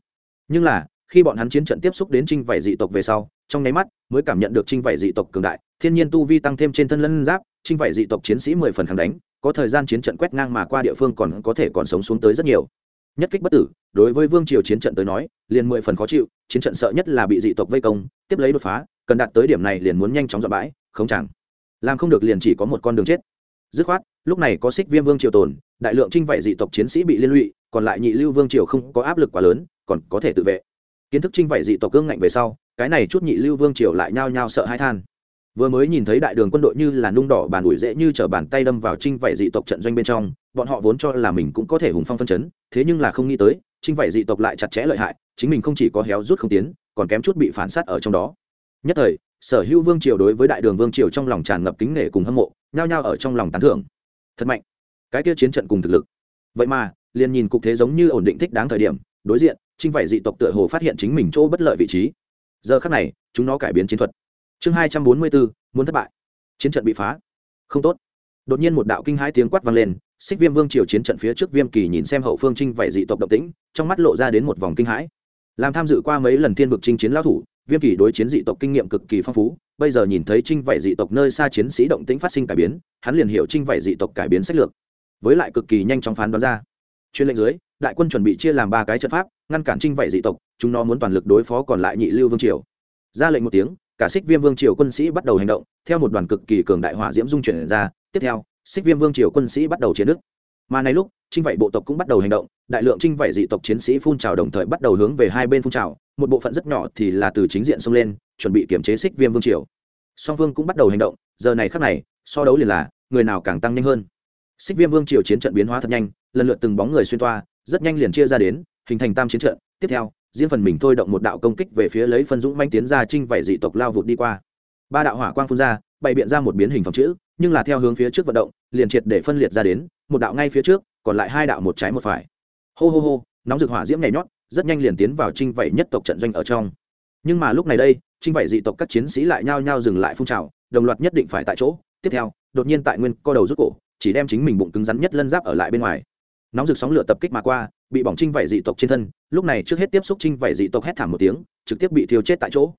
Nhưng là, khi bọn hắn chiến trận tiếp xúc đến trinh vảy dị tộc về sau, trong nháy mắt, mới cảm nhận được trinh vảy dị tộc cường đại thiên nhiên tu vi tăng thêm trên thân lân giáp trinh vậy dị tộc chiến sĩ mười phần kháng đánh, có thời gian chiến trận quét ngang mà qua địa phương còn có thể còn sống xuống tới rất nhiều. Nhất kích bất tử, đối với vương triều chiến trận tới nói, liền mười phần khó chịu, chiến trận sợ nhất là bị dị tộc vây công, tiếp lấy đột phá, cần đạt tới điểm này liền muốn nhanh chóng dọn bãi, không chẳng. Làm không được liền chỉ có một con đường chết. Dứt khoát, lúc này có xích viêm vương triều tồn, đại lượng trinh vậy dị tộc chiến sĩ bị liên lụy, còn lại nhị lưu vương triều không có áp lực quá lớn, còn có thể tự vệ. Kiến thức trinh vậy dị tộc cương ngạnh về sau, cái này chút nhị lưu vương triều lại nhao nhao sợ hai than vừa mới nhìn thấy đại đường quân đội như là nung đỏ bàn ủi dễ như t bàn tay đâm vào trinh vạy dị tộc trận doanh bên trong, bọn họ vốn cho là mình cũng có thể hùng phong phân chấn, thế nhưng là không nghĩ tới trinh vạy dị tộc lại chặt chẽ lợi hại, chính mình không chỉ có héo rút không tiến, còn kém chút bị phản s á t ở trong đó. Nhất thời, sở hữu vương triều đối với đại đường vương triều trong lòng tràn ngập kính nể cùng hâm mộ, nhao nhao ở trong lòng tán thưởng. Thật mạnh. Cái kia chiến trận cùng thực lực. Vậy mà, liền nhìn cục thế giống như ổn định thích đáng thời điểm, đối diện trinh vạy dị tộc tựa hồ phát hiện chính mình chỗ bất lợi vị trí. Giờ khắc này, chúng nó cải biến chiến thuật chương hai trăm bốn mươi bốn, muốn thất bại. Chiến trận bị phá. Không tốt. Đột nhiên một đạo kinh hai tiếng quát vang lên, xích viêm vương triều chiến trận phía trước viêm kỳ nhìn xem hậu phương trinh vảy dị tộc động tĩnh, trong mắt lộ ra đến một vòng kinh hãi. Làm tham dự qua mấy lần thiên vực chinh chiến lao thủ, viêm kỳ đối chiến dị tộc kinh nghiệm cực kỳ phong phú, bây giờ nhìn thấy trinh vảy dị tộc nơi xa chiến sĩ động tĩnh phát sinh cải biến, hắn liền hiểu trinh vảy dị tộc cải biến sách lược, với lại cực kỳ nhanh chóng phán đoán ra. Chuyên lệnh dưới, đại quân chuẩn bị chia làm ba cái trận pháp, ngăn cản trinh vảy dị tộc, chúng nó muốn toàn lực đối phó còn lại nhị lưu vương triều. Ra lệnh một tiếng cả xích viêm vương triều quân sĩ bắt đầu hành động, theo một đoàn cực kỳ cường đại hỏa diễm dung chuyển ra, tiếp theo xích viêm vương triều quân sĩ bắt đầu chiến nước. Mà này lúc, trinh vệ bộ tộc cũng bắt đầu hành động, đại lượng trinh vệ dị tộc chiến sĩ phun trào đồng thời bắt đầu hướng về hai bên phun trào, một bộ phận rất nhỏ thì là từ chính diện xông lên, chuẩn bị kiểm chế xích viêm vương triều. Song Vương cũng bắt đầu hành động, giờ này khắc này, so đấu liền là, người nào càng tăng nhanh hơn. Xích viêm vương triều chiến trận biến hóa thật nhanh, lần lượt từng bóng người xuyên toa, rất nhanh liền chia ra đến, hình thành tam chiến trận, tiếp theo riêng phần mình thôi động một đạo công kích về phía lấy phân dũng manh tiến ra trinh vảy dị tộc lao vụt đi qua. Ba đạo hỏa quang phun ra, bày biện ra một biến hình phòng chữ, nhưng là theo hướng phía trước vận động, liền triệt để phân liệt ra đến, một đạo ngay phía trước, còn lại hai đạo một trái một phải. Hô hô hô, nóng rực hỏa diễm nhảy nhót, rất nhanh liền tiến vào trinh vảy nhất tộc trận doanh ở trong. Nhưng mà lúc này đây trinh vảy dị tộc các chiến sĩ lại nhao nhao dừng lại phun trào, đồng loạt nhất định phải tại chỗ. Tiếp theo, đột nhiên tại nguyên co đầu rút cổ, chỉ đem chính mình bụng cứng rắn nhất lân giáp ở lại bên ngoài. Nóng rực sóng lửa tập kích mà qua bị bỏng trinh vảy dị tộc trên thân, lúc này trước hết tiếp xúc trinh vảy dị tộc hét thảm một tiếng, trực tiếp bị thiêu chết tại chỗ.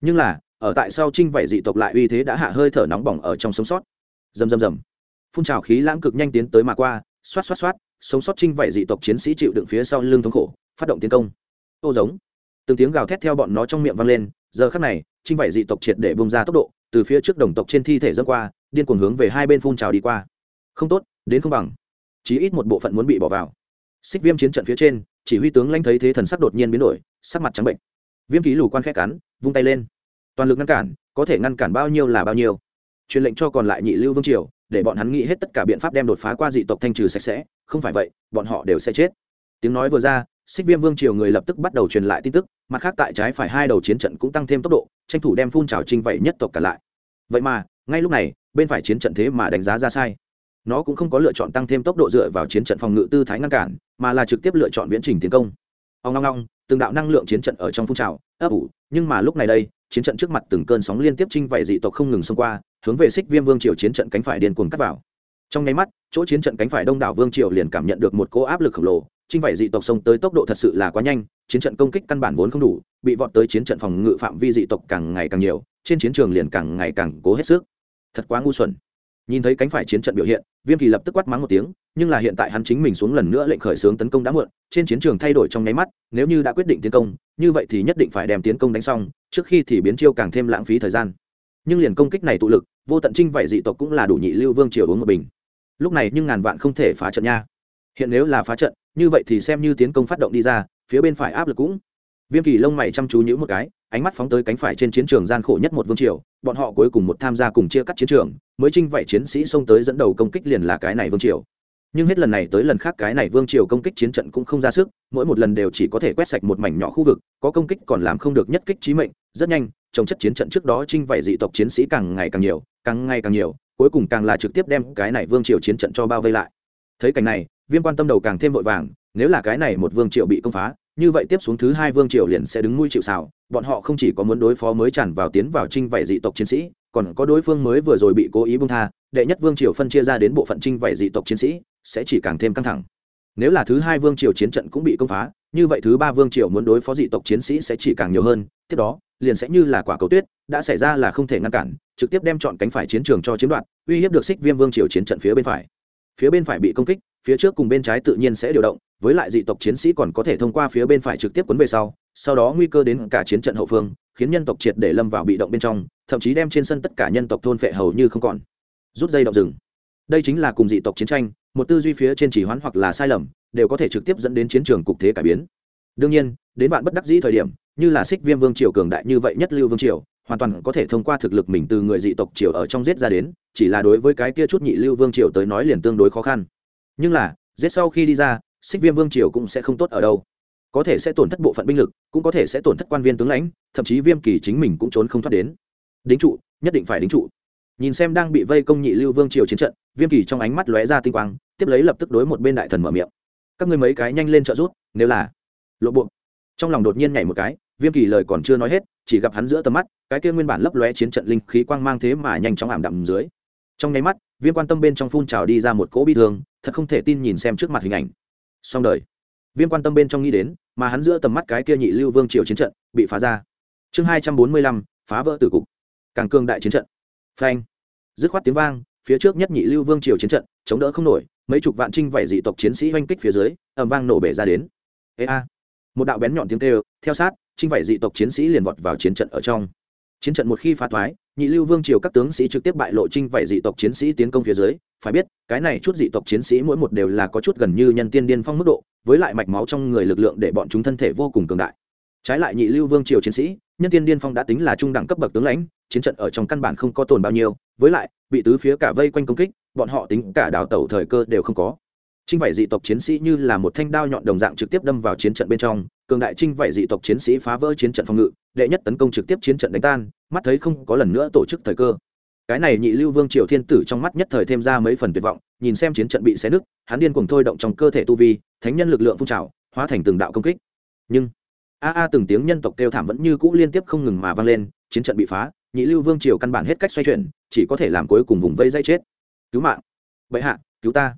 Nhưng là, ở tại sau trinh vảy dị tộc lại uy thế đã hạ hơi thở nóng bỏng ở trong sống sót. Rầm rầm rầm. Phun trào khí lãng cực nhanh tiến tới mà qua, xoát xoát xoát, sống sót trinh vảy dị tộc chiến sĩ chịu đựng phía sau lưng thống khổ, phát động tiến công. Ô giống. Từng tiếng gào thét theo bọn nó trong miệng vang lên, giờ khắc này trinh vảy dị tộc triệt để bung ra tốc độ, từ phía trước đồng tộc trên thi thể dâng qua, điên cuồng hướng về hai bên phun trào đi qua. Không tốt, đến không bằng. Chí ít một bộ phận muốn bị bỏ vào xích viêm chiến trận phía trên, chỉ huy tướng lãnh thấy thế thần sắc đột nhiên biến đổi, sắc mặt trắng bệnh. Viêm ký lù quan khét cắn, vung tay lên. Toàn lực ngăn cản, có thể ngăn cản bao nhiêu là bao nhiêu. Truyền lệnh cho còn lại nhị lưu vương triều, để bọn hắn nghĩ hết tất cả biện pháp đem đột phá qua dị tộc thanh trừ sạch sẽ, không phải vậy, bọn họ đều sẽ chết. Tiếng nói vừa ra, xích viêm vương triều người lập tức bắt đầu truyền lại tin tức, mặt khác tại trái phải hai đầu chiến trận cũng tăng thêm tốc độ, tranh thủ đem phun trào trinh vậy nhất tộc cả lại. Vậy mà, ngay lúc này, bên phải chiến trận thế mà đánh giá ra sai nó cũng không có lựa chọn tăng thêm tốc độ dựa vào chiến trận phòng ngự tư thái ngăn cản, mà là trực tiếp lựa chọn viễn trình tiến công. Ông long long từng đạo năng lượng chiến trận ở trong phun trào, ấp ủ, nhưng mà lúc này đây, chiến trận trước mặt từng cơn sóng liên tiếp trinh vảy dị tộc không ngừng xông qua, hướng về xích viêm vương triều chiến trận cánh phải điên cuồng cắt vào. Trong nháy mắt, chỗ chiến trận cánh phải đông đảo vương triều liền cảm nhận được một cỗ áp lực khổng lồ trinh vảy dị tộc xông tới tốc độ thật sự là quá nhanh, chiến trận công kích căn bản vốn không đủ, bị vọt tới chiến trận phòng ngự phạm vi dị tộc càng ngày càng nhiều, trên chiến trường liền càng ngày càng cố hết sức. Thật quá ngu xuẩn nhìn thấy cánh phải chiến trận biểu hiện, viêm kỳ lập tức quát mắng một tiếng, nhưng là hiện tại hắn chính mình xuống lần nữa lệnh khởi xướng tấn công đã muộn, trên chiến trường thay đổi trong nháy mắt, nếu như đã quyết định tiến công, như vậy thì nhất định phải đem tiến công đánh xong, trước khi thì biến chiêu càng thêm lãng phí thời gian. Nhưng liền công kích này tụ lực, vô tận trinh vậy dị tộc cũng là đủ nhị lưu vương triều uống một bình. Lúc này nhưng ngàn vạn không thể phá trận nha. Hiện nếu là phá trận, như vậy thì xem như tiến công phát động đi ra, phía bên phải áp lực cũng. Viêm kỳ lông mày chăm chú nhữ một cái ánh mắt phóng tới cánh phải trên chiến trường gian khổ nhất một vương triều, bọn họ cuối cùng một tham gia cùng chia cắt chiến trường, mới trinh vậy chiến sĩ xông tới dẫn đầu công kích liền là cái này vương triều. Nhưng hết lần này tới lần khác cái này vương triều công kích chiến trận cũng không ra sức, mỗi một lần đều chỉ có thể quét sạch một mảnh nhỏ khu vực, có công kích còn làm không được nhất kích trí mệnh, rất nhanh trong chất chiến trận trước đó trinh vậy dị tộc chiến sĩ càng ngày càng nhiều, càng ngày càng nhiều, cuối cùng càng là trực tiếp đem cái này vương triều chiến trận cho bao vây lại. Thấy cảnh này, viêm quan tâm đầu càng thêm vội vàng, nếu là cái này một vương triều bị công phá như vậy tiếp xuống thứ hai vương triều liền sẽ đứng mũi chịu xào bọn họ không chỉ có muốn đối phó mới tràn vào tiến vào trinh vảy dị tộc chiến sĩ, còn có đối phương mới vừa rồi bị cố ý bung tha, đệ nhất vương triều phân chia ra đến bộ phận trinh vảy dị tộc chiến sĩ, sẽ chỉ càng thêm căng thẳng. Nếu là thứ hai vương triều chiến trận cũng bị công phá, như vậy thứ ba vương triều muốn đối phó dị tộc chiến sĩ sẽ chỉ càng nhiều hơn, tiếp đó, liền sẽ như là quả cầu tuyết, đã xảy ra là không thể ngăn cản, trực tiếp đem chọn cánh phải chiến trường cho chiếm đoạt, uy hiếp được xích viêm vương triều chiến trận phía bên phải. Phía bên phải bị công kích phía trước cùng bên trái tự nhiên sẽ điều động, với lại dị tộc chiến sĩ còn có thể thông qua phía bên phải trực tiếp quấn về sau sau đó nguy cơ đến cả chiến trận hậu phương, khiến nhân tộc triệt để lâm vào bị động bên trong, thậm chí đem trên sân tất cả nhân tộc thôn phệ hầu như không còn. Rút dây động rừng. Đây chính là cùng dị tộc chiến tranh, một tư duy phía trên chỉ hoán hoặc là sai lầm, đều có thể trực tiếp dẫn đến chiến trường cục thế cải biến. Đương nhiên, đến bạn bất đắc dĩ thời điểm, như là xích viêm vương triều cường đại như vậy nhất lưu vương triều, hoàn toàn có thể thông qua thực lực mình từ người dị tộc triều ở trong giết ra đến, chỉ là đối với cái kia chút nhị lưu vương triều tới nói liền tương đối khó khăn nhưng là, giết sau khi đi ra, xích viêm vương triều cũng sẽ không tốt ở đâu. Có thể sẽ tổn thất bộ phận binh lực, cũng có thể sẽ tổn thất quan viên tướng lãnh, thậm chí viêm kỳ chính mình cũng trốn không thoát đến. Đính trụ, nhất định phải đính trụ. Nhìn xem đang bị vây công nhị lưu vương triều chiến trận, viêm kỳ trong ánh mắt lóe ra tinh quang, tiếp lấy lập tức đối một bên đại thần mở miệng. Các ngươi mấy cái nhanh lên trợ rút nếu là lộ buộc. Trong lòng đột nhiên nhảy một cái, viêm kỳ lời còn chưa nói hết, chỉ gặp hắn giữa tầm mắt, cái kia nguyên bản lấp lóe chiến trận linh khí quang mang thế mà nhanh chóng ảm đạm dưới. Trong nháy mắt viêm quan tâm bên trong phun trào đi ra một cỗ bi thương, thật không thể tin nhìn xem trước mặt hình ảnh. Song đời. Viêm quan tâm bên trong nghĩ đến, mà hắn giữa tầm mắt cái kia nhị lưu vương triều chiến trận, bị phá ra. Chương hai trăm bốn mươi lăm, phá vỡ tử cục. Càng cương đại chiến trận. Phanh. Dứt khoát tiếng vang, phía trước nhất nhị lưu vương triều chiến trận, chống đỡ không nổi, mấy chục vạn trinh vảy dị tộc chiến sĩ oanh kích phía dưới, ầm vang nổ bể ra đến. Ê a. Một đạo bén nhọn tiếng kêu, theo sát, trinh vảy dị tộc chiến sĩ liền vọt vào chiến trận ở trong. Chiến trận một khi phá thoái nhị lưu vương triều các tướng sĩ trực tiếp bại lộ trinh vảy dị tộc chiến sĩ tiến công phía dưới. Phải biết, cái này chút dị tộc chiến sĩ mỗi một đều là có chút gần như nhân tiên điên phong mức độ, với lại mạch máu trong người lực lượng để bọn chúng thân thể vô cùng cường đại. Trái lại nhị lưu vương triều chiến sĩ, nhân tiên điên phong đã tính là trung đẳng cấp bậc tướng lãnh, chiến trận ở trong căn bản không có tồn bao nhiêu, với lại, bị tứ phía cả vây quanh công kích, bọn họ tính cả đào tẩu thời cơ đều không có trinh vảy dị tộc chiến sĩ như là một thanh đao nhọn đồng dạng trực tiếp đâm vào chiến trận bên trong, cường đại trinh vảy dị tộc chiến sĩ phá vỡ chiến trận phòng ngự, đệ nhất tấn công trực tiếp chiến trận đánh tan, mắt thấy không có lần nữa tổ chức thời cơ. Cái này nhị lưu vương triều thiên tử trong mắt nhất thời thêm ra mấy phần tuyệt vọng, nhìn xem chiến trận bị xé nứt, hắn điên cuồng thôi động trong cơ thể tu vi, thánh nhân lực lượng phun trào, hóa thành từng đạo công kích. Nhưng, a a từng tiếng nhân tộc kêu thảm vẫn như cũ liên tiếp không ngừng mà vang lên, chiến trận bị phá, nhị lưu vương triều căn bản hết cách xoay chuyển, chỉ có thể làm cuối cùng vùng vây dây chết. Cứu mạng. Bệ hạ, cứu ta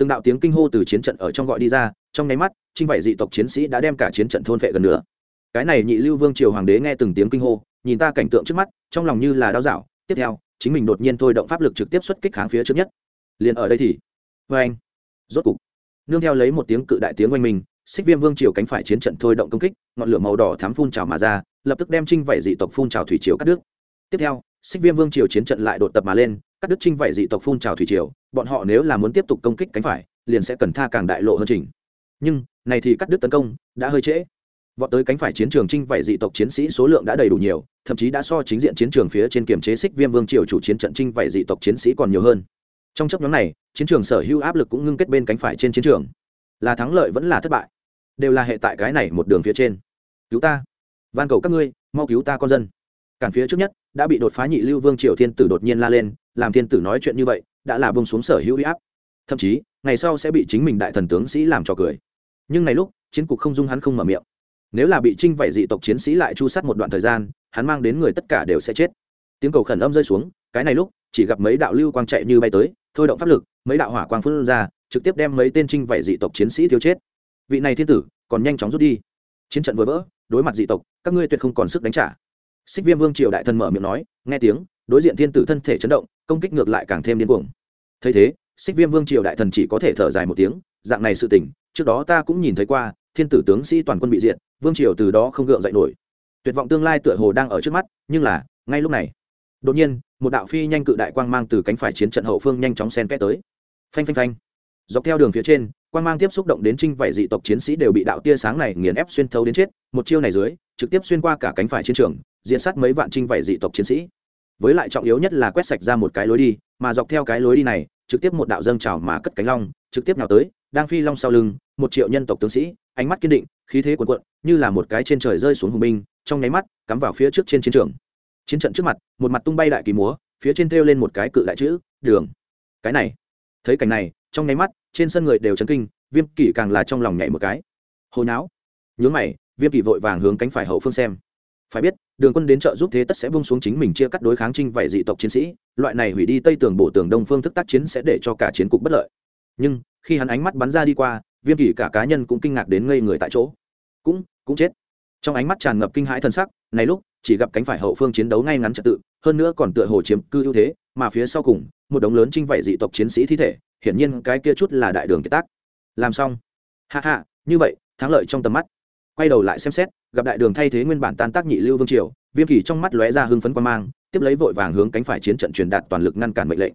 từng đạo tiếng kinh hô từ chiến trận ở trong gọi đi ra, trong nháy mắt trinh vảy dị tộc chiến sĩ đã đem cả chiến trận thôn vệ gần nữa cái này nhị lưu vương triều hoàng đế nghe từng tiếng kinh hô, nhìn ta cảnh tượng trước mắt, trong lòng như là đau dạo. Tiếp theo, chính mình đột nhiên thôi động pháp lực trực tiếp xuất kích kháng phía trước nhất. Liền ở đây thì vê anh. Rốt cục, nương theo lấy một tiếng cự đại tiếng oanh mình, xích viêm vương triều cánh phải chiến trận thôi động công kích, ngọn lửa màu đỏ thám phun trào mà ra, lập tức đem trinh vảy dị tộc phun trào thủy triều cắt đứt. Tiếp theo xích viêm vương triều chiến trận lại đột tập mà lên các đứt trinh vảy dị tộc phun trào thủy triều, bọn họ nếu là muốn tiếp tục công kích cánh phải, liền sẽ cần tha càng đại lộ hơn trình. Nhưng, này thì cắt đứt tấn công, đã hơi trễ. Vọt tới cánh phải chiến trường trinh vảy dị tộc chiến sĩ số lượng đã đầy đủ nhiều, thậm chí đã so chính diện chiến trường phía trên kiềm chế xích viêm vương triều chủ chiến trận trinh vảy dị tộc chiến sĩ còn nhiều hơn. Trong chấp nhóm này, chiến trường sở hữu áp lực cũng ngưng kết bên cánh phải trên chiến trường. Là thắng lợi vẫn là thất bại, đều là hệ tại cái này một đường phía trên. Cứu ta. Van cầu các ngươi, mau cứu ta con dân cản phía trước nhất, đã bị đột phá nhị lưu vương triều thiên tử đột nhiên la lên, làm thiên tử nói chuyện như vậy, đã là bông xuống sở hữu huy áp. Thậm chí, ngày sau sẽ bị chính mình đại thần tướng sĩ làm trò cười. Nhưng này lúc, chiến cục không dung hắn không mở miệng. Nếu là bị trinh vảy dị tộc chiến sĩ lại chu sát một đoạn thời gian, hắn mang đến người tất cả đều sẽ chết. Tiếng cầu khẩn âm rơi xuống, cái này lúc, chỉ gặp mấy đạo lưu quang chạy như bay tới, thôi động pháp lực, mấy đạo hỏa quang phun ra, trực tiếp đem mấy tên trinh vảy dị tộc chiến sĩ thiếu chết. Vị này thiên tử, còn nhanh chóng rút đi. Chiến trận vừa vỡ, đối mặt dị tộc, các ngươi tuyệt không còn sức đánh trả xích viêm vương triều đại thần mở miệng nói nghe tiếng đối diện thiên tử thân thể chấn động công kích ngược lại càng thêm điên cuồng. Thấy thế xích viêm vương triều đại thần chỉ có thể thở dài một tiếng dạng này sự tình trước đó ta cũng nhìn thấy qua thiên tử tướng sĩ toàn quân bị diện, vương triều từ đó không gượng dậy nổi. Tuyệt vọng tương lai tựa hồ đang ở trước mắt nhưng là ngay lúc này đột nhiên một đạo phi nhanh cự đại quang mang từ cánh phải chiến trận hậu phương nhanh chóng sen kẽ tới. Phanh phanh phanh. Dọc theo đường phía trên quang mang tiếp xúc động đến trinh vảy dị tộc chiến sĩ đều bị đạo tia sáng này nghiền ép xuyên thấu đến chết một chiêu này dưới trực tiếp xuyên qua cả cánh phải chiến trường, diện sát mấy vạn trinh vảy dị tộc chiến sĩ. Với lại trọng yếu nhất là quét sạch ra một cái lối đi, mà dọc theo cái lối đi này, trực tiếp một đạo dâng trào mà cất cánh long, trực tiếp nào tới, đang phi long sau lưng, một triệu nhân tộc tướng sĩ, ánh mắt kiên định, khí thế cuồn cuộn, như là một cái trên trời rơi xuống hùng binh, trong nháy mắt, cắm vào phía trước trên chiến trường. Chiến trận trước mặt, một mặt tung bay đại kỳ múa, phía trên thêu lên một cái cự đại chữ, đường. Cái này, thấy cảnh này, trong nháy mắt, trên sân người đều chấn kinh, viêm kỷ càng là trong lòng nhảy một cái. Hồi não nhướng mày viêm kỳ vội vàng hướng cánh phải hậu phương xem. Phải biết, đường quân đến trợ giúp thế tất sẽ bung xuống chính mình chia cắt đối kháng trinh vậy dị tộc chiến sĩ, loại này hủy đi tây tường bổ tường đông phương thức tác chiến sẽ để cho cả chiến cục bất lợi. Nhưng, khi hắn ánh mắt bắn ra đi qua, viêm kỳ cả cá nhân cũng kinh ngạc đến ngây người tại chỗ. Cũng cũng chết. Trong ánh mắt tràn ngập kinh hãi thân sắc, này lúc, chỉ gặp cánh phải hậu phương chiến đấu ngay ngắn trật tự, hơn nữa còn tựa hồ chiếm cư ưu thế, mà phía sau cùng, một đống lớn trinh vậy dị tộc chiến sĩ thi thể, hiển nhiên cái kia chút là đại đường kiệt tác. Làm xong. Hạ hạ như vậy, thắng lợi trong tầm mắt quay đầu lại xem xét, gặp đại đường thay thế nguyên bản tan tác nhị lưu vương triều, viêm kỳ trong mắt lóe ra hưng phấn quan mang, tiếp lấy vội vàng hướng cánh phải chiến trận truyền đạt toàn lực ngăn cản mệnh lệnh.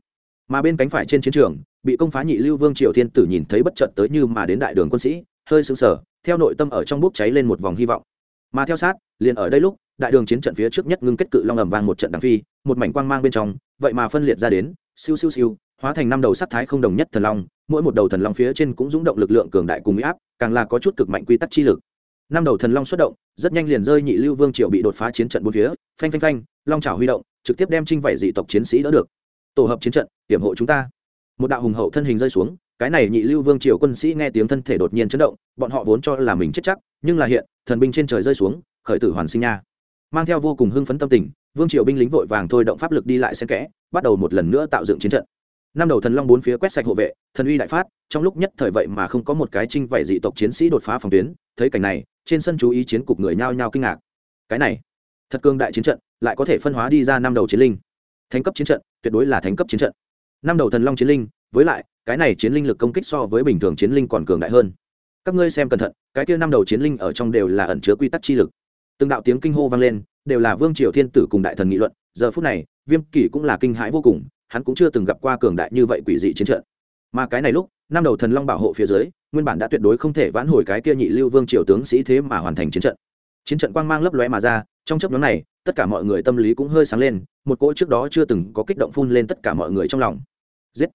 Mà bên cánh phải trên chiến trường, bị công phá nhị lưu vương triều thiên tử nhìn thấy bất chợt tới như mà đến đại đường quân sĩ, hơi sững sờ, theo nội tâm ở trong bốc cháy lên một vòng hy vọng. Mà theo sát, liền ở đây lúc, đại đường chiến trận phía trước nhất ngưng kết cự long ầm vang một trận đằng phi, một mảnh quang mang bên trong, vậy mà phân liệt ra đến, siêu siêu siêu, hóa thành năm đầu sắc thái không đồng nhất thần long, mỗi một đầu thần long phía trên cũng rung động lực lượng cường đại cùng mỹ áp, càng là có chút cực mạnh quy tắc chi lực năm đầu thần long xuất động, rất nhanh liền rơi nhị lưu vương triều bị đột phá chiến trận bốn phía, phanh phanh phanh, long trào huy động, trực tiếp đem trinh vẩy dị tộc chiến sĩ đỡ được. Tổ hợp chiến trận, hiểm hộ chúng ta. Một đạo hùng hậu thân hình rơi xuống, cái này nhị lưu vương triều quân sĩ nghe tiếng thân thể đột nhiên chấn động, bọn họ vốn cho là mình chết chắc, nhưng là hiện, thần binh trên trời rơi xuống, khởi tử hoàn sinh nha. Mang theo vô cùng hưng phấn tâm tình, vương triều binh lính vội vàng thôi động pháp lực đi lại xen kẽ, bắt đầu một lần nữa tạo dựng chiến trận năm đầu thần long bốn phía quét sạch hộ vệ, thần uy đại phát, trong lúc nhất thời vậy mà không có một cái trinh vảy dị tộc chiến sĩ đột phá phòng tuyến, thấy cảnh này, trên sân chú ý chiến cục người nhao nhao kinh ngạc. Cái này, thật cương đại chiến trận, lại có thể phân hóa đi ra năm đầu chiến linh. Thánh cấp chiến trận, tuyệt đối là thánh cấp chiến trận. Năm đầu thần long chiến linh, với lại, cái này chiến linh lực công kích so với bình thường chiến linh còn cường đại hơn. Các ngươi xem cẩn thận, cái kia năm đầu chiến linh ở trong đều là ẩn chứa quy tắc chi lực. Từng đạo tiếng kinh hô vang lên, đều là vương triều thiên tử cùng đại thần nghị luận, giờ phút này, viêm kỷ cũng là kinh hãi vô cùng hắn cũng chưa từng gặp qua cường đại như vậy quỷ dị chiến trận. Mà cái này lúc, năm đầu thần long bảo hộ phía dưới, nguyên bản đã tuyệt đối không thể vãn hồi cái kia nhị lưu vương triều tướng sĩ thế mà hoàn thành chiến trận. Chiến trận quang mang lấp lóe mà ra, trong chấp nhóm này, tất cả mọi người tâm lý cũng hơi sáng lên, một cỗ trước đó chưa từng có kích động phun lên tất cả mọi người trong lòng. Giết!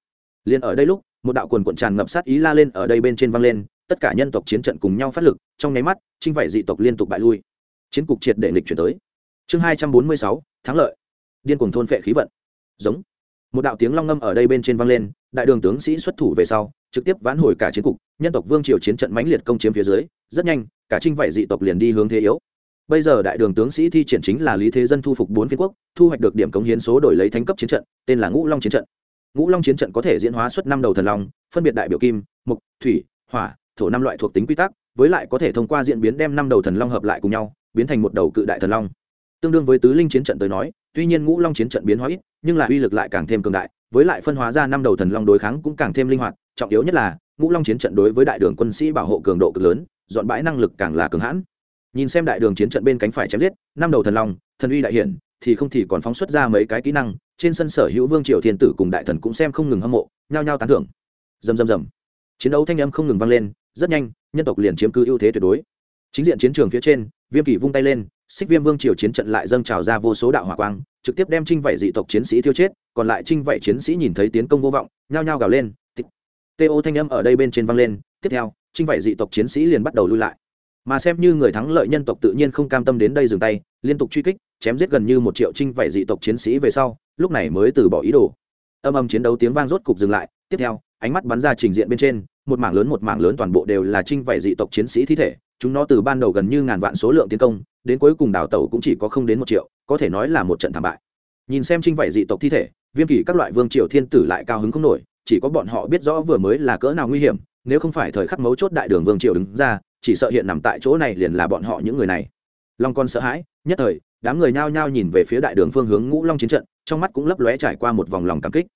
Liền ở đây lúc, một đạo quần cuộn tràn ngập sát ý la lên ở đây bên trên vang lên, tất cả nhân tộc chiến trận cùng nhau phát lực, trong nháy mắt trinh vảy dị tộc liên tục bại lui. Chiến cục triệt để nghịch chuyển tới. Chương hai trăm bốn mươi sáu, thắng lợi. Điên cuồng thôn phệ khí vận. Giống một đạo tiếng long ngâm ở đây bên trên vang lên, đại đường tướng sĩ xuất thủ về sau, trực tiếp vãn hồi cả chiến cục, nhân tộc vương triều chiến trận mãnh liệt công chiếm phía dưới, rất nhanh, cả trinh vảy dị tộc liền đi hướng thế yếu. Bây giờ đại đường tướng sĩ thi triển chính là lý thế dân thu phục bốn phiên quốc, thu hoạch được điểm cống hiến số đổi lấy thánh cấp chiến trận, tên là ngũ long chiến trận. Ngũ long chiến trận có thể diễn hóa xuất năm đầu thần long, phân biệt đại biểu kim mục thủy, hỏa, thổ năm loại thuộc tính quy tắc, với lại có thể thông qua diễn biến đem năm đầu thần long hợp lại cùng nhau, biến thành một đầu cự đại thần long. Tương đương với tứ linh chiến trận tới nói tuy nhiên ngũ long chiến trận biến hóa ít, nhưng là uy lực lại càng thêm cường đại, với lại phân hóa ra năm đầu thần long đối kháng cũng càng thêm linh hoạt, trọng yếu nhất là, ngũ long chiến trận đối với đại đường quân sĩ bảo hộ cường độ cực lớn, dọn bãi năng lực càng là cường hãn. Nhìn xem đại đường chiến trận bên cánh phải chém giết, năm đầu thần long, thần uy đại hiển, thì không thì còn phóng xuất ra mấy cái kỹ năng, trên sân sở hữu vương triều thiên tử cùng đại thần cũng xem không ngừng hâm mộ, nhao nhao tán thưởng. Dầm dầm dầm chiến đấu thanh âm không ngừng vang lên, rất nhanh, nhân tộc liền chiếm cứ ưu thế tuyệt đối chính diện chiến trường phía trên, viêm kỷ vung tay lên, xích viêm vương triều chiến trận lại dâng trào ra vô số đạo hỏa quang, trực tiếp đem trinh vảy dị tộc chiến sĩ thiêu chết, còn lại trinh vảy chiến sĩ nhìn thấy tiến công vô vọng, nhao nhao gào lên tê thanh âm ở đây bên trên vang lên, tiếp theo trinh vảy dị tộc chiến sĩ liền bắt đầu lui lại. Mà xem như người thắng lợi nhân tộc tự nhiên không cam tâm đến đây dừng tay, liên tục truy kích, chém giết gần như một triệu trinh vảy dị tộc chiến sĩ về sau, lúc này mới từ bỏ ý đồ. Âm âm chiến đấu tiếng vang rốt cục dừng lại, tiếp theo, ánh mắt bắn ra trình diện bên trên, một mảng lớn một mảng lớn toàn bộ đều là trinh vảy dị tộc chiến sĩ thi thể chúng nó từ ban đầu gần như ngàn vạn số lượng tiến công, đến cuối cùng đảo tàu cũng chỉ có không đến một triệu, có thể nói là một trận thảm bại. Nhìn xem trinh vảy dị tộc thi thể, viêm kỳ các loại vương triều thiên tử lại cao hứng không nổi, chỉ có bọn họ biết rõ vừa mới là cỡ nào nguy hiểm, nếu không phải thời khắc mấu chốt đại đường vương triều đứng ra, chỉ sợ hiện nằm tại chỗ này liền là bọn họ những người này. Long con sợ hãi, nhất thời, đám người nhao nhao nhìn về phía đại đường phương hướng ngũ long chiến trận, trong mắt cũng lấp lóe trải qua một vòng lòng cảm kích.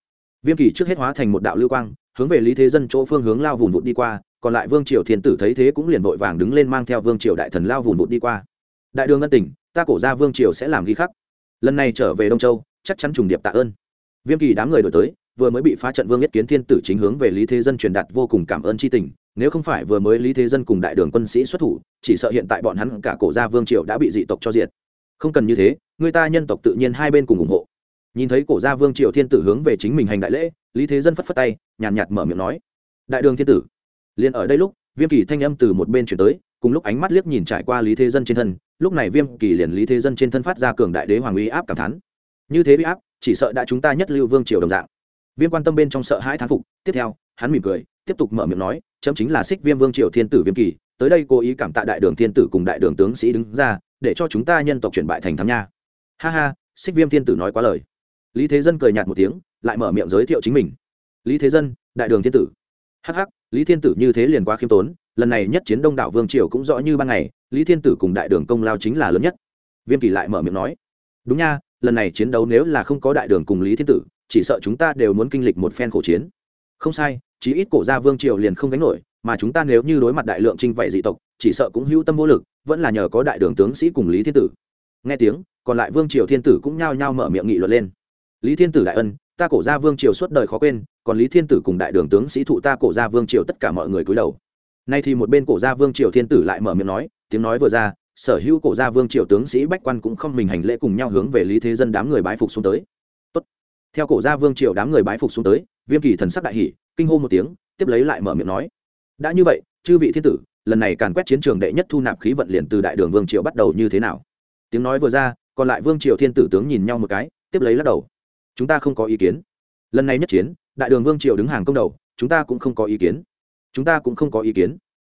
Viêm kỳ trước hết hóa thành một đạo lưu quang, hướng về lý thế dân chỗ phương hướng lao vùn vụt đi qua còn lại vương triều thiên tử thấy thế cũng liền vội vàng đứng lên mang theo vương triều đại thần lao vùn vụt đi qua. Đại đường ân tỉnh ta cổ ra vương triều sẽ làm ghi khắc. Lần này trở về đông châu, chắc chắn trùng điệp tạ ơn. Viêm kỳ đám người đổi tới, vừa mới bị phá trận vương nhất kiến thiên tử chính hướng về lý thế dân truyền đạt vô cùng cảm ơn c h i tình, nếu không phải vừa mới lý thế dân cùng đại đường quân sĩ xuất thủ, chỉ sợ hiện tại bọn hắn cả cổ gia vương triều đã bị dị tộc cho diệt. Không cần như thế, người ta nhân tộc tự nhiên hai bên cùng ủng hộ. Nhìn thấy cổ gia vương triều thiên tử hướng về chính mình hành đại lễ, lý thế dân phất phất tay, nhàn nhạt mở miệng nói, đại đường thiên tử liền ở đây lúc, viêm kỳ thanh âm từ một bên chuyển tới, cùng lúc ánh mắt liếc nhìn trải qua lý thế dân trên thân, lúc này viêm kỳ liền lý thế dân trên thân phát ra cường đại đế hoàng uy áp cảm thán. Như thế uy áp, chỉ sợ đã chúng ta nhất lưu vương triều đồng dạng. Viêm quan tâm bên trong sợ hãi thán phục, tiếp theo, hắn mỉm cười, tiếp tục mở miệng nói, chấm chính là xích viêm vương triều thiên tử viêm kỳ, tới đây cố ý cảm tạ đại đường thiên tử cùng đại đường tướng sĩ đứng ra, để cho chúng ta nhân tộc chuyển bại thành thám nha. Ha ha, xích viêm thiên tử nói quá lời. Lý thế dân cười nhạt một tiếng, lại mở miệng giới thiệu chính mình. Lý thế dân, đại đường thiên tử. Hh lý thiên tử như thế liền quá khiêm tốn, lần này nhất chiến đông đảo vương triều cũng rõ như ban ngày, lý thiên tử cùng đại đường công lao chính là lớn nhất. Viêm kỳ lại mở miệng nói, đúng nha, lần này chiến đấu nếu là không có đại đường cùng lý thiên tử, chỉ sợ chúng ta đều muốn kinh lịch một phen khổ chiến. Không sai, chí ít cổ gia vương triều liền không gánh nổi, mà chúng ta nếu như đối mặt đại lượng trinh vậy dị tộc, chỉ sợ cũng hữu tâm vô lực, vẫn là nhờ có đại đường tướng sĩ cùng lý thiên tử. Nghe tiếng, còn lại vương triều thiên tử cũng nhao nhao mở miệng nghị luận lên. Lý thiên tử đại ân ta cổ gia vương triều suốt đời khó quên, còn lý thiên tử cùng đại đường tướng sĩ thụ ta cổ gia vương triều tất cả mọi người cúi đầu. Nay thì một bên cổ gia vương triều thiên tử lại mở miệng nói, tiếng nói vừa ra, sở hữu cổ gia vương triều tướng sĩ bách quan cũng không mình hành lễ cùng nhau hướng về lý thế dân đám người bái phục xuống tới. Tốt. theo cổ gia vương triều đám người bái phục xuống tới, viêm kỳ thần sắc đại hỷ kinh hô một tiếng, tiếp lấy lại mở miệng nói. Đã như vậy, chư vị thiên tử, lần này càn quét chiến trường đệ nhất thu nạp khí vận liền từ đại đường vương triều bắt đầu như thế nào? Tiếng nói vừa ra, còn lại vương triều thiên tử tướng nhìn nhau một cái, tiếp lấy lắc đầu chúng ta không có ý kiến. Lần này nhất chiến, đại đường vương triều đứng hàng công đầu, chúng ta cũng không có ý kiến. Chúng ta cũng không có ý kiến.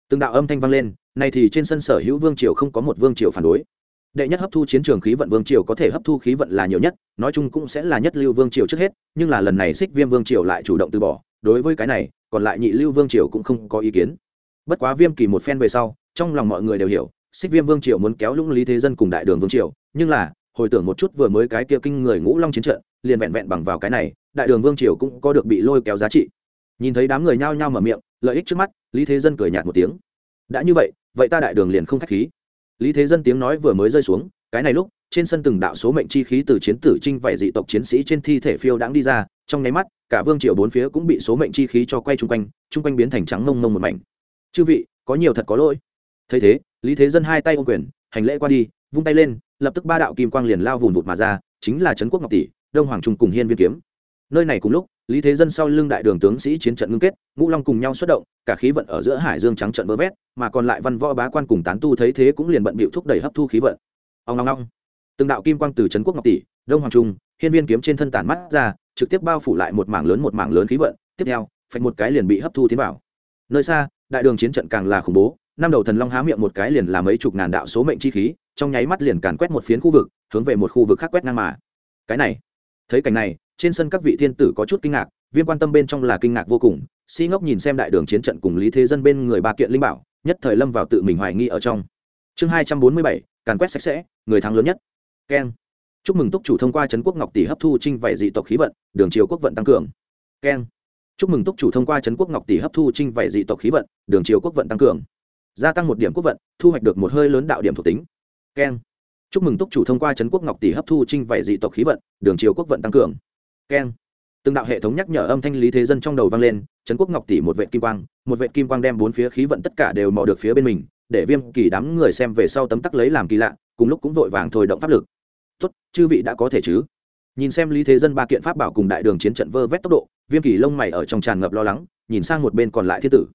Từng đạo âm thanh vang lên, nay thì trên sân sở hữu vương triều không có một vương triều phản đối. Đệ nhất hấp thu chiến trường khí vận vương triều có thể hấp thu khí vận là nhiều nhất, nói chung cũng sẽ là nhất lưu vương triều trước hết, nhưng là lần này xích viêm vương triều lại chủ động từ bỏ, đối với cái này, còn lại nhị lưu vương triều cũng không có ý kiến. Bất quá viêm kỳ một phen về sau, trong lòng mọi người đều hiểu, xích viêm vương triều muốn kéo lũng lý thế dân cùng đại đường vương triều, nhưng là hồi tưởng một chút vừa mới cái kia kinh người ngũ long chiến trận, liền vẹn vẹn bằng vào cái này, đại đường vương triều cũng có được bị lôi kéo giá trị. Nhìn thấy đám người nhao nhao mở miệng, lợi ích trước mắt, lý thế dân cười nhạt một tiếng. Đã như vậy vậy ta đại đường liền không k h á c h khí. Lý thế dân tiếng nói vừa mới rơi xuống, cái này lúc, trên sân từng đạo số mệnh chi khí từ chiến tử trinh vạy dị tộc chiến sĩ trên thi thể phiêu đãng đi ra, trong nháy mắt, cả vương triều bốn phía cũng bị số mệnh chi khí cho quay chung quanh chung quanh biến thành trắng mông mông một mảnh. Chư vị, có nhiều thật có lỗi. Thấy thế, lý thế dân hai tay ô quyền, hành lễ qua đi vung tay lên, lập tức ba đạo kim quang liền lao vùn vụt mà ra, chính là trấn quốc ngọc tỷ, đông hoàng trung cùng hiên viên kiếm. Nơi này cùng lúc, lý thế dân sau lưng đại đường tướng sĩ chiến trận ngưng kết, ngũ long cùng nhau xuất động, cả khí vận ở giữa hải dương trắng trận bơ vét, mà còn lại văn võ bá quan cùng tán tu thấy thế cũng liền bận bịu thúc đẩy hấp thu khí vận. Ông long long từng đạo kim quang từ trấn quốc ngọc tỷ, đông hoàng trung, hiên viên kiếm trên thân tản mắt ra, trực tiếp bao phủ lại một mảng lớn một mảng lớn khí vận, tiếp theo, phạch một cái liền bị hấp thu tiến vào. Nơi xa, đại đường chiến trận càng là khủng bố, năm đầu thần long há miệng một cái liền là mấy chục ngàn đạo số mệnh chi khí trong nháy mắt liền càn quét một phiến khu vực, hướng về một khu vực khác quét ngang mà. Cái này, thấy cảnh này, trên sân các vị thiên tử có chút kinh ngạc, viên quan tâm bên trong là kinh ngạc vô cùng, si ngốc nhìn xem đại đường chiến trận cùng lý thế dân bên người ba kiện linh bảo, nhất thời lâm vào tự mình hoài nghi ở trong. Chương hai trăm bốn mươi bảy, càn quét sạch sẽ, người thắng lớn nhất. Keng. Chúc mừng túc chủ thông qua trấn quốc ngọc tỷ hấp thu trinh vảy dị tộc khí vận, đường chiều quốc vận tăng cường. Keng. Chúc mừng túc chủ thông qua trấn quốc ngọc tỷ hấp thu trinh vảy dị tộc khí vận, đường chiều quốc vận tăng cường. Gia tăng một điểm quốc vận, thu hoạch được một hơi lớn đạo điểm thuộc tính keng. Chúc mừng túc chủ thông qua trấn quốc ngọc tỷ hấp thu trinh vảy dị tộc khí vận, đường chiều quốc vận tăng cường. Keng. Từng đạo hệ thống nhắc nhở âm thanh lý thế dân trong đầu vang lên, trấn quốc ngọc tỷ một vệ kim quang, một vệ kim quang đem bốn phía khí vận tất cả đều mò được phía bên mình, để viêm kỳ đám người xem về sau tấm tắc lấy làm kỳ lạ, cùng lúc cũng vội vàng thôi động pháp lực. Tốt, chư vị đã có thể chứ? Nhìn xem lý thế dân ba kiện pháp bảo cùng đại đường chiến trận vơ vét tốc độ, viêm kỳ lông mày ở trong tràn ngập lo lắng, nhìn sang một bên còn lại thiên tử.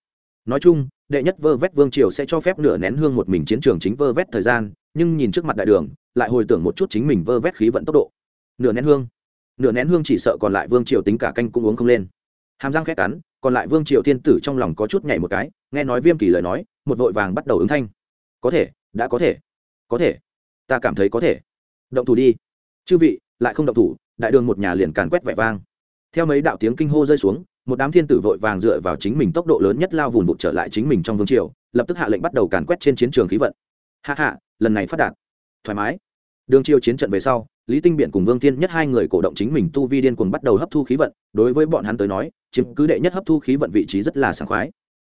Nói chung đệ nhất vơ vét vương triều sẽ cho phép nửa nén hương một mình chiến trường chính vơ vét thời gian, nhưng nhìn trước mặt đại đường, lại hồi tưởng một chút chính mình vơ vét khí vận tốc độ. Nửa nén hương. Nửa nén hương chỉ sợ còn lại vương triều tính cả canh cũng uống không lên. Hàm răng khét cắn, còn lại vương triều thiên tử trong lòng có chút nhảy một cái, nghe nói viêm kỳ lời nói, một vội vàng bắt đầu ứng thanh. Có thể, đã có thể. Có thể. Ta cảm thấy có thể. Động thủ đi. Chư vị, lại không động thủ, đại đường một nhà liền càn quét vẻ vang. Theo mấy đạo tiếng kinh hô rơi xuống một đám thiên tử vội vàng dựa vào chính mình tốc độ lớn nhất lao vùn vụt trở lại chính mình trong vương triều, lập tức hạ lệnh bắt đầu càn quét trên chiến trường khí vận. Hạ hạ lần này phát đạt. Thoải mái. Đường triều chiến trận về sau, lý tinh biện cùng vương thiên nhất hai người cổ động chính mình tu vi điên cuồng bắt đầu hấp thu khí vận, đối với bọn hắn tới nói, chiếm cứ đệ nhất hấp thu khí vận vị trí rất là sảng khoái.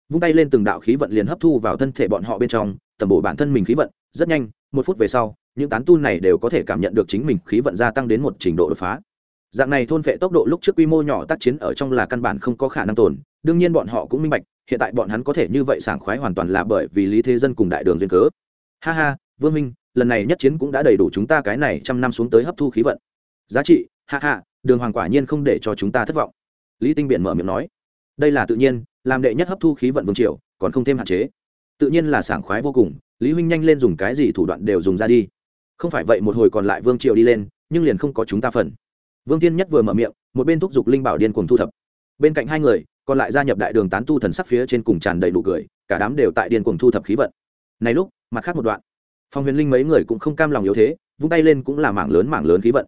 Vung tay lên từng đạo khí vận liền hấp thu vào thân thể bọn họ bên trong tầm bổ bản thân mình khí vận, rất nhanh, một phút về sau, những tán tu này đều có thể cảm nhận được chính mình khí vận gia tăng đến một trình độ đột phá dạng này thôn vệ tốc độ lúc trước quy mô nhỏ tác chiến ở trong là căn bản không có khả năng tồn. Đương nhiên bọn họ cũng minh bạch, hiện tại bọn hắn có thể như vậy sảng khoái hoàn toàn là bởi vì lý thế dân cùng đại đường duyên cớ. Ha ha, vương minh, lần này nhất chiến cũng đã đầy đủ chúng ta cái này trăm năm xuống tới hấp thu khí vận. Giá trị, ha ha, đường hoàng quả nhiên không để cho chúng ta thất vọng. Lý tinh biện mở miệng nói. Đây là tự nhiên, làm đệ nhất hấp thu khí vận vương triều, còn không thêm hạn chế. Tự nhiên là sảng khoái vô cùng, lý huynh nhanh lên dùng cái gì thủ đoạn đều dùng ra đi. Không phải vậy một hồi còn lại vương triều đi lên, nhưng liền không có chúng ta phần vương tiên nhất vừa mở miệng, một bên thúc giục linh bảo điên cùng thu thập. Bên cạnh hai người, còn lại gia nhập đại đường tán tu thần sắc phía trên cùng tràn đầy đủ cười, cả đám đều tại điên cùng thu thập khí vận. Này lúc, mặt khác một đoạn. Phong huyền linh mấy người cũng không cam lòng yếu thế, vung tay lên cũng là mảng lớn mảng lớn khí vận.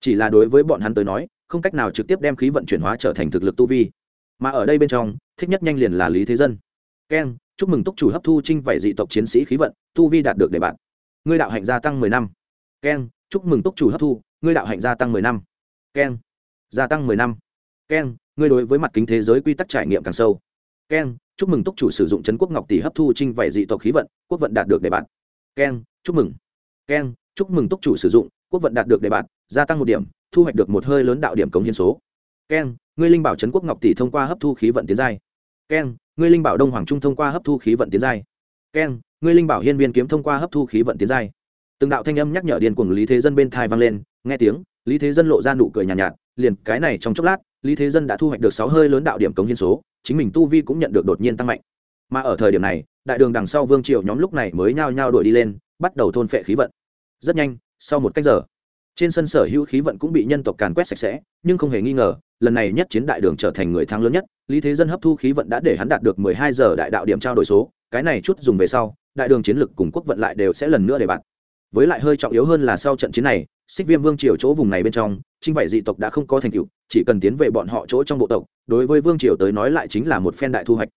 Chỉ là đối với bọn hắn tới nói, không cách nào trực tiếp đem khí vận chuyển hóa trở thành thực lực tu vi. Mà ở đây bên trong, thích nhất nhanh liền là lý thế dân. Keng chúc mừng túc chủ hấp thu trinh vảy dị tộc chiến sĩ khí vận, tu vi đạt được để bạn ngươi đạo hạnh gia tăng mười năm. Keng chúc mừng túc chủ hấp thu, ngươi đạo hạnh gia tăng mười năm keng gia tăng mười năm. Keng ngươi đối với mặt kính thế giới quy tắc trải nghiệm càng sâu. Keng chúc mừng túc chủ sử dụng chấn quốc ngọc tỷ hấp thu trinh vảy dị tộc khí vận, quốc vận đạt được để bạn keng chúc mừng. Keng chúc mừng túc chủ sử dụng, quốc vận đạt được đề bạt, gia tăng một điểm, thu hoạch được một hơi lớn đạo điểm cống hiến số. Keng ngươi linh bảo trấn quốc ngọc tỷ thông qua hấp thu khí vận tiến giai. Keng ngươi linh bảo đông hoàng trung thông qua hấp thu khí vận tiến giai. Keng ngươi linh bảo hiên viên kiếm thông qua hấp thu khí vận tiến giai từng đạo thanh âm nhắc nhở điên cuồng lý thế dân bên thai vang lên nghe tiếng lý thế dân lộ ra nụ cười nhàn nhạt, nhạt liền cái này trong chốc lát lý thế dân đã thu hoạch được sáu hơi lớn đạo điểm cống hiến số chính mình tu vi cũng nhận được đột nhiên tăng mạnh. Mà ở thời điểm này đại đường đằng sau vương triều nhóm lúc này mới nhao nhao đuổi đi lên bắt đầu thôn phệ khí vận. Rất nhanh sau một cách giờ trên sân sở hữu khí vận cũng bị nhân tộc càn quét sạch sẽ nhưng không hề nghi ngờ lần này nhất chiến đại đường trở thành người thắng lớn nhất lý thế dân hấp thu khí vận đã để hắn đạt được mười hai giờ đại đạo điểm trao đổi số cái này chút dùng về sau đại đường chiến lực cùng quốc vận lại đều sẽ lần nữa để bạn với lại hơi trọng yếu hơn là sau trận chiến này, xích viêm vương triều chỗ vùng này bên trong trinh vậy dị tộc đã không có thành tựu, chỉ cần tiến về bọn họ chỗ trong bộ tộc, đối với vương triều tới nói lại chính là một phen đại thu hoạch.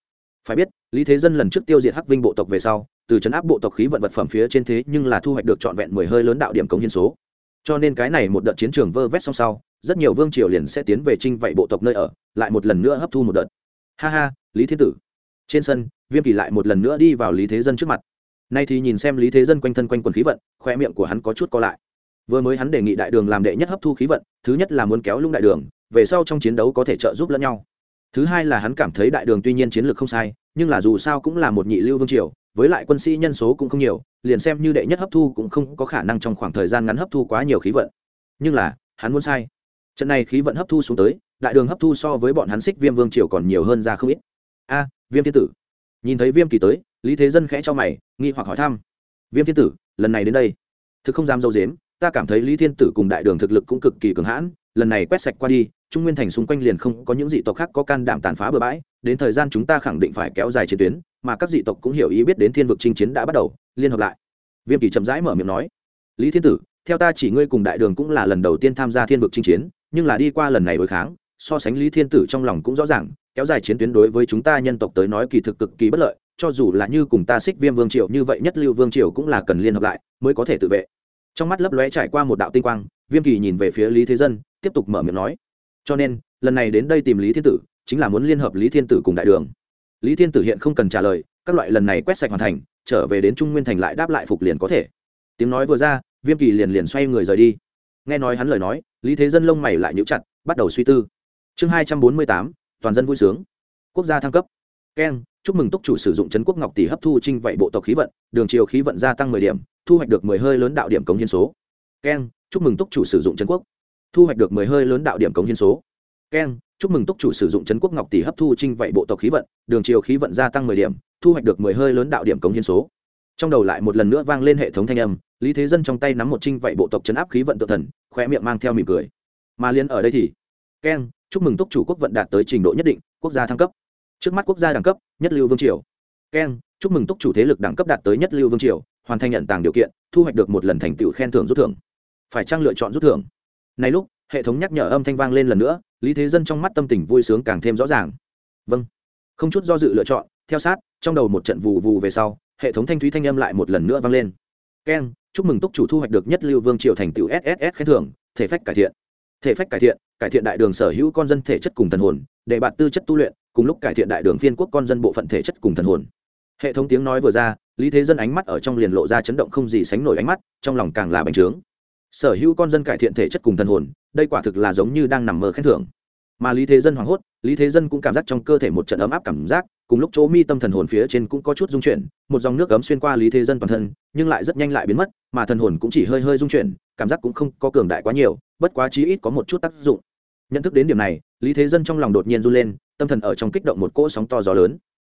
Phải biết, lý thế dân lần trước tiêu diệt hắc vinh bộ tộc về sau, từ chấn áp bộ tộc khí vận vật phẩm phía trên thế nhưng là thu hoạch được trọn vẹn mười hơi lớn đạo điểm cống hiến số. Cho nên cái này một đợt chiến trường vơ vét song sau, rất nhiều vương triều liền sẽ tiến về trinh vậy bộ tộc nơi ở, lại một lần nữa hấp thu một đợt. Ha ha, lý thiên tử. Trên sân, viêm kỳ lại một lần nữa đi vào lý thế dân trước mặt nay thì nhìn xem lý thế dân quanh thân quanh quần khí vận khoe miệng của hắn có chút co lại. Vừa mới hắn đề nghị đại đường làm đệ nhất hấp thu khí vận, thứ nhất là muốn kéo lung đại đường, về sau trong chiến đấu có thể trợ giúp lẫn nhau. Thứ hai là hắn cảm thấy đại đường tuy nhiên chiến lược không sai, nhưng là dù sao cũng là một nhị lưu vương triều, với lại quân sĩ nhân số cũng không nhiều, liền xem như đệ nhất hấp thu cũng không có khả năng trong khoảng thời gian ngắn hấp thu quá nhiều khí vận. Nhưng là, hắn muốn sai. Trận này khí vận hấp thu xuống tới, đại đường hấp thu so với bọn hắn xích viêm vương triều còn nhiều hơn ra không ít. A, viêm thiên tử nhìn thấy viêm kỳ tới, lý thế dân khẽ cho mày, nghi hoặc hỏi thăm. Viêm thiên tử, lần này đến đây, thực không dám dâu dếm, ta cảm thấy lý thiên tử cùng đại đường thực lực cũng cực kỳ cường hãn, lần này quét sạch qua đi, trung nguyên thành xung quanh liền không có những dị tộc khác có can đảm tàn phá bừa bãi, đến thời gian chúng ta khẳng định phải kéo dài chiến tuyến, mà các dị tộc cũng hiểu ý biết đến thiên vực chinh chiến đã bắt đầu, liên hợp lại. Viêm kỳ chậm rãi mở miệng nói. Lý thiên tử, theo ta chỉ ngươi cùng đại đường cũng là lần đầu tiên tham gia thiên vực chinh chiến, nhưng là đi qua lần này đối kháng, so sánh lý thiên tử trong lòng cũng rõ ràng kéo dài chiến tuyến đối với chúng ta nhân tộc tới nói kỳ thực cực kỳ bất lợi, cho dù là như cùng ta xích viêm vương triều như vậy nhất lưu vương triều cũng là cần liên hợp lại, mới có thể tự vệ. Trong mắt lấp lóe trải qua một đạo tinh quang, viêm kỳ nhìn về phía lý thế dân, tiếp tục mở miệng nói. Cho nên, lần này đến đây tìm lý thiên tử, chính là muốn liên hợp lý thiên tử cùng đại đường. Lý thiên tử hiện không cần trả lời, các loại lần này quét sạch hoàn thành, trở về đến trung nguyên thành lại đáp lại phục liền có thể. Tiếng nói vừa ra, viêm kỳ liền liền xoay người rời đi. Nghe nói hắn lời nói, lý thế dân lông mày lại nhíu chặt, bắt đầu suy tư. Chương hai trăm bốn mươi tám toàn dân vui sướng. Quốc gia thăng cấp. Keng chúc mừng túc chủ sử dụng trấn quốc ngọc tỷ hấp thu trinh vậy bộ tộc khí vận, đường chiều khí vận gia tăng mười điểm, thu hoạch được mười hơi lớn đạo điểm cống hiến số. Keng chúc mừng túc chủ sử dụng trấn quốc. Thu hoạch được mười hơi lớn đạo điểm cống hiến số. Keng chúc mừng túc chủ sử dụng trấn quốc ngọc tỷ hấp thu trinh vậy bộ tộc khí vận, đường chiều khí vận gia tăng mười điểm, thu hoạch được mười hơi lớn đạo điểm cống hiến số. Trong đầu lại một lần nữa vang lên hệ thống thanh âm, lý thế dân trong tay nắm một trinh vậy bộ tộc chấn áp khí vận tự thần khoe miệng mang theo mỉm cười. Mà liên ở đây thì keng chúc mừng túc chủ quốc vận đạt tới trình độ nhất định, quốc gia thăng cấp. Trước mắt quốc gia đẳng cấp, nhất lưu vương triều. Keng, chúc mừng túc chủ thế lực đẳng cấp đạt tới nhất lưu vương triều, hoàn thành nhận tàng điều kiện, thu hoạch được một lần thành tựu khen thưởng rút thưởng. Phải trang lựa chọn rút thưởng? Này lúc, hệ thống nhắc nhở âm thanh vang lên lần nữa, lý thế dân trong mắt tâm tình vui sướng càng thêm rõ ràng. Vâng. Không chút do dự lựa chọn, theo sát, trong đầu một trận vù vù về sau, hệ thống thanh thúy thanh âm lại một lần nữa vang lên. Keng, chúc mừng túc chủ thu hoạch được nhất lưu vương triều thành tựu sss khen thưởng, thể phách cải thiện. Thể phách cải thiện cải thiện đại đường sở hữu con dân thể chất cùng thần hồn, để bạn tư chất tu luyện, cùng lúc cải thiện đại đường phiên quốc con dân bộ phận thể chất cùng thần hồn. Hệ thống tiếng nói vừa ra, lý thế dân ánh mắt ở trong liền lộ ra chấn động không gì sánh nổi ánh mắt, trong lòng càng là bành trướng. Sở hữu con dân cải thiện thể chất cùng thần hồn, đây quả thực là giống như đang nằm mơ khen thưởng. Mà lý thế dân hoảng hốt, lý thế dân cũng cảm giác trong cơ thể một trận ấm áp cảm giác, cùng lúc chỗ mi tâm thần hồn phía trên cũng có chút dung chuyển, một dòng nước ấm xuyên qua lý thế dân toàn thân, nhưng lại rất nhanh lại biến mất, mà thần hồn cũng chỉ hơi hơi dung chuyển, cảm giác cũng không có cường đại quá nhiều, bất quá chí ít có một chút tác dụng nhận thức đến điểm này, lý thế dân trong lòng đột nhiên run lên, tâm thần ở trong kích động một cỗ sóng to gió lớn.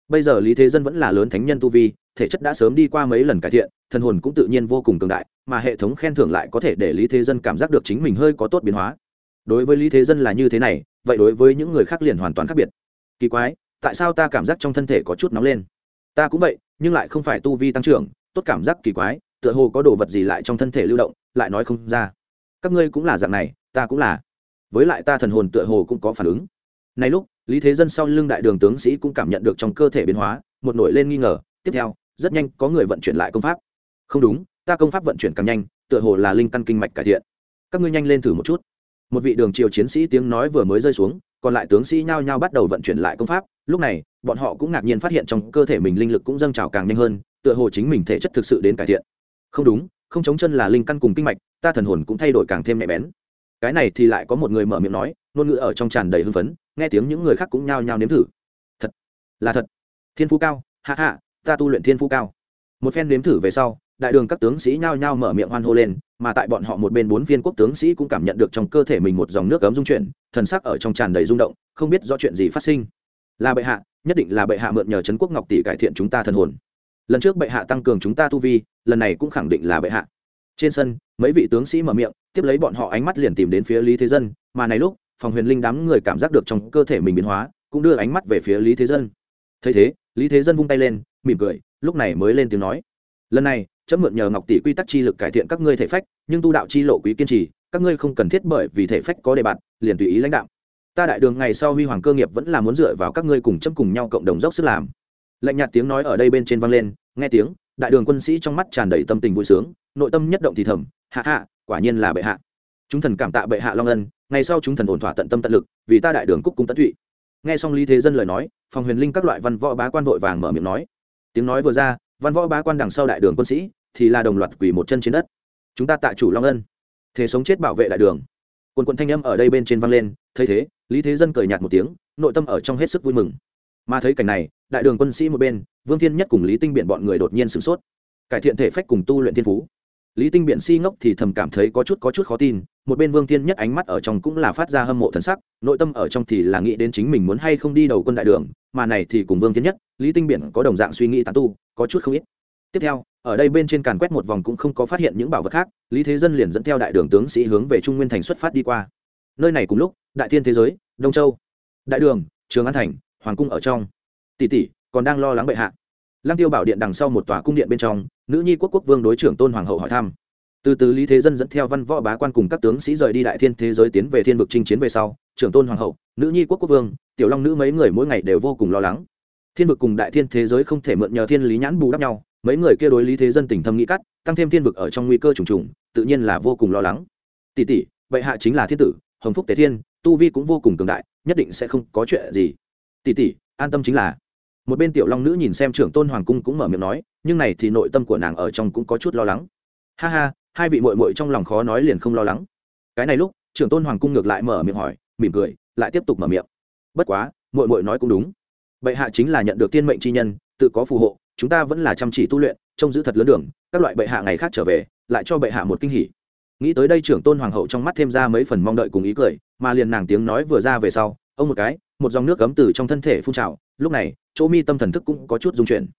Bây giờ lý thế dân vẫn là lớn thánh nhân tu vi, thể chất đã sớm đi qua mấy lần cải thiện, thần hồn cũng tự nhiên vô cùng cường đại, mà hệ thống khen thưởng lại có thể để lý thế dân cảm giác được chính mình hơi có tốt biến hóa. Đối với lý thế dân là như thế này, vậy đối với những người khác liền hoàn toàn khác biệt. Kỳ quái, tại sao ta cảm giác trong thân thể có chút nóng lên? Ta cũng vậy, nhưng lại không phải tu vi tăng trưởng, tốt cảm giác kỳ quái, tựa hồ có đồ vật gì lại trong thân thể lưu động, lại nói không ra. Các ngươi cũng là dạng này, ta cũng là với lại ta thần hồn tựa hồ cũng có phản ứng. Này lúc, lý thế dân sau lưng đại đường tướng sĩ cũng cảm nhận được trong cơ thể biến hóa, một nổi lên nghi ngờ. Tiếp theo, rất nhanh có người vận chuyển lại công pháp. Không đúng, ta công pháp vận chuyển càng nhanh, tựa hồ là linh căn kinh mạch cải thiện. Các ngươi nhanh lên thử một chút. Một vị đường triều chiến sĩ tiếng nói vừa mới rơi xuống, còn lại tướng sĩ nhao nhao bắt đầu vận chuyển lại công pháp. Lúc này, bọn họ cũng ngạc nhiên phát hiện trong cơ thể mình linh lực cũng dâng trào càng nhanh hơn, tựa hồ chính mình thể chất thực sự đến cải thiện. Không đúng, không chống chân là linh căn cùng kinh mạch, ta thần hồn cũng thay đổi càng thêm nhạy bén cái này thì lại có một người mở miệng nói, ngôn ngữ ở trong tràn đầy hưng phấn, nghe tiếng những người khác cũng nhao nhao nếm thử. Thật, là thật. Thiên phú cao hạ hạ ta tu luyện thiên phú cao. Một phen nếm thử về sau, đại đường các tướng sĩ nhao nhao mở miệng hoan hô lên, mà tại bọn họ một bên bốn viên quốc tướng sĩ cũng cảm nhận được trong cơ thể mình một dòng nước cấm dung chuyển, thần sắc ở trong tràn đầy rung động, không biết do chuyện gì phát sinh. Là bệ hạ, nhất định là bệ hạ mượn nhờ trấn quốc ngọc tỷ cải thiện chúng ta thần hồn. Lần trước bệ hạ tăng cường chúng ta tu vi, lần này cũng khẳng định là bệ hạ. Trên sân mấy vị tướng sĩ mở miệng, tiếp lấy bọn họ ánh mắt liền tìm đến phía lý thế dân, mà này lúc, phòng huyền linh đám người cảm giác được trong cơ thể mình biến hóa, cũng đưa ánh mắt về phía lý thế dân. Thấy thế, lý thế dân vung tay lên, mỉm cười, lúc này mới lên tiếng nói. Lần này, chấm mượn nhờ ngọc tỷ quy tắc chi lực cải thiện các ngươi thể phách, nhưng tu đạo chi lộ quý kiên trì, các ngươi không cần thiết bởi vì thể phách có đề bạt, liền tùy ý lãnh đạo ta đại đường ngày sau huy hoàng cơ nghiệp vẫn là muốn dựa vào các ngươi cùng chấm cùng nhau cộng đồng dốc sức làm. Lạnh nhạt tiếng nói ở đây bên trên vang lên, nghe tiếng, đại đường quân sĩ trong mắt tràn đầy tâm tình vui sướng, nội tâm nhất động thì thầm hạ hạ, quả nhiên là bệ hạ. Chúng thần cảm tạ bệ hạ long ân, ngày sau chúng thần ổn thỏa tận tâm tận lực, vì ta đại đường cúc cung tận tụy. Nghe xong lý thế dân lời nói, phòng huyền linh các loại văn võ bá quan vội vàng mở miệng nói. Tiếng nói vừa ra, văn võ bá quan đằng sau đại đường quân sĩ, thì là đồng loạt quỳ một chân trên đất. Chúng ta tạ chủ long ân. Thế sống chết bảo vệ đại đường. Quần quận thanh âm ở đây bên trên vang lên, thấy thế, lý thế dân cười nhạt một tiếng, nội tâm ở trong hết sức vui mừng. Mà thấy cảnh này, đại đường quân sĩ một bên, vương thiên nhất cùng lý tinh biện bọn người đột nhiên sửng sốt, cải thiện thể phách cùng tu luyện thiên phú lý tinh biện si ngốc thì thầm cảm thấy có chút có chút khó tin, một bên vương thiên nhất ánh mắt ở trong cũng là phát ra hâm mộ thần sắc, nội tâm ở trong thì là nghĩ đến chính mình muốn hay không đi đầu quân đại đường, mà này thì cùng vương thiên nhất, lý tinh biện có đồng dạng suy nghĩ tán tu, có chút không ít. Tiếp theo, ở đây bên trên càn quét một vòng cũng không có phát hiện những bảo vật khác, lý thế dân liền dẫn theo đại đường tướng sĩ hướng về trung nguyên thành xuất phát đi qua. Nơi này cùng lúc, đại thiên thế giới, đông châu. Đại đường, trường an thành, hoàng cung ở trong. Tỷ tỷ, còn đang lo lắng bệ hạ lăng tiêu bảo điện đằng sau một tòa cung điện bên trong, nữ nhi quốc quốc vương đối trưởng tôn hoàng hậu hỏi thăm. Từ từ lý thế dân dẫn theo văn võ bá quan cùng các tướng sĩ rời đi đại thiên thế giới tiến về thiên vực chinh chiến về sau, trưởng tôn hoàng hậu, nữ nhi quốc quốc vương, tiểu long nữ mấy người mỗi ngày đều vô cùng lo lắng. Thiên vực cùng đại thiên thế giới không thể mượn nhờ thiên lý nhãn bù đắp nhau, mấy người kia đối lý thế dân tình thâm nghĩ cắt, tăng thêm thiên vực ở trong nguy cơ trùng trùng, tự nhiên là vô cùng lo lắng. Tỷ tỷ bệ hạ chính là thiên tử, hồng phúc tế thiên, tu vi cũng vô cùng cường đại, nhất định sẽ không có chuyện gì. Tỷ tỷ, an tâm chính là một bên tiểu long nữ nhìn xem trưởng tôn hoàng cung cũng mở miệng nói, nhưng này thì nội tâm của nàng ở trong cũng có chút lo lắng. Ha ha, hai vị mội mội trong lòng khó nói liền không lo lắng. Cái này lúc, trưởng tôn hoàng cung ngược lại mở miệng hỏi, mỉm cười, lại tiếp tục mở miệng. Bất quá mội mội nói cũng đúng. Bệ hạ chính là nhận được tiên mệnh chi nhân, tự có phù hộ, chúng ta vẫn là chăm chỉ tu luyện, trông giữ thật lớn đường, các loại bệ hạ ngày khác trở về, lại cho bệ hạ một kinh hỉ. Nghĩ tới đây trưởng tôn hoàng hậu trong mắt thêm ra mấy phần mong đợi cùng ý cười, mà liền nàng tiếng nói vừa ra về sau, ông một cái, một dòng nước cấm từ trong thân thể phun trào, lúc này chỗ mi tâm thần thức cũng có chút dung chuyển.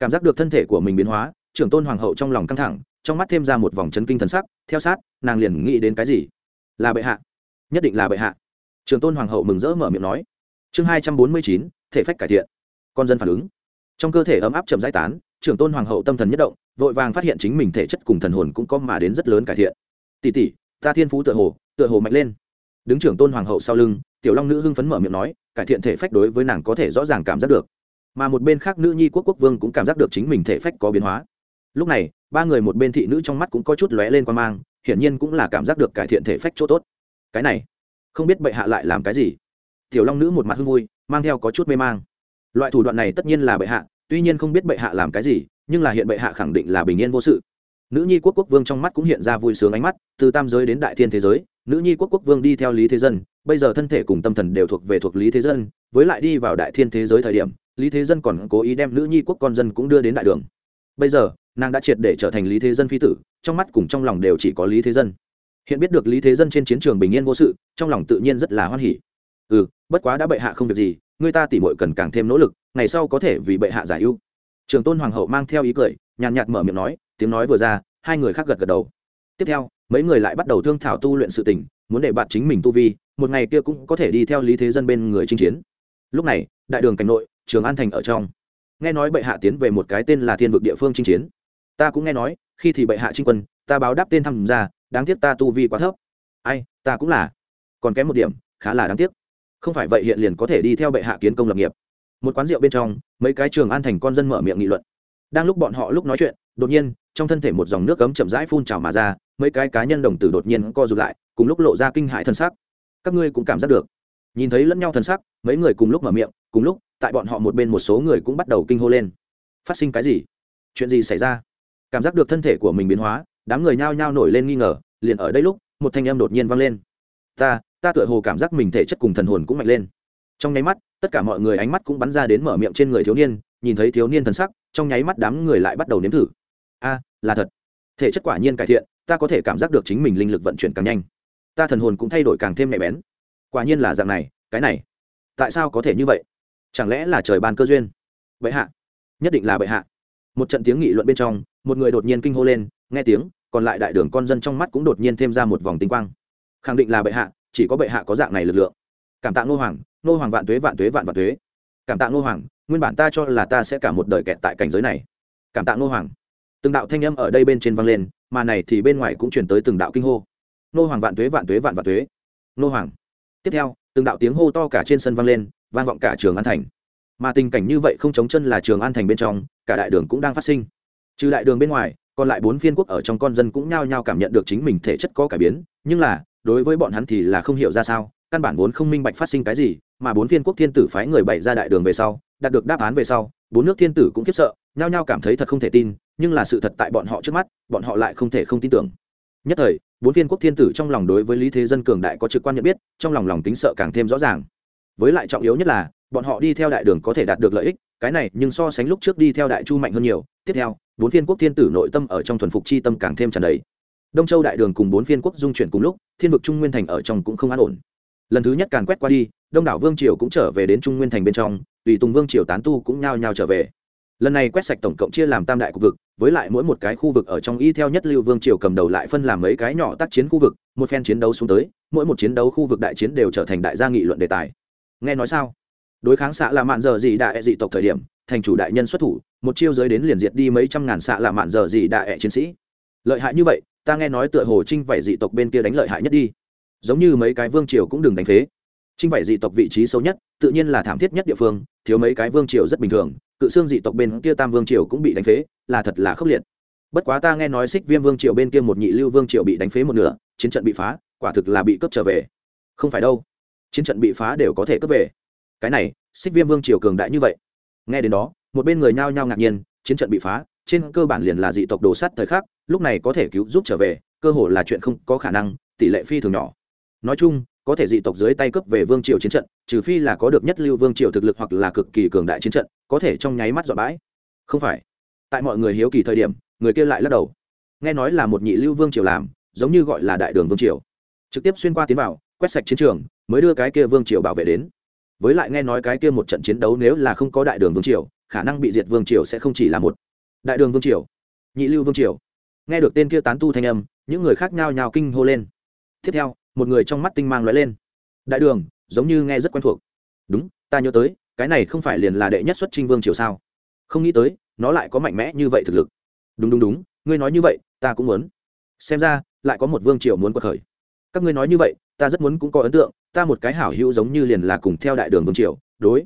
Cảm giác được thân thể của mình biến hóa, trưởng tôn hoàng hậu trong lòng căng thẳng, trong mắt thêm ra một vòng chấn kinh thần sắc, theo sát, nàng liền nghĩ đến cái gì? Là bệ hạ. Nhất định là bệ hạ. Trưởng tôn hoàng hậu mừng rỡ mở miệng nói. Chương hai trăm bốn mươi chín, thể phách cải thiện. Con dân phản ứng. Trong cơ thể ấm áp chậm giải tán, trưởng tôn hoàng hậu tâm thần nhất động, vội vàng phát hiện chính mình thể chất cùng thần hồn cũng có mà đến rất lớn cải thiện. Tỷ tỷ, ta thiên phú tựa hồ tựa hồ mạnh lên. Đứng trưởng tôn hoàng hậu sau lưng, tiểu long nữ hưng phấn mở miệng nói, cải thiện thể phách đối với nàng có thể rõ ràng cảm giác được mà một bên khác nữ nhi quốc quốc vương cũng cảm giác được chính mình thể phách có biến hóa. Lúc này, ba người một bên thị nữ trong mắt cũng có chút lóe lên quan mang, hiển nhiên cũng là cảm giác được cải thiện thể phách chỗ tốt. Cái này, không biết bệ hạ lại làm cái gì. Tiểu long nữ một mặt hưng vui, mang theo có chút mê mang. Loại thủ đoạn này tất nhiên là bệ hạ, tuy nhiên không biết bệ hạ làm cái gì, nhưng là hiện bệ hạ khẳng định là bình yên vô sự. Nữ nhi quốc quốc vương trong mắt cũng hiện ra vui sướng ánh mắt, từ tam giới đến đại thiên thế giới, nữ nhi quốc quốc vương đi theo lý thế dân, bây giờ thân thể cùng tâm thần đều thuộc về thuộc lý thế dân, với lại đi vào đại thiên thế giới thời điểm lý thế dân còn cố ý đem nữ nhi quốc con dân cũng đưa đến đại đường. Bây giờ, nàng đã triệt để trở thành lý thế dân phi tử, trong mắt cùng trong lòng đều chỉ có lý thế dân. Hiện biết được lý thế dân trên chiến trường bình yên vô sự, trong lòng tự nhiên rất là hoan hỉ. Ừ bất quá đã bệ hạ không việc gì, người ta tỉ mội cần càng thêm nỗ lực, ngày sau có thể vì bệ hạ giải ưu. Trường tôn hoàng hậu mang theo ý cười, nhàn nhạt mở miệng nói, tiếng nói vừa ra, hai người khác gật gật đầu. Tiếp theo, mấy người lại bắt đầu thương thảo tu luyện sự tình, muốn để bạn chính mình tu vi, một ngày kia cũng có thể đi theo lý thế dân bên người chinh chiến. Lúc này, đại đường cảnh nội trường an thành ở trong. Nghe nói bệ hạ tiến về một cái tên là thiên vực địa phương chinh chiến. Ta cũng nghe nói, khi thì bệ hạ trinh quân, ta báo đáp tên thăm ra đáng tiếc ta tu vi quá thấp. Ai, ta cũng là. Còn kém một điểm, khá là đáng tiếc. Không phải vậy hiện liền có thể đi theo bệ hạ kiến công lập nghiệp. Một quán rượu bên trong, mấy cái trường an thành con dân mở miệng nghị luận. Đang lúc bọn họ lúc nói chuyện, đột nhiên, trong thân thể một dòng nước cấm chậm rãi phun trào mà ra, mấy cái cá nhân đồng tử đột nhiên co rụt lại, cùng lúc lộ ra kinh hại thân sắc. Các ngươi cũng cảm giác được. Nhìn thấy lẫn nhau thân sắc, mấy người cùng lúc mở miệng, cùng lúc tại bọn họ một bên một số người cũng bắt đầu kinh hô lên. Phát sinh cái gì? Chuyện gì xảy ra? Cảm giác được thân thể của mình biến hóa, đám người nhao nhao nổi lên nghi ngờ, liền ở đây lúc, một thanh âm đột nhiên vang lên. Ta ta tựa hồ cảm giác mình thể chất cùng thần hồn cũng mạnh lên. Trong nháy mắt, tất cả mọi người ánh mắt cũng bắn ra đến mở miệng trên người thiếu niên, nhìn thấy thiếu niên thần sắc, trong nháy mắt đám người lại bắt đầu nếm thử. A, là thật. Thể chất quả nhiên cải thiện, ta có thể cảm giác được chính mình linh lực vận chuyển càng nhanh. Ta thần hồn cũng thay đổi càng thêm nhạy bén. Quả nhiên là dạng này, cái này. Tại sao có thể như vậy? Chẳng lẽ là trời ban cơ duyên? Bệ hạ, nhất định là bệ hạ. Một trận tiếng nghị luận bên trong, một người đột nhiên kinh hô lên, nghe tiếng, còn lại đại đường con dân trong mắt cũng đột nhiên thêm ra một vòng tinh quang. Khẳng định là bệ hạ, chỉ có bệ hạ có dạng này lực lượng. Cảm tạ ngô hoàng ngô hoàng vạn tuế vạn tuế, vạn vạn tuế. Cảm tạ ngô hoàng, nguyên bản ta cho là ta sẽ cả một đời kẹt tại cảnh giới này. Cảm tạ ngô hoàng. Từng đạo thanh âm ở đây bên trên vang lên, mà này thì bên ngoài cũng chuyển tới từng đạo kinh hô. Nô hoàng vạn tuế vạn tuế, vạn vạn tuế. Nô hoàng tiếp theo, từng đạo tiếng hô to cả trên sân vang lên, vang vọng cả trường an thành. Mà tình cảnh như vậy không chống chân là trường an thành bên trong, cả đại đường cũng đang phát sinh. Trừ đại đường bên ngoài, còn lại bốn phiên quốc ở trong con dân cũng nhao nhao cảm nhận được chính mình thể chất có cải biến, nhưng là, đối với bọn hắn thì là không hiểu ra sao, căn bản vốn không minh bạch phát sinh cái gì, mà bốn phiên quốc thiên tử phái người bày ra đại đường về sau, đạt được đáp án về sau, bốn nước thiên tử cũng khiếp sợ, nhao nhao cảm thấy thật không thể tin, nhưng là sự thật tại bọn họ trước mắt, bọn họ lại không thể không tin tưởng. Nhất thời bốn viên quốc thiên tử trong lòng đối với lý thế dân cường đại có trực quan nhận biết, trong lòng lòng tính sợ càng thêm rõ ràng. Với lại trọng yếu nhất là, bọn họ đi theo đại đường có thể đạt được lợi ích, cái này nhưng so sánh lúc trước đi theo đại chu mạnh hơn nhiều. Tiếp theo, bốn phiên quốc thiên tử nội tâm ở trong thuần phục chi tâm càng thêm tràn đầy. Đông châu đại đường cùng bốn phiên quốc dung chuyển cùng lúc, thiên vực trung nguyên thành ở trong cũng không an ổn. Lần thứ nhất càn quét qua đi, đông đảo vương triều cũng trở về đến trung nguyên thành bên trong, tùy tùng vương triều tán tu cũng nhao nhao trở về lần này quét sạch tổng cộng chia làm tam đại khu vực, với lại mỗi một cái khu vực ở trong y theo nhất lưu vương triều cầm đầu lại phân làm mấy cái nhỏ tác chiến khu vực, một phen chiến đấu xuống tới, mỗi một chiến đấu khu vực đại chiến đều trở thành đại gia nghị luận đề tài. Nghe nói sao? Đối kháng xạ là mạn giờ gì đại dị tộc thời điểm, thành chủ đại nhân xuất thủ, một chiêu giới đến liền diệt đi mấy trăm ngàn xạ là mạn giờ gì đại chiến sĩ. Lợi hại như vậy, ta nghe nói tựa hồ trinh vảy dị tộc bên kia đánh lợi hại nhất đi. Giống như mấy cái vương triều cũng đừng đánh phế. Trinh vảy dị tộc vị trí sâu nhất, tự nhiên là thảm thiết nhất địa phương, thiếu mấy cái vương triều rất bình thường cự xương dị tộc bên kia tam vương triều cũng bị đánh phế, là thật là khốc liệt. Bất quá ta nghe nói xích viêm vương triều bên kia một nhị lưu vương triều bị đánh phế một nửa, chiến trận bị phá, quả thực là bị cướp trở về. Không phải đâu, chiến trận bị phá đều có thể cướp về. Cái này xích viêm vương triều cường đại như vậy. Nghe đến đó, một bên người nhao nhao ngạc nhiên, chiến trận bị phá, trên cơ bản liền là dị tộc đồ sắt thời khắc, lúc này có thể cứu giúp trở về, cơ hồ là chuyện không có khả năng, tỷ lệ phi thường nhỏ. Nói chung có thể dị tộc dưới tay cướp về vương triều chiến trận, trừ phi là có được nhất lưu vương triều thực lực hoặc là cực kỳ cường đại chiến trận, có thể trong nháy mắt dọa bãi. Không phải. Tại mọi người hiếu kỳ thời điểm, người kia lại lắc đầu. Nghe nói là một nhị lưu vương triều làm, giống như gọi là đại đường vương triều. Trực tiếp xuyên qua tiến vào, quét sạch chiến trường, mới đưa cái kia vương triều bảo vệ đến. Với lại nghe nói cái kia một trận chiến đấu nếu là không có đại đường vương triều, khả năng bị diệt vương triều sẽ không chỉ là một. Đại đường vương triều. Nhị lưu vương triều. Nghe được tên kia tán tu thanh âm, những người khác nhao nhao kinh hô lên. Tiếp theo một người trong mắt tinh mang lóe lên. Đại đường, giống như nghe rất quen thuộc. Đúng, ta nhớ tới, cái này không phải liền là đệ nhất xuất trinh vương triều sao? Không nghĩ tới, nó lại có mạnh mẽ như vậy thực lực. Đúng đúng đúng, ngươi nói như vậy, ta cũng muốn. Xem ra, lại có một vương triều muốn quật khởi. Các ngươi nói như vậy, ta rất muốn cũng có ấn tượng, ta một cái hảo hữu giống như liền là cùng theo đại đường vương triều, đối.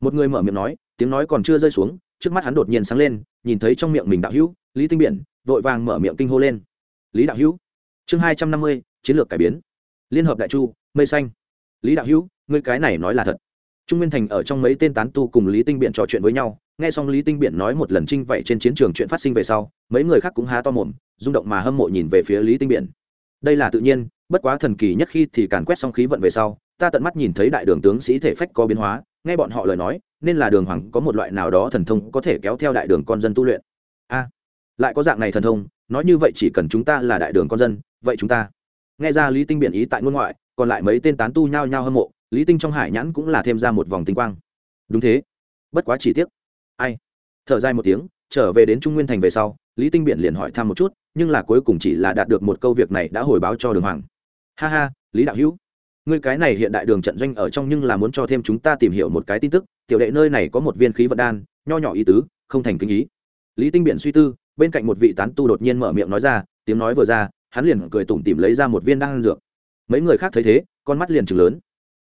Một người mở miệng nói, tiếng nói còn chưa rơi xuống, trước mắt hắn đột nhiên sáng lên, nhìn thấy trong miệng mình đạo hữu, lý tinh biển, vội vàng mở miệng kinh hô lên. Lý đạo hữu, chương hai trăm năm mươi, chiến lược cải biến liên hợp đại chu, mây xanh. Lý đạo hữu, ngươi cái này nói là thật. Trung nguyên thành ở trong mấy tên tán tu cùng lý tinh biện trò chuyện với nhau, nghe xong lý tinh biện nói một lần trinh vậy trên chiến trường chuyện phát sinh về sau, mấy người khác cũng há to mồm, rung động mà hâm mộ nhìn về phía lý tinh biện đây là tự nhiên, bất quá thần kỳ nhất khi thì càn quét xong khí vận về sau, ta tận mắt nhìn thấy đại đường tướng sĩ thể phách có biến hóa, nghe bọn họ lời nói, nên là đường hoàng có một loại nào đó thần thông có thể kéo theo đại đường con dân tu luyện. A, lại có dạng này thần thông, nói như vậy chỉ cần chúng ta là đại đường con dân, vậy chúng ta nghe ra lý tinh biện ý tại ngôn ngoại, còn lại mấy tên tán tu nhao nhao hâm mộ, lý tinh trong hải nhãn cũng là thêm ra một vòng tinh quang. Đúng thế. Bất quá chỉ tiếc. Ai? Thở dài một tiếng, trở về đến trung nguyên thành về sau, lý tinh biện liền hỏi thăm một chút, nhưng là cuối cùng chỉ là đạt được một câu việc này đã hồi báo cho đường hoàng. Ha ha, lý đạo hữu. Ngươi cái này hiện đại đường trận doanh ở trong nhưng là muốn cho thêm chúng ta tìm hiểu một cái tin tức, tiểu đệ nơi này có một viên khí vận đan, nho nhỏ ý tứ, không thành kinh ý. Lý tinh biện suy tư, bên cạnh một vị tán tu đột nhiên mở miệng nói ra, tiếng nói vừa ra hắn liền cười tủm tỉm lấy ra một viên đan dược. Mấy người khác thấy thế, con mắt liền chừng lớn.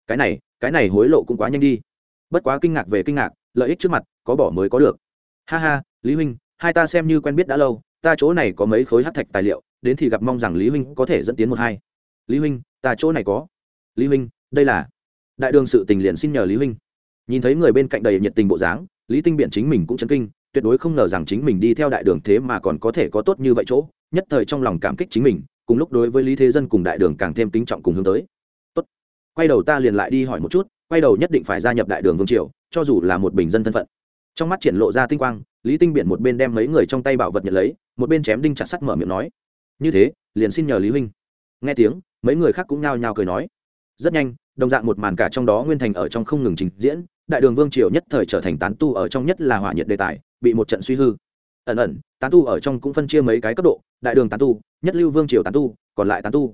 Cái này cái này hối lộ cũng quá nhanh đi. Bất quá kinh ngạc về kinh ngạc, lợi ích trước mặt, có bỏ mới có được. Ha ha, lý huynh, hai ta xem như quen biết đã lâu, ta chỗ này có mấy khối hát thạch tài liệu, đến thì gặp mong rằng lý huynh có thể dẫn tiến một hai. Lý huynh, ta chỗ này có. Lý huynh, đây là. Đại đường sự tình liền xin nhờ lý huynh. Nhìn thấy người bên cạnh đầy nhiệt tình bộ dáng, lý tinh biện chính mình cũng chấn kinh tuyệt đối không ngờ rằng chính mình đi theo đại đường thế mà còn có thể có tốt như vậy chỗ, nhất thời trong lòng cảm kích chính mình, cùng lúc đối với lý thế dân cùng đại đường càng thêm kính trọng cùng hướng tới. Tốt. Quay đầu ta liền lại đi hỏi một chút, quay đầu nhất định phải gia nhập đại đường vương triều, cho dù là một bình dân thân phận. Trong mắt triển lộ ra tinh quang, lý tinh biện một bên đem mấy người trong tay bảo vật nhận lấy, một bên chém đinh chặt sắt mở miệng nói. Như thế, liền xin nhờ lý huynh. Nghe tiếng, mấy người khác cũng nhao nhao cười nói. Rất nhanh, đồng dạng một màn cả trong đó nguyên thành ở trong không ngừng trình diễn, đại đường vương triều nhất thời trở thành tán tu ở trong nhất là hỏa nhiệt đề tài bị một trận suy hư. Ẩn ẩn, tán tu ở trong cũng phân chia mấy cái cấp độ, đại đường tán tu, nhất lưu vương triều tán tu, còn lại tán tu.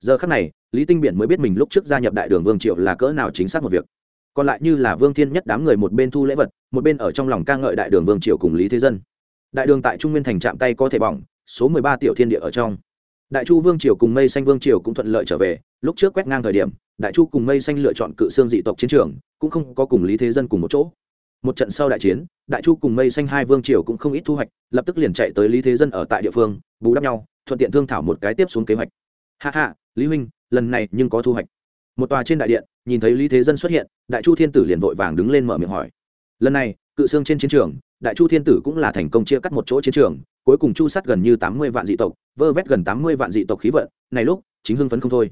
Giờ khắc này, lý tinh biển mới biết mình lúc trước gia nhập đại đường vương triều là cỡ nào chính xác một việc. Còn lại như là vương thiên nhất đám người một bên thu lễ vật, một bên ở trong lòng ca ngợi đại đường vương triều cùng lý thế dân. Đại đường tại trung nguyên thành trạm tay có thể bỏng, số mười ba tiểu thiên địa ở trong. Đại chu vương triều cùng mây xanh vương triều cũng thuận lợi trở về, lúc trước quét ngang thời điểm, đại chu cùng mây xanh lựa chọn cự xương dị tộc chiến trường, cũng không có cùng lý thế dân cùng một chỗ một trận sau đại chiến, đại chu cùng mây xanh hai vương triều cũng không ít thu hoạch, lập tức liền chạy tới lý thế dân ở tại địa phương, bù đắp nhau, thuận tiện thương thảo một cái tiếp xuống kế hoạch. Hạ hạ lý huynh, lần này nhưng có thu hoạch. Một tòa trên đại điện, nhìn thấy lý thế dân xuất hiện, đại chu thiên tử liền vội vàng đứng lên mở miệng hỏi. Lần này, cự xương trên chiến trường, đại chu thiên tử cũng là thành công chia cắt một chỗ chiến trường, cuối cùng chu sát gần như tám mươi vạn dị tộc, vơ vét gần tám mươi vạn dị tộc khí vận, này lúc, chính hưng phấn không thôi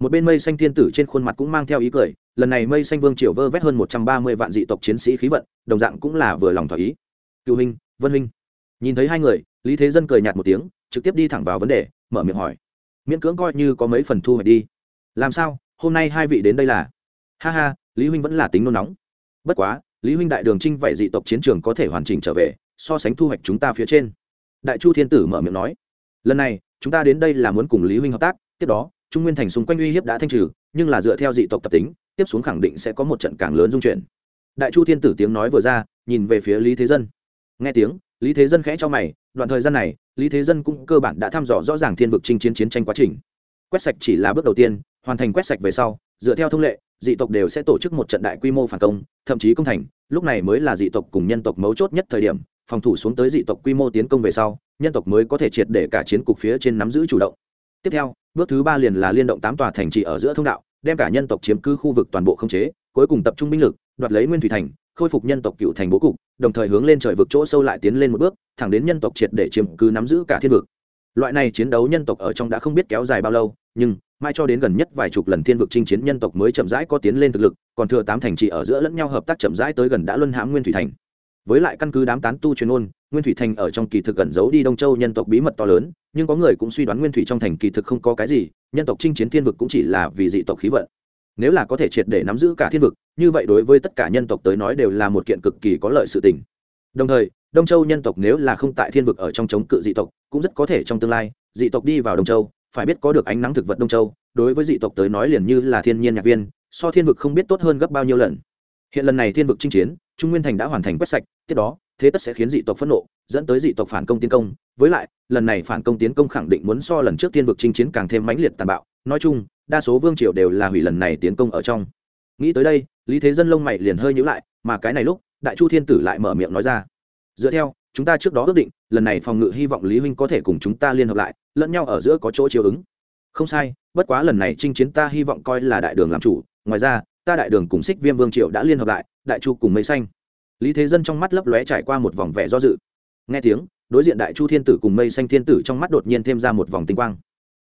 một bên mây xanh thiên tử trên khuôn mặt cũng mang theo ý cười, lần này mây xanh vương triều vơ vét hơn một trăm ba mươi vạn dị tộc chiến sĩ khí vận, đồng dạng cũng là vừa lòng thỏa ý. Cựu huynh vân huynh nhìn thấy hai người, lý thế dân cười nhạt một tiếng, trực tiếp đi thẳng vào vấn đề, mở miệng hỏi. Miễn cưỡng coi như có mấy phần thu hoạch đi. Làm sao, hôm nay hai vị đến đây là? Ha ha, lý huynh vẫn là tính nôn nóng. Bất quá, lý huynh đại đường trinh vậy dị tộc chiến trường có thể hoàn chỉnh trở về, so sánh thu hoạch chúng ta phía trên. Đại chu thiên tử mở miệng nói. Lần này, chúng ta đến đây là muốn cùng lý huynh hợp tác, tiếp đó trung nguyên thành xung quanh uy hiếp đã thanh trừ, nhưng là dựa theo dị tộc tập tính, tiếp xuống khẳng định sẽ có một trận càng lớn dung chuyển. Đại chu thiên tử tiếng nói vừa ra, nhìn về phía lý thế dân. Nghe tiếng, lý thế dân khẽ cho mày, đoạn thời gian này, lý thế dân cũng cơ bản đã thăm dò rõ ràng thiên vực chinh chiến chiến tranh quá trình. Quét sạch chỉ là bước đầu tiên, hoàn thành quét sạch về sau, dựa theo thông lệ, dị tộc đều sẽ tổ chức một trận đại quy mô phản công, thậm chí công thành, lúc này mới là dị tộc cùng nhân tộc mấu chốt nhất thời điểm, phòng thủ xuống tới dị tộc quy mô tiến công về sau, nhân tộc mới có thể triệt để cả chiến cục phía trên nắm giữ chủ động. Tiếp theo bước thứ ba liền là liên động tám tòa thành trì ở giữa thông đạo, đem cả nhân tộc chiếm cứ khu vực toàn bộ không chế, cuối cùng tập trung binh lực, đoạt lấy nguyên thủy thành, khôi phục nhân tộc cựu thành bố cục, đồng thời hướng lên trời vực chỗ sâu lại tiến lên một bước, thẳng đến nhân tộc triệt để chiếm cứ nắm giữ cả thiên vực. Loại này chiến đấu nhân tộc ở trong đã không biết kéo dài bao lâu, nhưng mai cho đến gần nhất vài chục lần thiên vực chinh chiến nhân tộc mới chậm rãi có tiến lên thực lực, còn thừa tám thành trì ở giữa lẫn nhau hợp tác chậm rãi tới gần đã luân hãm nguyên thủy thành. Với lại căn cứ đám tán tu truyền ôn nguyên thủy thành ở trong kỳ thực gần giấu đi đông châu nhân tộc bí mật to lớn, nhưng có người cũng suy đoán nguyên thủy trong thành kỳ thực không có cái gì, nhân tộc chinh chiến thiên vực cũng chỉ là vì dị tộc khí vận. Nếu là có thể triệt để nắm giữ cả thiên vực, như vậy đối với tất cả nhân tộc tới nói đều là một kiện cực kỳ có lợi sự tình. Đồng thời, đông châu nhân tộc nếu là không tại thiên vực ở trong chống cự dị tộc, cũng rất có thể trong tương lai, dị tộc đi vào đông châu, phải biết có được ánh nắng thực vật đông châu, đối với dị tộc tới nói liền như là thiên nhiên nhạc viên, so thiên vực không biết tốt hơn gấp bao nhiêu lần. Hiện lần này thiên vực chinh chiến, trung nguyên thành đã hoàn thành quét sạch, tiếp đó thế tất sẽ khiến dị tộc phẫn nộ, dẫn tới dị tộc phản công tiến công. Với lại, lần này phản công tiến công khẳng định muốn so lần trước tiên vực chinh chiến càng thêm mãnh liệt tàn bạo. Nói chung, đa số vương triều đều là hủy lần này tiến công ở trong. Nghĩ tới đây, lý thế dân lông mày liền hơi nhữ lại, mà cái này lúc, đại chu thiên tử lại mở miệng nói ra. Dựa theo, chúng ta trước đó ước định, lần này phòng ngự hy vọng lý huynh có thể cùng chúng ta liên hợp lại, lẫn nhau ở giữa có chỗ chiều ứng. Không sai, bất quá lần này chinh chiến ta hy vọng coi là đại đường làm chủ. Ngoài ra, ta đại đường cùng xích viêm vương triều đã liên hợp lại, đại chu cùng mây xanh lý thế dân trong mắt lấp lóe trải qua một vòng vẻ do dự. Nghe tiếng, đối diện đại chu thiên tử cùng mây xanh thiên tử trong mắt đột nhiên thêm ra một vòng tinh quang.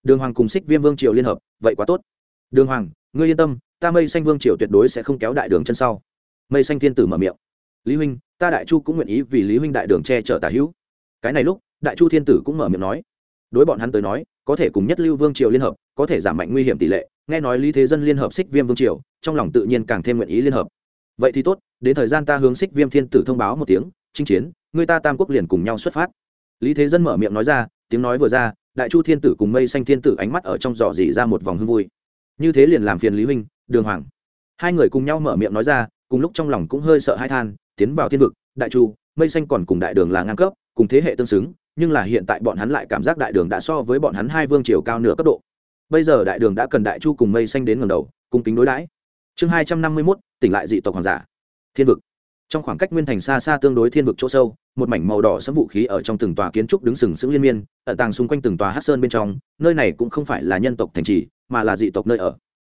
Đường hoàng cùng xích viêm vương triều liên hợp, vậy quá tốt. Đường hoàng, ngươi yên tâm, ta mây xanh vương triều tuyệt đối sẽ không kéo đại đường chân sau. Mây xanh thiên tử mở miệng. Lý huynh, ta đại chu cũng nguyện ý vì lý huynh đại đường che chở tả hữu. Cái này lúc, đại chu thiên tử cũng mở miệng nói. Đối bọn hắn tới nói, có thể cùng nhất lưu vương triều liên hợp, có thể giảm mạnh nguy hiểm tỷ lệ. Nghe nói lý thế dân liên hợp xích viêm vương triều, trong lòng tự nhiên càng thêm nguyện ý liên hợp vậy thì tốt, đến thời gian ta hướng xích viêm thiên tử thông báo một tiếng, chinh chiến, người ta tam quốc liền cùng nhau xuất phát. Lý thế dân mở miệng nói ra, tiếng nói vừa ra, đại chu thiên tử cùng mây xanh thiên tử ánh mắt ở trong giỏ dỉ ra một vòng hưng vui. Như thế liền làm phiền lý huynh, đường hoàng. Hai người cùng nhau mở miệng nói ra, cùng lúc trong lòng cũng hơi sợ hai than, tiến vào thiên vực, đại chu, mây xanh còn cùng đại đường là ngang cấp, cùng thế hệ tương xứng, nhưng là hiện tại bọn hắn lại cảm giác đại đường đã so với bọn hắn hai vương triều cao nửa cấp độ. Bây giờ đại đường đã cần đại chu cùng mây xanh đến ngầm đầu, cung kính đối đãi chương hai trăm năm mươi mốt, tỉnh lại dị tộc hoàng giả. Thiên vực. Trong khoảng cách nguyên thành xa xa tương đối thiên vực chỗ sâu, một mảnh màu đỏ sẫm vũ khí ở trong từng tòa kiến trúc đứng sừng sững liên miên, ẩn tàng xung quanh từng tòa hát sơn bên trong, nơi này cũng không phải là nhân tộc thành trì, mà là dị tộc nơi ở.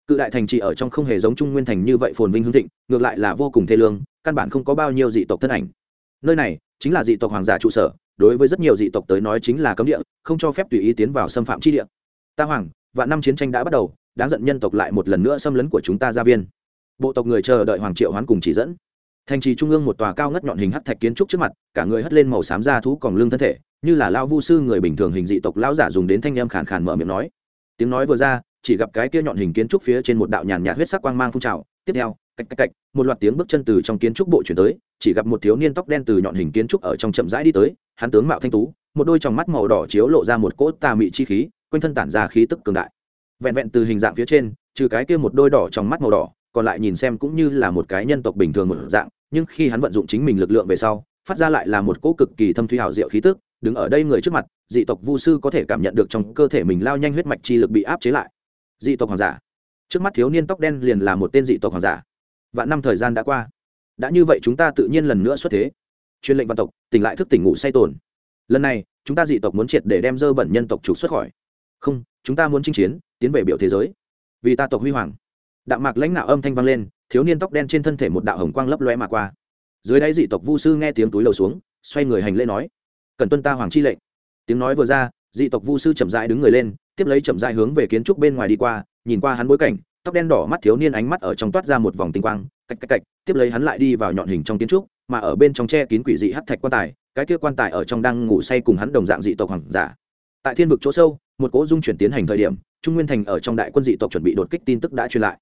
Cự đại thành trì ở trong không hề giống trung nguyên thành như vậy phồn vinh hương thịnh, ngược lại là vô cùng thê lương, căn bản không có bao nhiêu dị tộc thân ảnh. Nơi này chính là dị tộc hoàng giả trụ sở, đối với rất nhiều dị tộc tới nói chính là cấm địa, không cho phép tùy ý tiến vào xâm phạm chi địa. Ta hoàng và năm chiến tranh đã bắt đầu đáng giận nhân tộc lại một lần nữa xâm lấn của chúng ta gia viên. Bộ tộc người chờ đợi hoàng triệu hoán cùng chỉ dẫn. Thành trì trung ương một tòa cao ngất nhọn hình hắc thạch kiến trúc trước mặt, cả người hất lên màu xám da thú còn lưng thân thể, như là lao vu sư người bình thường hình dị tộc lão giả dùng đến thanh em khàn khàn mở miệng nói. Tiếng nói vừa ra, chỉ gặp cái kia nhọn hình kiến trúc phía trên một đạo nhàn nhạt huyết sắc quang mang phun trào. Tiếp theo, cạch cạch cạch, một loạt tiếng bước chân từ trong kiến trúc bộ chuyển tới, chỉ gặp một thiếu niên tóc đen từ nhọn hình kiến trúc ở trong chậm rãi đi tới, hắn tướng mạo thanh tú, một đôi tròng mắt màu đỏ chiếu lộ ra một cỗ tà mị chi khí, quanh thân tản ra khí tức cường đại vẹn vẹn từ hình dạng phía trên, trừ cái kia một đôi đỏ trong mắt màu đỏ, còn lại nhìn xem cũng như là một cái nhân tộc bình thường một dạng, nhưng khi hắn vận dụng chính mình lực lượng về sau, phát ra lại là một cỗ cực kỳ thâm thuy hào diệu khí tức, đứng ở đây người trước mặt, dị tộc vu sư có thể cảm nhận được trong cơ thể mình lao nhanh huyết mạch chi lực bị áp chế lại. Dị tộc hoàng giả. Trước mắt thiếu niên tóc đen liền là một tên dị tộc hoàng giả. Vạn năm thời gian đã qua. Đã như vậy chúng ta tự nhiên lần nữa xuất thế. Chuyên lệnh văn tộc, tỉnh lại thức tỉnh ngủ say tồn. Lần này, chúng ta dị tộc muốn triệt để đem dơ bẩn nhân tộc trục xuất khỏi không, chúng ta muốn chinh chiến, tiến về biểu thế giới. Vì ta tộc huy hoàng. Đạo mạc lãnh đạo âm thanh vang lên, thiếu niên tóc đen trên thân thể một đạo hồng quang lấp lóe mà qua. Dưới đáy dị tộc vu sư nghe tiếng túi lầu xuống, xoay người hành lễ nói, cần tuân ta hoàng chi lệnh. Tiếng nói vừa ra, dị tộc vu sư chậm dại đứng người lên, tiếp lấy chậm dại hướng về kiến trúc bên ngoài đi qua, nhìn qua hắn bối cảnh, tóc đen đỏ mắt thiếu niên ánh mắt ở trong toát ra một vòng tinh quang, cạch cạch cạch, tiếp lấy hắn lại đi vào nhọn hình trong kiến trúc, mà ở bên trong tre kín quỷ dị hắt thạch quan tài, cái kia quan tài ở trong đang ngủ say cùng hắn đồng dạng dị tộc hoàng giả. Tại thiên vực chỗ sâu một cỗ dung chuyển tiến hành thời điểm, trung nguyên thành ở trong đại quân dị tộc chuẩn bị đột kích tin tức đã truyền lại.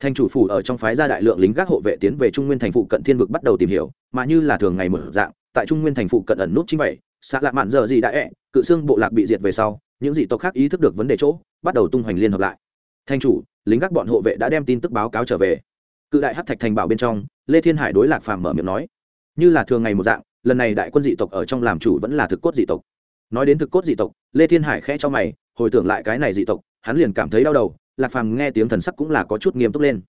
Thành chủ phủ ở trong phái gia đại lượng lính gác hộ vệ tiến về trung nguyên thành phụ cận thiên vực bắt đầu tìm hiểu, mà như là thường ngày mở dạng, tại trung nguyên thành phụ cận ẩn nút chính vậy xạ lạ mạn giờ gì đã ẹ, cự xương bộ lạc bị diệt về sau, những dị tộc khác ý thức được vấn đề chỗ, bắt đầu tung hoành liên hợp lại. Thành chủ, lính gác bọn hộ vệ đã đem tin tức báo cáo trở về. Cự đại hát thạch thành bảo bên trong, lê thiên hải đối lạc phàm mở miệng nói, như là thường ngày một dạng, lần này đại quân dị tộc ở trong làm chủ vẫn là thực cốt dị tộc nói đến thực cốt dị tộc, lê thiên hải khẽ cho mày, hồi tưởng lại cái này dị tộc, hắn liền cảm thấy đau đầu, lạc phàm nghe tiếng thần sắc cũng là có chút nghiêm túc lên.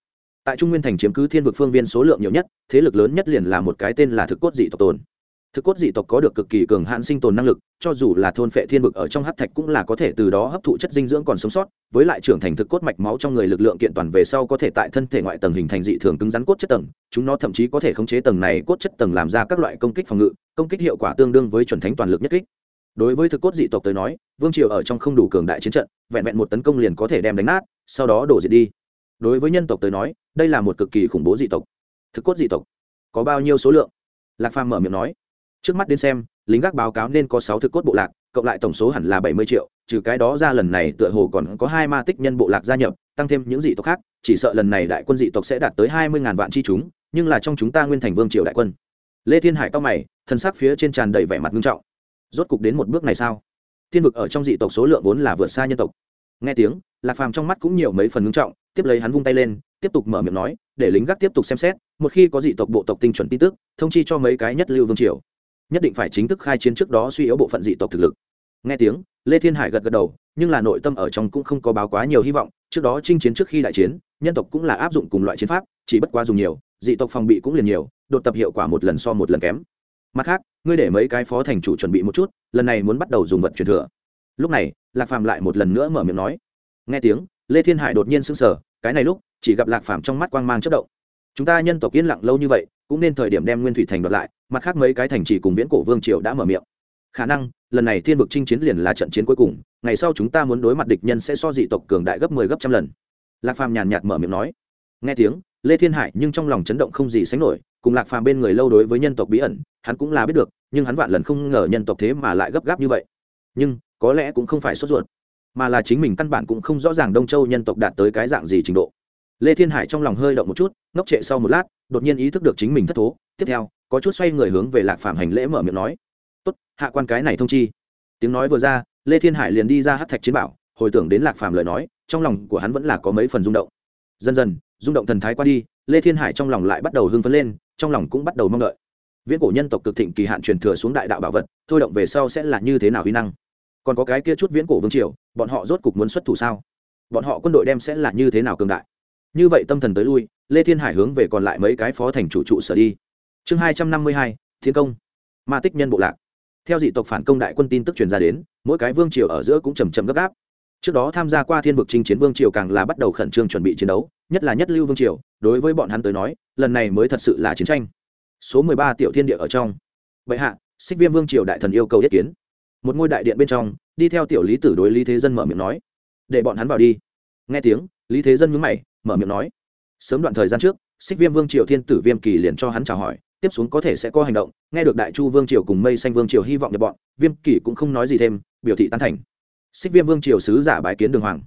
Tại trung nguyên thành chiếm cứ thiên vực phương viên số lượng nhiều nhất, thế lực lớn nhất liền là một cái tên là thực cốt dị tộc tồn. Thực cốt dị tộc có được cực kỳ cường hạn sinh tồn năng lực, cho dù là thôn phệ thiên vực ở trong hát thạch cũng là có thể từ đó hấp thụ chất dinh dưỡng còn sống sót, với lại trưởng thành thực cốt mạch máu trong người lực lượng kiện toàn về sau có thể tại thân thể ngoại tầng hình thành dị thường cứng rắn cốt chất tầng, chúng nó thậm chí có thể khống chế tầng này cốt chất tầng làm ra các loại công kích phòng ngự, công kích hiệu quả tương đương với chuẩn thánh toàn lực nhất kích đối với thực cốt dị tộc tới nói, vương triều ở trong không đủ cường đại chiến trận, vẹn vẹn một tấn công liền có thể đem đánh nát, sau đó đổ diệt đi. Đối với nhân tộc tới nói, đây là một cực kỳ khủng bố dị tộc. Thực cốt dị tộc, có bao nhiêu số lượng? Lạc phàm mở miệng nói. Trước mắt đến xem, lính gác báo cáo nên có sáu thực cốt bộ lạc, cộng lại tổng số hẳn là bảy mươi triệu, trừ cái đó ra lần này tựa hồ còn có hai ma tích nhân bộ lạc gia nhập, tăng thêm những dị tộc khác, chỉ sợ lần này đại quân dị tộc sẽ đạt tới hai mươi ngàn vạn chi chúng, nhưng là trong chúng ta nguyên thành vương triều đại quân. Lê thiên hải cao mày thân xác phía trên tràn đầy vẻ mặt nghiêm trọng rốt cục đến một bước này sao? Thiên vực ở trong dị tộc số lượng vốn là vượt xa nhân tộc. Nghe tiếng, lạc phàm trong mắt cũng nhiều mấy phần ngưng trọng, tiếp lấy hắn vung tay lên, tiếp tục mở miệng nói, để lính gác tiếp tục xem xét, một khi có dị tộc bộ tộc tinh chuẩn tin tức, thông chi cho mấy cái nhất lưu vương triều, nhất định phải chính thức khai chiến trước đó suy yếu bộ phận dị tộc thực lực. Nghe tiếng, lê thiên hải gật gật đầu, nhưng là nội tâm ở trong cũng không có báo quá nhiều hy vọng, trước đó chinh chiến trước khi đại chiến, nhân tộc cũng là áp dụng cùng loại chiến pháp, chỉ bất quá dùng nhiều, dị tộc phòng bị cũng liền nhiều, đột tập hiệu quả một lần so một lần kém mặt khác, ngươi để mấy cái phó thành chủ chuẩn bị một chút, lần này muốn bắt đầu dùng vật truyền thừa. Lúc này, lạc phàm lại một lần nữa mở miệng nói. Nghe tiếng, lê thiên hải đột nhiên sững sờ, cái này lúc, chỉ gặp lạc phàm trong mắt quang mang chất động. Chúng ta nhân tộc yên lặng lâu như vậy, cũng nên thời điểm đem nguyên thủy thành đoạt lại, mặt khác mấy cái thành trì cùng viễn cổ vương triều đã mở miệng. Khả năng, lần này thiên vực chinh chiến liền là trận chiến cuối cùng, ngày sau chúng ta muốn đối mặt địch nhân sẽ so dị tộc cường đại gấp mười 10 gấp trăm lần. Lạc phàm nhàn nhạt mở miệng nói. Nghe tiếng lê thiên hải nhưng trong lòng chấn động không gì sánh nổi, cùng lạc phàm bên người lâu đối với nhân tộc bí ẩn, hắn cũng là biết được, nhưng hắn vạn lần không ngờ nhân tộc thế mà lại gấp gáp như vậy. Nhưng, có lẽ cũng không phải sốt ruột, mà là chính mình căn bản cũng không rõ ràng đông châu nhân tộc đạt tới cái dạng gì trình độ. Lê thiên hải trong lòng hơi động một chút, ngốc trệ sau một lát, đột nhiên ý thức được chính mình thất thố. Tiếp theo, có chút xoay người hướng về lạc phàm hành lễ mở miệng nói, tốt, hạ quan cái này thông chi. Tiếng nói vừa ra, lê thiên hải liền đi ra hát thạch chiến bảo, hồi tưởng đến lạc phàm lời nói, trong lòng của hắn vẫn là có mấy phần rung động. Dần dần rung động thần thái qua đi, lê thiên hải trong lòng lại bắt đầu hưng phấn lên, trong lòng cũng bắt đầu mong đợi. Viễn cổ nhân tộc cực thịnh kỳ hạn truyền thừa xuống đại đạo bảo vật, thôi động về sau sẽ là như thế nào huy năng? Còn có cái kia chút viễn cổ vương triều, bọn họ rốt cục muốn xuất thủ sao? Bọn họ quân đội đem sẽ là như thế nào cường đại? Như vậy tâm thần tới lui, lê thiên hải hướng về còn lại mấy cái phó thành chủ trụ sở đi. Chương hai trăm năm mươi hai, thiên công. Ma tích nhân bộ lạc. Theo dị tộc phản công đại quân tin tức truyền ra đến, mỗi cái vương triều ở giữa cũng chầm trầm gấp gáp. Trước đó tham gia qua thiên vực chinh chiến vương triều càng là bắt đầu khẩn trương chuẩn bị chiến đấu nhất là nhất lưu vương triều, đối với bọn hắn tới nói, lần này mới thật sự là chiến tranh. Số mười ba tiểu thiên địa ở trong. Vậy hạ, xích viêm vương triều đại thần yêu cầu yết kiến. Một ngôi đại điện bên trong, đi theo tiểu lý tử đối lý thế dân mở miệng nói. Để bọn hắn vào đi. Nghe tiếng, lý thế dân nhúng mày, mở miệng nói. Sớm đoạn thời gian trước, xích viêm vương triều thiên tử viêm kỳ liền cho hắn chào hỏi, tiếp xuống có thể sẽ có hành động, nghe được đại chu vương triều cùng mây xanh vương triều hy vọng nhập bọn, viêm kỳ cũng không nói gì thêm, biểu thị tán thành. Xích viêm vương triều sứ giả bái kiến đường hoàng.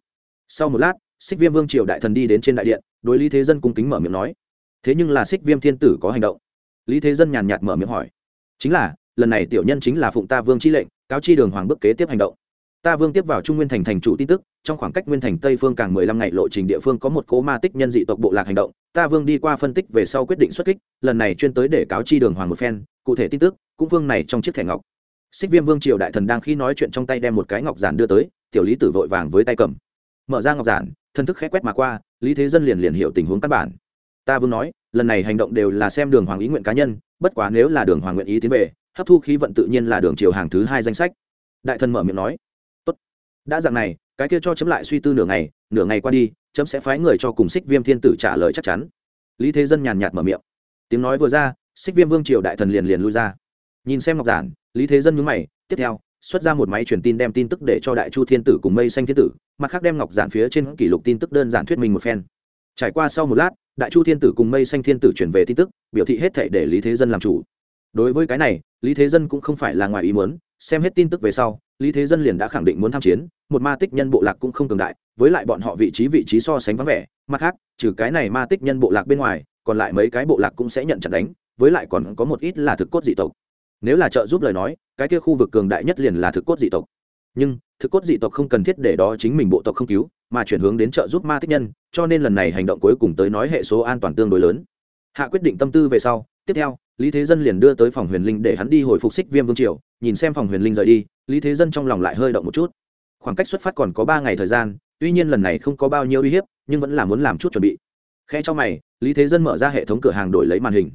Sau một lát xích viêm vương triều đại thần đi đến trên đại điện, đối lý thế dân cung kính mở miệng nói. Thế nhưng là xích viêm thiên tử có hành động. Lý thế dân nhàn nhạt mở miệng hỏi. Chính là, lần này tiểu nhân chính là phụng ta vương chi lệnh, cáo chi đường hoàng bước kế tiếp hành động. Ta vương tiếp vào trung nguyên thành thành chủ tin tức, trong khoảng cách nguyên thành tây phương càng mười lăm ngày lộ trình địa phương có một cố ma tích nhân dị tộc bộ lạc hành động. Ta vương đi qua phân tích về sau quyết định xuất kích, lần này chuyên tới để cáo chi đường hoàng một phen, cụ thể tin tức, cũng Vương này trong chiếc thẻ ngọc. Xích viêm vương triều đại thần đang khi nói chuyện trong tay đem một cái ngọc giản đưa tới, tiểu lý tử vội vàng với tay cầm mở ra ngọc giản, thân thức khẽ quét mà qua, lý thế dân liền liền hiểu tình huống căn bản. Ta vương nói, lần này hành động đều là xem đường hoàng ý nguyện cá nhân, bất quá nếu là đường hoàng nguyện ý tiến về, hấp thu khí vận tự nhiên là đường triều hàng thứ hai danh sách. Đại thần mở miệng nói. Tốt. Đã dạng này, cái kia cho chấm lại suy tư nửa ngày nửa ngày qua đi, chấm sẽ phái người cho cùng xích viêm thiên tử trả lời chắc chắn. Lý thế dân nhàn nhạt mở miệng. Tiếng nói vừa ra xích viêm vương triều đại thần liền liền lui ra. Nhìn xem ngọc giản, lý thế dân nhúng mày, tiếp theo xuất ra một máy truyền tin đem tin tức để cho đại chu thiên tử cùng mây xanh thiên tử, mặt khác đem ngọc giản phía trên kỷ lục tin tức đơn giản thuyết minh một phen. Trải qua sau một lát, đại chu thiên tử cùng mây xanh thiên tử chuyển về tin tức, biểu thị hết thể để lý thế dân làm chủ. Đối với cái này, lý thế dân cũng không phải là ngoài ý muốn, xem hết tin tức về sau, lý thế dân liền đã khẳng định muốn tham chiến, một ma tích nhân bộ lạc cũng không cường đại, với lại bọn họ vị trí vị trí so sánh vắng vẻ, mặt khác, trừ cái này ma tích nhân bộ lạc bên ngoài, còn lại mấy cái bộ lạc cũng sẽ nhận trận đánh, với lại còn có một ít là thực cốt dị tộc nếu là trợ giúp lời nói, cái kia khu vực cường đại nhất liền là thực cốt dị tộc. Nhưng, thực cốt dị tộc không cần thiết để đó chính mình bộ tộc không cứu, mà chuyển hướng đến trợ giúp ma thích nhân, cho nên lần này hành động cuối cùng tới nói hệ số an toàn tương đối lớn. Hạ quyết định tâm tư về sau, tiếp theo, lý thế dân liền đưa tới phòng huyền linh để hắn đi hồi phục xích viêm vương triều, nhìn xem phòng huyền linh rời đi, lý thế dân trong lòng lại hơi động một chút. Khoảng cách xuất phát còn có ba ngày thời gian, tuy nhiên lần này không có bao nhiêu uy hiếp, nhưng vẫn là muốn làm chút chuẩn bị. Khe cho mày, lý thế dân mở ra hệ thống cửa hàng đổi lấy màn hình.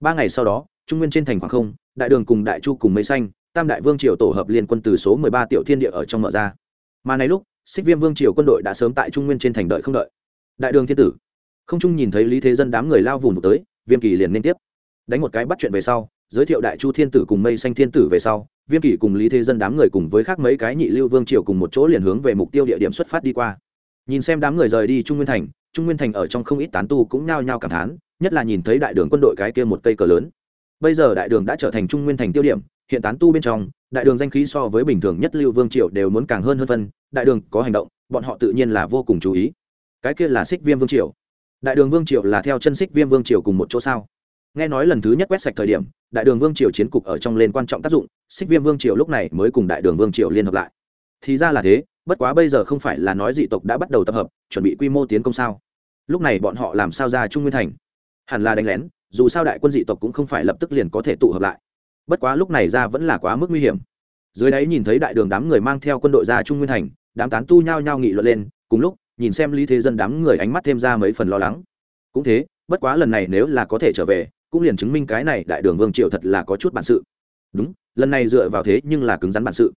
Ba ngày sau đó, trung nguyên trên thành khoảng không đại đường cùng đại chu cùng mây xanh, tam đại vương triều tổ hợp liên quân từ số mười ba tiểu thiên địa ở trong mở ra. Mà này lúc, xích viêm vương triều quân đội đã sớm tại trung nguyên trên thành đợi không đợi. Đại đường thiên tử. Không trung nhìn thấy lý thế dân đám người lao vùng tới, viêm kỳ liền liên tiếp. Đánh một cái bắt chuyện về sau, giới thiệu đại chu thiên tử cùng mây xanh thiên tử về sau, viêm kỷ cùng lý thế dân đám người cùng với khác mấy cái nhị lưu vương triều cùng một chỗ liền hướng về mục tiêu địa điểm xuất phát đi qua. Nhìn xem đám người rời đi trung nguyên thành, trung nguyên thành ở trong không ít tán tu cũng nhao nhao cảm thán, nhất là nhìn thấy đại đường quân đội cái kia một cây cờ lớn bây giờ đại đường đã trở thành trung nguyên thành tiêu điểm, hiện tán tu bên trong, đại đường danh khí so với bình thường nhất lưu vương triều đều muốn càng hơn hơn phân, đại đường có hành động, bọn họ tự nhiên là vô cùng chú ý. Cái kia là xích viêm vương triều. Đại đường vương triều là theo chân xích viêm vương triều cùng một chỗ sao? Nghe nói lần thứ nhất quét sạch thời điểm, đại đường vương triều chiến cục ở trong lên quan trọng tác dụng, xích viêm vương triều lúc này mới cùng đại đường vương triều liên hợp lại. Thì ra là thế, bất quá bây giờ không phải là nói dị tộc đã bắt đầu tập hợp, chuẩn bị quy mô tiến công sao? Lúc này bọn họ làm sao ra trung nguyên thành? Hẳn là đánh lén dù sao đại quân dị tộc cũng không phải lập tức liền có thể tụ hợp lại. Bất quá lúc này ra vẫn là quá mức nguy hiểm. Dưới đáy nhìn thấy đại đường đám người mang theo quân đội ra trung nguyên thành, đám tán tu nhao nhao nghị luận lên, cùng lúc, nhìn xem lý thế dân đám người ánh mắt thêm ra mấy phần lo lắng. Cũng thế, bất quá lần này nếu là có thể trở về, cũng liền chứng minh cái này đại đường vương triều thật là có chút bản sự. Đúng, lần này dựa vào thế nhưng là cứng rắn bản sự.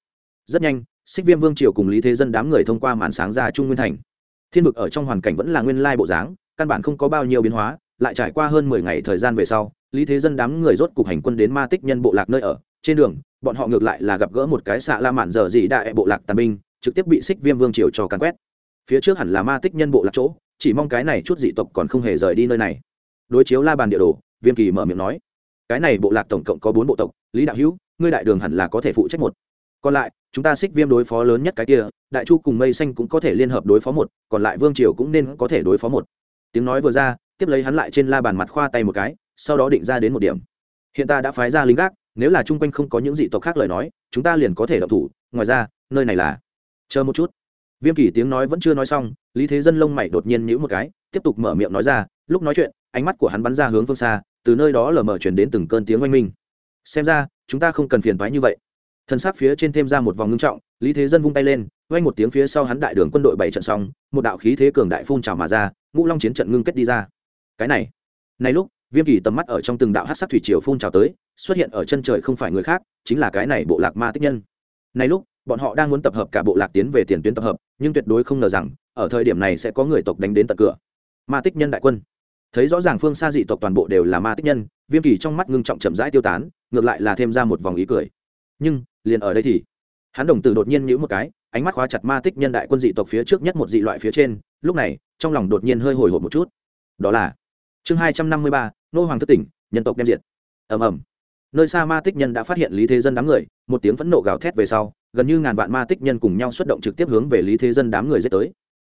Rất nhanh, xích viêm vương triều cùng lý thế dân đám người thông qua màn sáng ra trung nguyên thành. Thiên vực ở trong hoàn cảnh vẫn là nguyên lai bộ dáng, căn bản không có bao nhiêu biến hóa lại trải qua hơn mười ngày thời gian về sau, lý thế dân đám người rốt cục hành quân đến ma tích nhân bộ lạc nơi ở. Trên đường, bọn họ ngược lại là gặp gỡ một cái xạ la mạn dở dị đại bộ lạc tàn binh, trực tiếp bị xích viêm vương triều cho càn quét. Phía trước hẳn là ma tích nhân bộ lạc chỗ, chỉ mong cái này chút dị tộc còn không hề rời đi nơi này. Đối chiếu la bàn địa đồ, viêm kỳ mở miệng nói, cái này bộ lạc tổng cộng có bốn bộ tộc, lý đạo hữu, ngươi đại đường hẳn là có thể phụ trách một. Còn lại, chúng ta xích viêm đối phó lớn nhất cái kia, đại chu cùng mây xanh cũng có thể liên hợp đối phó một, còn lại vương triều cũng nên có thể đối phó một. Tiếng nói vừa ra tiếp lấy hắn lại trên la bàn mặt khoa tay một cái, sau đó định ra đến một điểm. Hiện ta đã phái ra lính gác, nếu là chung quanh không có những dị tộc khác lời nói, chúng ta liền có thể động thủ. Ngoài ra, nơi này là chờ một chút. Viêm kỷ tiếng nói vẫn chưa nói xong, lý thế dân lông mày đột nhiên nhữ một cái, tiếp tục mở miệng nói ra, lúc nói chuyện, ánh mắt của hắn bắn ra hướng phương xa, từ nơi đó lờ mờ chuyển đến từng cơn tiếng oanh minh. Xem ra, chúng ta không cần phiền thoái như vậy. Thân xác phía trên thêm ra một vòng ngưng trọng, lý thế dân vung tay lên oanh một tiếng phía sau hắn đại đường quân đội bảy trận xong, một đạo khí thế cường đại phun trào mà ra, ngũ long chiến trận ngưng kết đi ra cái này. Này lúc, viêm kỳ tầm mắt ở trong từng đạo hát sắc thủy triều phun trào tới, xuất hiện ở chân trời không phải người khác, chính là cái này bộ lạc ma tích nhân. Này lúc, bọn họ đang muốn tập hợp cả bộ lạc tiến về tiền tuyến tập hợp, nhưng tuyệt đối không ngờ rằng, ở thời điểm này sẽ có người tộc đánh đến tận cửa. Ma tích nhân đại quân. Thấy rõ ràng phương xa dị tộc toàn bộ đều là ma tích nhân, viêm kỳ trong mắt ngưng trọng chậm rãi tiêu tán, ngược lại là thêm ra một vòng ý cười. Nhưng, liền ở đây thì, hắn đồng tử đột nhiên nhữ một cái, ánh mắt khóa chặt ma tích nhân đại quân dị tộc phía trước nhất một dị loại phía trên, lúc này, trong lòng đột nhiên hơi hồi hộp một chút. Đó là chương hai trăm năm mươi ba, nô hoàng thất tỉnh, nhân tộc đem diệt. Ầm ầm. Nơi xa ma tích nhân đã phát hiện lý thế dân đám người, một tiếng phẫn nộ gào thét về sau, gần như ngàn vạn ma tích nhân cùng nhau xuất động trực tiếp hướng về lý thế dân đám người dết tới.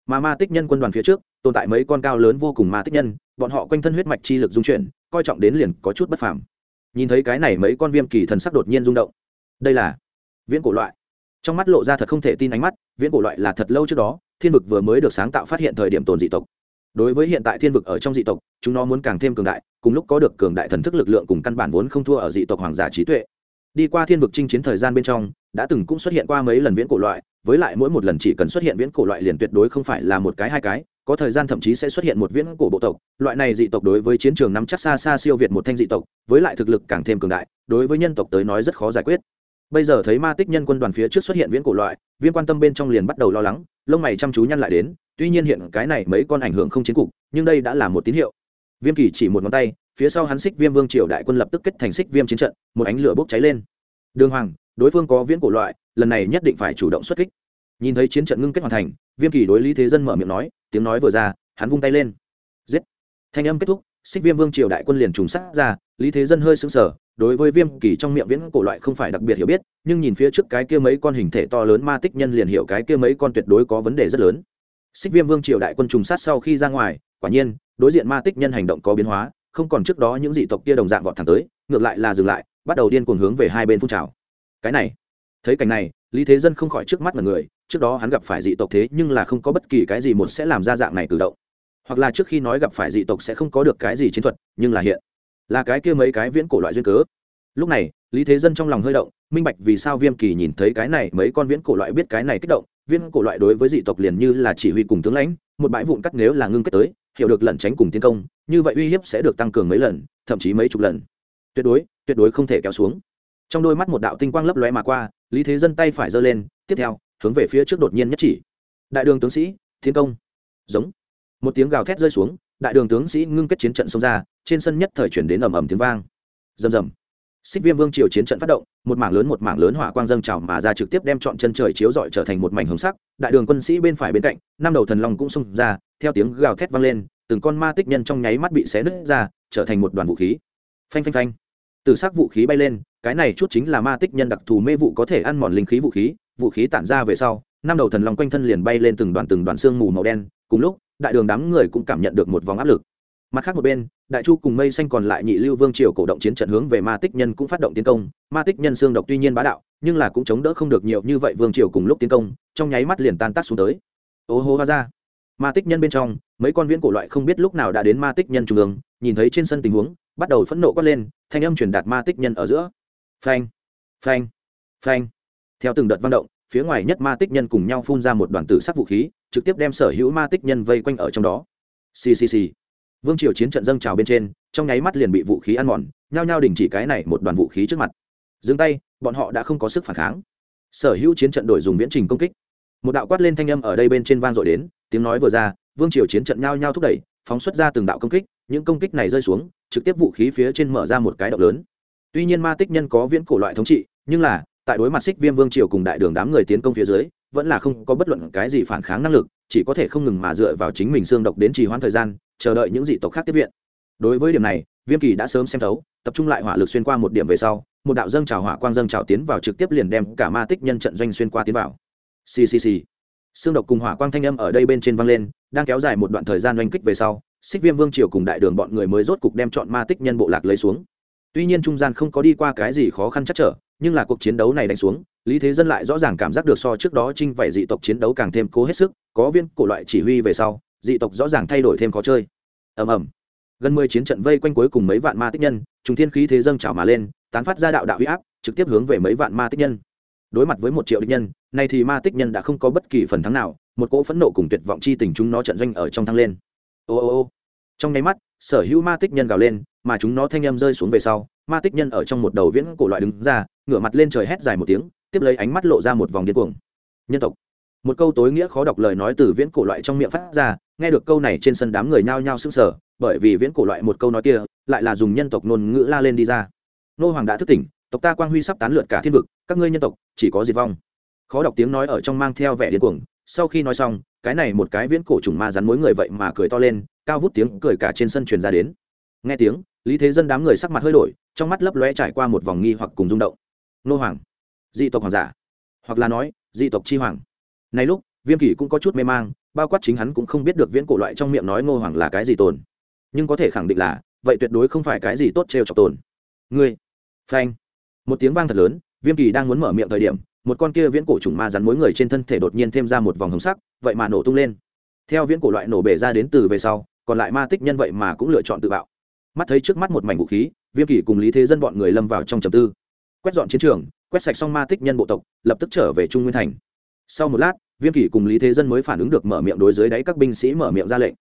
Mà ma tích nhân quân đoàn phía trước, tồn tại mấy con cao lớn vô cùng ma tích nhân, bọn họ quanh thân huyết mạch chi lực dung chuyển, coi trọng đến liền có chút bất phàm. Nhìn thấy cái này mấy con viêm kỳ thần sắc đột nhiên rung động. Đây là viễn cổ loại. Trong mắt lộ ra thật không thể tin ánh mắt, viễn cổ loại là thật lâu trước đó, thiên vực vừa mới được sáng tạo phát hiện thời điểm tồn dị tộc đối với hiện tại thiên vực ở trong dị tộc, chúng nó muốn càng thêm cường đại, cùng lúc có được cường đại thần thức lực lượng cùng căn bản vốn không thua ở dị tộc hoàng giả trí tuệ. Đi qua thiên vực chinh chiến thời gian bên trong, đã từng cũng xuất hiện qua mấy lần viễn cổ loại, với lại mỗi một lần chỉ cần xuất hiện viễn cổ loại liền tuyệt đối không phải là một cái hai cái, có thời gian thậm chí sẽ xuất hiện một viễn cổ bộ tộc. Loại này dị tộc đối với chiến trường nắm chắc xa xa siêu việt một thanh dị tộc, với lại thực lực càng thêm cường đại, đối với nhân tộc tới nói rất khó giải quyết. Bây giờ thấy ma tích nhân quân đoàn phía trước xuất hiện viễn cổ loại, viên quan tâm bên trong liền bắt đầu lo lắng, lông mày chăm chú nhăn lại đến tuy nhiên hiện cái này mấy con ảnh hưởng không chiến cục, nhưng đây đã là một tín hiệu. Viêm kỳ chỉ một ngón tay, phía sau hắn xích viêm vương triều đại quân lập tức kết thành xích viêm chiến trận, một ánh lửa bốc cháy lên. Đường hoàng, đối phương có viễn cổ loại, lần này nhất định phải chủ động xuất kích. Nhìn thấy chiến trận ngưng kết hoàn thành, viêm kỳ đối lý thế dân mở miệng nói, tiếng nói vừa ra, hắn vung tay lên. Giết! Thanh âm kết thúc, xích viêm vương triều đại quân liền trùng sát ra, lý thế dân hơi sững sờ, đối với viêm kỳ trong miệng viễn cổ loại không phải đặc biệt hiểu biết, nhưng nhìn phía trước cái kia mấy con hình thể to lớn ma tích nhân liền hiểu cái kia mấy con tuyệt đối có vấn đề rất lớn xích viêm vương triều đại quân trùng sát sau khi ra ngoài, quả nhiên, đối diện ma tích nhân hành động có biến hóa, không còn trước đó những dị tộc kia đồng dạng vọt thẳng tới, ngược lại là dừng lại, bắt đầu điên cuồng hướng về hai bên phun trào. Cái này, thấy cảnh này, lý thế dân không khỏi trước mắt là người, trước đó hắn gặp phải dị tộc thế nhưng là không có bất kỳ cái gì một sẽ làm ra dạng này cử động. Hoặc là trước khi nói gặp phải dị tộc sẽ không có được cái gì chiến thuật, nhưng là hiện, là cái kia mấy cái viễn cổ loại duyên cớ. Lúc này, lý thế dân trong lòng hơi động, minh bạch vì sao viêm kỳ nhìn thấy cái này mấy con viễn cổ loại biết cái này kích động viễn cổ loại đối với dị tộc liền như là chỉ huy cùng tướng lãnh, một bãi vụn cắt nếu là ngưng kết tới, hiểu được lẩn tránh cùng tiến công, như vậy uy hiếp sẽ được tăng cường mấy lần, thậm chí mấy chục lần. Tuyệt đối tuyệt đối không thể kéo xuống. Trong đôi mắt một đạo tinh quang lấp lóe mà qua, lý thế dân tay phải giơ lên, tiếp theo, hướng về phía trước đột nhiên nhất chỉ. Đại đường tướng sĩ thiên công. Giống. Một tiếng gào thét rơi xuống, đại đường tướng sĩ ngưng kết chiến trận xông ra, trên sân nhất thời chuyển đến ầm ầm tiếng vang. Rầm rầm xích viêm vương triều chiến trận phát động, một mảng lớn một mảng lớn hỏa quang dâng trào mà ra trực tiếp đem chọn chân trời chiếu rọi trở thành một mảnh hồng sắc, đại đường quân sĩ bên phải bên cạnh, năm đầu thần long cũng xông ra, theo tiếng gào thét vang lên, từng con ma tích nhân trong nháy mắt bị xé nứt ra, trở thành một đoàn vũ khí. Phanh phanh phanh. Từ sắc vũ khí bay lên, cái này chút chính là ma tích nhân đặc thù mê vụ có thể ăn mòn linh khí vũ khí vũ khí tản ra về sau, năm đầu thần long quanh thân liền bay lên từng đoàn từng đoàn xương mù màu đen, cùng lúc, đại đường đám người cũng cảm nhận được một vòng áp lực mặt khác một bên, đại chu cùng mây xanh còn lại nhị lưu vương triều cổ động chiến trận hướng về ma tích nhân cũng phát động tiến công. Ma tích nhân xương độc tuy nhiên bá đạo, nhưng là cũng chống đỡ không được nhiều như vậy vương triều cùng lúc tiến công, trong nháy mắt liền tan tác xuống tới. Ô hô hoa ra. Ma tích nhân bên trong, mấy con viễn cổ loại không biết lúc nào đã đến ma tích nhân trung ương, nhìn thấy trên sân tình huống, bắt đầu phẫn nộ quát lên, thanh âm truyền đạt ma tích nhân ở giữa. Phanh phanh phanh. Theo từng đợt văn động, phía ngoài nhất ma tích nhân cùng nhau phun ra một đoàn tử sắc vũ khí, trực tiếp đem sở hữu ma tích nhân vây quanh ở trong đó. Ccc vương triều chiến trận dâng trào bên trên, trong nháy mắt liền bị vũ khí ăn mòn, nhao nhao đình chỉ cái này một đoàn vũ khí trước mặt. Dừng tay, bọn họ đã không có sức phản kháng. Sở hữu chiến trận đổi dùng viễn trình công kích. Một đạo quát lên thanh âm ở đây bên trên vang dội đến, tiếng nói vừa ra, vương triều chiến trận nhao nhao thúc đẩy, phóng xuất ra từng đạo công kích, những công kích này rơi xuống, trực tiếp vũ khí phía trên mở ra một cái động lớn. Tuy nhiên ma tích nhân có viễn cổ loại thống trị, nhưng là, tại đối mặt xích viêm vương triều cùng đại đường đám người tiến công phía dưới, vẫn là không có bất luận cái gì phản kháng năng lực chỉ có thể không ngừng mà dựa vào chính mình xương độc đến trì hoãn thời gian, chờ đợi những dị tộc khác tiếp viện. Đối với điểm này, viêm kỳ đã sớm xem thấu, tập trung lại hỏa lực xuyên qua một điểm về sau, một đạo dâng trào hỏa quang dâng trào tiến vào trực tiếp liền đem cả ma tích nhân trận doanh xuyên qua tiến vào. Ccc xương độc cùng hỏa quang thanh âm ở đây bên trên vang lên, đang kéo dài một đoạn thời gian oanh kích về sau, xích viêm vương triều cùng đại đường bọn người mới rốt cục đem chọn ma tích nhân bộ lạc lấy xuống. Tuy nhiên trung gian không có đi qua cái gì khó khăn chắc trở, nhưng là cuộc chiến đấu này đánh xuống lý thế dân lại rõ ràng cảm giác được so trước đó trinh vảy dị tộc chiến đấu càng thêm cố hết sức, có viên cổ loại chỉ huy về sau, dị tộc rõ ràng thay đổi thêm khó chơi. Ầm ầm. Gần mười chiến trận vây quanh cuối cùng mấy vạn ma tích nhân, trùng thiên khí thế dâng trào mà lên, tán phát ra đạo đạo huy áp, trực tiếp hướng về mấy vạn ma tích nhân. Đối mặt với một triệu địch nhân, nay thì ma tích nhân đã không có bất kỳ phần thắng nào, một cỗ phẫn nộ cùng tuyệt vọng chi tình chúng nó trận doanh ở trong thăng lên. Ô ô ô. Trong nháy mắt, sở hữu ma tích nhân gào lên, mà chúng nó thanh âm rơi xuống về sau, ma tích nhân ở trong một đầu viễn cổ loại đứng ra, ngửa mặt lên trời hét dài một tiếng tiếp lấy ánh mắt lộ ra một vòng điên cuồng. Nhân tộc. Một câu tối nghĩa khó đọc lời nói từ viễn cổ loại trong miệng phát ra, nghe được câu này trên sân đám người nhao nhao sững sờ, bởi vì viễn cổ loại một câu nói kia lại là dùng nhân tộc ngôn ngữ la lên đi ra. Nô hoàng đã thức tỉnh, tộc ta quang huy sắp tán lượt cả thiên vực, các ngươi nhân tộc, chỉ có diệt vong. Khó đọc tiếng nói ở trong mang theo vẻ điên cuồng, sau khi nói xong, cái này một cái viễn cổ trùng ma rắn mối người vậy mà cười to lên, cao vút tiếng cười cả trên sân truyền ra đến. Nghe tiếng, lý thế dân đám người sắc mặt hơi đổi, trong mắt lấp lóe trải qua một vòng nghi hoặc cùng rung động. Nô hoàng dị tộc hoàng giả, hoặc là nói, dị tộc chi hoàng. Này lúc, viêm kỷ cũng có chút mê mang, bao quát chính hắn cũng không biết được viễn cổ loại trong miệng nói ngô hoàng là cái gì tồn. Nhưng có thể khẳng định là, vậy tuyệt đối không phải cái gì tốt trêu chọc tồn. Ngươi, phanh. Một tiếng vang thật lớn, viêm kỳ đang muốn mở miệng thời điểm, một con kia viễn cổ trùng ma rắn mối người trên thân thể đột nhiên thêm ra một vòng hồng sắc, vậy mà nổ tung lên. Theo viễn cổ loại nổ bể ra đến từ về sau, còn lại ma tích nhân vậy mà cũng lựa chọn tự bạo. Mắt thấy trước mắt một mảnh vũ khí, viêm kỳ cùng lý thế dân bọn người lâm vào trong trầm tư. Quét dọn chiến trường quét sạch xong ma tích nhân bộ tộc, lập tức trở về trung nguyên thành. Sau một lát, viêm kỷ cùng lý thế dân mới phản ứng được mở miệng đối dưới đáy các binh sĩ mở miệng ra lệnh.